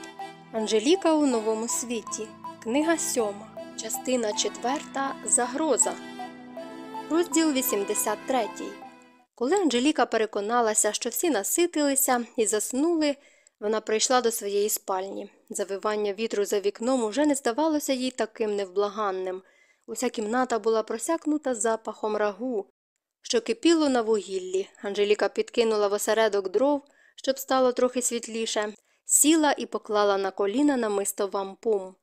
Анжеліка у новому світі. Книга сьома, частина четверта Загроза. Розділ 83. Коли Анжеліка переконалася, що всі наситилися і заснули, вона прийшла до своєї спальні. Завивання вітру за вікном уже не здавалося їй таким невблаганним. Уся кімната була просякнута запахом рагу, що кипіло на вугіллі. Анжеліка підкинула в осередок дров, щоб стало трохи світліше, сіла і поклала на коліна намисто вампум.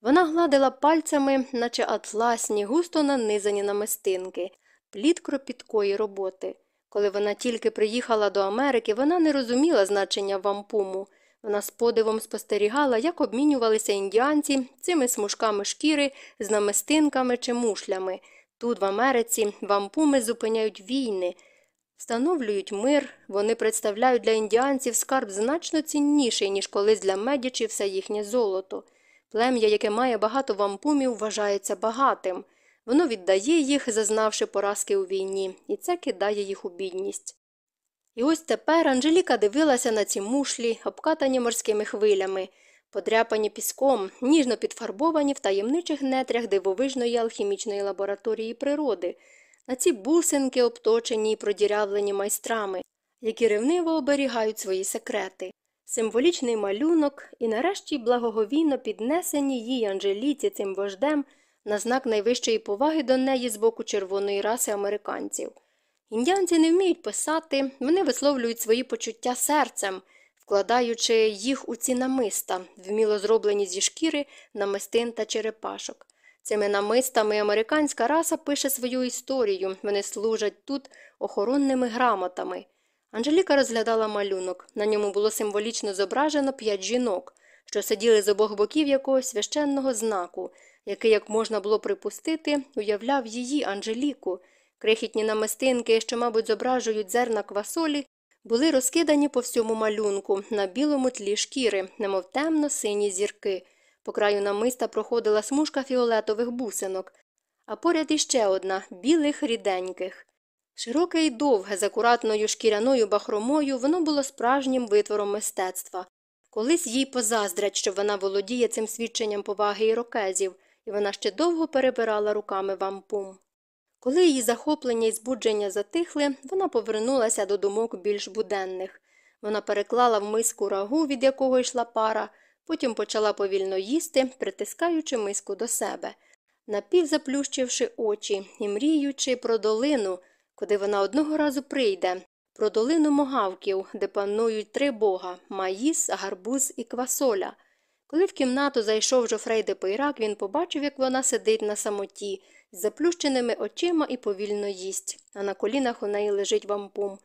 Вона гладила пальцями, наче атласні, густо нанизані намистинки, плід кропіткої роботи. Коли вона тільки приїхала до Америки, вона не розуміла значення вампуму. Вона з подивом спостерігала, як обмінювалися індіанці цими смужками шкіри з намистинками чи мушлями. Тут, в Америці, вампуми зупиняють війни, встановлюють мир, вони представляють для індіанців скарб значно цінніший, ніж колись для медічі все їхнє золото. Плем'я, яке має багато вампумів, вважається багатим. Воно віддає їх, зазнавши поразки у війні, і це кидає їх у бідність. І ось тепер Анжеліка дивилася на ці мушлі, обкатані морськими хвилями, подряпані піском, ніжно підфарбовані в таємничих нетрях дивовижної алхімічної лабораторії природи, на ці бусинки, обточені й продірявлені майстрами, які ревниво оберігають свої секрети. Символічний малюнок і нарешті благоговійно піднесені їй Анжеліці цим вождем на знак найвищої поваги до неї з боку червоної раси американців. Індіанці не вміють писати, вони висловлюють свої почуття серцем, вкладаючи їх у ці намиста, вміло зроблені зі шкіри, намистин та черепашок. Цими намистами американська раса пише свою історію, вони служать тут охоронними грамотами. Анжеліка розглядала малюнок. На ньому було символічно зображено п'ять жінок, що сиділи з обох боків якогось священного знаку, який, як можна було припустити, уявляв її Анжеліку. Крихітні намистинки, що, мабуть, зображують зерна квасолі, були розкидані по всьому малюнку на білому тлі шкіри, немов темно сині зірки. По краю намиста проходила смужка фіолетових бусинок, а поряд іще одна білих ріденьких. Широке й довге, з акуратною шкіряною бахромою, воно було справжнім витвором мистецтва. Колись їй позаздрять, що вона володіє цим свідченням поваги ірокезів, і вона ще довго перебирала руками вампум. Коли її захоплення і збудження затихли, вона повернулася до думок більш буденних. Вона переклала в миску рагу, від якого йшла пара, потім почала повільно їсти, притискаючи миску до себе, напівзаплющивши очі і мріючи про долину, куди вона одного разу прийде, про долину могавків, де панують три бога маїс, гарбуз і квасоля. Коли в кімнату зайшов Жофрей де Пейрак, він побачив, як вона сидить на самоті, з заплющеними очима і повільно їсть, а на колінах у неї лежить вампум.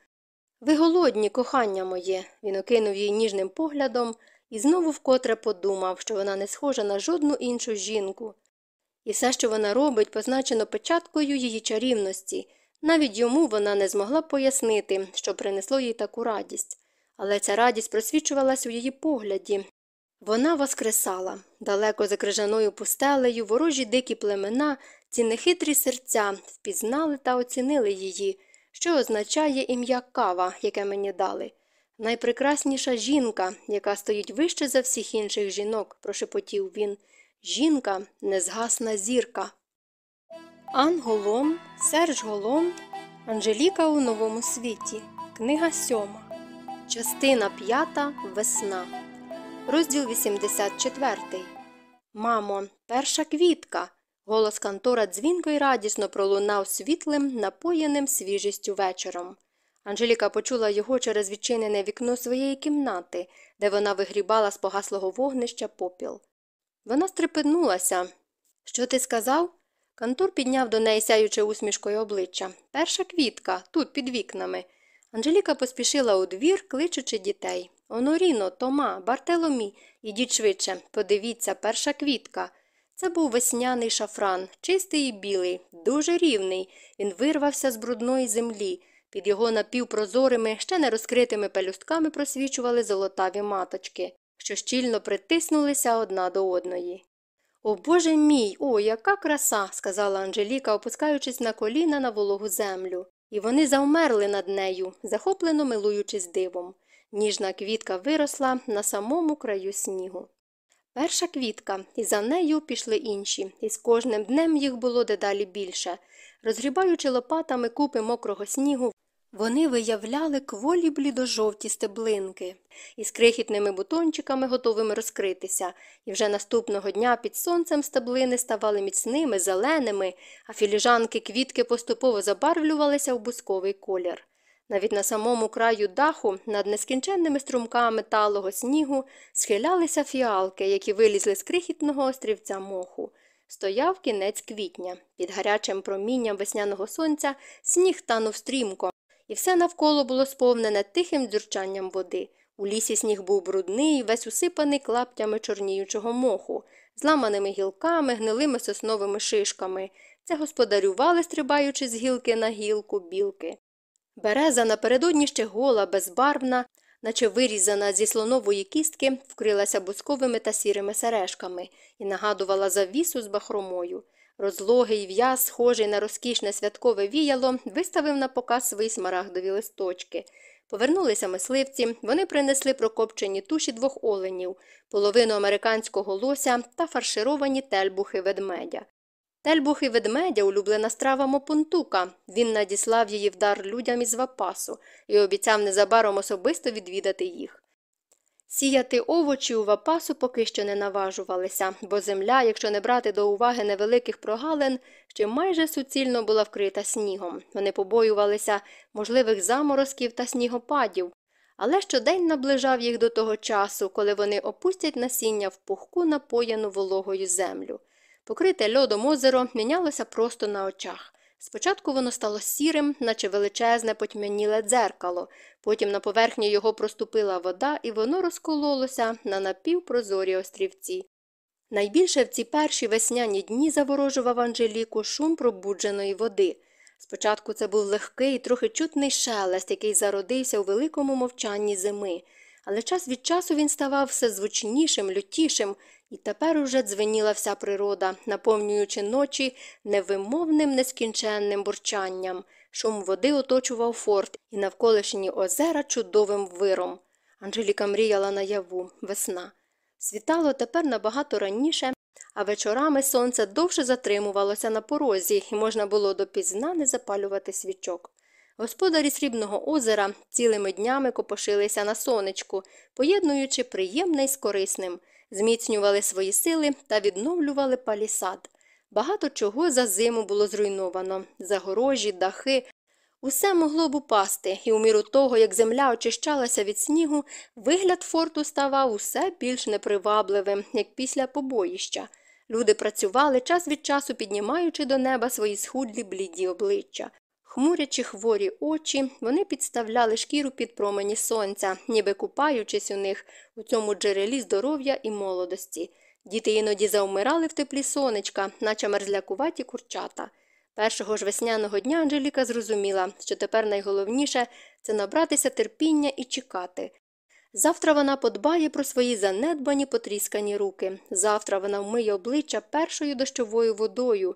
Ви голодні, кохання моє. Він окинув її ніжним поглядом і знову вкотре подумав, що вона не схожа на жодну іншу жінку. І все, що вона робить, позначено печаткою її чарівності. Навіть йому вона не змогла пояснити, що принесло їй таку радість. Але ця радість просвічувалась у її погляді. Вона воскресала. Далеко за крижаною пустелею ворожі дикі племена, ці нехитрі серця впізнали та оцінили її, що означає ім'я кава, яке мені дали. Найпрекрасніша жінка, яка стоїть вище за всіх інших жінок, прошепотів він. Жінка незгасна зірка. Ан Голом, Серж Голом, Анжеліка у новому світі. Книга сьома. Частина п'ята. Весна. Розділ 84. Мамо, перша квітка. Голос Кантора дзвінко й радісно пролунав світлим, напоєним свіжістю вечором. Анжеліка почула його через відчинене вікно своєї кімнати, де вона вигрібала з погаслого вогнища попіл. Вона стрепенулася. Що ти сказав? Кантор підняв до неї сяючи усмішкою обличчя. Перша квітка, тут, під вікнами. Анжеліка поспішила у двір, кличучи дітей. Оноріно, Тома, Бартеломі, ідіть швидше, подивіться, перша квітка. Це був весняний шафран, чистий і білий, дуже рівний. Він вирвався з брудної землі. Під його напівпрозорими, ще не розкритими пелюстками просвічували золотаві маточки, що щільно притиснулися одна до одної. О Боже мій, о, яка краса, сказала Анжеліка, опускаючись на коліна на вологу землю. І вони завмерли над нею, захоплено милуючись дивом. Ніжна квітка виросла на самому краю снігу. Перша квітка, і за нею пішли інші, і з кожним днем їх було дедалі більше. Розгрібаючи лопатами купи мокрого снігу, вони виявляли кволі блідожовті стеблинки із крихітними бутончиками, готовими розкритися, і вже наступного дня під сонцем стеблини ставали міцними, зеленими, а філіжанки квітки поступово забарвлювалися в бусковий колір. Навіть на самому краю даху, над нескінченними струмками талого снігу, схилялися фіалки, які вилізли з крихітного острівця моху. Стояв кінець квітня. Під гарячим промінням весняного сонця сніг танув стрімко, і все навколо було сповнене тихим дзюрчанням води. У лісі сніг був брудний, весь усипаний клаптями чорніючого моху, зламаними гілками, гнилими сосновими шишками. Це господарювали, стрибаючи з гілки на гілку, білки. Береза напередодні ще гола, безбарвна, наче вирізана зі слонової кістки, вкрилася бусковими та сірими сережками і нагадувала завісу з бахромою. Розлогий в'яз, схожий на розкішне святкове віяло, виставив на показ свої смарагдові листочки. Повернулися мисливці, вони принесли прокопчені туші двох оленів, половину американського лося та фаршировані тельбухи ведмедя. Тельбухи ведмедя улюблена страва Мопунтука. Він надіслав її в дар людям із Вапасу і обіцяв незабаром особисто відвідати їх. Сіяти овочі у Вапасу поки що не наважувалися, бо земля, якщо не брати до уваги невеликих прогалин, ще майже суцільно була вкрита снігом. Вони побоювалися можливих заморозків та снігопадів, але щодень наближав їх до того часу, коли вони опустять насіння в пухку напояну вологою землю. Покрите льодом озеро мінялося просто на очах. Спочатку воно стало сірим, наче величезне потьмяніле дзеркало, потім на поверхні його проступила вода, і воно розкололося на напівпрозорі острівці. Найбільше в ці перші весняні дні заворожував Анжеліку шум пробудженої води. Спочатку це був легкий, трохи чутний шелест, який зародився у великому мовчанні зими, але час від часу він ставав все звучнішим, лютішим, і тепер уже дзвеніла вся природа, наповнюючи ночі невимовним нескінченним бурчанням. Шум води оточував форт і навколишні озера чудовим виром. Анжеліка мріяла наяву весна. Світало тепер набагато раніше, а вечорами сонце довше затримувалося на порозі, і можна було допізна не запалювати свічок. Господарі срібного озера цілими днями копошилися на сонечку, поєднуючи приємне з корисним зміцнювали свої сили та відновлювали палісад. Багато чого за зиму було зруйновано загорожі, дахи. Усе могло б упасти, і у міру того, як земля очищалася від снігу, вигляд форту ставав усе більш непривабливим, як після побоїща. Люди працювали час від часу, піднімаючи до неба свої схудлі бліді обличчя. Хмурячи хворі очі, вони підставляли шкіру під промені сонця, ніби купаючись у них у цьому джерелі здоров'я і молодості. Діти іноді завмирали в теплі сонечка, наче мерзлякуваті курчата. Першого ж весняного дня Анжеліка зрозуміла, що тепер найголовніше це набратися терпіння і чекати. Завтра вона подбає про свої занедбані потріскані руки. Завтра вона вмиє обличчя першою дощовою водою,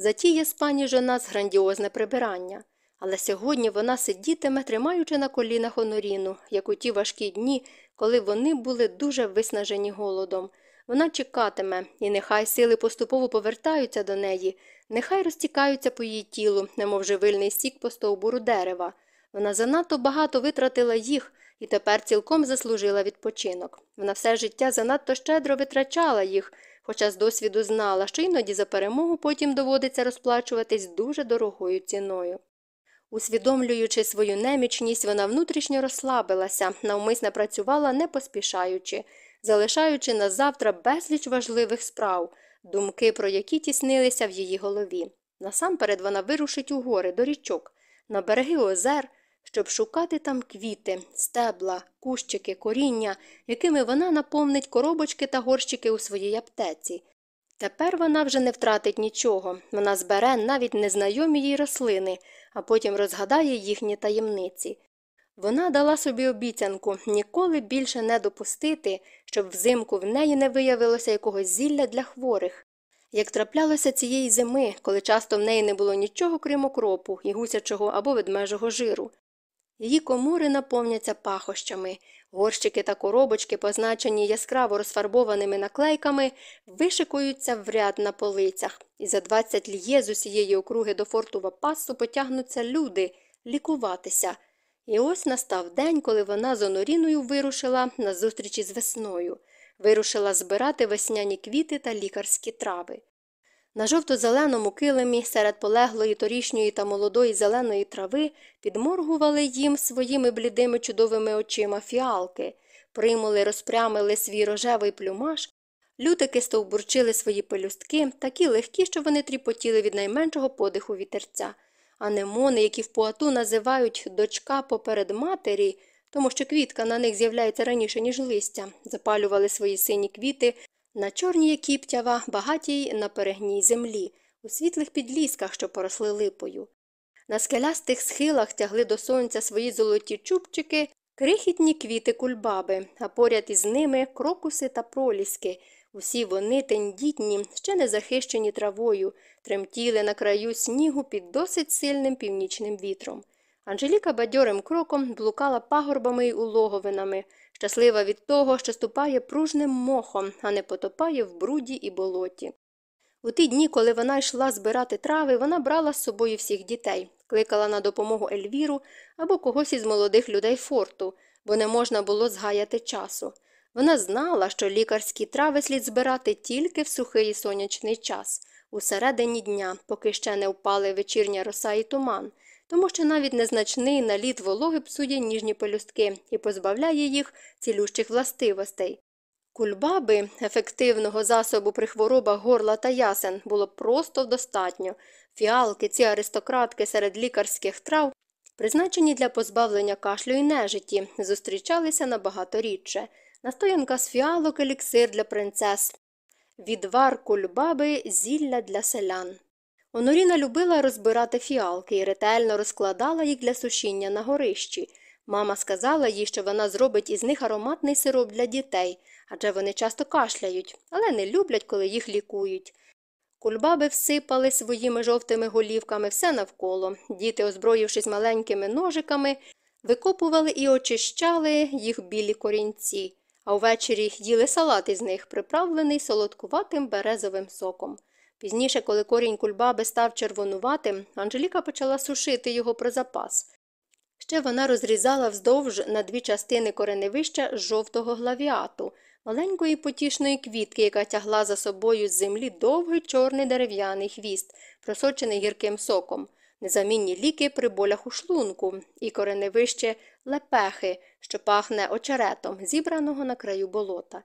затіє з пані Жонас грандіозне прибирання. Але сьогодні вона сидітиме, тримаючи на колінах оноріну, як у ті важкі дні, коли вони були дуже виснажені голодом. Вона чекатиме, і нехай сили поступово повертаються до неї, нехай розтікаються по її тілу, немов живильний сік по стовбуру дерева. Вона занадто багато витратила їх і тепер цілком заслужила відпочинок. Вона все життя занадто щедро витрачала їх, хоча з досвіду знала, що іноді за перемогу потім доводиться розплачуватись дуже дорогою ціною. Усвідомлюючи свою немічність, вона внутрішньо розслабилася, навмисно працювала не поспішаючи, залишаючи на завтра безліч важливих справ, думки, про які тіснилися в її голові. Насамперед вона вирушить у гори до річок, на береги озер, щоб шукати там квіти, стебла, кущики, коріння, якими вона наповнить коробочки та горщики у своїй аптеці. Тепер вона вже не втратить нічого, вона збере навіть незнайомі їй рослини, а потім розгадає їхні таємниці. Вона дала собі обіцянку ніколи більше не допустити, щоб взимку в неї не виявилося якогось зілля для хворих. Як траплялося цієї зими, коли часто в неї не було нічого крім окропу і гусячого або ведмежого жиру. Її комори наповняться пахощами, горщики та коробочки, позначені яскраво розфарбованими наклейками, вишикуються в ряд на полицях, і за 20 льє з усієї округи до форту Вапассу потягнуться люди лікуватися. І ось настав день, коли вона з Оноріною вирушила на зустрічі з весною, вирушила збирати весняні квіти та лікарські трави. На жовто-зеленому килимі серед полеглої торішньої та молодої зеленої трави підморгували їм своїми блідими чудовими очима фіалки, примули розпрямили свій рожевий плюмаж, лютики стовбурчили свої пелюстки, такі легкі, що вони тріпотіли від найменшого подиху вітерця. Анемони, які в поату називають дочка поперед матері, тому що квітка на них з'являється раніше, ніж листя, запалювали свої сині квіти на чорній кіптява, багатій на перегній землі, у світлих підлісках, що поросли липою. На скелястих схилах тягли до сонця свої золоті чубчики, крихітні квіти кульбаби, а поряд із ними крокуси та проліски. Усі вони тендітні, ще не захищені травою, тремтіли на краю снігу під досить сильним північним вітром. Анжеліка бадьорим кроком блукала пагорбами й улоговинами, щаслива від того, що ступає пружним мохом, а не потопає в бруді і болоті. У ті дні, коли вона йшла збирати трави, вона брала з собою всіх дітей, кликала на допомогу Ельвіру або когось із молодих людей форту, бо не можна було згаяти часу. Вона знала, що лікарські трави слід збирати тільки в сухий сонячний час, у середині дня, поки ще не впали вечірня роса і туман, тому що навіть незначний наліт вологи псує ніжні пелюстки і позбавляє їх цілющих властивостей. Кульбаби ефективного засобу при хворобах горла та ясен було просто достатньо. Фіалки, ці аристократки серед лікарських трав, призначені для позбавлення кашлю і нежиті, зустрічалися набагато рідше. Настоянка з фіалок еліксир для принцес, відвар кульбаби зілля для селян. Оноріна любила розбирати фіалки і ретельно розкладала їх для сушіння на горищі. Мама сказала їй, що вона зробить із них ароматний сироп для дітей, адже вони часто кашляють, але не люблять, коли їх лікують. Кульбаби всипали своїми жовтими голівками все навколо. Діти, озброївшись маленькими ножиками, викопували і очищали їх білі корінці, а ввечері їли салат із них, приправлений солодкуватим березовим соком. Пізніше, коли корінь кульбаби став червонуватим, Анжеліка почала сушити його про запас. Ще вона розрізала вздовж на дві частини кореневища жовтого главіату, маленької потішної квітки, яка тягла за собою з землі довгий чорний дерев'яний хвіст, просочений гірким соком, незамінні ліки при болях у шлунку, і кореневище лепехи, що пахне очеретом, зібраного на краю болота.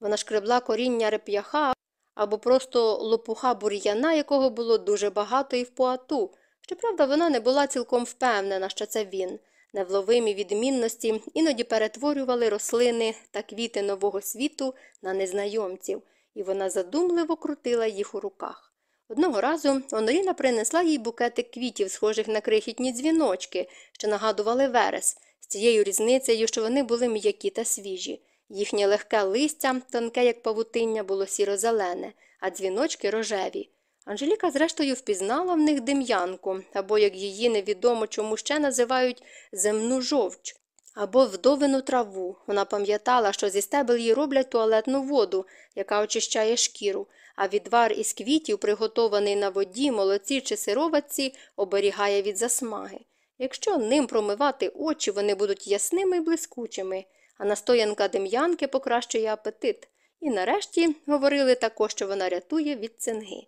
Вона шкребла коріння реп'яха або просто лопуха бур'яна, якого було дуже багато і в поату. Щоправда, вона не була цілком впевнена, що це він. Невловимі відмінності іноді перетворювали рослини та квіти нового світу на незнайомців, і вона задумливо крутила їх у руках. Одного разу Оноріна принесла їй букетик квітів, схожих на крихітні дзвіночки, що нагадували верес, з цією різницею, що вони були м'які та свіжі. Їхнє легке листя, тонке, як павутиння, було сіро-зелене, а дзвіночки рожеві. Анжеліка, зрештою, впізнала в них дим'янку, або, як її невідомо чому ще називають земну жовч, або вдовину траву. Вона пам'ятала, що зі стебел їй роблять туалетну воду, яка очищає шкіру, а відвар із квітів, приготований на воді, молоці чи сироватці, оберігає від засмаги. Якщо ним промивати очі, вони будуть ясними і блискучими а настоянка дем'янки покращує апетит. І нарешті говорили також, що вона рятує від цинги.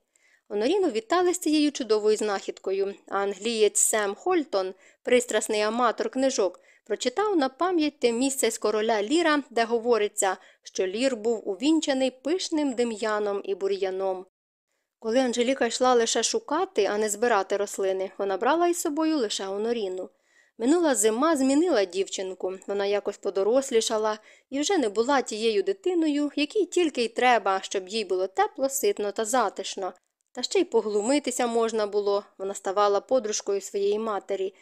Оноріну вітали з цією чудовою знахідкою, а англієць Сем Хольтон, пристрасний аматор книжок, прочитав на пам'ять те місце з короля Ліра, де говориться, що Лір був увінчаний пишним дем'яном і бур'яном. Коли Анжеліка йшла лише шукати, а не збирати рослини, вона брала із собою лише Оноріну. Минула зима змінила дівчинку, вона якось подорослішала і вже не була тією дитиною, якій тільки й треба, щоб їй було тепло, ситно та затишно. Та ще й поглумитися можна було, вона ставала подружкою своєї матері,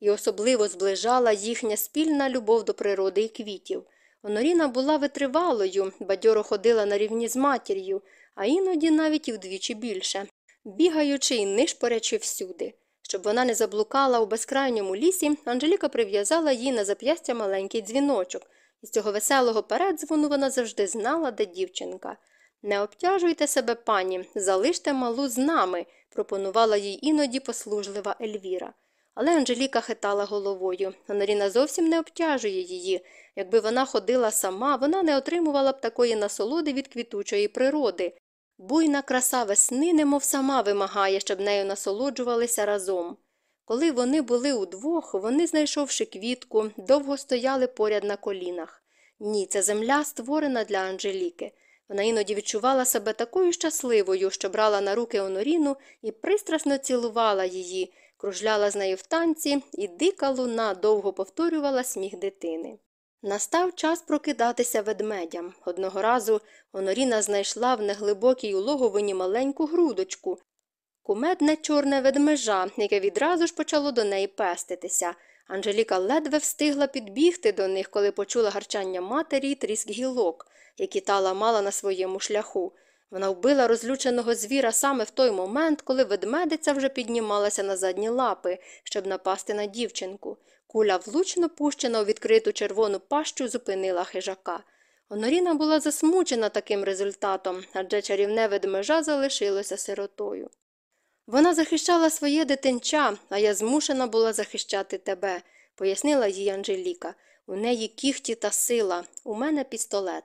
і особливо зближала їхня спільна любов до природи і квітів. Оноріна була витривалою, бадьоро ходила на рівні з матір'ю, а іноді навіть і вдвічі більше, бігаючи і нишпорячи всюди. Щоб вона не заблукала у безкрайньому лісі, Анжеліка прив'язала їй на зап'ястя маленький дзвіночок, і з цього веселого передзвону вона завжди знала, де дівчинка. Не обтяжуйте себе, пані, залиште малу з нами, пропонувала їй іноді послужлива Ельвіра. Але Анжеліка хитала головою. Оноріна зовсім не обтяжує її. Якби вона ходила сама, вона не отримувала б такої насолоди від квітучої природи. Буйна краса весни, немов сама вимагає, щоб нею насолоджувалися разом. Коли вони були удвох, вони, знайшовши квітку, довго стояли поряд на колінах. Ні, ця земля створена для Анжеліки. Вона іноді відчувала себе такою щасливою, що брала на руки Оноріну і пристрасно цілувала її, кружляла з нею в танці, і дика луна довго повторювала сміх дитини. Настав час прокидатися ведмедям. Одного разу Оноріна знайшла в неглибокій улоговині маленьку грудочку, кумедне чорне ведмежа, яке відразу ж почало до неї пеститися. Анжеліка ледве встигла підбігти до них, коли почула гарчання матері і тріск гілок, які та ламала на своєму шляху. Вона вбила розлюченого звіра саме в той момент, коли ведмедиця вже піднімалася на задні лапи, щоб напасти на дівчинку. Куля, влучно пущена у відкриту червону пащу, зупинила хижака. Оноріна була засмучена таким результатом, адже чарівне ведмежа залишилося сиротою. Вона захищала своє дитинча, а я змушена була захищати тебе, пояснила їй Анжеліка. У неї кіхті та сила, у мене пістолет.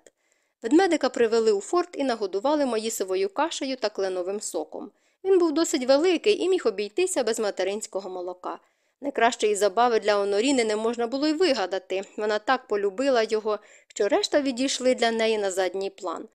Ведмедика привели у форт і нагодували маїсовою кашею та кленовим соком. Він був досить великий і міг обійтися без материнського молока. Найкращої забави для Оноріни не можна було й вигадати. Вона так полюбила його, що решта відійшли для неї на задній план.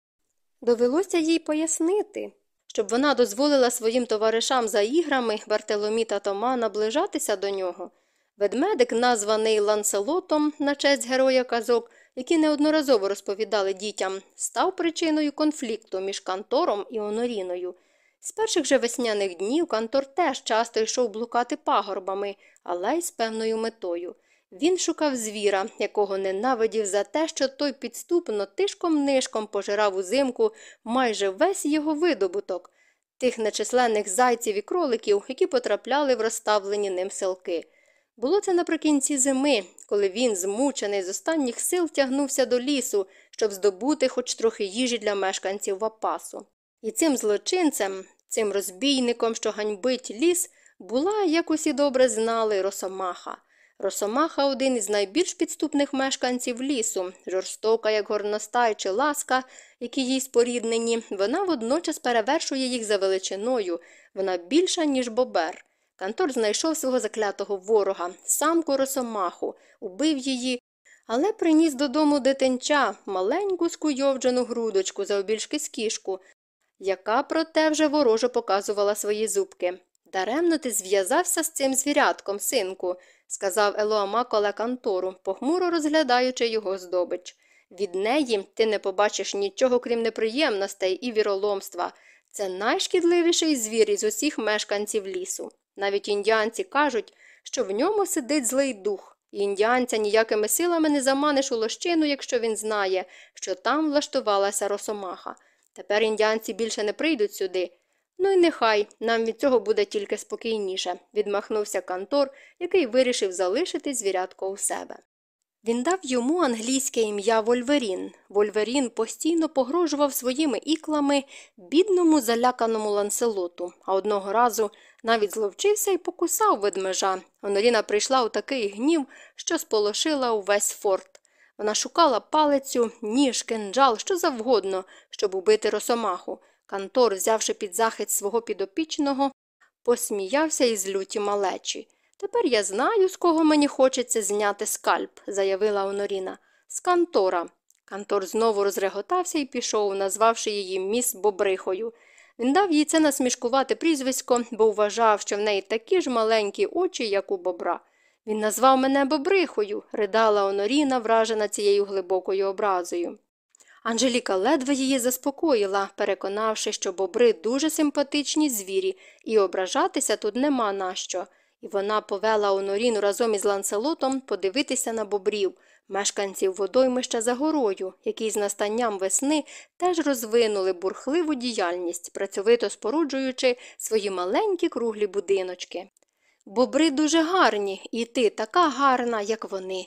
Довелося їй пояснити, щоб вона дозволила своїм товаришам за іграми Бартеломі та Тома наближатися до нього. Ведмедик, названий Ланселотом на честь героя казок, які неодноразово розповідали дітям, став причиною конфлікту між Кантором і Оноріною. З перших же весняних днів Кантор теж часто йшов блукати пагорбами, але й з певною метою. Він шукав звіра, якого ненавидів за те, що той підступно тишком нишком пожирав узимку майже весь його видобуток, тих нечисленних зайців і кроликів, які потрапляли в розставлені ним селки. Було це наприкінці зими, коли він, змучений з останніх сил, тягнувся до лісу, щоб здобути хоч трохи їжі для мешканців Вапасу. І цим злочинцем, цим розбійником, що ганьбить ліс, була, як усі добре знали, Росомаха. Росомаха один із найбільш підступних мешканців лісу, жорстока, як горностай чи ласка, які їй споріднені, вона водночас перевершує їх за величиною, вона більша, ніж бобер. Кантор знайшов свого заклятого ворога, самку Росомаху, убив її, але приніс додому дитинча, маленьку скуйовджену грудочку завбільшки з кішку, яка, проте, вже ворожо показувала свої зубки. Даремно ти зв'язався з цим звірятком, синку, сказав Елоама коле Кантору, похмуро розглядаючи його здобич. Від неї ти не побачиш нічого, крім неприємностей і віроломства. Це найшкідливіший звір із усіх мешканців лісу. Навіть індіанці кажуть, що в ньому сидить злий дух, і індіанця ніякими силами не заманиш у лощину, якщо він знає, що там влаштувалася росомаха. Тепер індіанці більше не прийдуть сюди. Ну і нехай нам від цього буде тільки спокійніше, відмахнувся Кантор, який вирішив залишити звірятко у себе. Він дав йому англійське ім'я Вольверін. Вольверін постійно погрожував своїми іклами бідному заляканому ланселоту, а одного разу навіть зловчився і покусав ведмежа. Оноріна прийшла у такий гнів, що сполошила увесь форт. Вона шукала палицю, ніж, кинджал, що завгодно, щоб убити росомаху. Кантор, взявши під захист свого підопічного, посміявся із люті малечі. Тепер я знаю, з кого мені хочеться зняти скальп, заявила Оноріна. З Кантора. Кантор знову розреготався і пішов, назвавши її міс Бобрихою. Він дав їй це насмішкувати прізвисько, бо вважав, що в неї такі ж маленькі очі, як у бобра. Він назвав мене бобрихою, ридала Оноріна, вражена цією глибокою образою. Анжеліка ледве її заспокоїла, переконавши, що бобри дуже симпатичні звірі, і ображатися тут нема на що. І вона повела Оноріну разом із Ланселотом подивитися на бобрів, мешканців водоймища за горою, які з настанням весни теж розвинули бурхливу діяльність, працьовито споруджуючи свої маленькі круглі будиночки. Бобри дуже гарні, і ти така гарна, як вони.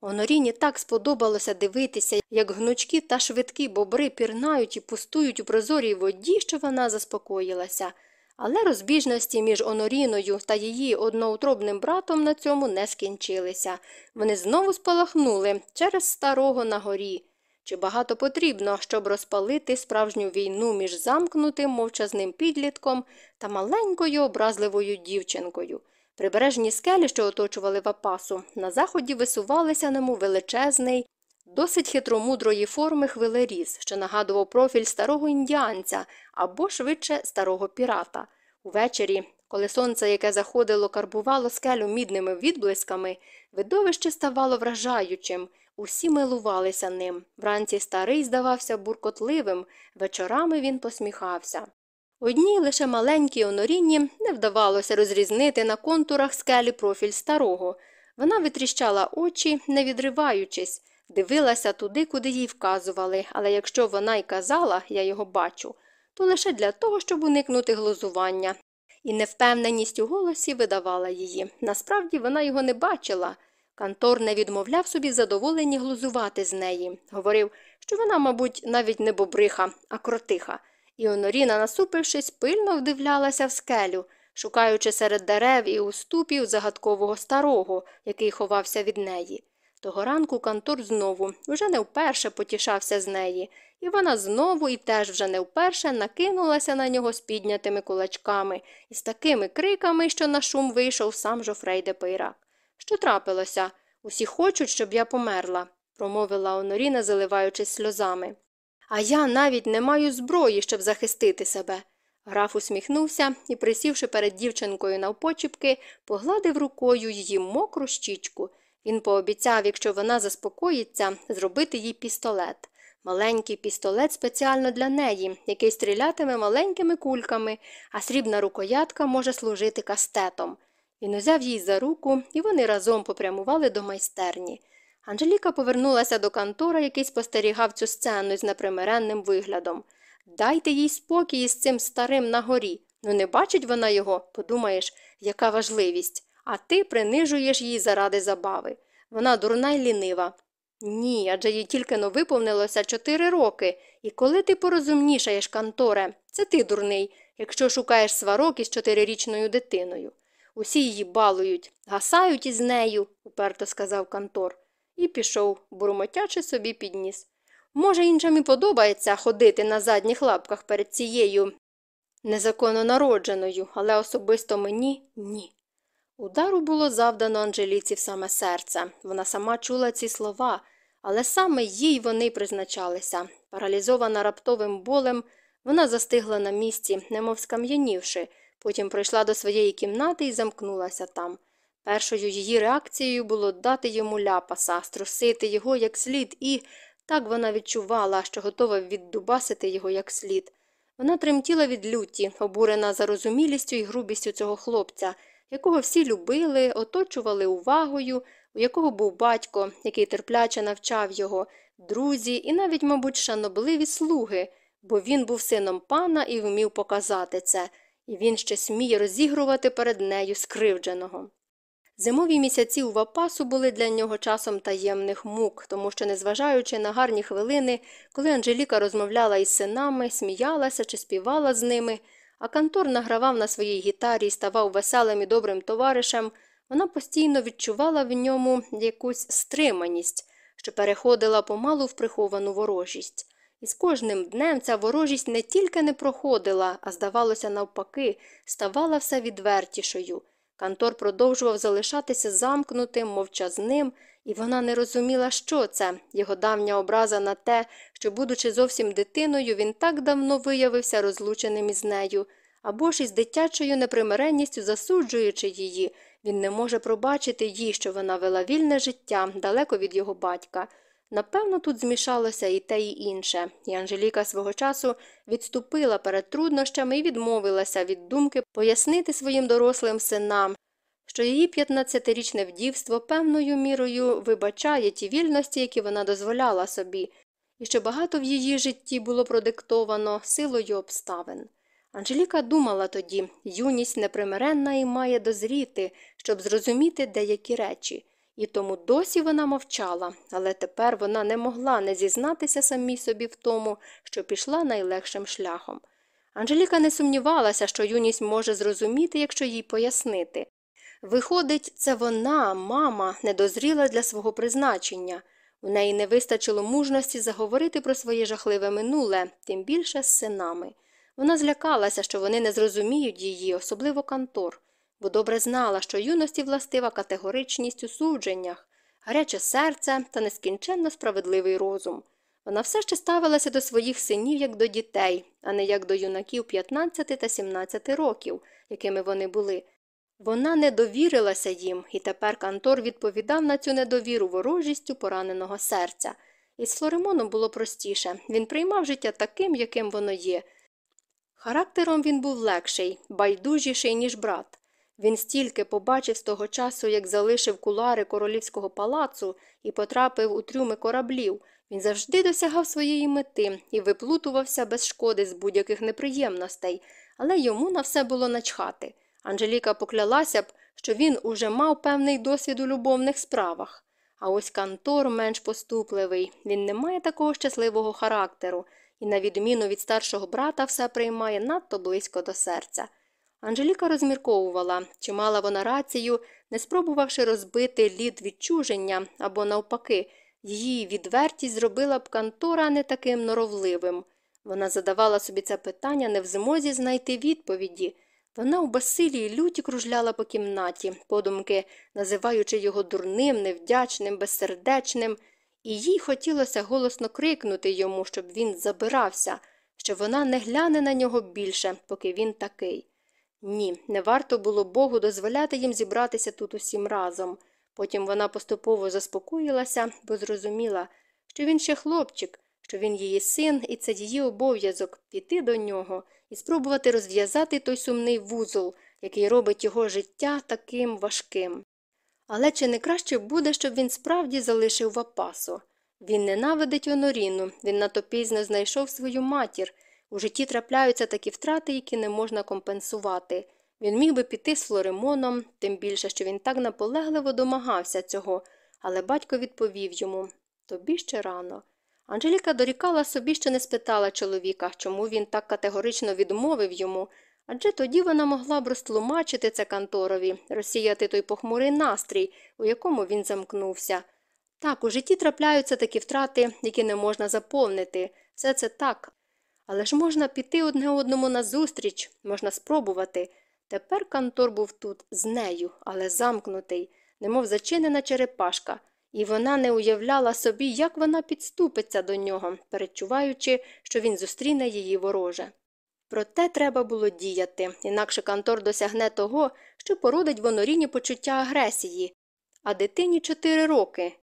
Оноріні так сподобалося дивитися, як гнучкі та швидкі бобри пірнають і пустують у прозорій воді, що вона заспокоїлася. Але розбіжності між Оноріною та її одноутробним братом на цьому не скінчилися. Вони знову спалахнули через старого на горі. Чи багато потрібно, щоб розпалити справжню війну між замкнутим мовчазним підлітком та маленькою образливою дівчинкою? Прибережні скелі, що оточували Вапасу, на заході висувалися немов величезний, досить хитромудрої форми хвилеріз, що нагадував профіль старого індіанця або швидше старого пірата. Увечері, коли сонце, яке заходило, карбувало скелю мідними відблисками, видовище ставало вражаючим. Усі милувалися ним. Вранці старий здавався буркотливим, вечорами він посміхався. Одній лише маленькій онорінні не вдавалося розрізнити на контурах скелі профіль старого. Вона витріщала очі, не відриваючись, дивилася туди, куди їй вказували, але якщо вона й казала, я його бачу, то лише для того, щоб уникнути глузування. І невпевненість у голосі видавала її. Насправді вона його не бачила. Кантор не відмовляв собі в задоволенні глузувати з неї. Говорив, що вона, мабуть, навіть не бобриха, а кротиха. І Оноріна, насупившись, пильно вдивлялася в скелю, шукаючи серед дерев і уступів загадкового старого, який ховався від неї. Того ранку Кантор знову, вже не вперше потішався з неї, і вона знову і теж вже не вперше накинулася на нього з піднятими кулачками і з такими криками, що на шум вийшов сам Жофрей де Пейрак. Що трапилося? Усі хочуть, щоб я померла, промовила Оноріна, заливаючись сльозами. А я навіть не маю зброї, щоб захистити себе. Граф усміхнувся і, присівши перед дівчинкою навпочіпки, погладив рукою її мокру щічку. Він пообіцяв, якщо вона заспокоїться, зробити їй пістолет. Маленький пістолет спеціально для неї, який стрілятиме маленькими кульками, а срібна рукоятка може служити кастетом. Він узяв їй за руку, і вони разом попрямували до майстерні. Анжеліка повернулася до Кантора, який спостерігав цю сцену з непримиренним виглядом. Дайте їй спокій із цим старим на горі. Ну не бачить вона його, подумаєш, яка важливість, а ти принижуєш її заради забави. Вона дурна й лінива. Ні, адже їй тільки но виповнилося чотири роки, і коли ти порозумнішаєш, Канторе, це ти дурний, якщо шукаєш сварок із чотирирічною дитиною. Усі її балують, гасають із нею, уперто сказав Кантор і пішов, бурмотячи собі підніс. Може, іншим і подобається ходити на задніх лапках перед цією незаконно народженою, але особисто мені ні. Удару було завдано Анжеліці в саме серце. Вона сама чула ці слова, але саме їй вони призначалися. Паралізована раптовим болем, вона застигла на місці, немов скам'янівши, потім прийшла до своєї кімнати і замкнулася там. Першою її реакцією було дати йому ляпаса, струсити його як слід, і так вона відчувала, що готова віддубасити його як слід. Вона тремтіла від люті, обурена зарозумілістю і грубістю цього хлопця, якого всі любили, оточували увагою, у якого був батько, який терпляче навчав його, друзі і навіть, мабуть, шанобливі слуги, бо він був сином пана і вмів показати це, і він ще сміє розігрувати перед нею скривдженого. Зимові місяці у Вапасу були для нього часом таємних мук, тому що, незважаючи на гарні хвилини, коли Анжеліка розмовляла із синами, сміялася чи співала з ними, а Кантор награвав на своїй гітарі і ставав веселим і добрим товаришем, вона постійно відчувала в ньому якусь стриманість, що переходила помалу в приховану ворожість. І з кожним днем ця ворожість не тільки не проходила, а, здавалося, навпаки, ставала все відвертішою. Кантор продовжував залишатися замкнутим, мовчазним, і вона не розуміла, що це його давня образа на те, що, будучи зовсім дитиною, він так давно виявився розлученим із нею, або ж із дитячою непримиренністю засуджуючи її, Він не може пробачити їй, що вона вела вільне життя далеко від його батька. Напевно, тут змішалося і те, і інше, і Анжеліка свого часу відступила перед труднощами і відмовилася від думки пояснити своїм дорослим синам, що її 15-річне вдівство певною мірою вибачає ті вільності, які вона дозволяла собі, і що багато в її житті було продиктовано силою обставин. Анжеліка думала тоді юність непримиренна і має дозріти, щоб зрозуміти деякі речі, і тому досі вона мовчала, але тепер вона не могла не зізнатися самій собі в тому, що пішла найлегшим шляхом. Анжеліка не сумнівалася, що юність може зрозуміти, якщо їй пояснити. Виходить, це вона, мама, не дозріла для свого призначення. У неї не вистачило мужності заговорити про своє жахливе минуле, тим більше з синами. Вона злякалася, що вони не зрозуміють її, особливо Кантор, бо добре знала, що юності властива категоричність у судженнях, гаряче серце та нескінченно справедливий розум. Вона все ще ставилася до своїх синів як до дітей, а не як до юнаків 15 та 17 років, якими вони були. Вона не довірилася їм, і тепер Кантор відповідав на цю недовіру ворожістю пораненого серця. Із Флоремоном було простіше він приймав життя таким, яким воно є. Характером він був легший, байдужіший, ніж брат. Він стільки побачив з того часу, як залишив кулари королівського палацу і потрапив у трюми кораблів. Він завжди досягав своєї мети і виплутувався без шкоди з будь-яких неприємностей, але йому на все було начхати. Анжеліка поклялася б, що він уже мав певний досвід у любовних справах. А ось Кантор менш поступливий, він не має такого щасливого характеру і, на відміну від старшого брата, все приймає надто близько до серця. Анжеліка розмірковувала, чи мала вона рацію, не спробувавши розбити лід відчуження або, навпаки, її відвертість зробила б Кантора не таким норовливим. Вона задавала собі це питання не в змозі знайти відповіді. Вона у безсилі й люті кружляла по кімнаті, подумки, називаючи його дурним, невдячним, безсердечним, і їй хотілося голосно крикнути йому, щоб він забирався, що вона не гляне на нього більше, поки він такий. Ні, не варто було Богу дозволяти їм зібратися тут усім разом. Потім вона поступово заспокоїлася, бо зрозуміла, що він ще хлопчик, що він її син, і це її обов'язок піти до нього і спробувати розв'язати той сумний вузол, який робить його життя таким важким. Але чи не краще буде, щоб він справді залишив Вапасо? Він ненавидить Оноріну, він надто пізно знайшов свою матір. У житті трапляються такі втрати, які не можна компенсувати. Він міг би піти з Флоремоном, тим більше, що він так наполегливо домагався цього, але батько відповів йому тобі ще рано. Анжеліка дорікала собі, що не спитала чоловіка, чому він так категорично відмовив йому, адже тоді вона могла б розтлумачити це канторові, розсіяти той похмурий настрій, у якому він замкнувся. Так, у житті трапляються такі втрати, які не можна заповнити. Все це так. Але ж можна піти одне одному назустріч, можна спробувати. Тепер Кантор був тут з нею, але замкнутий, немов зачинена черепашка, і вона не уявляла собі, як вона підступиться до нього, передчуваючи, що він зустріне її вороже. Проте треба було діяти, інакше Кантор досягне того, що породить в оноріні почуття агресії, а дитині чотири роки.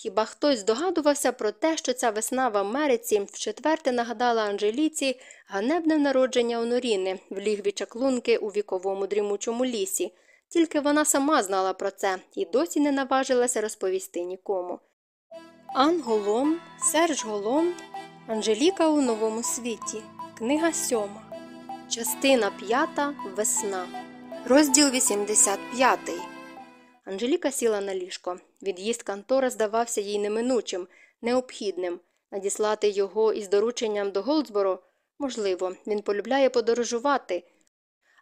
Хіба хтось здогадувався про те, що ця весна в Америці вчетверте нагадала Анжеліці ганебне народження Оноріни в лігві чаклунки у віковому дрімучому лісі, тільки вона сама знала про це і досі не наважилася розповісти нікому. Ан Голом, Серж Голом, Анжеліка у новому світі. Книга сьома. Частина п'ята. Весна. Розділ 85. Анжеліка сіла на ліжко. Від'їзд Кантора здавався їй неминучим, необхідним. Надіслати його із дорученням до Голдсборо можливо, він полюбляє подорожувати.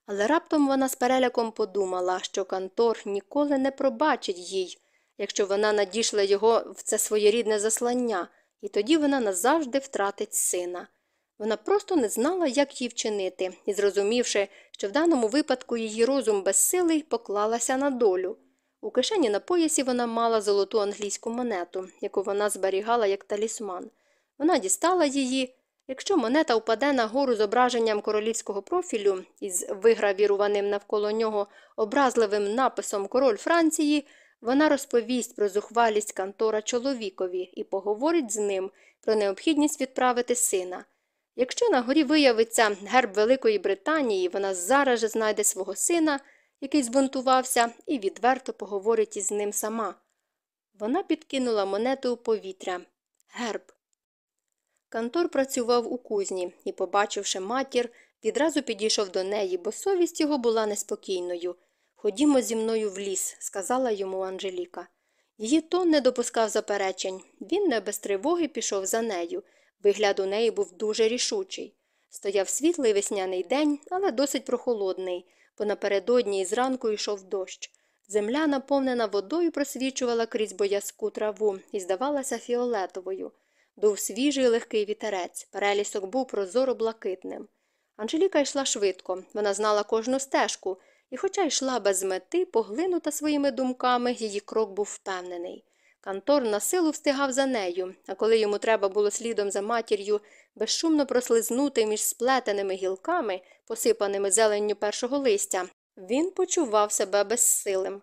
Але раптом вона з переляком подумала, що Кантор ніколи не пробачить їй, якщо вона надійшла його в це своєрідне заслання, і тоді вона назавжди втратить сина. Вона просто не знала, як їй вчинити, і, зрозумівши, що в даному випадку її розум безсилий, поклалася на долю. У кишені на поясі вона мала золоту англійську монету, яку вона зберігала як талісман. Вона дістала її, Якщо монета впаде на гору зображенням королівського профілю із вигравіруваним навколо нього образливим написом Король Франції, вона розповість про зухвалість Кантора чоловікові і поговорить з ним про необхідність відправити сина. Якщо на горі виявиться герб Великої Британії, вона зараз же знайде свого сина, який збунтувався, і відверто поговорить із ним сама. Вона підкинула монету у повітря. Герб. Кантор працював у кузні і, побачивши матір, відразу підійшов до неї, бо совість його була неспокійною. Ходімо зі мною в ліс, сказала йому Анжеліка. Її тон не допускав заперечень. Він не без тривоги пішов за нею. Вигляд у неї був дуже рішучий. Стояв світлий весняний день, але досить прохолодний, бо напередодні і зранку йшов дощ. Земля, наповнена водою, просвічувала крізь боязку траву і здавалася фіолетовою. Дув свіжий легкий вітерець, перелісок був прозоро блакитним. Анжеліка йшла швидко, вона знала кожну стежку, і, хоча йшла без мети, поглинута своїми думками, її крок був впевнений. Кантор на силу встигав за нею, а коли йому треба було слідом за матір'ю безшумно прослизнути між сплетеними гілками, посипаними зеленню першого листя, він почував себе безсилим.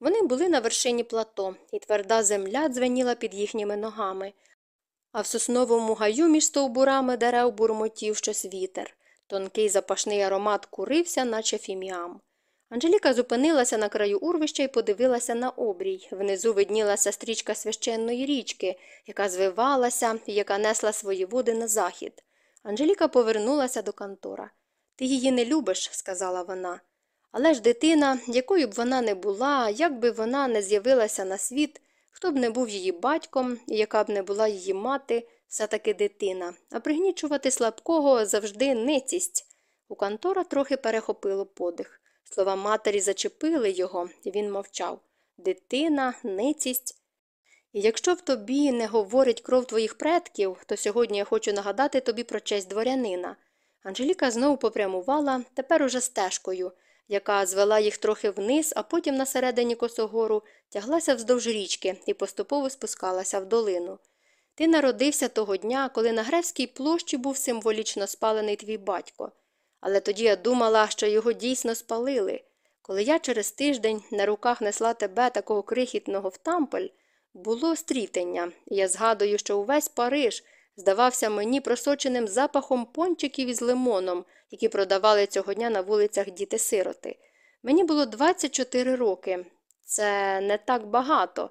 Вони були на вершині плато, і тверда земля дзвеніла під їхніми ногами, а в сосновому гаю між стовбурами дерев бурмотів щось вітер. Тонкий запашний аромат курився, наче фіміам. Анжеліка зупинилася на краю урвища і подивилася на обрій. Внизу виднілася стрічка священної річки, яка звивалася і яка несла свої води на захід. Анжеліка повернулася до Кантора. Ти її не любиш, сказала вона. Але ж дитина, якою б вона не була, як би вона не з'явилася на світ, хто б не був її батьком, яка б не була її мати, все таки дитина, а пригнічувати слабкого завжди ницість. У Кантора трохи перехопило подих. Слова матері зачепили його, і він мовчав дитина, ницість. І якщо в тобі не говорить кров твоїх предків, то сьогодні я хочу нагадати тобі про честь дворянина. Анжеліка знову попрямувала, тепер уже стежкою, яка звела їх трохи вниз, а потім на середині косогору тяглася вздовж річки і поступово спускалася в долину. Ти народився того дня, коли на Гревській площі був символічно спалений твій батько. Але тоді я думала, що його дійсно спалили. Коли я через тиждень на руках несла тебе такого крихітного в тампель, було стрітення, і я згадую, що увесь Париж здавався мені просоченим запахом пончиків із лимоном, які продавали цього дня на вулицях діти-сироти. Мені було 24 роки. Це не так багато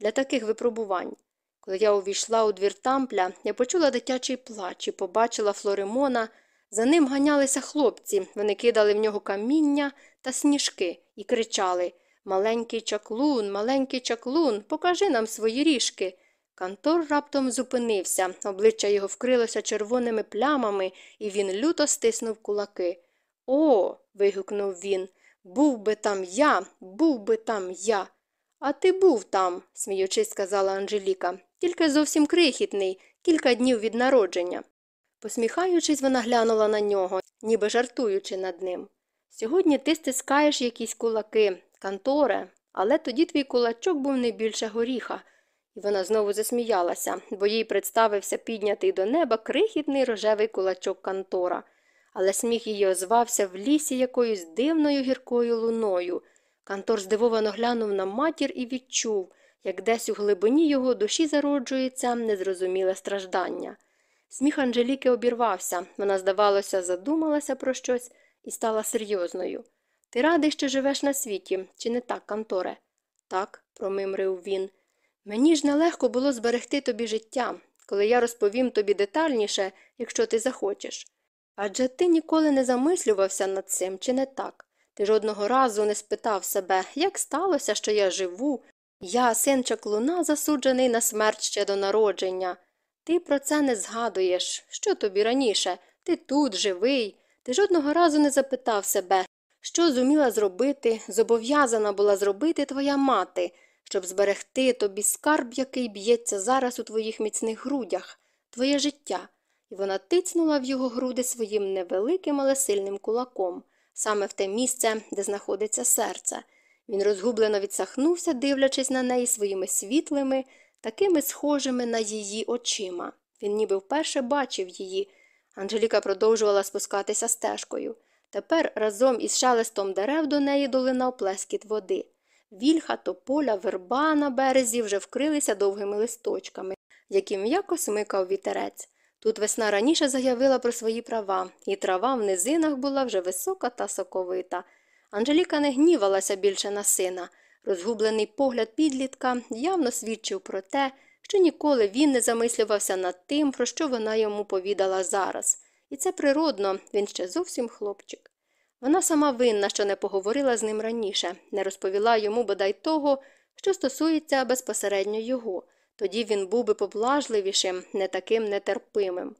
для таких випробувань. Коли я увійшла у двір тампля, я почула дитячий плач і побачила Флоримона. За ним ганялися хлопці, вони кидали в нього каміння та сніжки і кричали Маленький чаклун, маленький чаклун, покажи нам свої ріжки. Кантор раптом зупинився, обличчя його вкрилося червоними плямами, і він люто стиснув кулаки. О. вигукнув він. Був би там я, був би там я. А ти був там, сміючись, сказала Анжеліка, тільки зовсім крихітний, кілька днів від народження. Посміхаючись, вона глянула на нього, ніби жартуючи над ним. Сьогодні ти стискаєш якісь кулаки, канторе, але тоді твій кулачок був не більше горіха. І вона знову засміялася, бо їй представився піднятий до неба крихітний рожевий кулачок кантора. Але сміх її озвався в лісі якоюсь дивною гіркою луною. Кантор здивовано глянув на матір і відчув, як десь у глибині його душі зароджується незрозуміле страждання. Сміх Анжеліки обірвався. Вона, здавалося, задумалася про щось і стала серйозною. Ти радий, що живеш на світі, чи не так, Канторе? Так, промимрив він. Мені ж нелегко було зберегти тобі життя, коли я розповім тобі детальніше, якщо ти захочеш. Адже ти ніколи не замислювався над цим, чи не так? Ти жодного разу не спитав себе, як сталося, що я живу, я, син чаклуна, засуджений на смерть ще до народження. Ти про це не згадуєш. Що тобі раніше? Ти тут, живий. Ти жодного разу не запитав себе, що зуміла зробити, зобов'язана була зробити твоя мати, щоб зберегти тобі скарб, який б'ється зараз у твоїх міцних грудях, твоє життя. І вона тицнула в його груди своїм невеликим, але сильним кулаком, саме в те місце, де знаходиться серце. Він розгублено відсахнувся, дивлячись на неї своїми світлими, такими схожими на її очима. Він ніби вперше бачив її, Анжеліка продовжувала спускатися стежкою. Тепер разом із шелестом дерев до неї долинав плескіт води. Вільха, тополя, верба на березі вже вкрилися довгими листочками, які м'яко смикав вітерець. Тут весна раніше заявила про свої права, і трава в низинах була вже висока та соковита. Анжеліка не гнівалася більше на сина. Розгублений погляд підлітка явно свідчив про те, що ніколи він не замислювався над тим, про що вона йому повідала зараз. І це природно, він ще зовсім хлопчик. Вона сама винна, що не поговорила з ним раніше, не розповіла йому бодай того, що стосується безпосередньо його. Тоді він був би поблажливішим, не таким нетерпимим.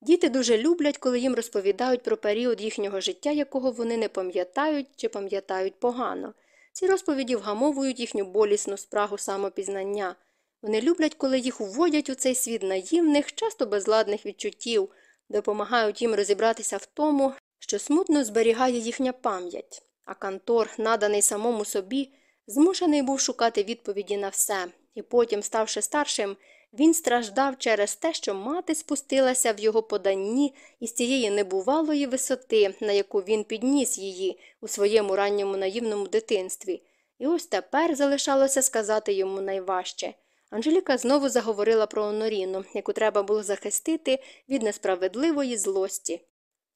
Діти дуже люблять, коли їм розповідають про період їхнього життя, якого вони не пам'ятають чи пам'ятають погано. Ці розповіді вгамовують їхню болісну спрагу самопізнання. Вони люблять, коли їх уводять у цей світ наївних, часто безладних відчуттів, допомагають їм розібратися в тому, що смутно зберігає їхня пам'ять, а Кантор, наданий самому собі, змушений був шукати відповіді на все, і потім, ставши старшим, він страждав через те, що мати спустилася в його поданні із цієї небувалої висоти, на яку він підніс її у своєму ранньому наївному дитинстві. І ось тепер залишалося сказати йому найважче. Анжеліка знову заговорила про Оноріну, яку треба було захистити від несправедливої злості.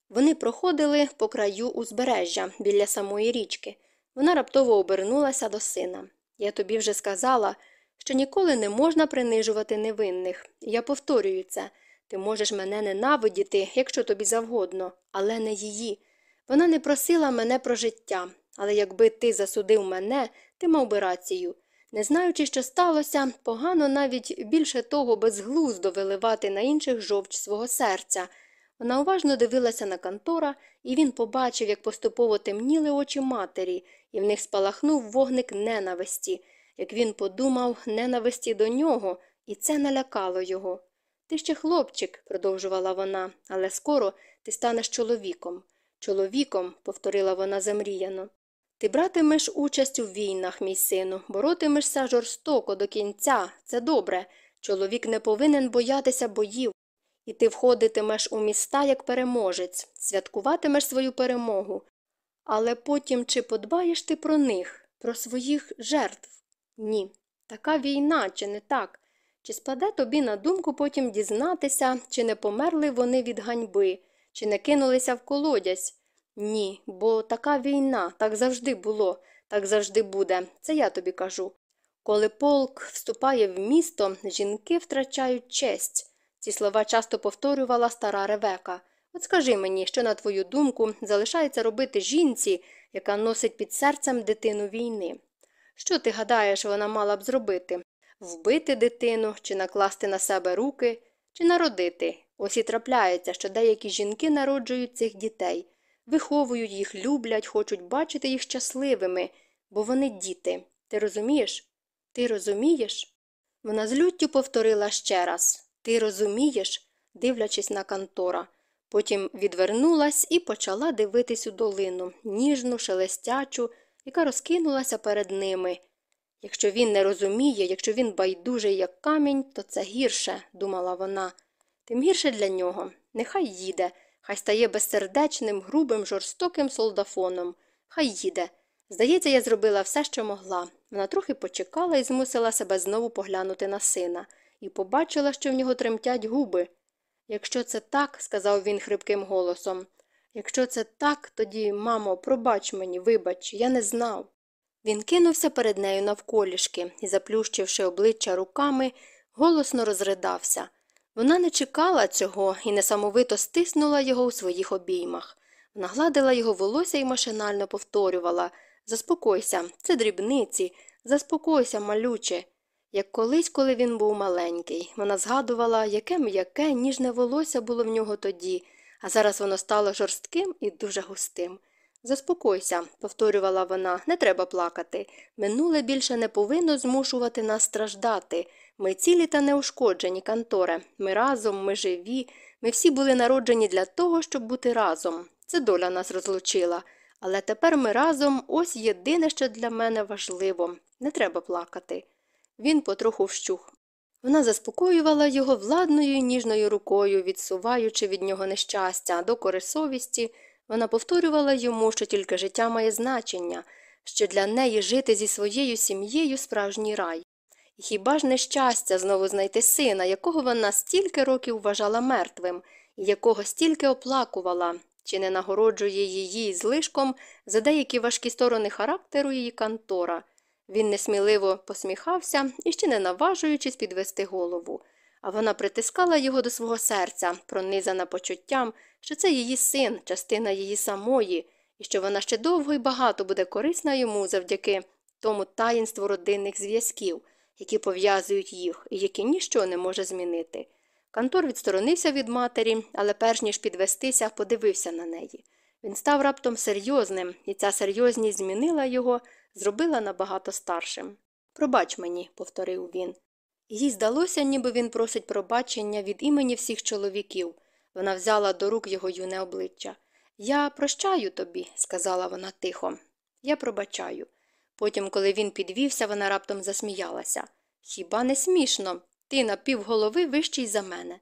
Вони проходили по краю узбережжя біля самої річки. Вона раптово обернулася до сина. Я тобі вже сказала, що ніколи не можна принижувати невинних. Я повторюю це ти можеш мене ненавидіти, якщо тобі завгодно, але не її. Вона не просила мене про життя, але якби ти засудив мене, ти мав би рацію. Не знаючи, що сталося, погано навіть більше того безглуздо виливати на інших жовч свого серця. Вона уважно дивилася на Кантора, і він побачив, як поступово темніли очі матері, і в них спалахнув вогник ненависті, як він подумав ненависті до нього, і це налякало його. Ти ще хлопчик, продовжувала вона, але скоро ти станеш чоловіком. Чоловіком, повторила вона замріяно. Ти братимеш участь у війнах, мій сину, боротимешся жорстоко до кінця, це добре. Чоловік не повинен боятися боїв. І ти входитимеш у міста як переможець, святкуватимеш свою перемогу. Але потім чи подбаєш ти про них, про своїх жертв? Ні. Така війна, чи не так? Чи спаде тобі на думку потім дізнатися, чи не померли вони від ганьби, чи не кинулися в колодязь? Ні, бо така війна, так завжди було, так завжди буде, це я тобі кажу. Коли полк вступає в місто, жінки втрачають честь. Ці слова часто повторювала стара ревека. От скажи мені, що, на твою думку, залишається робити жінці, яка носить під серцем дитину війни. Що ти гадаєш, вона мала б зробити? Вбити дитину, чи накласти на себе руки, чи народити? Ось і трапляється, що деякі жінки народжують цих дітей, виховують їх, люблять, хочуть бачити їх щасливими, бо вони діти. Ти розумієш? Ти розумієш? Вона з люттю повторила ще раз Ти розумієш, дивлячись на Кантора. Потім відвернулась і почала дивитись у долину, ніжну, шелестячу, яка розкинулася перед ними. Якщо він не розуміє, якщо він байдужий, як камінь, то це гірше, думала вона. Тим гірше для нього. Нехай їде, хай стає безсердечним, грубим, жорстоким солдафоном. Хай їде. Здається, я зробила все, що могла. Вона трохи почекала і змусила себе знову поглянути на сина, і побачила, що в нього тремтять губи. Якщо це так, сказав він хрипким голосом, якщо це так, тоді, мамо, пробач мені, вибач, я не знав. Він кинувся перед нею навколішки і, заплющивши обличчя руками, голосно розридався. Вона не чекала цього і несамовито стиснула його у своїх обіймах. Вона гладила його волосся і машинально повторювала Заспокойся, це дрібниці, заспокойся, малюче. Як колись, коли він був маленький, вона згадувала, яке м'яке, ніжне волосся було в нього тоді, а зараз воно стало жорстким і дуже густим. Заспокойся, повторювала вона, не треба плакати. Минуле більше не повинно змушувати нас страждати. Ми цілі та неушкоджені, Канторе. Ми разом, ми живі. Ми всі були народжені для того, щоб бути разом. Це доля нас розлучила. Але тепер ми разом ось єдине, що для мене важливо не треба плакати. Він потроху вщух. Вона заспокоювала його владною і ніжною рукою, відсуваючи від нього нещастя, до совісті, вона повторювала йому, що тільки життя має значення, що для неї жити зі своєю сім'єю справжній рай. І хіба ж нещастя знову знайти сина, якого вона стільки років вважала мертвим, і якого стільки оплакувала, чи не нагороджує її злишком за деякі важкі сторони характеру її кантора. Він несміливо посміхався і ще не наважуючись підвести голову, а вона притискала його до свого серця, пронизана почуттям, що це її син, частина її самої, і що вона ще довго і багато буде корисна йому завдяки тому таїнству родинних зв'язків, які пов'язують їх і які ніщо не може змінити. Кантор відсторонився від матері, але перш ніж підвестися, подивився на неї. Він став раптом серйозним, і ця серйозність змінила його, зробила набагато старшим. Пробач мені, повторив він. Їй здалося, ніби він просить пробачення від імені всіх чоловіків. Вона взяла до рук його юне обличчя. Я прощаю тобі, сказала вона тихо. Я пробачаю. Потім, коли він підвівся, вона раптом засміялася. Хіба не смішно? Ти на півголови вищий за мене.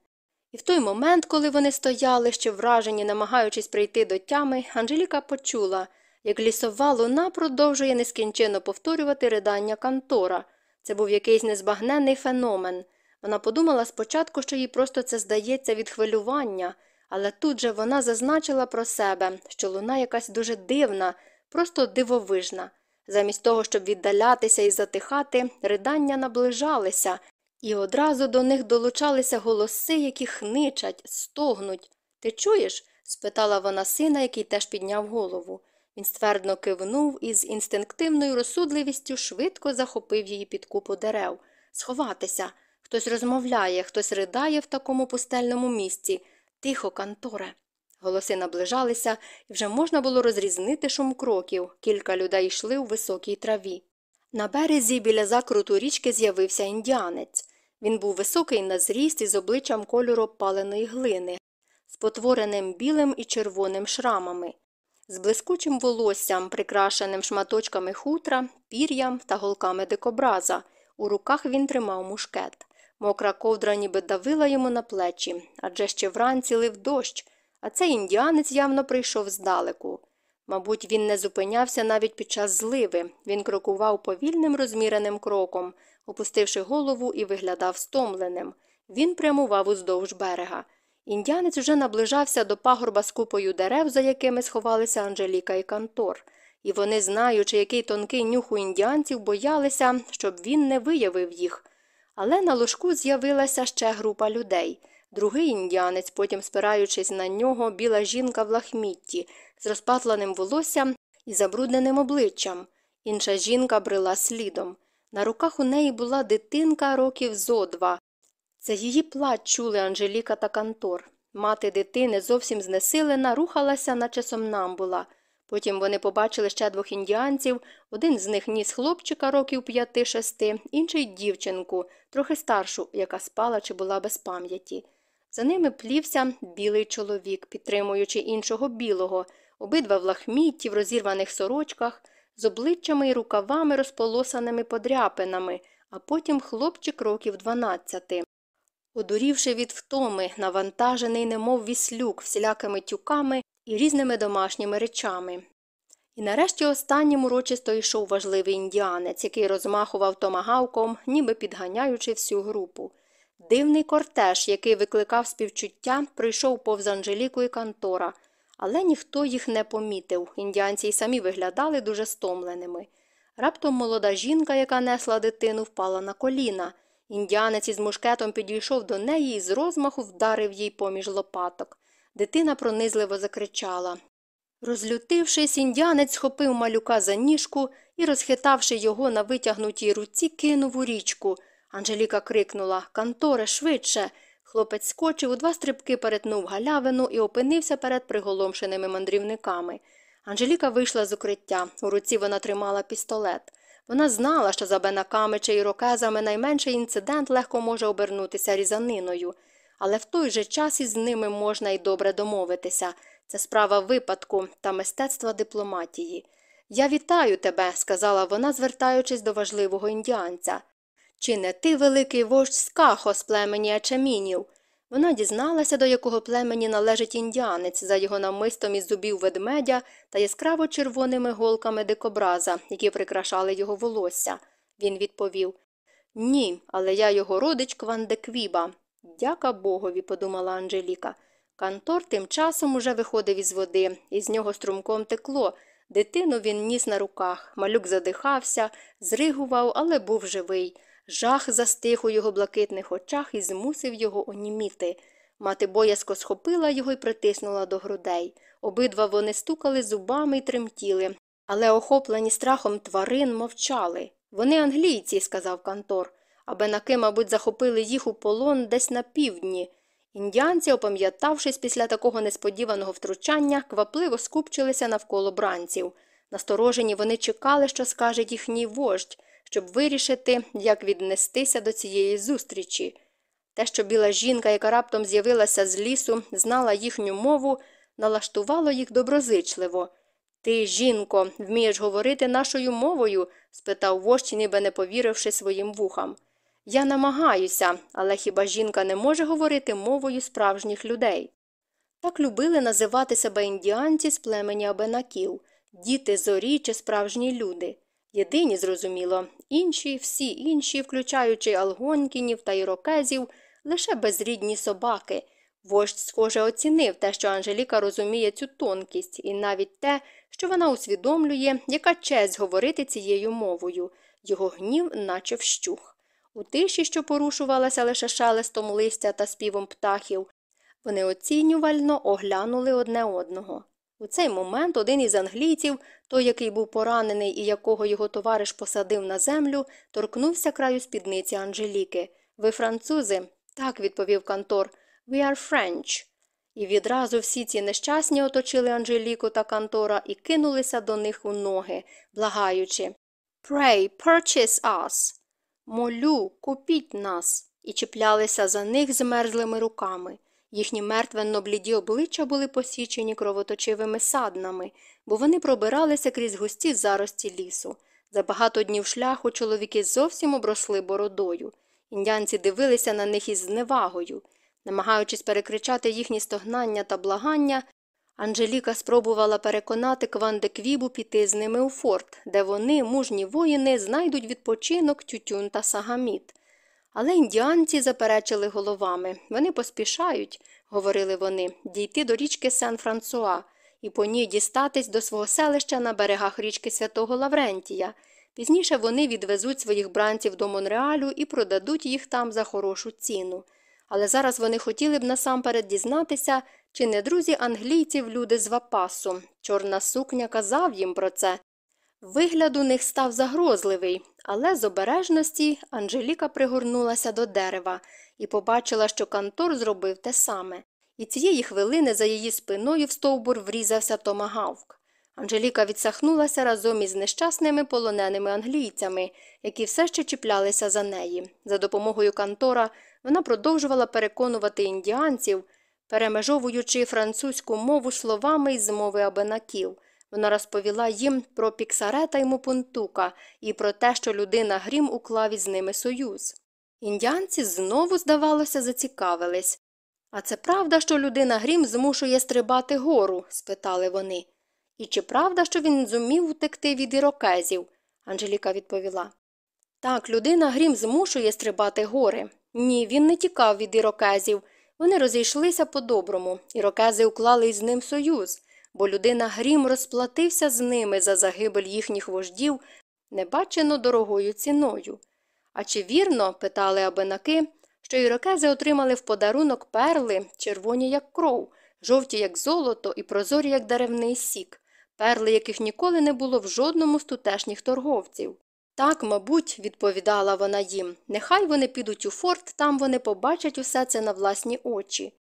І в той момент, коли вони стояли, ще вражені, намагаючись прийти до тями, Анжеліка почула, як лісова луна продовжує нескінченно повторювати ридання Кантора. Це був якийсь незбагненний феномен. Вона подумала спочатку, що їй просто це здається від хвилювання, але тут же вона зазначила про себе, що луна якась дуже дивна, просто дивовижна. Замість того, щоб віддалятися і затихати, ридання наближалися, і одразу до них долучалися голоси, які хничать, стогнуть. Ти чуєш? спитала вона сина, який теж підняв голову. Він ствердно кивнув і з інстинктивною розсудливістю швидко захопив її під купу дерев. Сховатися. Хтось розмовляє, хтось ридає в такому пустельному місці. Тихо, Канторе. Голоси наближалися, і вже можна було розрізнити шум кроків. Кілька людей йшли у високій траві. На березі біля закруту річки з'явився індіанець. Він був високий на зріст із обличчям кольору опаленої глини, спотвореним білим і червоним шрамами, з блискучим волоссям, прикрашеним шматочками хутра, пір'ям та голками дикобраза. У руках він тримав мушкет. Мокра ковдра ніби давила йому на плечі, адже ще вранці лив дощ, а цей індіанець явно прийшов здалеку. Мабуть, він не зупинявся навіть під час зливи, він крокував повільним розміреним кроком, опустивши голову і виглядав стомленим. Він прямував уздовж берега. Індіанець вже наближався до пагорба з купою дерев, за якими сховалися Анжеліка і Кантор, і вони, знаючи, який тонкий нюх у індіанців, боялися, щоб він не виявив їх. Але на ложку з'явилася ще група людей. Другий індіанець, потім спираючись на нього, біла жінка в лахмітті, з розпатленим волоссям і забрудненим обличчям. Інша жінка брела слідом. На руках у неї була дитинка років зо два. Це її плач чули Анжеліка та Кантор. Мати дитини, зовсім знесилена, рухалася, наче сомнамбула. Потім вони побачили ще двох індіанців один з них ніс хлопчика років п'яти шести, інший дівчинку, трохи старшу, яка спала чи була без пам'яті. За ними плівся білий чоловік, підтримуючи іншого білого, обидва в лахмітті, в розірваних сорочках, з обличчями і рукавами, розполосаними подряпинами, а потім хлопчик років дванадцяти. Одурівши від втоми, навантажений, немов віслюк, всілякими тюками і різними домашніми речами. І нарешті останнім урочисто йшов важливий індіанець, який розмахував томагавком, ніби підганяючи всю групу. Дивний кортеж, який викликав співчуття, прийшов повз Анжеліку і Кантора, але ніхто їх не помітив. Індіанці й самі виглядали дуже стомленими. Раптом молода жінка, яка несла дитину, впала на коліна. Індіанець із мушкетом підійшов до неї і з розмаху вдарив їй поміж лопаток. Дитина пронизливо закричала. Розлютившись, індіанець схопив малюка за ніжку і, розхитавши його на витягнутій руці, кинув у річку. Анжеліка крикнула Канторе, швидше. Хлопець скочив, у два стрибки перетнув галявину і опинився перед приголомшеними мандрівниками. Анжеліка вийшла з укриття. У руці вона тримала пістолет. Вона знала, що за бенаками чи ірокезами найменший інцидент легко може обернутися різаниною, але в той же час із ними можна й добре домовитися. Це справа випадку та мистецтва дипломатії. Я вітаю тебе, сказала вона, звертаючись до важливого індіанця. Чи не ти великий вождь Скахо з племені Ачамінів? Вона дізналася, до якого племені належить індіанець за його намистом із зубів ведмедя та яскраво червоними голками дикобраза, які прикрашали його волосся. Він відповів Ні, але я його родич Квандеквіба. Дяка Богові, подумала Анжеліка. Кантор тим часом уже виходив із води, із нього струмком текло. Дитину він ніс на руках. Малюк задихався, зригував, але був живий. Жах застиг у його блакитних очах і змусив його оніміти. Мати боязко схопила його і притиснула до грудей. Обидва вони стукали зубами й тремтіли, але охоплені страхом тварин мовчали. Вони англійці, сказав Кантор, абенаки, мабуть, захопили їх у полон десь на півдні. Індіанці, опам'ятавшись після такого несподіваного втручання, квапливо скупчилися навколо бранців. Насторожені вони чекали, що скаже їхній вождь, щоб вирішити, як віднестися до цієї зустрічі. Те, що біла жінка, яка раптом з'явилася з лісу, знала їхню мову, налаштувало їх доброзичливо. Ти, жінко, вмієш говорити нашою мовою? спитав вождь, ніби не повіривши своїм вухам. Я намагаюся, але хіба жінка не може говорити мовою справжніх людей? Так любили називати себе індіанці з племені абенаків, діти зорі чи справжні люди. Єдині, зрозуміло, інші, всі інші, включаючи алгонкінів та ірокезів, лише безрідні собаки. Вождь, схоже, оцінив те, що Анжеліка розуміє цю тонкість, і навіть те, що вона усвідомлює, яка честь говорити цією мовою. Його гнів наче вщух. У тиші, що порушувалася лише шелестом листя та співом птахів, вони оцінювально оглянули одне одного. У цей момент один із англійців, той, який був поранений і якого його товариш посадив на землю, торкнувся краю спідниці Анжеліки. Ви французи? Так, відповів Кантор. We are French. І відразу всі ці нещасні оточили Анжеліку та Кантора і кинулися до них у ноги, благаючи Pray, purchase us. Молю, купіть нас. І чіплялися за них змерзлими руками. Їхні мертвенно бліді обличчя були посічені кровоточивими саднами, бо вони пробиралися крізь густі зарості лісу. За багато днів шляху чоловіки зовсім обросли бородою. Індіанці дивилися на них із зневагою. Намагаючись перекричати їхні стогнання та благання, Анжеліка спробувала переконати Квандеквібу піти з ними у форт, де вони, мужні воїни, знайдуть відпочинок, тютюн та сагаміт. Але індіанці заперечили головами. Вони поспішають, говорили вони, дійти до річки Сен Франсуа і по ній дістатись до свого селища на берегах річки Святого Лаврентія. Пізніше вони відвезуть своїх бранців до Монреалю і продадуть їх там за хорошу ціну. Але зараз вони хотіли б насамперед дізнатися, чи не друзі англійців люди з Вапасу. Чорна сукня казав їм про це. Вигляд у них став загрозливий, але з обережності Анжеліка пригорнулася до дерева і побачила, що Кантор зробив те саме. І цієї хвилини за її спиною в стовбур врізався томагавк. Анжеліка відсахнулася разом із нещасними полоненими англійцями, які все ще чіплялися за неї. За допомогою Кантора вона продовжувала переконувати індіанців, перемежовуючи французьку мову словами із мови абенаків. Вона розповіла їм про Піксарета й Мупунтука і про те, що людина Грім уклав із ними союз. Індіанці знову, здавалося, зацікавились. А це правда, що людина Грім змушує стрибати гору? спитали вони. І чи правда, що він зумів утекти від ірокезів? Анжеліка відповіла. Так, людина Грім змушує стрибати гори. Ні, він не тікав від ірокезів. Вони розійшлися по-доброму, ірокези уклали із ним союз, бо людина Грім розплатився з ними за загибель їхніх вождів небачено дорогою ціною. А чи вірно, питали абенаки, що ірокези отримали в подарунок перли, червоні, як кров, жовті, як золото, і прозорі, як деревний сік, перли, яких ніколи не було в жодному з тутешніх торговців. Так, мабуть, відповідала вона їм, нехай вони підуть у форт, там вони побачать усе це на власні очі.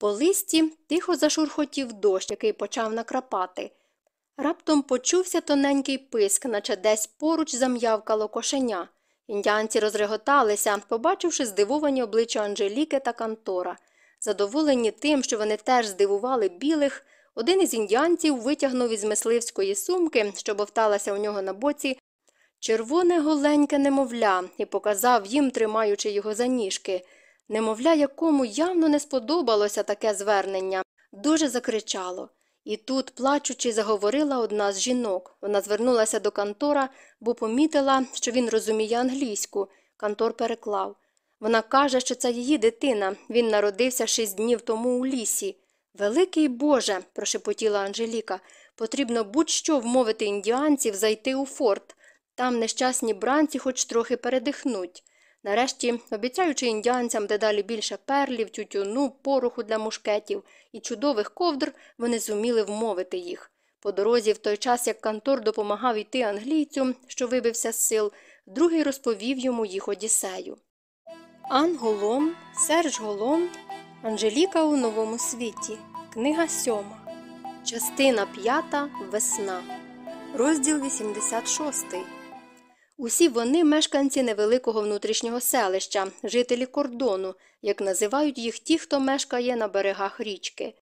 По листі тихо зашурхотів дощ, який почав накрапати. Раптом почувся тоненький писк, наче десь поруч зам'явкало кошеня. Індіанці розреготалися, побачивши здивовані обличчя Анжеліки та Кантора. Задоволені тим, що вони теж здивували білих, один із індіанців витягнув із мисливської сумки, що бовталася у нього на боці, червоне голеньке немовля і показав їм, тримаючи його за ніжки. Немовля, якому явно не сподобалося таке звернення, дуже закричало. І тут, плачучи, заговорила одна з жінок. Вона звернулася до Кантора, бо помітила, що він розуміє англійську. Кантор переклав. Вона каже, що це її дитина. Він народився шість днів тому у лісі. Великий Боже, прошепотіла Анжеліка, потрібно будь-що вмовити індіанців зайти у форт. Там нещасні бранці хоч трохи передихнуть. Нарешті, обіцяючи індіанцям дедалі більше перлів, тютюну, пороху для мушкетів і чудових ковдр, вони зуміли вмовити їх. По дорозі, в той час, як Кантор допомагав йти англійцю, що вибився з сил, другий розповів йому їх одіссею. Ан Голом, Серж Голом, Анжеліка у новому світі. Книга сьома. Частина п'ята. Весна. Розділ 86. Усі вони мешканці невеликого внутрішнього селища, жителі кордону, як називають їх ті, хто мешкає на берегах річки.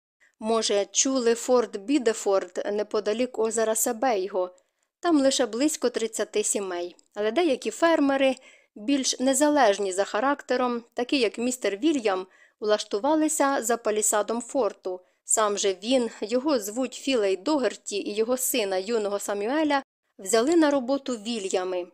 Може, чули Форт Бідефорд неподалік озера Себейго. Там лише близько 30 сімей, але деякі фермери, більш незалежні за характером, такі як містер Вільям, улаштувалися за палісадом форту. Сам же він, його звуть Філей Догерті і його сина, юного Самюеля, взяли на роботу вільями.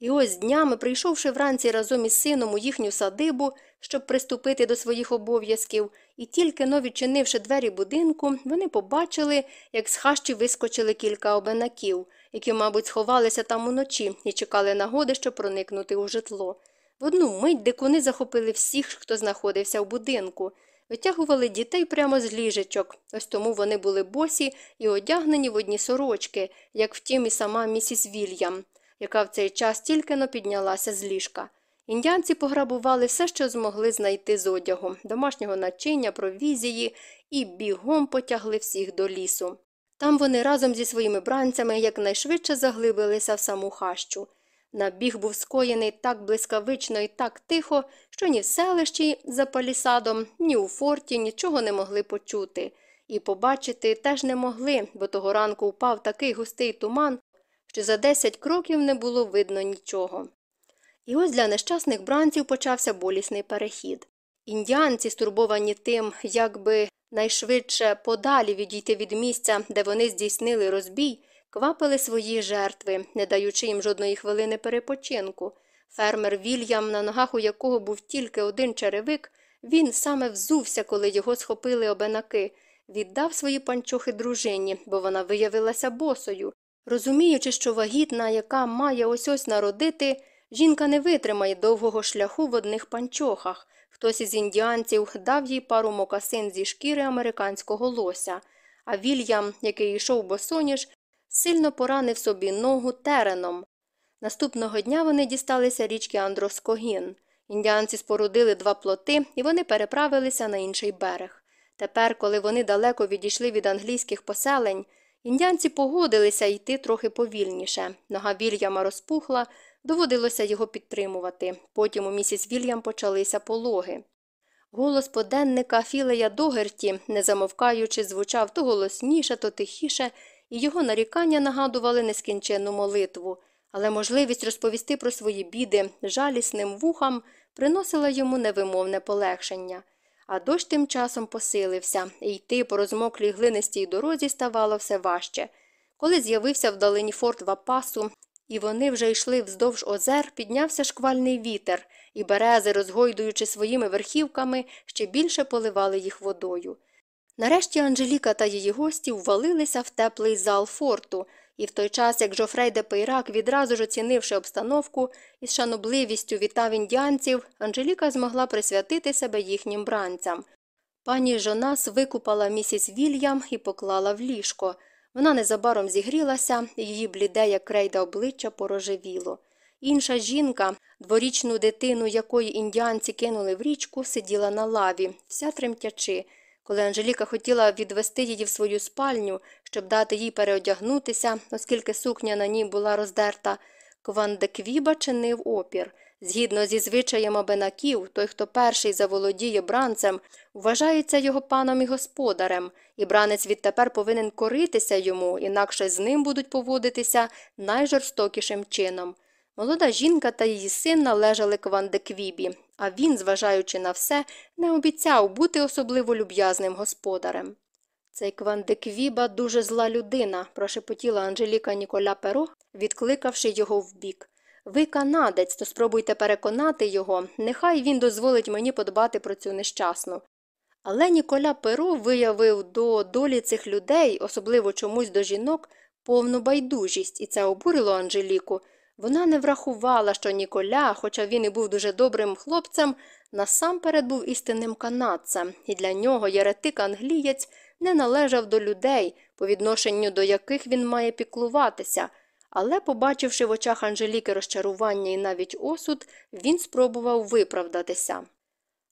І ось днями, прийшовши вранці разом із сином у їхню садибу, щоб приступити до своїх обов'язків, і тільки но відчинивши двері будинку, вони побачили, як з хащі вискочили кілька обенаків, які, мабуть, сховалися там уночі і чекали нагоди, щоб проникнути у житло. В одну мить дикуни захопили всіх, хто знаходився в будинку, витягували дітей прямо з ліжечок, ось тому вони були босі і одягнені в одні сорочки, як втім і сама місіс Вільям яка в цей час тільки но піднялася з ліжка. Індіанці пограбували все, що змогли знайти з одягу, домашнього начиння, провізії і бігом потягли всіх до лісу. Там вони разом зі своїми бранцями якнайшвидше заглибилися в саму хащу. Набіг був скоєний так блискавично і так тихо, що ні в селищі за палісадом, ні у форті нічого не могли почути. І побачити теж не могли, бо того ранку впав такий густий туман, що за десять кроків не було видно нічого. І ось для нещасних бранців почався болісний перехід. Індіанці, стурбовані тим, як би найшвидше подалі відійти від місця, де вони здійснили розбій, квапили свої жертви, не даючи їм жодної хвилини перепочинку. Фермер Вільям, на ногах у якого був тільки один черевик, він саме взувся, коли його схопили обенаки, віддав свої панчохи дружині, бо вона виявилася босою, Розуміючи, що вагітна, яка має ось ось народити, жінка не витримає довгого шляху в одних панчохах. Хтось із індіанців дав їй пару мокасин зі шкіри американського лося, а Вільям, який йшов босоніж, сильно поранив собі ногу тереном. Наступного дня вони дісталися річки Андроскогін. Індіанці спорудили два плоти, і вони переправилися на інший берег. Тепер, коли вони далеко відійшли від англійських поселень, Індіанці погодилися йти трохи повільніше. Нога Вільяма розпухла, доводилося його підтримувати. Потім у місіс Вільям почалися пологи. Голос поденника Філея Догерті, не замовкаючи, звучав то голосніше, то тихіше, і його нарікання нагадували нескінченну молитву, але можливість розповісти про свої біди жалісним вухам приносила йому невимовне полегшення. А дощ тим часом посилився, і йти по розмоклій глинистій дорозі ставало все важче. Коли з'явився вдалині форт Вапасу, і вони вже йшли вздовж озер, піднявся шквальний вітер, і берези, розгойдуючи своїми верхівками, ще більше поливали їх водою. Нарешті Анжеліка та її гості ввалилися в теплий зал форту, і в той час, як Жофрей де Пейрак, відразу ж оцінивши обстановку і з шанобливістю вітав індіанців, Анжеліка змогла присвятити себе їхнім бранцям. Пані Жонас викупала місіс Вільям і поклала в ліжко. Вона незабаром зігрілася, її бліде, як крейда обличчя, порожевіло. Інша жінка, дворічну дитину, якої індіанці кинули в річку, сиділа на лаві, вся тремтячи. Коли Анжеліка хотіла відвести її в свою спальню, щоб дати їй переодягнутися, оскільки сукня на ній була роздерта, Квандеквіба чинив опір. Згідно зі звичаєм абенаків, той, хто перший заволодіє бранцем, вважається його паном і господарем, і бранець відтепер повинен коритися йому, інакше з ним будуть поводитися найжорстокішим чином. Молода жінка та її син належали Квандеквібі, а він, зважаючи на все, не обіцяв бути особливо люб'язним господарем. Цей Квандеквіба дуже зла людина, прошепотіла Анжеліка Ніколя Перо, відкликавши його вбік. Ви канадець, то спробуйте переконати його, нехай він дозволить мені подбати про цю нещасну. Але Ніколя Перо виявив до долі цих людей, особливо чомусь до жінок, повну байдужість, і це обурило Анжеліку. Вона не врахувала, що Ніколя, хоча він і був дуже добрим хлопцем, насамперед був істинним канадцем, і для нього єретик англієць не належав до людей, по відношенню до яких він має піклуватися. Але, побачивши в очах Анжеліки розчарування і навіть осуд, він спробував виправдатися.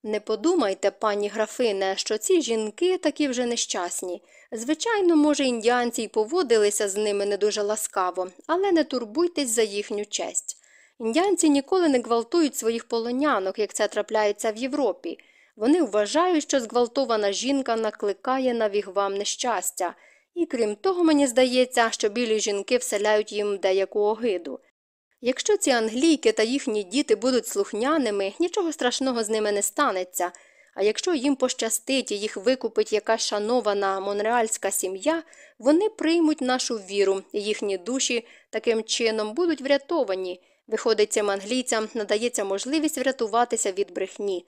Не подумайте, пані графине, що ці жінки такі вже нещасні. Звичайно, може, індіанці й поводилися з ними не дуже ласкаво, але не турбуйтесь за їхню честь. Індіанці ніколи не гвалтують своїх полонянок, як це трапляється в Європі. Вони вважають, що зґвалтована жінка накликає на вігвам нещастя, і крім того, мені здається, що білі жінки вселяють їм деяку огиду. Якщо ці англійки та їхні діти будуть слухняними, нічого страшного з ними не станеться, а якщо їм пощастить і їх викупить якась шанована монреальська сім'я, вони приймуть нашу віру, і їхні душі таким чином будуть врятовані. Виходить, цим англійцям надається можливість врятуватися від брехні.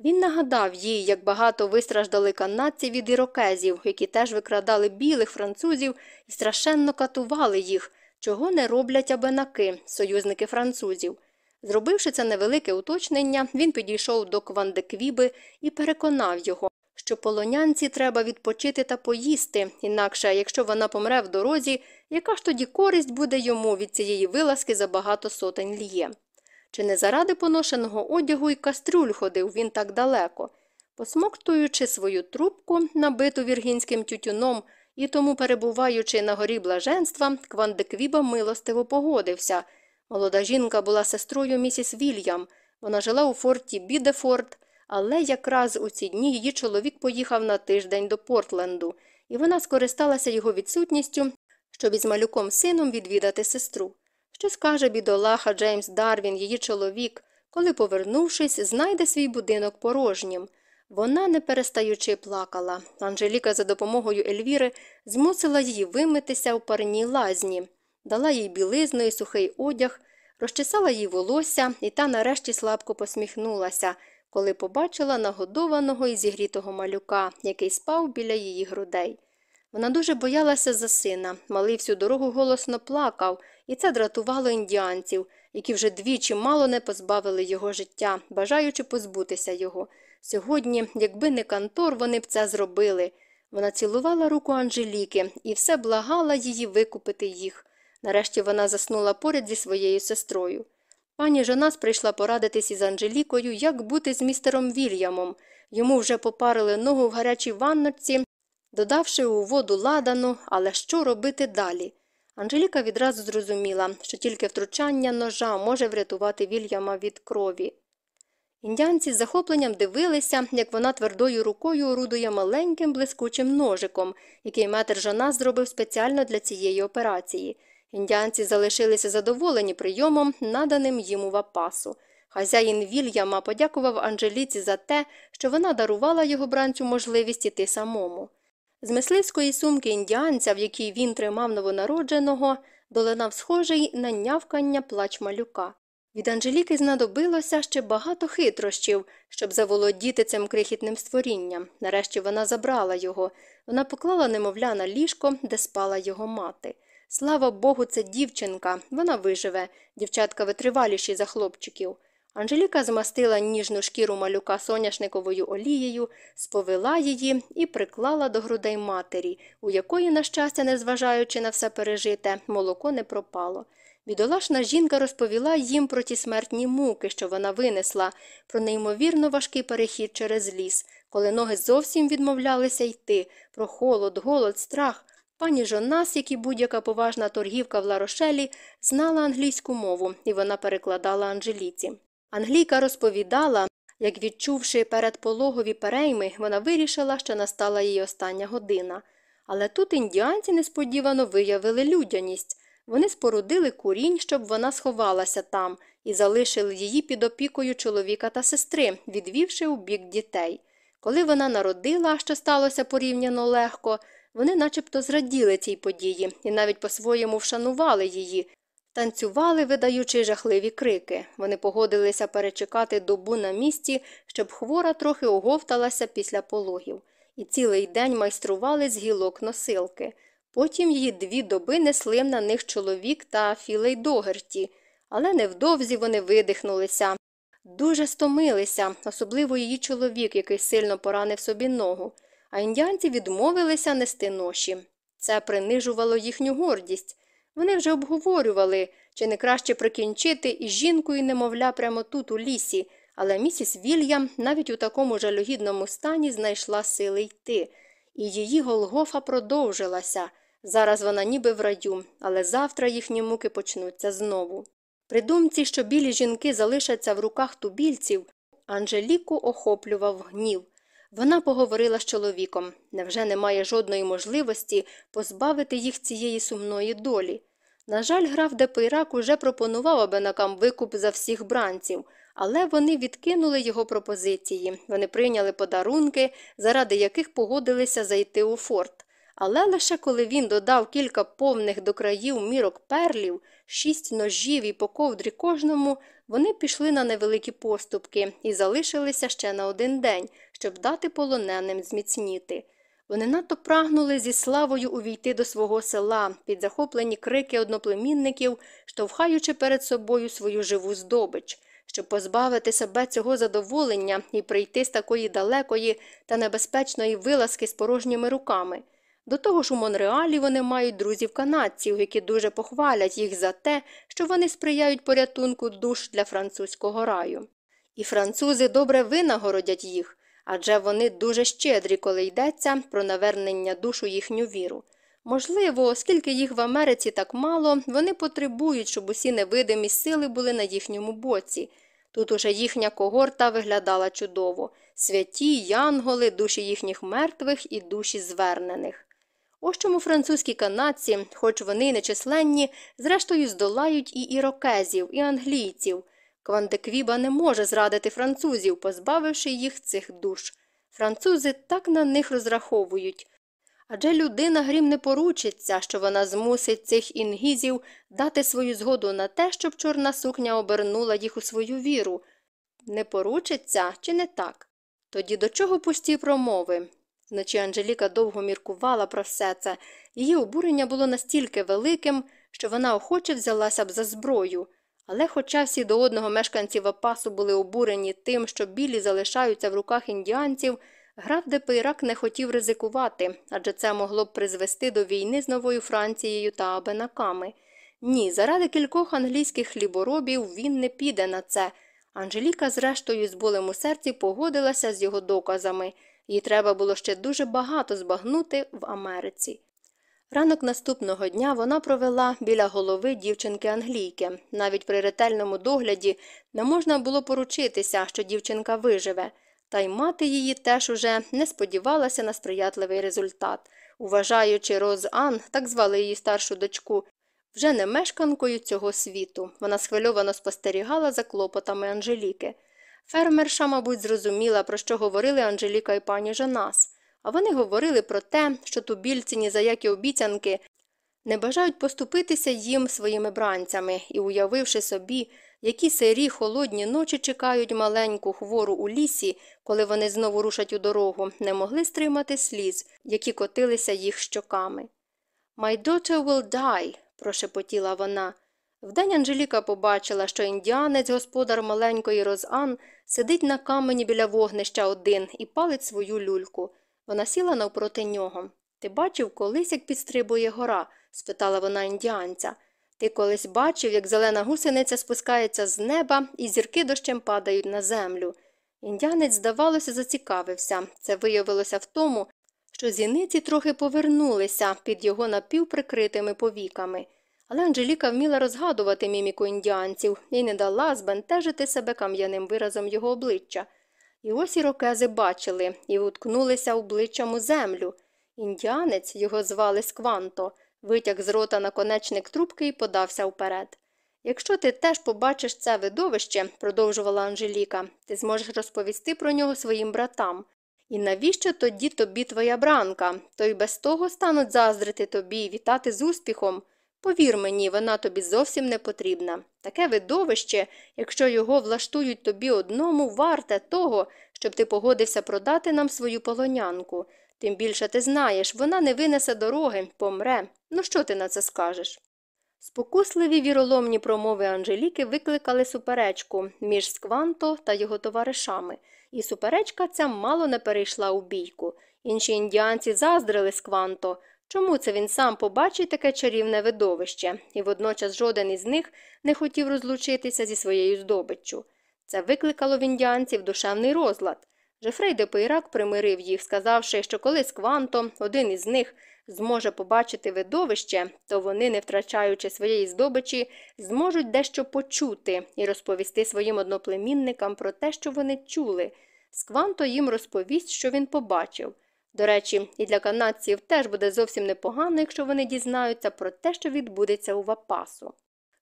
Він нагадав їй, як багато вистраждали канадці від ірокезів, які теж викрадали білих французів і страшенно катували їх, чого не роблять абенаки, союзники французів. Зробивши це невелике уточнення, він підійшов до Квандеквіби і переконав його, що полонянці треба відпочити та поїсти, інакше, якщо вона помре в дорозі, яка ж тоді користь буде йому від цієї вилазки за багато сотень ліє. Чи не заради поношеного одягу і кастрюль ходив він так далеко, посмоктуючи свою трубку, набиту віргінським тютюном, і тому, перебуваючи на горі блаженства, Квандеквіба милостиво погодився. Молода жінка була сестрою місіс Вільям. Вона жила у форті Бідефорд, але якраз у ці дні її чоловік поїхав на тиждень до Портленду, і вона скористалася його відсутністю, щоб із малюком сином відвідати сестру. Що скаже бідолаха Джеймс Дарвін, її чоловік, коли, повернувшись, знайде свій будинок порожнім. Вона, не перестаючи, плакала. Анжеліка за допомогою Ельвіри змусила її вимитися у парній лазні, дала їй білизну і сухий одяг, розчесала їй волосся, і та нарешті слабко посміхнулася, коли побачила нагодованого і зігрітого малюка, який спав біля її грудей. Вона дуже боялася за сина, малий всю дорогу голосно плакав, і це дратувало індіанців, які вже двічі мало не позбавили його життя, бажаючи позбутися його. Сьогодні, якби не кантор, вони б це зробили. Вона цілувала руку Анжеліки і все благала її викупити їх. Нарешті вона заснула поряд зі своєю сестрою. Пані Жонас прийшла порадитись із Анжелікою, як бути з містером Вільямом. Йому вже попарили ногу в гарячій ванночці, додавши у воду ладану, але що робити далі? Анжеліка відразу зрозуміла, що тільки втручання ножа може врятувати Вільяма від крові. Індіанці з захопленням дивилися, як вона твердою рукою орудує маленьким блискучим ножиком, який метр жона зробив спеціально для цієї операції. Індіанці залишилися задоволені прийомом, наданим їм у вапасу. Хазяїн Вільяма подякував Анжеліці за те, що вона дарувала його бранцю можливість іти самому. З мисливської сумки індіанця, в якій він тримав новонародженого, долинав схожий на нявкання плач малюка. Від Анжеліки знадобилося ще багато хитрощів, щоб заволодіти цим крихітним створінням. Нарешті вона забрала його. Вона поклала немовля на ліжко, де спала його мати. Слава Богу, це дівчинка, вона виживе, дівчатка витриваліші за хлопчиків. Анжеліка змастила ніжну шкіру малюка соняшниковою олією, сповела її і приклала до грудей матері, у якої, на щастя, незважаючи на все пережите, молоко не пропало. Бідолашна жінка розповіла їм про ті смертні муки, що вона винесла, про неймовірно важкий перехід через ліс, коли ноги зовсім відмовлялися йти, про холод, голод, страх. Пані Жонас, як і будь-яка поважна торгівка в Ларошелі, знала англійську мову, і вона перекладала Анжеліці. Англійка розповідала, як, відчувши передпологові перейми, вона вирішила, що настала її остання година. Але тут індіанці несподівано виявили людяність. Вони спорудили курінь, щоб вона сховалася там, і залишили її під опікою чоловіка та сестри, відвівши у бік дітей. Коли вона народила, що сталося порівняно легко, вони начебто зраділи цій події і навіть по-своєму вшанували її, танцювали, видаючи жахливі крики. Вони погодилися перечекати добу на місці, щоб хвора трохи оговталася після пологів, і цілий день майстрували з гілок носилки. Потім її дві доби несли на них чоловік та філей догерті, але невдовзі вони видихнулися. Дуже стомилися, особливо її чоловік, який сильно поранив собі ногу, а індіанці відмовилися нести ноші. Це принижувало їхню гордість. Вони вже обговорювали, чи не краще прикінчити із жінкою немовля прямо тут, у лісі, але місіс Вільям навіть у такому жалюгідному стані знайшла сили йти, і її Голгофа продовжилася. Зараз вона ніби в раю, але завтра їхні муки почнуться знову. При думці, що білі жінки залишаться в руках тубільців, Анжеліку охоплював гнів. Вона поговорила з чоловіком, невже немає жодної можливості позбавити їх цієї сумної долі. На жаль, граф Депейрак уже пропонував абенакам викуп за всіх бранців, але вони відкинули його пропозиції. Вони прийняли подарунки, заради яких погодилися зайти у форт. Але лише коли він додав кілька повних до країв мірок перлів, шість ножів і по ковдрі кожному, вони пішли на невеликі поступки і залишилися ще на один день, щоб дати полоненим зміцніти. Вони надто прагнули зі славою увійти до свого села під захоплені крики одноплемінників, штовхаючи перед собою свою живу здобич, щоб позбавити себе цього задоволення і прийти з такої далекої та небезпечної вилазки з порожніми руками. До того ж у Монреалі вони мають друзів канадців, які дуже похвалять їх за те, що вони сприяють порятунку душ для французького раю. І французи добре винагородять їх, адже вони дуже щедрі, коли йдеться про навернення душ у їхню віру. Можливо, оскільки їх в Америці так мало, вони потребують, щоб усі невидимі сили були на їхньому боці. Тут уже їхня когорта виглядала чудово святі, янголи, душі їхніх мертвих і душі звернених. Ось чому французькі канадці, хоч вони нечисленні, зрештою здолають і ірокезів, і англійців. Квандеквіба не може зрадити французів, позбавивши їх цих душ. Французи так на них розраховують. Адже людина грім не поручиться, що вона змусить цих інгізів дати свою згоду на те, щоб чорна сукня обернула їх у свою віру. Не поручиться чи не так? Тоді до чого пусті промови? Вночі Анжеліка довго міркувала про все це. Її обурення було настільки великим, що вона охоче взялася б за зброю. Але, хоча всі до одного мешканці Вапасу були обурені тим, що білі залишаються в руках індіанців, граф Депейрак не хотів ризикувати, адже це могло б призвести до війни з новою Францією та Абенаками. Ні, заради кількох англійських хліборобів він не піде на це. Анжеліка, зрештою, з болем у серці погодилася з його доказами. Їй треба було ще дуже багато збагнути в Америці. Ранок наступного дня вона провела біля голови дівчинки англійки. Навіть при ретельному догляді не можна було поручитися, що дівчинка виживе, та й мати її теж уже не сподівалася на сприятливий результат, уважаючи Роз Ан, так звали її старшу дочку, вже не мешканкою цього світу. Вона схвильовано спостерігала за клопотами Анжеліки. Фермерша, мабуть, зрозуміла, про що говорили Анжеліка і пані Жанас, а вони говорили про те, що тубільці ні за які обіцянки не бажають поступитися їм своїми бранцями і, уявивши собі, які сирі холодні ночі чекають маленьку хвору у лісі, коли вони знову рушать у дорогу, не могли стримати сліз, які котилися їх щоками. «My daughter will die», – прошепотіла вона. Вдень Анжеліка побачила, що індіанець, господар маленької Розан, сидить на камені біля вогнища один і палить свою люльку. Вона сіла навпроти нього. Ти бачив колись, як підстрибує гора? спитала вона індіанця. Ти колись бачив, як зелена гусениця спускається з неба і зірки дощем падають на землю. Індіанець, здавалося, зацікавився. Це виявилося в тому, що зіниці трохи повернулися під його напівприкритими повіками. Але Анжеліка вміла розгадувати міміку індіанців і не дала збентежити себе кам'яним виразом його обличчя. І ось ірокези бачили і уткнулися обличчям у землю. Індіанець, його звали Скванто, витяг з рота наконечник трубки і подався вперед. Якщо ти теж побачиш це видовище, продовжувала Анжеліка, ти зможеш розповісти про нього своїм братам. І навіщо тоді тобі твоя бранка? То й без того стануть заздрити тобі і вітати з успіхом. Повір мені, вона тобі зовсім не потрібна. Таке видовище, якщо його влаштують тобі одному, варте того, щоб ти погодився продати нам свою полонянку. Тим більше ти знаєш, вона не винесе дороги, помре. Ну що ти на це скажеш? Спокусливі віроломні промови Анжеліки викликали суперечку між Скванто та його товаришами, і суперечка ця мало не перейшла у бійку. Інші індіанці заздрили Скванто, чому це він сам побачить таке чарівне видовище, і водночас жоден із них не хотів розлучитися зі своєю здобиччю. Це викликало в індіанців душевний розлад. Жефрей де Пейрак примирив їх, сказавши, що коли Скванто, один із них, зможе побачити видовище, то вони, не втрачаючи своєї здобичі, зможуть дещо почути і розповісти своїм одноплемінникам про те, що вони чули. Скванто їм розповість, що він побачив. До речі, і для канадців теж буде зовсім непогано, якщо вони дізнаються про те, що відбудеться у Вапасу.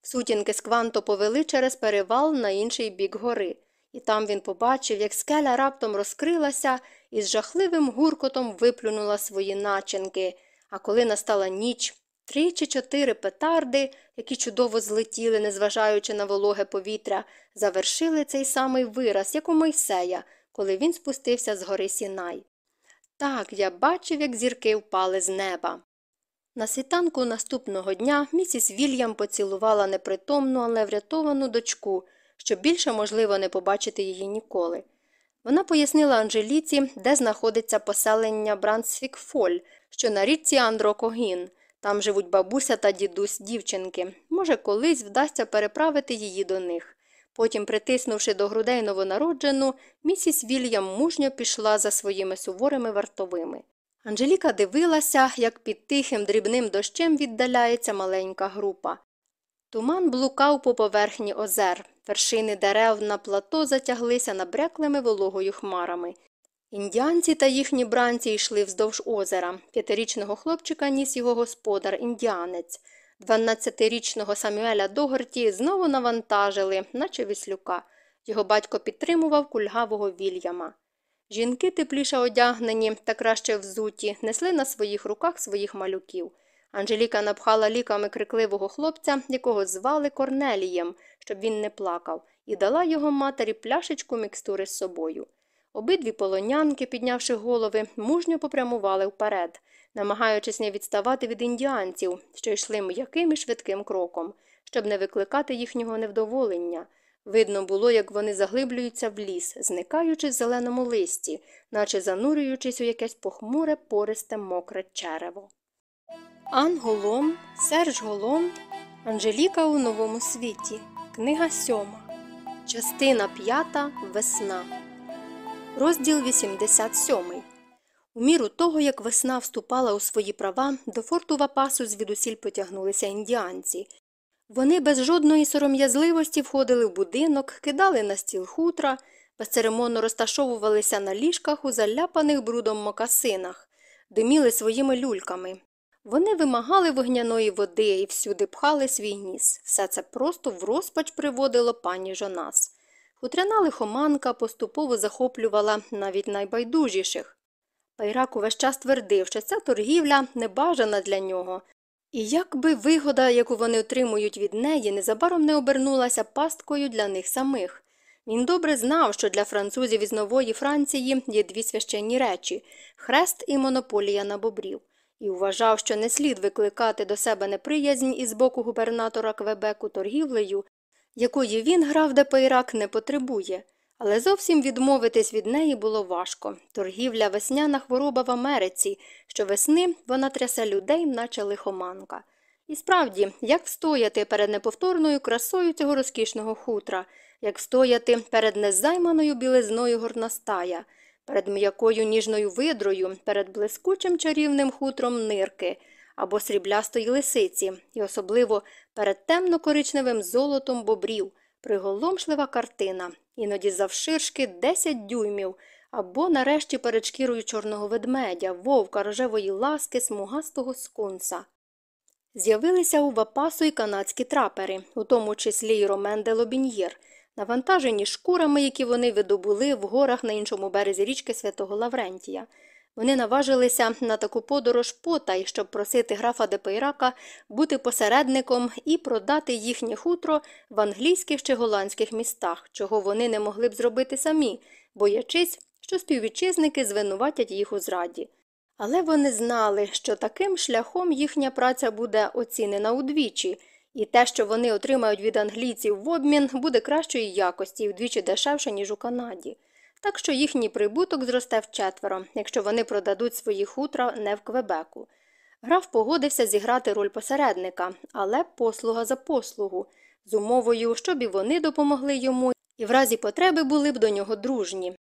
Сутінки Скванто повели через перевал на інший бік гори, і там він побачив, як скеля раптом розкрилася і з жахливим гуркотом виплюнула свої начинки. А коли настала ніч, три чи чотири петарди, які чудово злетіли, незважаючи на вологе повітря, завершили цей самий вираз, як у Мойсея, коли він спустився з гори Сінай. Так, я бачив, як зірки впали з неба. На світанку наступного дня місіс Вільям поцілувала непритомну, але врятовану дочку, щоб більше можливо не побачити її ніколи. Вона пояснила Анжеліці, де знаходиться поселення Брансфік-Фоль, що на річці Андрокогін. Там живуть бабуся та дідусь дівчинки. Може, колись вдасться переправити її до них. Потім, притиснувши до грудей новонароджену, місіс Вільям мужньо пішла за своїми суворими вартовими. Анжеліка дивилася, як під тихим дрібним дощем віддаляється маленька група. Туман блукав по поверхні озер, вершини дерев на плато затяглися набряклими вологою хмарами. Індіанці та їхні бранці йшли вздовж озера. П'ятирічного хлопчика ніс його господар індіанець. Дванадцятирічного Самюеля Догорті знову навантажили, наче віслюка. Його батько підтримував кульгавого вільяма. Жінки, тепліше одягнені та краще взуті, несли на своїх руках своїх малюків. Анжеліка напхала ліками крикливого хлопця, якого звали Корнелієм, щоб він не плакав, і дала його матері пляшечку мікстури з собою. Обидві полонянки, піднявши голови, мужньо попрямували вперед, намагаючись не відставати від індіанців, що йшли м'яким і швидким кроком, щоб не викликати їхнього невдоволення. Видно було, як вони заглиблюються в ліс, зникаючи в зеленому листі, наче занурюючись у якесь похмуре, пористе, мокре черево. Ан Голом, Серж Голом, Анжеліка у новому світі. Книга сьома. Частина п'ята. Весна. Розділ 87. У міру того, як весна вступала у свої права, до форту Вапасу звідусіль потягнулися індіанці. Вони без жодної сором'язливості входили в будинок, кидали на стіл хутра, безцеремонно розташовувалися на ліжках у заляпаних брудом мокасинах, диміли своїми люльками. Вони вимагали вогняної води і всюди пхали свій ніс. Все це просто в розпач приводило пані Жонас. Хутряна лихоманка поступово захоплювала навіть найбайдужіших. Пайрак увесь час твердив, що ця торгівля небажана для нього, і якби вигода, яку вони отримують від неї, незабаром не обернулася пасткою для них самих. Він добре знав, що для французів із нової Франції є дві священні речі хрест і монополія на бобрів, і вважав, що не слід викликати до себе неприязнь із боку губернатора Квебеку торгівлею, якої він грав де Пейрак не потребує. Але зовсім відмовитись від неї було важко. Торгівля весняна хвороба в Америці, що весни вона трясе людей, наче лихоманка. І справді, як встояти перед неповторною красою цього розкішного хутра, як встояти перед незайманою білизною горностая, перед м'якою ніжною видрою, перед блискучим чарівним хутром нирки? Або сріблястої лисиці, і особливо перед темно-коричневим золотом бобрів, приголомшлива картина, іноді завширшки 10 дюймів, або нарешті перед шкірою чорного ведмедя, вовка, рожевої ласки, смугастого скунса. З'явилися у Вапасу й канадські трапери, у тому числі й Ромен де Лобіньєр, навантажені шкурами, які вони видобули в горах на іншому березі річки Святого Лаврентія. Вони наважилися на таку подорож потай, щоб просити графа де Пейрака бути посередником і продати їхнє хутро в англійських чи голландських містах, чого вони не могли б зробити самі, боячись, що співвітчизники звинуватять їх у зраді. Але вони знали, що таким шляхом їхня праця буде оцінена удвічі, і те, що вони отримають від англійців в обмін, буде кращої якості і вдвічі дешевше, ніж у Канаді. Так що їхній прибуток зросте вчетверо, якщо вони продадуть свої хутра не в Квебеку. Граф погодився зіграти роль посередника, але послуга за послугу, з умовою, щоб і вони допомогли йому, і в разі потреби були б до нього дружні.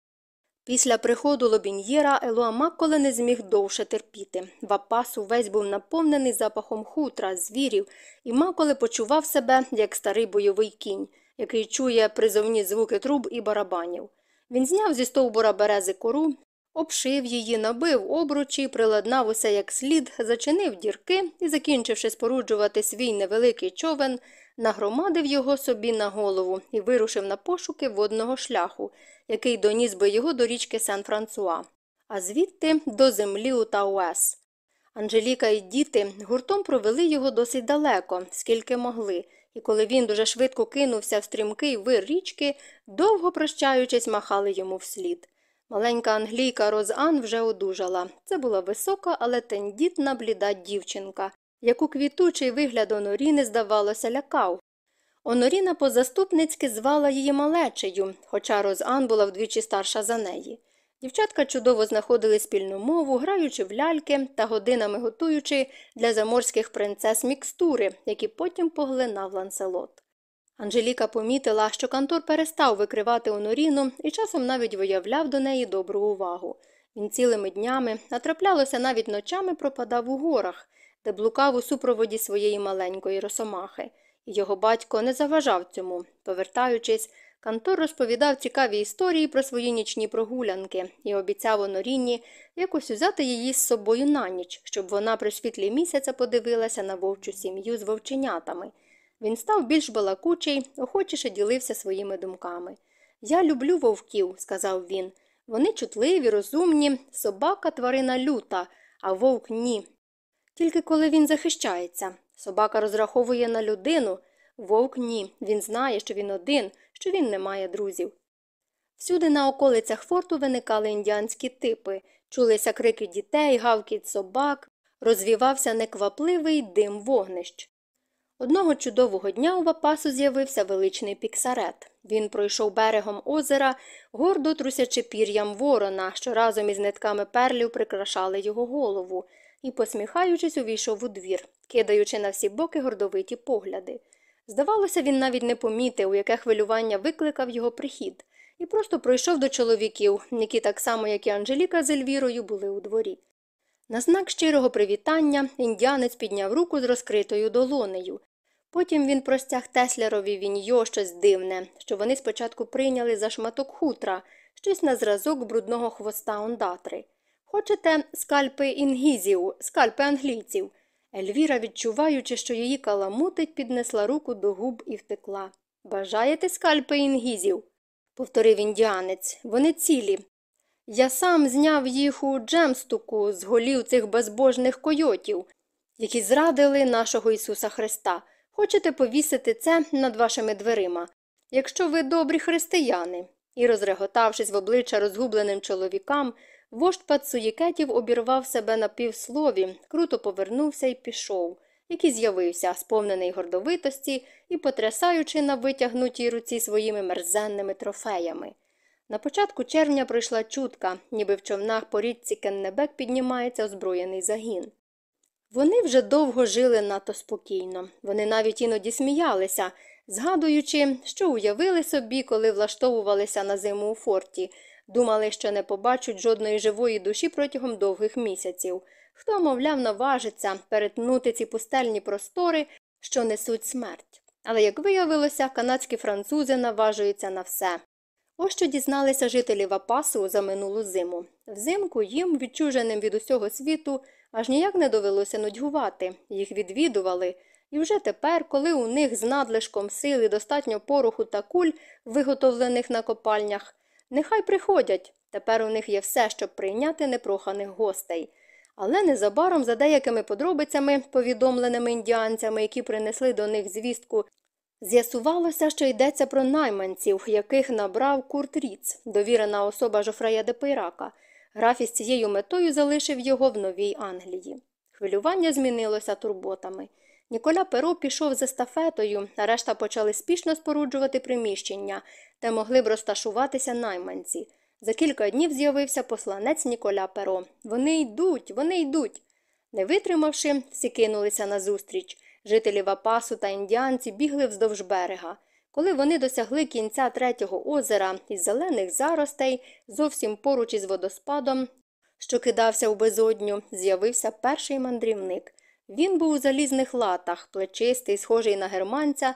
Після приходу лобіньєра Елуа Макколе не зміг довше терпіти. Вапас увесь був наповнений запахом хутра, звірів, і Макколе почував себе як старий бойовий кінь, який чує призовні звуки труб і барабанів. Він зняв зі стовбура берези кору, обшив її, набив обручі, приладнав усе як слід, зачинив дірки і, закінчивши споруджувати свій невеликий човен, нагромадив його собі на голову і вирушив на пошуки водного шляху, який доніс би його до річки Сан-Франсуа, а звідти до землі у Тауес. Анжеліка і діти гуртом провели його досить далеко, скільки могли, і коли він дуже швидко кинувся в стрімкий вир річки, довго прощаючись, махали йому вслід. Маленька англійка Розан вже одужала. Це була висока, але тендітна бліда дівчинка, яку квітучий вигляд Оноріни, здавалося, лякав. Оноріна позаступницьки звала її малечею, хоча Розан була вдвічі старша за неї. Дівчатка чудово знаходили спільну мову, граючи в ляльки та годинами готуючи для заморських принцес мікстури, які потім поглинав ланселот. Анжеліка помітила, що Кантор перестав викривати Оноріну і часом навіть виявляв до неї добру увагу. Він цілими днями, а траплялося навіть ночами пропадав у горах, де блукав у супроводі своєї маленької росомахи, його батько не заважав цьому. Повертаючись, Кантор розповідав цікаві історії про свої нічні прогулянки і обіцяв Оноріні якось узяти її з собою на ніч, щоб вона при світлі місяця подивилася на вовчу сім'ю з вовченятами. Він став більш балакучий, охочіше ділився своїми думками. Я люблю вовків, сказав він. Вони чутливі, розумні, собака тварина люта, а вовк ні. Тільки коли він захищається. Собака розраховує на людину, вовк ні. Він знає, що він один, що він не має друзів. Всюди на околицях форту виникали індіанські типи, чулися крики дітей, гавкіт собак, розвівався неквапливий дим вогнищ. Одного чудового дня у Вапасу з'явився величний піксарет. Він пройшов берегом озера, гордо трусячи пір'ям ворона, що разом із нитками перлів прикрашали його голову, і, посміхаючись, увійшов у двір, кидаючи на всі боки гордовиті погляди. Здавалося, він навіть не помітив, яке хвилювання викликав його прихід, і просто пройшов до чоловіків, які так само, як і Анжеліка з Ельвірою, були у дворі. На знак щирого привітання індіанець підняв руку з розкритою долонею. Потім він простяг Теслерові віньо щось дивне, що вони спочатку прийняли за шматок хутра, щось на зразок брудного хвоста ондатри. Хочете скальпи інгізів, скальпи англійців? Ельвіра, відчуваючи, що її каламутить, піднесла руку до губ і втекла. Бажаєте скальпи інгізів? повторив індіанець. Вони цілі. Я сам зняв їх у Джемстуку з голів цих безбожних койотів, які зрадили нашого Ісуса Христа. Хочете повісити це над вашими дверима, якщо ви добрі християни. І, розреготавшись в обличчя розгубленим чоловікам, вождь пацуїкетів обірвав себе на півслові, круто повернувся і пішов, який з'явився, сповнений гордовитості і потрясаючи на витягнутій руці своїми мерзенними трофеями. На початку червня прийшла чутка, ніби в човнах по річці Кеннебек піднімається озброєний загін. Вони вже довго жили надто спокійно, вони навіть іноді сміялися, згадуючи, що уявили собі, коли влаштовувалися на зиму у форті, думали, що не побачать жодної живої душі протягом довгих місяців. Хто, мовляв, наважиться перетнути ці пустельні простори, що несуть смерть. Але, як виявилося, канадські французи наважуються на все. Ось що дізналися жителі Вапасу за минулу зиму. Взимку їм, відчуженим від усього світу, аж ніяк не довелося нудьгувати, їх відвідували, і вже тепер, коли у них з надлишком сили достатньо пороху та куль, виготовлених на копальнях, нехай приходять. Тепер у них є все, щоб прийняти непроханих гостей. Але незабаром, за деякими подробицями, повідомленими індіанцями, які принесли до них звістку, з'ясувалося, що йдеться про найманців, яких набрав Курт Ріц, довірена особа Жофрея де Пейрака. Граф із цією метою залишив його в Новій Англії. Хвилювання змінилося турботами. Ніколя Перо пішов з естафетою, а решта почали спішно споруджувати приміщення, де могли б розташуватися найманці. За кілька днів з'явився посланець Ніколя Перо. Вони йдуть, вони йдуть. Не витримавши, всі кинулися назустріч. Жителі Вапасу та індіанці бігли вздовж берега. Коли вони досягли кінця третього озера із зелених заростей, зовсім поруч із водоспадом, що кидався у безодню, з'явився перший мандрівник. Він був у залізних латах, плечистий, схожий на германця,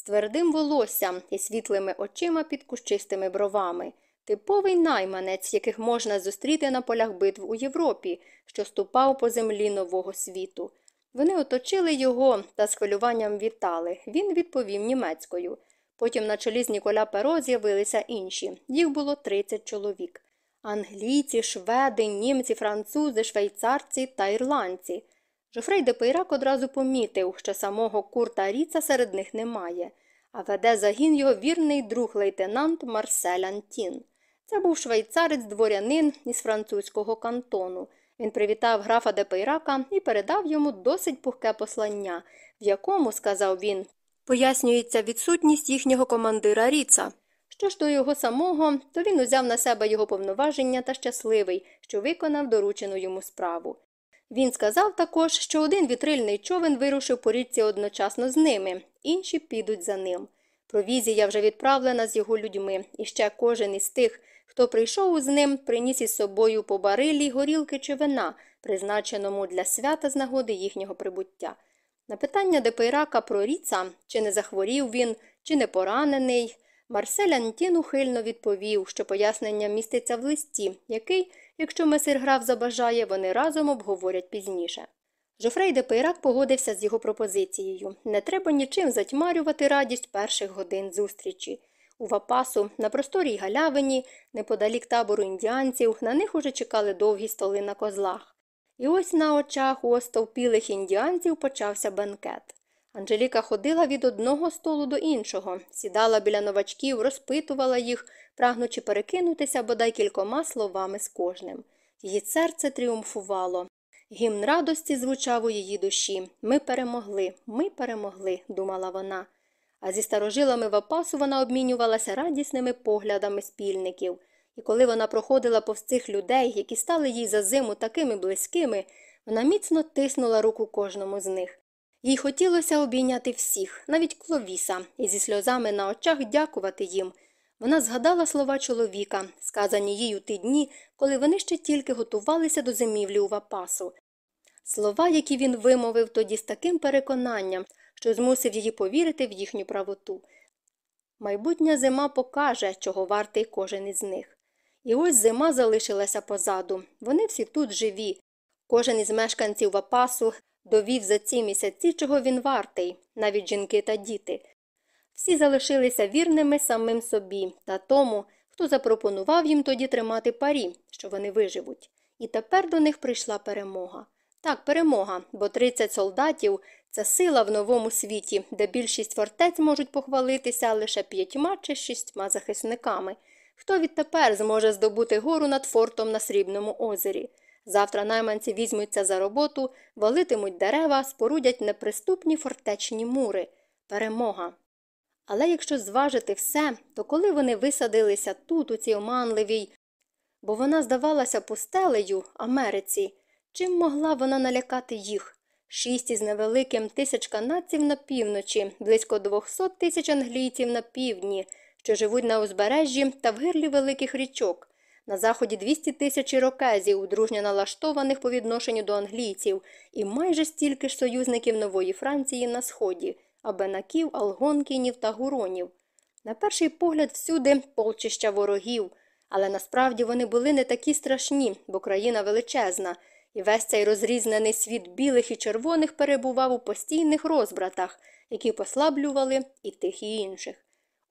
з твердим волоссям і світлими очима під кущистими бровами. Типовий найманець, яких можна зустріти на полях битв у Європі, що ступав по землі нового світу. Вони оточили його та з хвилюванням вітали. Він відповів німецькою. Потім на чолі з Ніколя Перо з'явилися інші. Їх було 30 чоловік. Англійці, шведи, німці, французи, швейцарці та ірландці. Жофрей де Пейрак одразу помітив, що самого Курта Ріца серед них немає, а веде загін його вірний друг лейтенант Марсель Антін. Це був швейцарець дворянин із французького кантону. Він привітав графа де Пейрака і передав йому досить пухке послання, в якому, сказав він, пояснюється відсутність їхнього командира Ріца. Що ж до його самого, то він узяв на себе його повноваження та щасливий, що виконав доручену йому справу. Він сказав також, що один вітрильний човен вирушив по річці одночасно з ними, інші підуть за ним. Провізія вже відправлена з його людьми, і ще кожен із тих, хто прийшов з ним, приніс із собою по барилі горілки чи вина, призначеному для свята з нагоди їхнього прибуття. На питання Депейрака про Ріца, чи не захворів він, чи не поранений, Марсель Антін ухильно відповів, що пояснення міститься в листі, який, якщо месир граф забажає, вони разом обговорять пізніше. Жофрей де Пейрак погодився з його пропозицією не треба нічим затьмарювати радість перших годин зустрічі. У Вапасу, на просторій галявині, неподалік табору індіанців, на них уже чекали довгі столи на козлах. І ось на очах у остовпілих індіанців почався бенкет. Анжеліка ходила від одного столу до іншого, сідала біля новачків, розпитувала їх, прагнучи перекинутися бодай кількома словами з кожним. Її серце тріумфувало. Гімн радості звучав у її душі. Ми перемогли, ми перемогли, думала вона. А зі старожилами Вапасу вона обмінювалася радісними поглядами спільників. І коли вона проходила повз цих людей, які стали їй за зиму такими близькими, вона міцно тиснула руку кожному з них. Їй хотілося обійняти всіх, навіть кловіса, і зі сльозами на очах дякувати їм. Вона згадала слова чоловіка, сказані їй у ті дні, коли вони ще тільки готувалися до зимівлі у Вапасу. Слова, які він вимовив тоді з таким переконанням, що змусив її повірити в їхню правоту. Майбутня зима покаже, чого вартий кожен із них. І ось зима залишилася позаду. Вони всі тут живі. Кожен із мешканців Вапасу довів за ці місяці, чого він вартий, навіть жінки та діти. Всі залишилися вірними самим собі та тому, хто запропонував їм тоді тримати парі, що вони виживуть. І тепер до них прийшла перемога. Так, перемога, бо 30 солдатів це сила в новому світі, де більшість фортець можуть похвалитися лише п'ятьма чи шістьма захисниками. Хто відтепер зможе здобути гору над фортом на срібному озері? Завтра найманці візьмуться за роботу, валитимуть дерева, спорудять неприступні фортечні мури. Перемога. Але якщо зважити все, то коли вони висадилися тут, у цій оманливій, бо вона здавалася пустелею Америці, чим могла вона налякати їх? Шість із невеликим тисяч канадців на півночі, близько двохсот тисяч англійців на півдні, що живуть на узбережжі та в гирлі великих річок. На заході 200 тисяч ірокезів, дружньо налаштованих по відношенню до англійців, і майже стільки ж союзників нової Франції на сході, абенаків, алгонкінів та гуронів. На перший погляд всюди полчища ворогів, Але насправді вони були не такі страшні, бо країна величезна, і весь цей розрізнений світ білих і червоних перебував у постійних розбратах, які послаблювали і тих, і інших.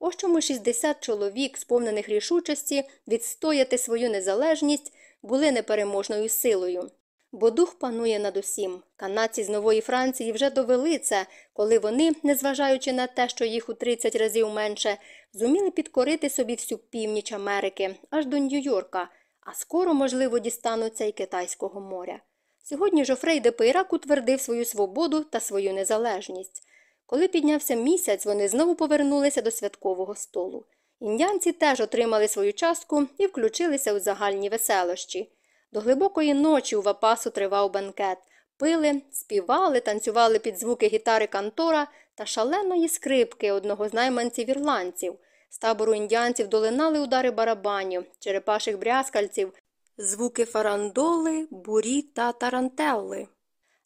Ось чому 60 чоловік, сповнених рішучості відстояти свою незалежність, були непереможною силою. Бо дух панує над усім. Канадці з Нової Франції вже довели це, коли вони, незважаючи на те, що їх у 30 разів менше, зуміли підкорити собі всю північ Америки, аж до Нью-Йорка, а скоро, можливо, дістануться й Китайського моря. Сьогодні Жофрей де Пейрак утвердив свою свободу та свою незалежність. Коли піднявся місяць, вони знову повернулися до святкового столу. Індіанці теж отримали свою частку і включилися у загальні веселощі. До глибокої ночі у Вапасу тривав бенкет. Пили, співали, танцювали під звуки гітари Кантора та шаленої скрипки одного з найманців ірландців. З табору індіанців долинали удари барабанів, черепаших брязкальців, звуки фарандоли, бурі та тарантелли.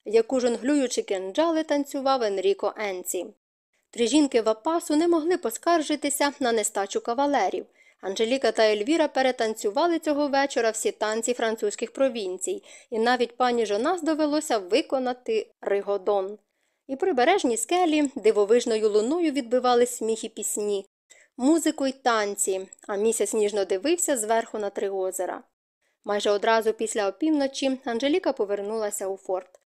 Яку жонглюючи кинджали танцював Енріко Енці. Три жінки Вапасу не могли поскаржитися на нестачу кавалерів. Анжеліка та Ельвіра перетанцювали цього вечора всі танці французьких провінцій, і навіть пані Жонас довелося виконати ригодон. І прибережні скелі дивовижною луною відбивали сміх і пісні, музику й танці, а місяць ніжно дивився зверху на три озера. Майже одразу після опівночі Анжеліка повернулася у форт.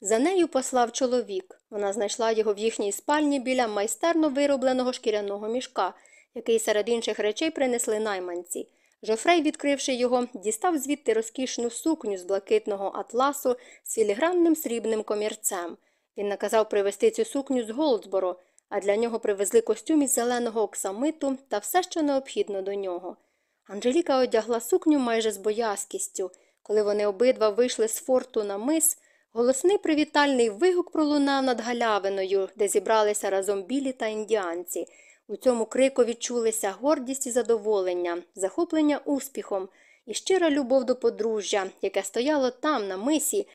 За нею послав чоловік. Вона знайшла його в їхній спальні біля майстерно виробленого шкіряного мішка, який серед інших речей принесли найманці. Жофрей, відкривши його, дістав звідти розкішну сукню з блакитного атласу з філігранним срібним комірцем. Він наказав привезти цю сукню з Голдсборо, а для нього привезли костюм із зеленого оксамиту та все, що необхідно до нього. Анжеліка одягла сукню майже з боязкістю. Коли вони обидва вийшли з форту на мис, голосний привітальний вигук пролунав над галявиною, де зібралися разом білі та індіанці. У цьому крику відчулися гордість і задоволення, захоплення успіхом і щира любов до подружжя, яке стояло там, на мисі,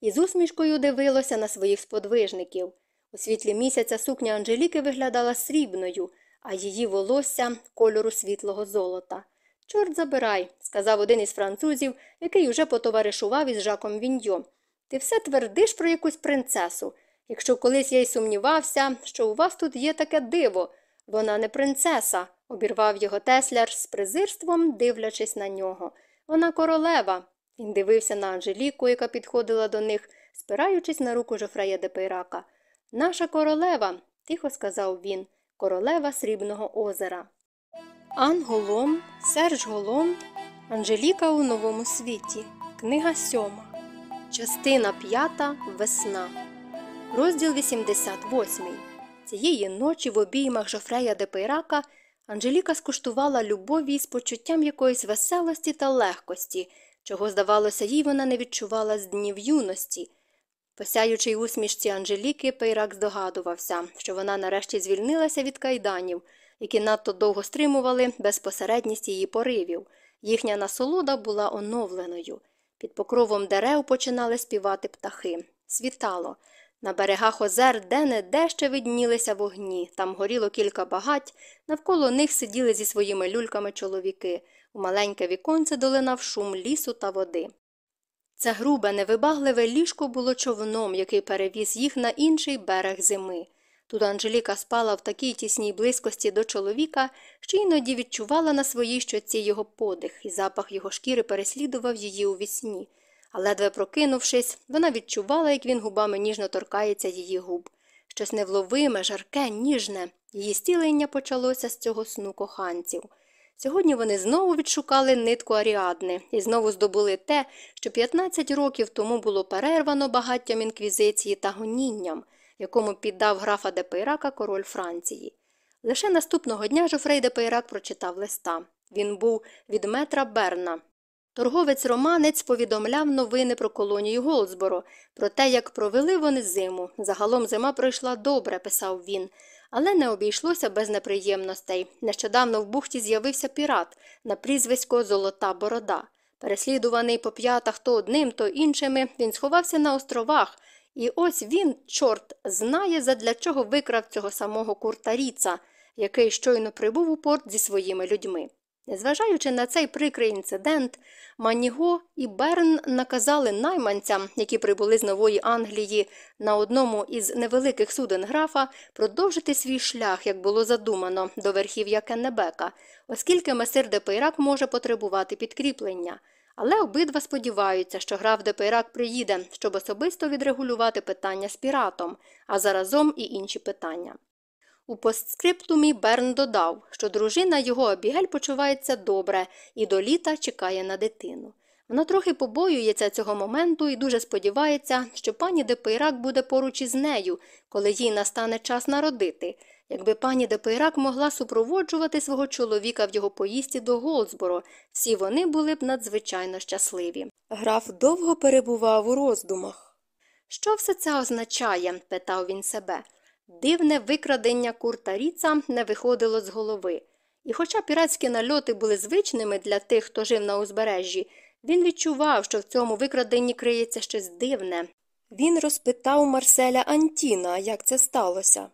і з усмішкою дивилося на своїх сподвижників. У світлі місяця сукня Анжеліки виглядала срібною, а її волосся кольору світлого золота. Чорт забирай, сказав один із французів, який уже потоваришував із Жаком Віньо. Ти все твердиш про якусь принцесу. Якщо колись я й сумнівався, що у вас тут є таке диво. Вона не принцеса, обірвав його тесляр з презирством, дивлячись на нього. Вона королева. Він дивився на Анжеліку, яка підходила до них, спираючись на руку Жофрея де Пейрака. Наша королева, тихо сказав він, королева Срібного озера. Ан Голом, Серж Голом, Анжеліка у новому світі. Книга сьома. Частина п'ята. Весна. Розділ 88. Цієї ночі в обіймах Жофрея де Пейрака Анжеліка скуштувала любові з почуттям якоїсь веселості та легкості, чого, здавалося, їй вона не відчувала з днів юності. Посяючи усмішці Анжеліки, Пейрак здогадувався, що вона нарешті звільнилася від кайданів, які надто довго стримували безпосередність її поривів. Їхня насолода була оновленою. Під покровом дерев починали співати птахи. Світало. На берегах озер де-не-де ще виднілися вогні, там горіло кілька багать, навколо них сиділи зі своїми люльками чоловіки. У маленьке віконце долинав шум лісу та води. Це грубе, невибагливе ліжко було човном, який перевіз їх на інший берег зими. Тут Анжеліка спала в такій тісній близькості до чоловіка, що іноді відчувала на своїй щоці його подих, і запах його шкіри переслідував її у вісні. А ледве прокинувшись, вона відчувала, як він губами ніжно торкається її губ. Щось невловиме, жарке, ніжне. Її стілення почалося з цього сну коханців. Сьогодні вони знову відшукали нитку Аріадни і знову здобули те, що 15 років тому було перервано багаттям інквізиції та гонінням, якому піддав графа де король Франції. Лише наступного дня Жофрей де прочитав листа. Він був від метра Берна. Торговець Романець повідомляв новини про колонію Голдсборо, про те, як провели вони зиму. Загалом зима пройшла добре, писав він. Але не обійшлося без неприємностей. Нещодавно в бухті з'явився пірат на прізвисько Золота Борода. Переслідуваний по п'ятах то одним, то іншими, він сховався на островах, і ось він, чорт, знає, задля чого викрав цього самого курта Ріца, який щойно прибув у порт зі своїми людьми. Незважаючи на цей прикрий інцидент, Маніго і Берн наказали найманцям, які прибули з Нової Англії на одному із невеликих суден графа, продовжити свій шлях, як було задумано, до верхів'я Кеннебека, оскільки месир де Пейрак може потребувати підкріплення. Але обидва сподіваються, що граф де Пейрак приїде, щоб особисто відрегулювати питання з піратом, а заразом і інші питання. У постскриптумі Берн додав, що дружина його Абігель почувається добре і до літа чекає на дитину. Вона трохи побоюється цього моменту і дуже сподівається, що пані Депейрак буде поруч із нею, коли їй настане час народити. Якби пані Депейрак могла супроводжувати свого чоловіка в його поїзді до Голдсборо, всі вони були б надзвичайно щасливі. Граф довго перебував у роздумах. Що все це означає? питав він себе. Дивне викрадення Курта Ріца не виходило з голови. І хоча піратські нальоти були звичними для тих, хто жив на узбережжі, він відчував, що в цьому викраденні криється щось дивне. Він розпитав Марселя Антіна, як це сталося.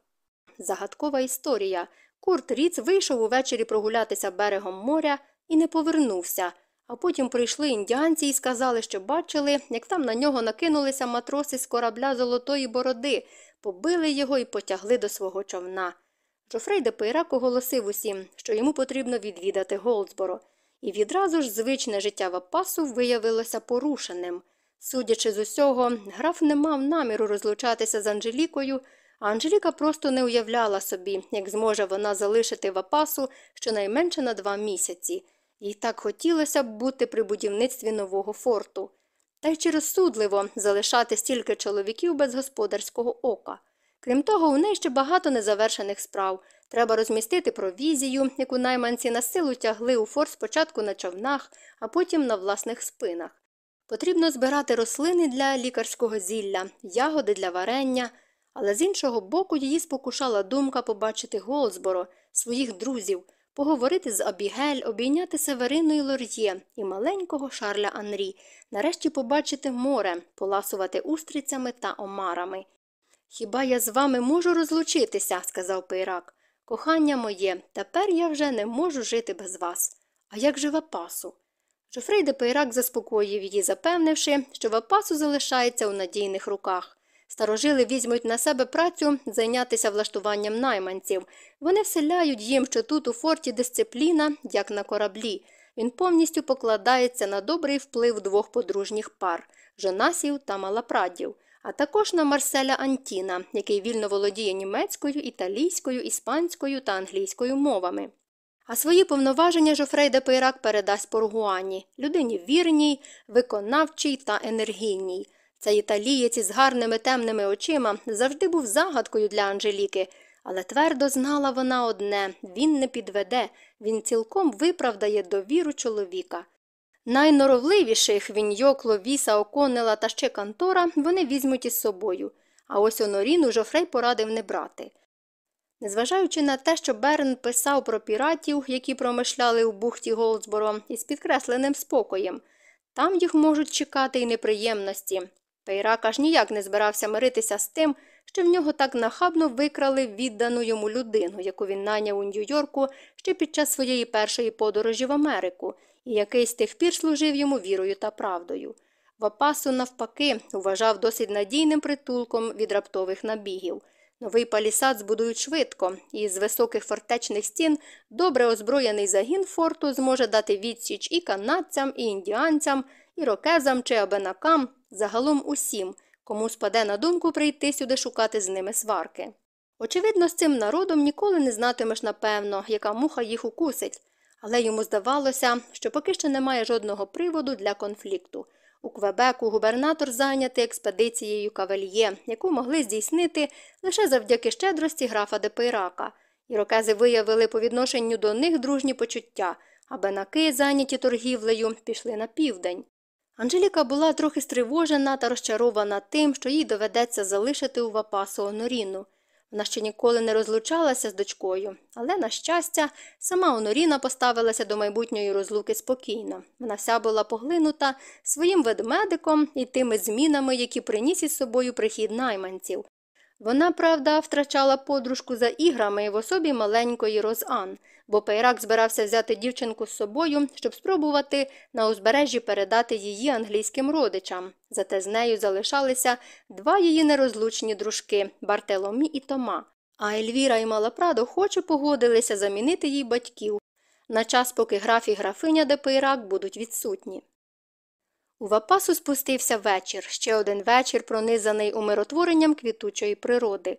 Загадкова історія. Курт Ріц вийшов увечері прогулятися берегом моря і не повернувся. А потім прийшли індіанці і сказали, що бачили, як там на нього накинулися матроси з корабля Золотої Бороди, побили його і потягли до свого човна. Жофрей де Пейрак оголосив усім, що йому потрібно відвідати Голдсборо, і відразу ж звичне життя Вапасу виявилося порушеним. Судячи з усього, граф не мав наміру розлучатися з Анжелікою, Анжеліка просто не уявляла собі, як зможе вона залишити Вапасу щонайменше на два місяці. Їй так хотілося б бути при будівництві нового форту. Та й чи розсудливо залишати стільки чоловіків без господарського ока. Крім того, у неї ще багато незавершених справ. Треба розмістити провізію, яку найманці на силу тягли у форт спочатку на човнах, а потім на власних спинах. Потрібно збирати рослини для лікарського зілля, ягоди для варення, але з іншого боку її спокушала думка побачити Голзборо, своїх друзів, поговорити з Абігель, обійняти Северину і Лор'є і маленького Шарля Анрі, нарешті побачити море, поласувати устрицями та омарами. Хіба я з вами можу розлучитися, сказав Пейрак. Кохання моє, тепер я вже не можу жити без вас. А як же Вапасу? Жофрей де Пейрак заспокоїв її, запевнивши, що Вапасу залишається у надійних руках. Старожили візьмуть на себе працю зайнятися влаштуванням найманців. Вони вселяють їм, що тут у форті дисципліна, як на кораблі. Він повністю покладається на добрий вплив двох подружніх пар жонасів та малапрадів, а також на Марселя Антіна, який вільно володіє німецькою, італійською, іспанською та англійською мовами. А свої повноваження Жофрей де Пейрак передасть Поргуані, людині вірній, виконавчій та енергійній. Цей італієць із гарними темними очима завжди був загадкою для Анжеліки, але твердо знала вона одне він не підведе, він цілком виправдає довіру чоловіка. Найноровливіших Віньйокло, Віса, Оконела та ще Кантора вони візьмуть із собою, а ось Оноріну Жофрей порадив не брати. Незважаючи на те, що Берн писав про піратів, які промишляли у бухті Голдсборо, із підкресленим спокоєм, там їх можуть чекати й неприємності. Пейрак аж ніяк не збирався миритися з тим, що в нього так нахабно викрали віддану йому людину, яку він найняв у Нью-Йорку ще під час своєї першої подорожі в Америку, і який з тих пір служив йому вірою та правдою. Вапасу, навпаки, вважав досить надійним притулком від раптових набігів. Новий палісад збудують швидко, і з високих фортечних стін добре озброєний загін форту зможе дати відсіч і канадцям, і індіанцям, і рокезам чи абенакам, загалом усім, кому спаде на думку прийти сюди шукати з ними сварки. Очевидно, з цим народом ніколи не знатимеш напевно, яка муха їх укусить, але йому здавалося, що поки що немає жодного приводу для конфлікту. У Квебеку губернатор зайнятий експедицією кавальє, яку могли здійснити лише завдяки щедрості графа Депейрака. Ірокези виявили по відношенню до них дружні почуття, а бенаки, зайняті торгівлею, пішли на південь. Анжеліка була трохи стривожена та розчарована тим, що їй доведеться залишити у Вапасу Оноріну. Вона ще ніколи не розлучалася з дочкою, але, на щастя, сама Оноріна поставилася до майбутньої розлуки спокійно. Вона вся була поглинута своїм ведмедиком і тими змінами, які приніс із собою прихід найманців. Вона, правда, втрачала подружку за іграми в особі маленької Розан, бо Пейрак збирався взяти дівчинку з собою, щоб спробувати на узбережжі передати її англійським родичам. Зате з нею залишалися два її нерозлучні дружки Бартеломі і Тома. А Ельвіра і Малапрадо охоче погодилися замінити їй батьків на час, поки граф і графиня де Пейрак будуть відсутні. У Вапасу спустився вечір, ще один вечір, пронизаний умиротворенням квітучої природи.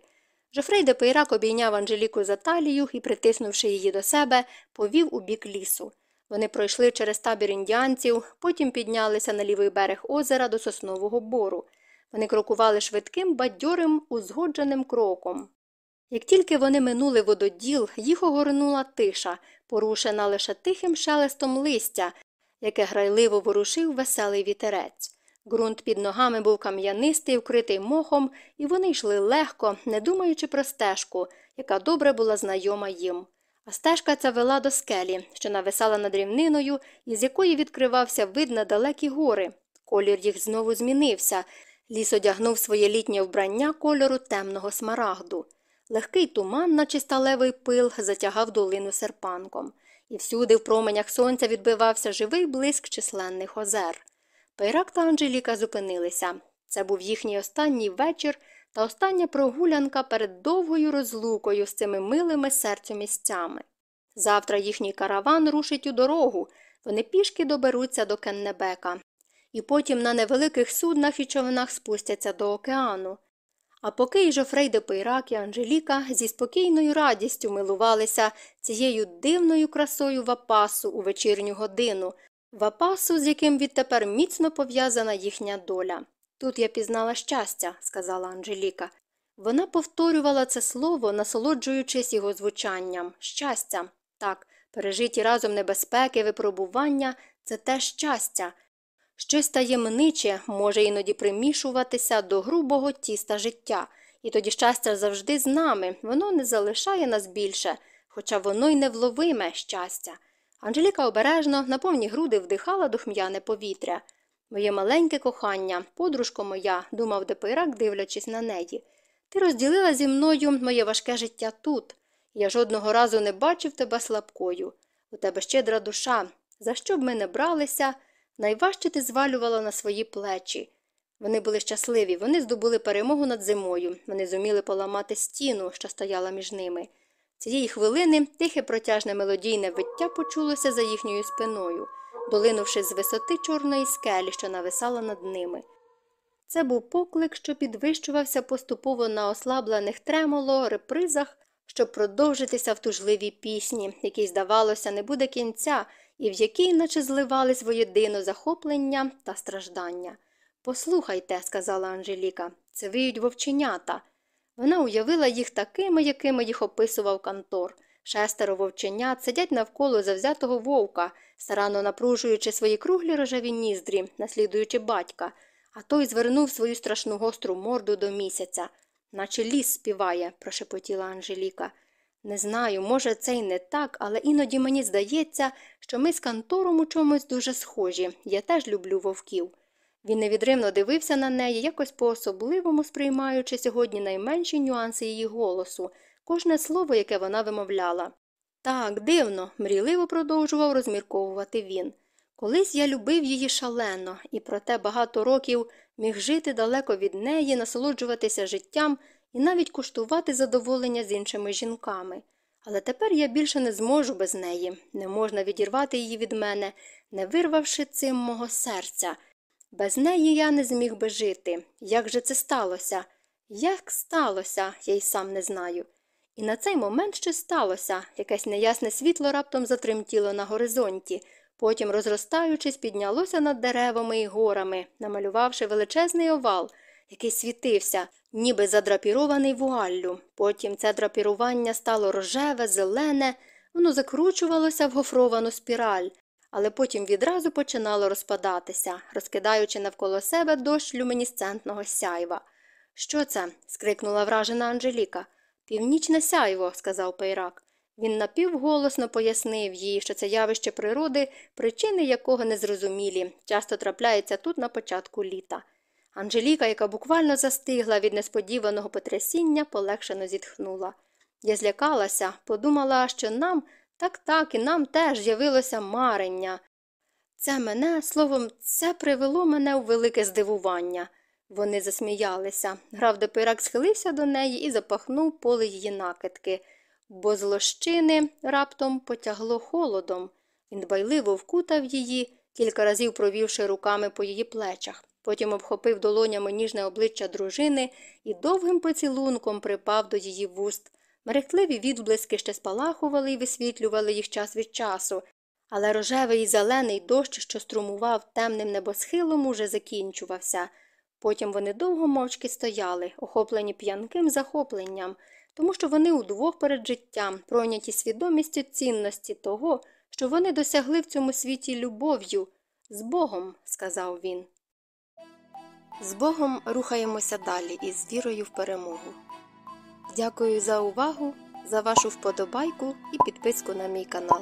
Жофрей де Пейрак обійняв Анжеліку за талію і, притиснувши її до себе, повів у бік лісу. Вони пройшли через табір індіанців, потім піднялися на лівий берег озера до соснового бору. Вони крокували швидким, бадьорим, узгодженим кроком. Як тільки вони минули вододіл, їх огорнула тиша, порушена лише тихим шелестом листя, яке грайливо ворушив веселий вітерець. Ґрунт під ногами був кам'янистий, вкритий мохом, і вони йшли легко, не думаючи про стежку, яка добре була знайома їм. А стежка ця вела до скелі, що нависала над рівниною, із якої відкривався вид на далекі гори. Колір їх знову змінився. Ліс одягнув своє літнє вбрання кольору темного смарагду. Легкий туман, наче сталевий пил, затягав долину серпанком, і всюди в променях сонця відбивався живий блиск численних озер. Пейрак та Анжеліка зупинилися. Це був їхній останній вечір та остання прогулянка перед довгою розлукою з цими милими серцю місцями. Завтра їхній караван рушить у дорогу, вони пішки доберуться до Кеннебека, і потім на невеликих суднах і човнах спустяться до океану. А поки й Жофрей де Пейрак і Анжеліка зі спокійною радістю милувалися цією дивною красою вапасу у вечірню годину, вапасу, з яким відтепер міцно пов'язана їхня доля. Тут я пізнала щастя, сказала Анжеліка. Вона повторювала це слово, насолоджуючись його звучанням щастя. Так, пережиті разом небезпеки, випробування це теж щастя. Щось таємниче може іноді примішуватися до грубого тіста життя, і тоді щастя завжди з нами, воно не залишає нас більше, хоча воно й невловиме щастя. Анжеліка обережно на повні груди вдихала духм'яне повітря. Моє маленьке кохання, подружко моя, думав Депейрак, дивлячись на неї. Ти розділила зі мною моє важке життя тут. Я жодного разу не бачив тебе слабкою. У тебе щедра душа. За що б ми не бралися? Найважче ти звалювала на свої плечі. Вони були щасливі, вони здобули перемогу над зимою, вони зуміли поламати стіну, що стояла між ними. Цієї хвилини тихе протяжне мелодійне виття почулося за їхньою спиною, долинувши з висоти чорної скелі, що нависала над ними. Це був поклик, що підвищувався поступово на ослаблених тремоло, репризах, щоб продовжитися в тужливій пісні, якій, здавалося, не буде кінця, і в якій наче зливались воєдино захоплення та страждання. Послухайте, сказала Анжеліка, це виють вовченята. Вона уявила їх такими, якими їх описував Кантор. Шестеро вовченят сидять навколо завзятого вовка, старанно напружуючи свої круглі рожеві ніздрі, наслідуючи батька, а той звернув свою страшну гостру морду до місяця. Наче ліс співає, прошепотіла Анжеліка. Не знаю, може, це й не так, але іноді мені здається, що ми з кантором у чомусь дуже схожі. Я теж люблю вовків. Він невідривно дивився на неї, якось по особливому сприймаючи сьогодні найменші нюанси її голосу, кожне слово, яке вона вимовляла. Так, дивно, мрійливо продовжував розмірковувати він. Колись я любив її шалено, і проте багато років міг жити далеко від неї, насолоджуватися життям і навіть куштувати задоволення з іншими жінками. Але тепер я більше не зможу без неї, не можна відірвати її від мене, не вирвавши цим мого серця. Без неї я не зміг би жити. Як же це сталося? Як сталося, я й сам не знаю. І на цей момент щось сталося, якесь неясне світло раптом затремтіло на горизонті, потім, розростаючись, піднялося над деревами і горами, намалювавши величезний овал, який світився, ніби задрапірований вуаллю. Потім це драпірування стало рожеве, зелене, воно закручувалося в гофровану спіраль, але потім відразу починало розпадатися, розкидаючи навколо себе дощ люмінесцентного сяйва. Що це? скрикнула вражена Анжеліка. Північне сяйво, сказав Пейрак. Він напівголосно пояснив їй, що це явище природи, причини якого незрозумілі, часто трапляється тут на початку літа. Анжеліка, яка буквально застигла від несподіваного потрясіння, полегшено зітхнула. Я злякалася, подумала, що нам, так так, і нам теж з'явилося марення. Це мене, словом, це привело мене у велике здивування. Вони засміялися. Граф Депирак схилився до неї і запахнув поле її накидки, бо з лощини раптом потягло холодом. Він дбайливо вкутав її, кілька разів провівши руками по її плечах. Потім обхопив долонями ніжне обличчя дружини і довгим поцілунком припав до її вуст. Мерехтливі відблиски ще спалахували і висвітлювали їх час від часу, але рожевий і зелений дощ, що струмував темним небосхилом, уже закінчувався. Потім вони довго мовчки стояли, охоплені п'янким захопленням, тому що вони удвох перед життям, пройняті свідомістю цінності того, що вони досягли в цьому світі любов'ю. З Богом, сказав він. З Богом рухаємося далі і з вірою в перемогу. Дякую за увагу, за вашу вподобайку і підписку на мій канал.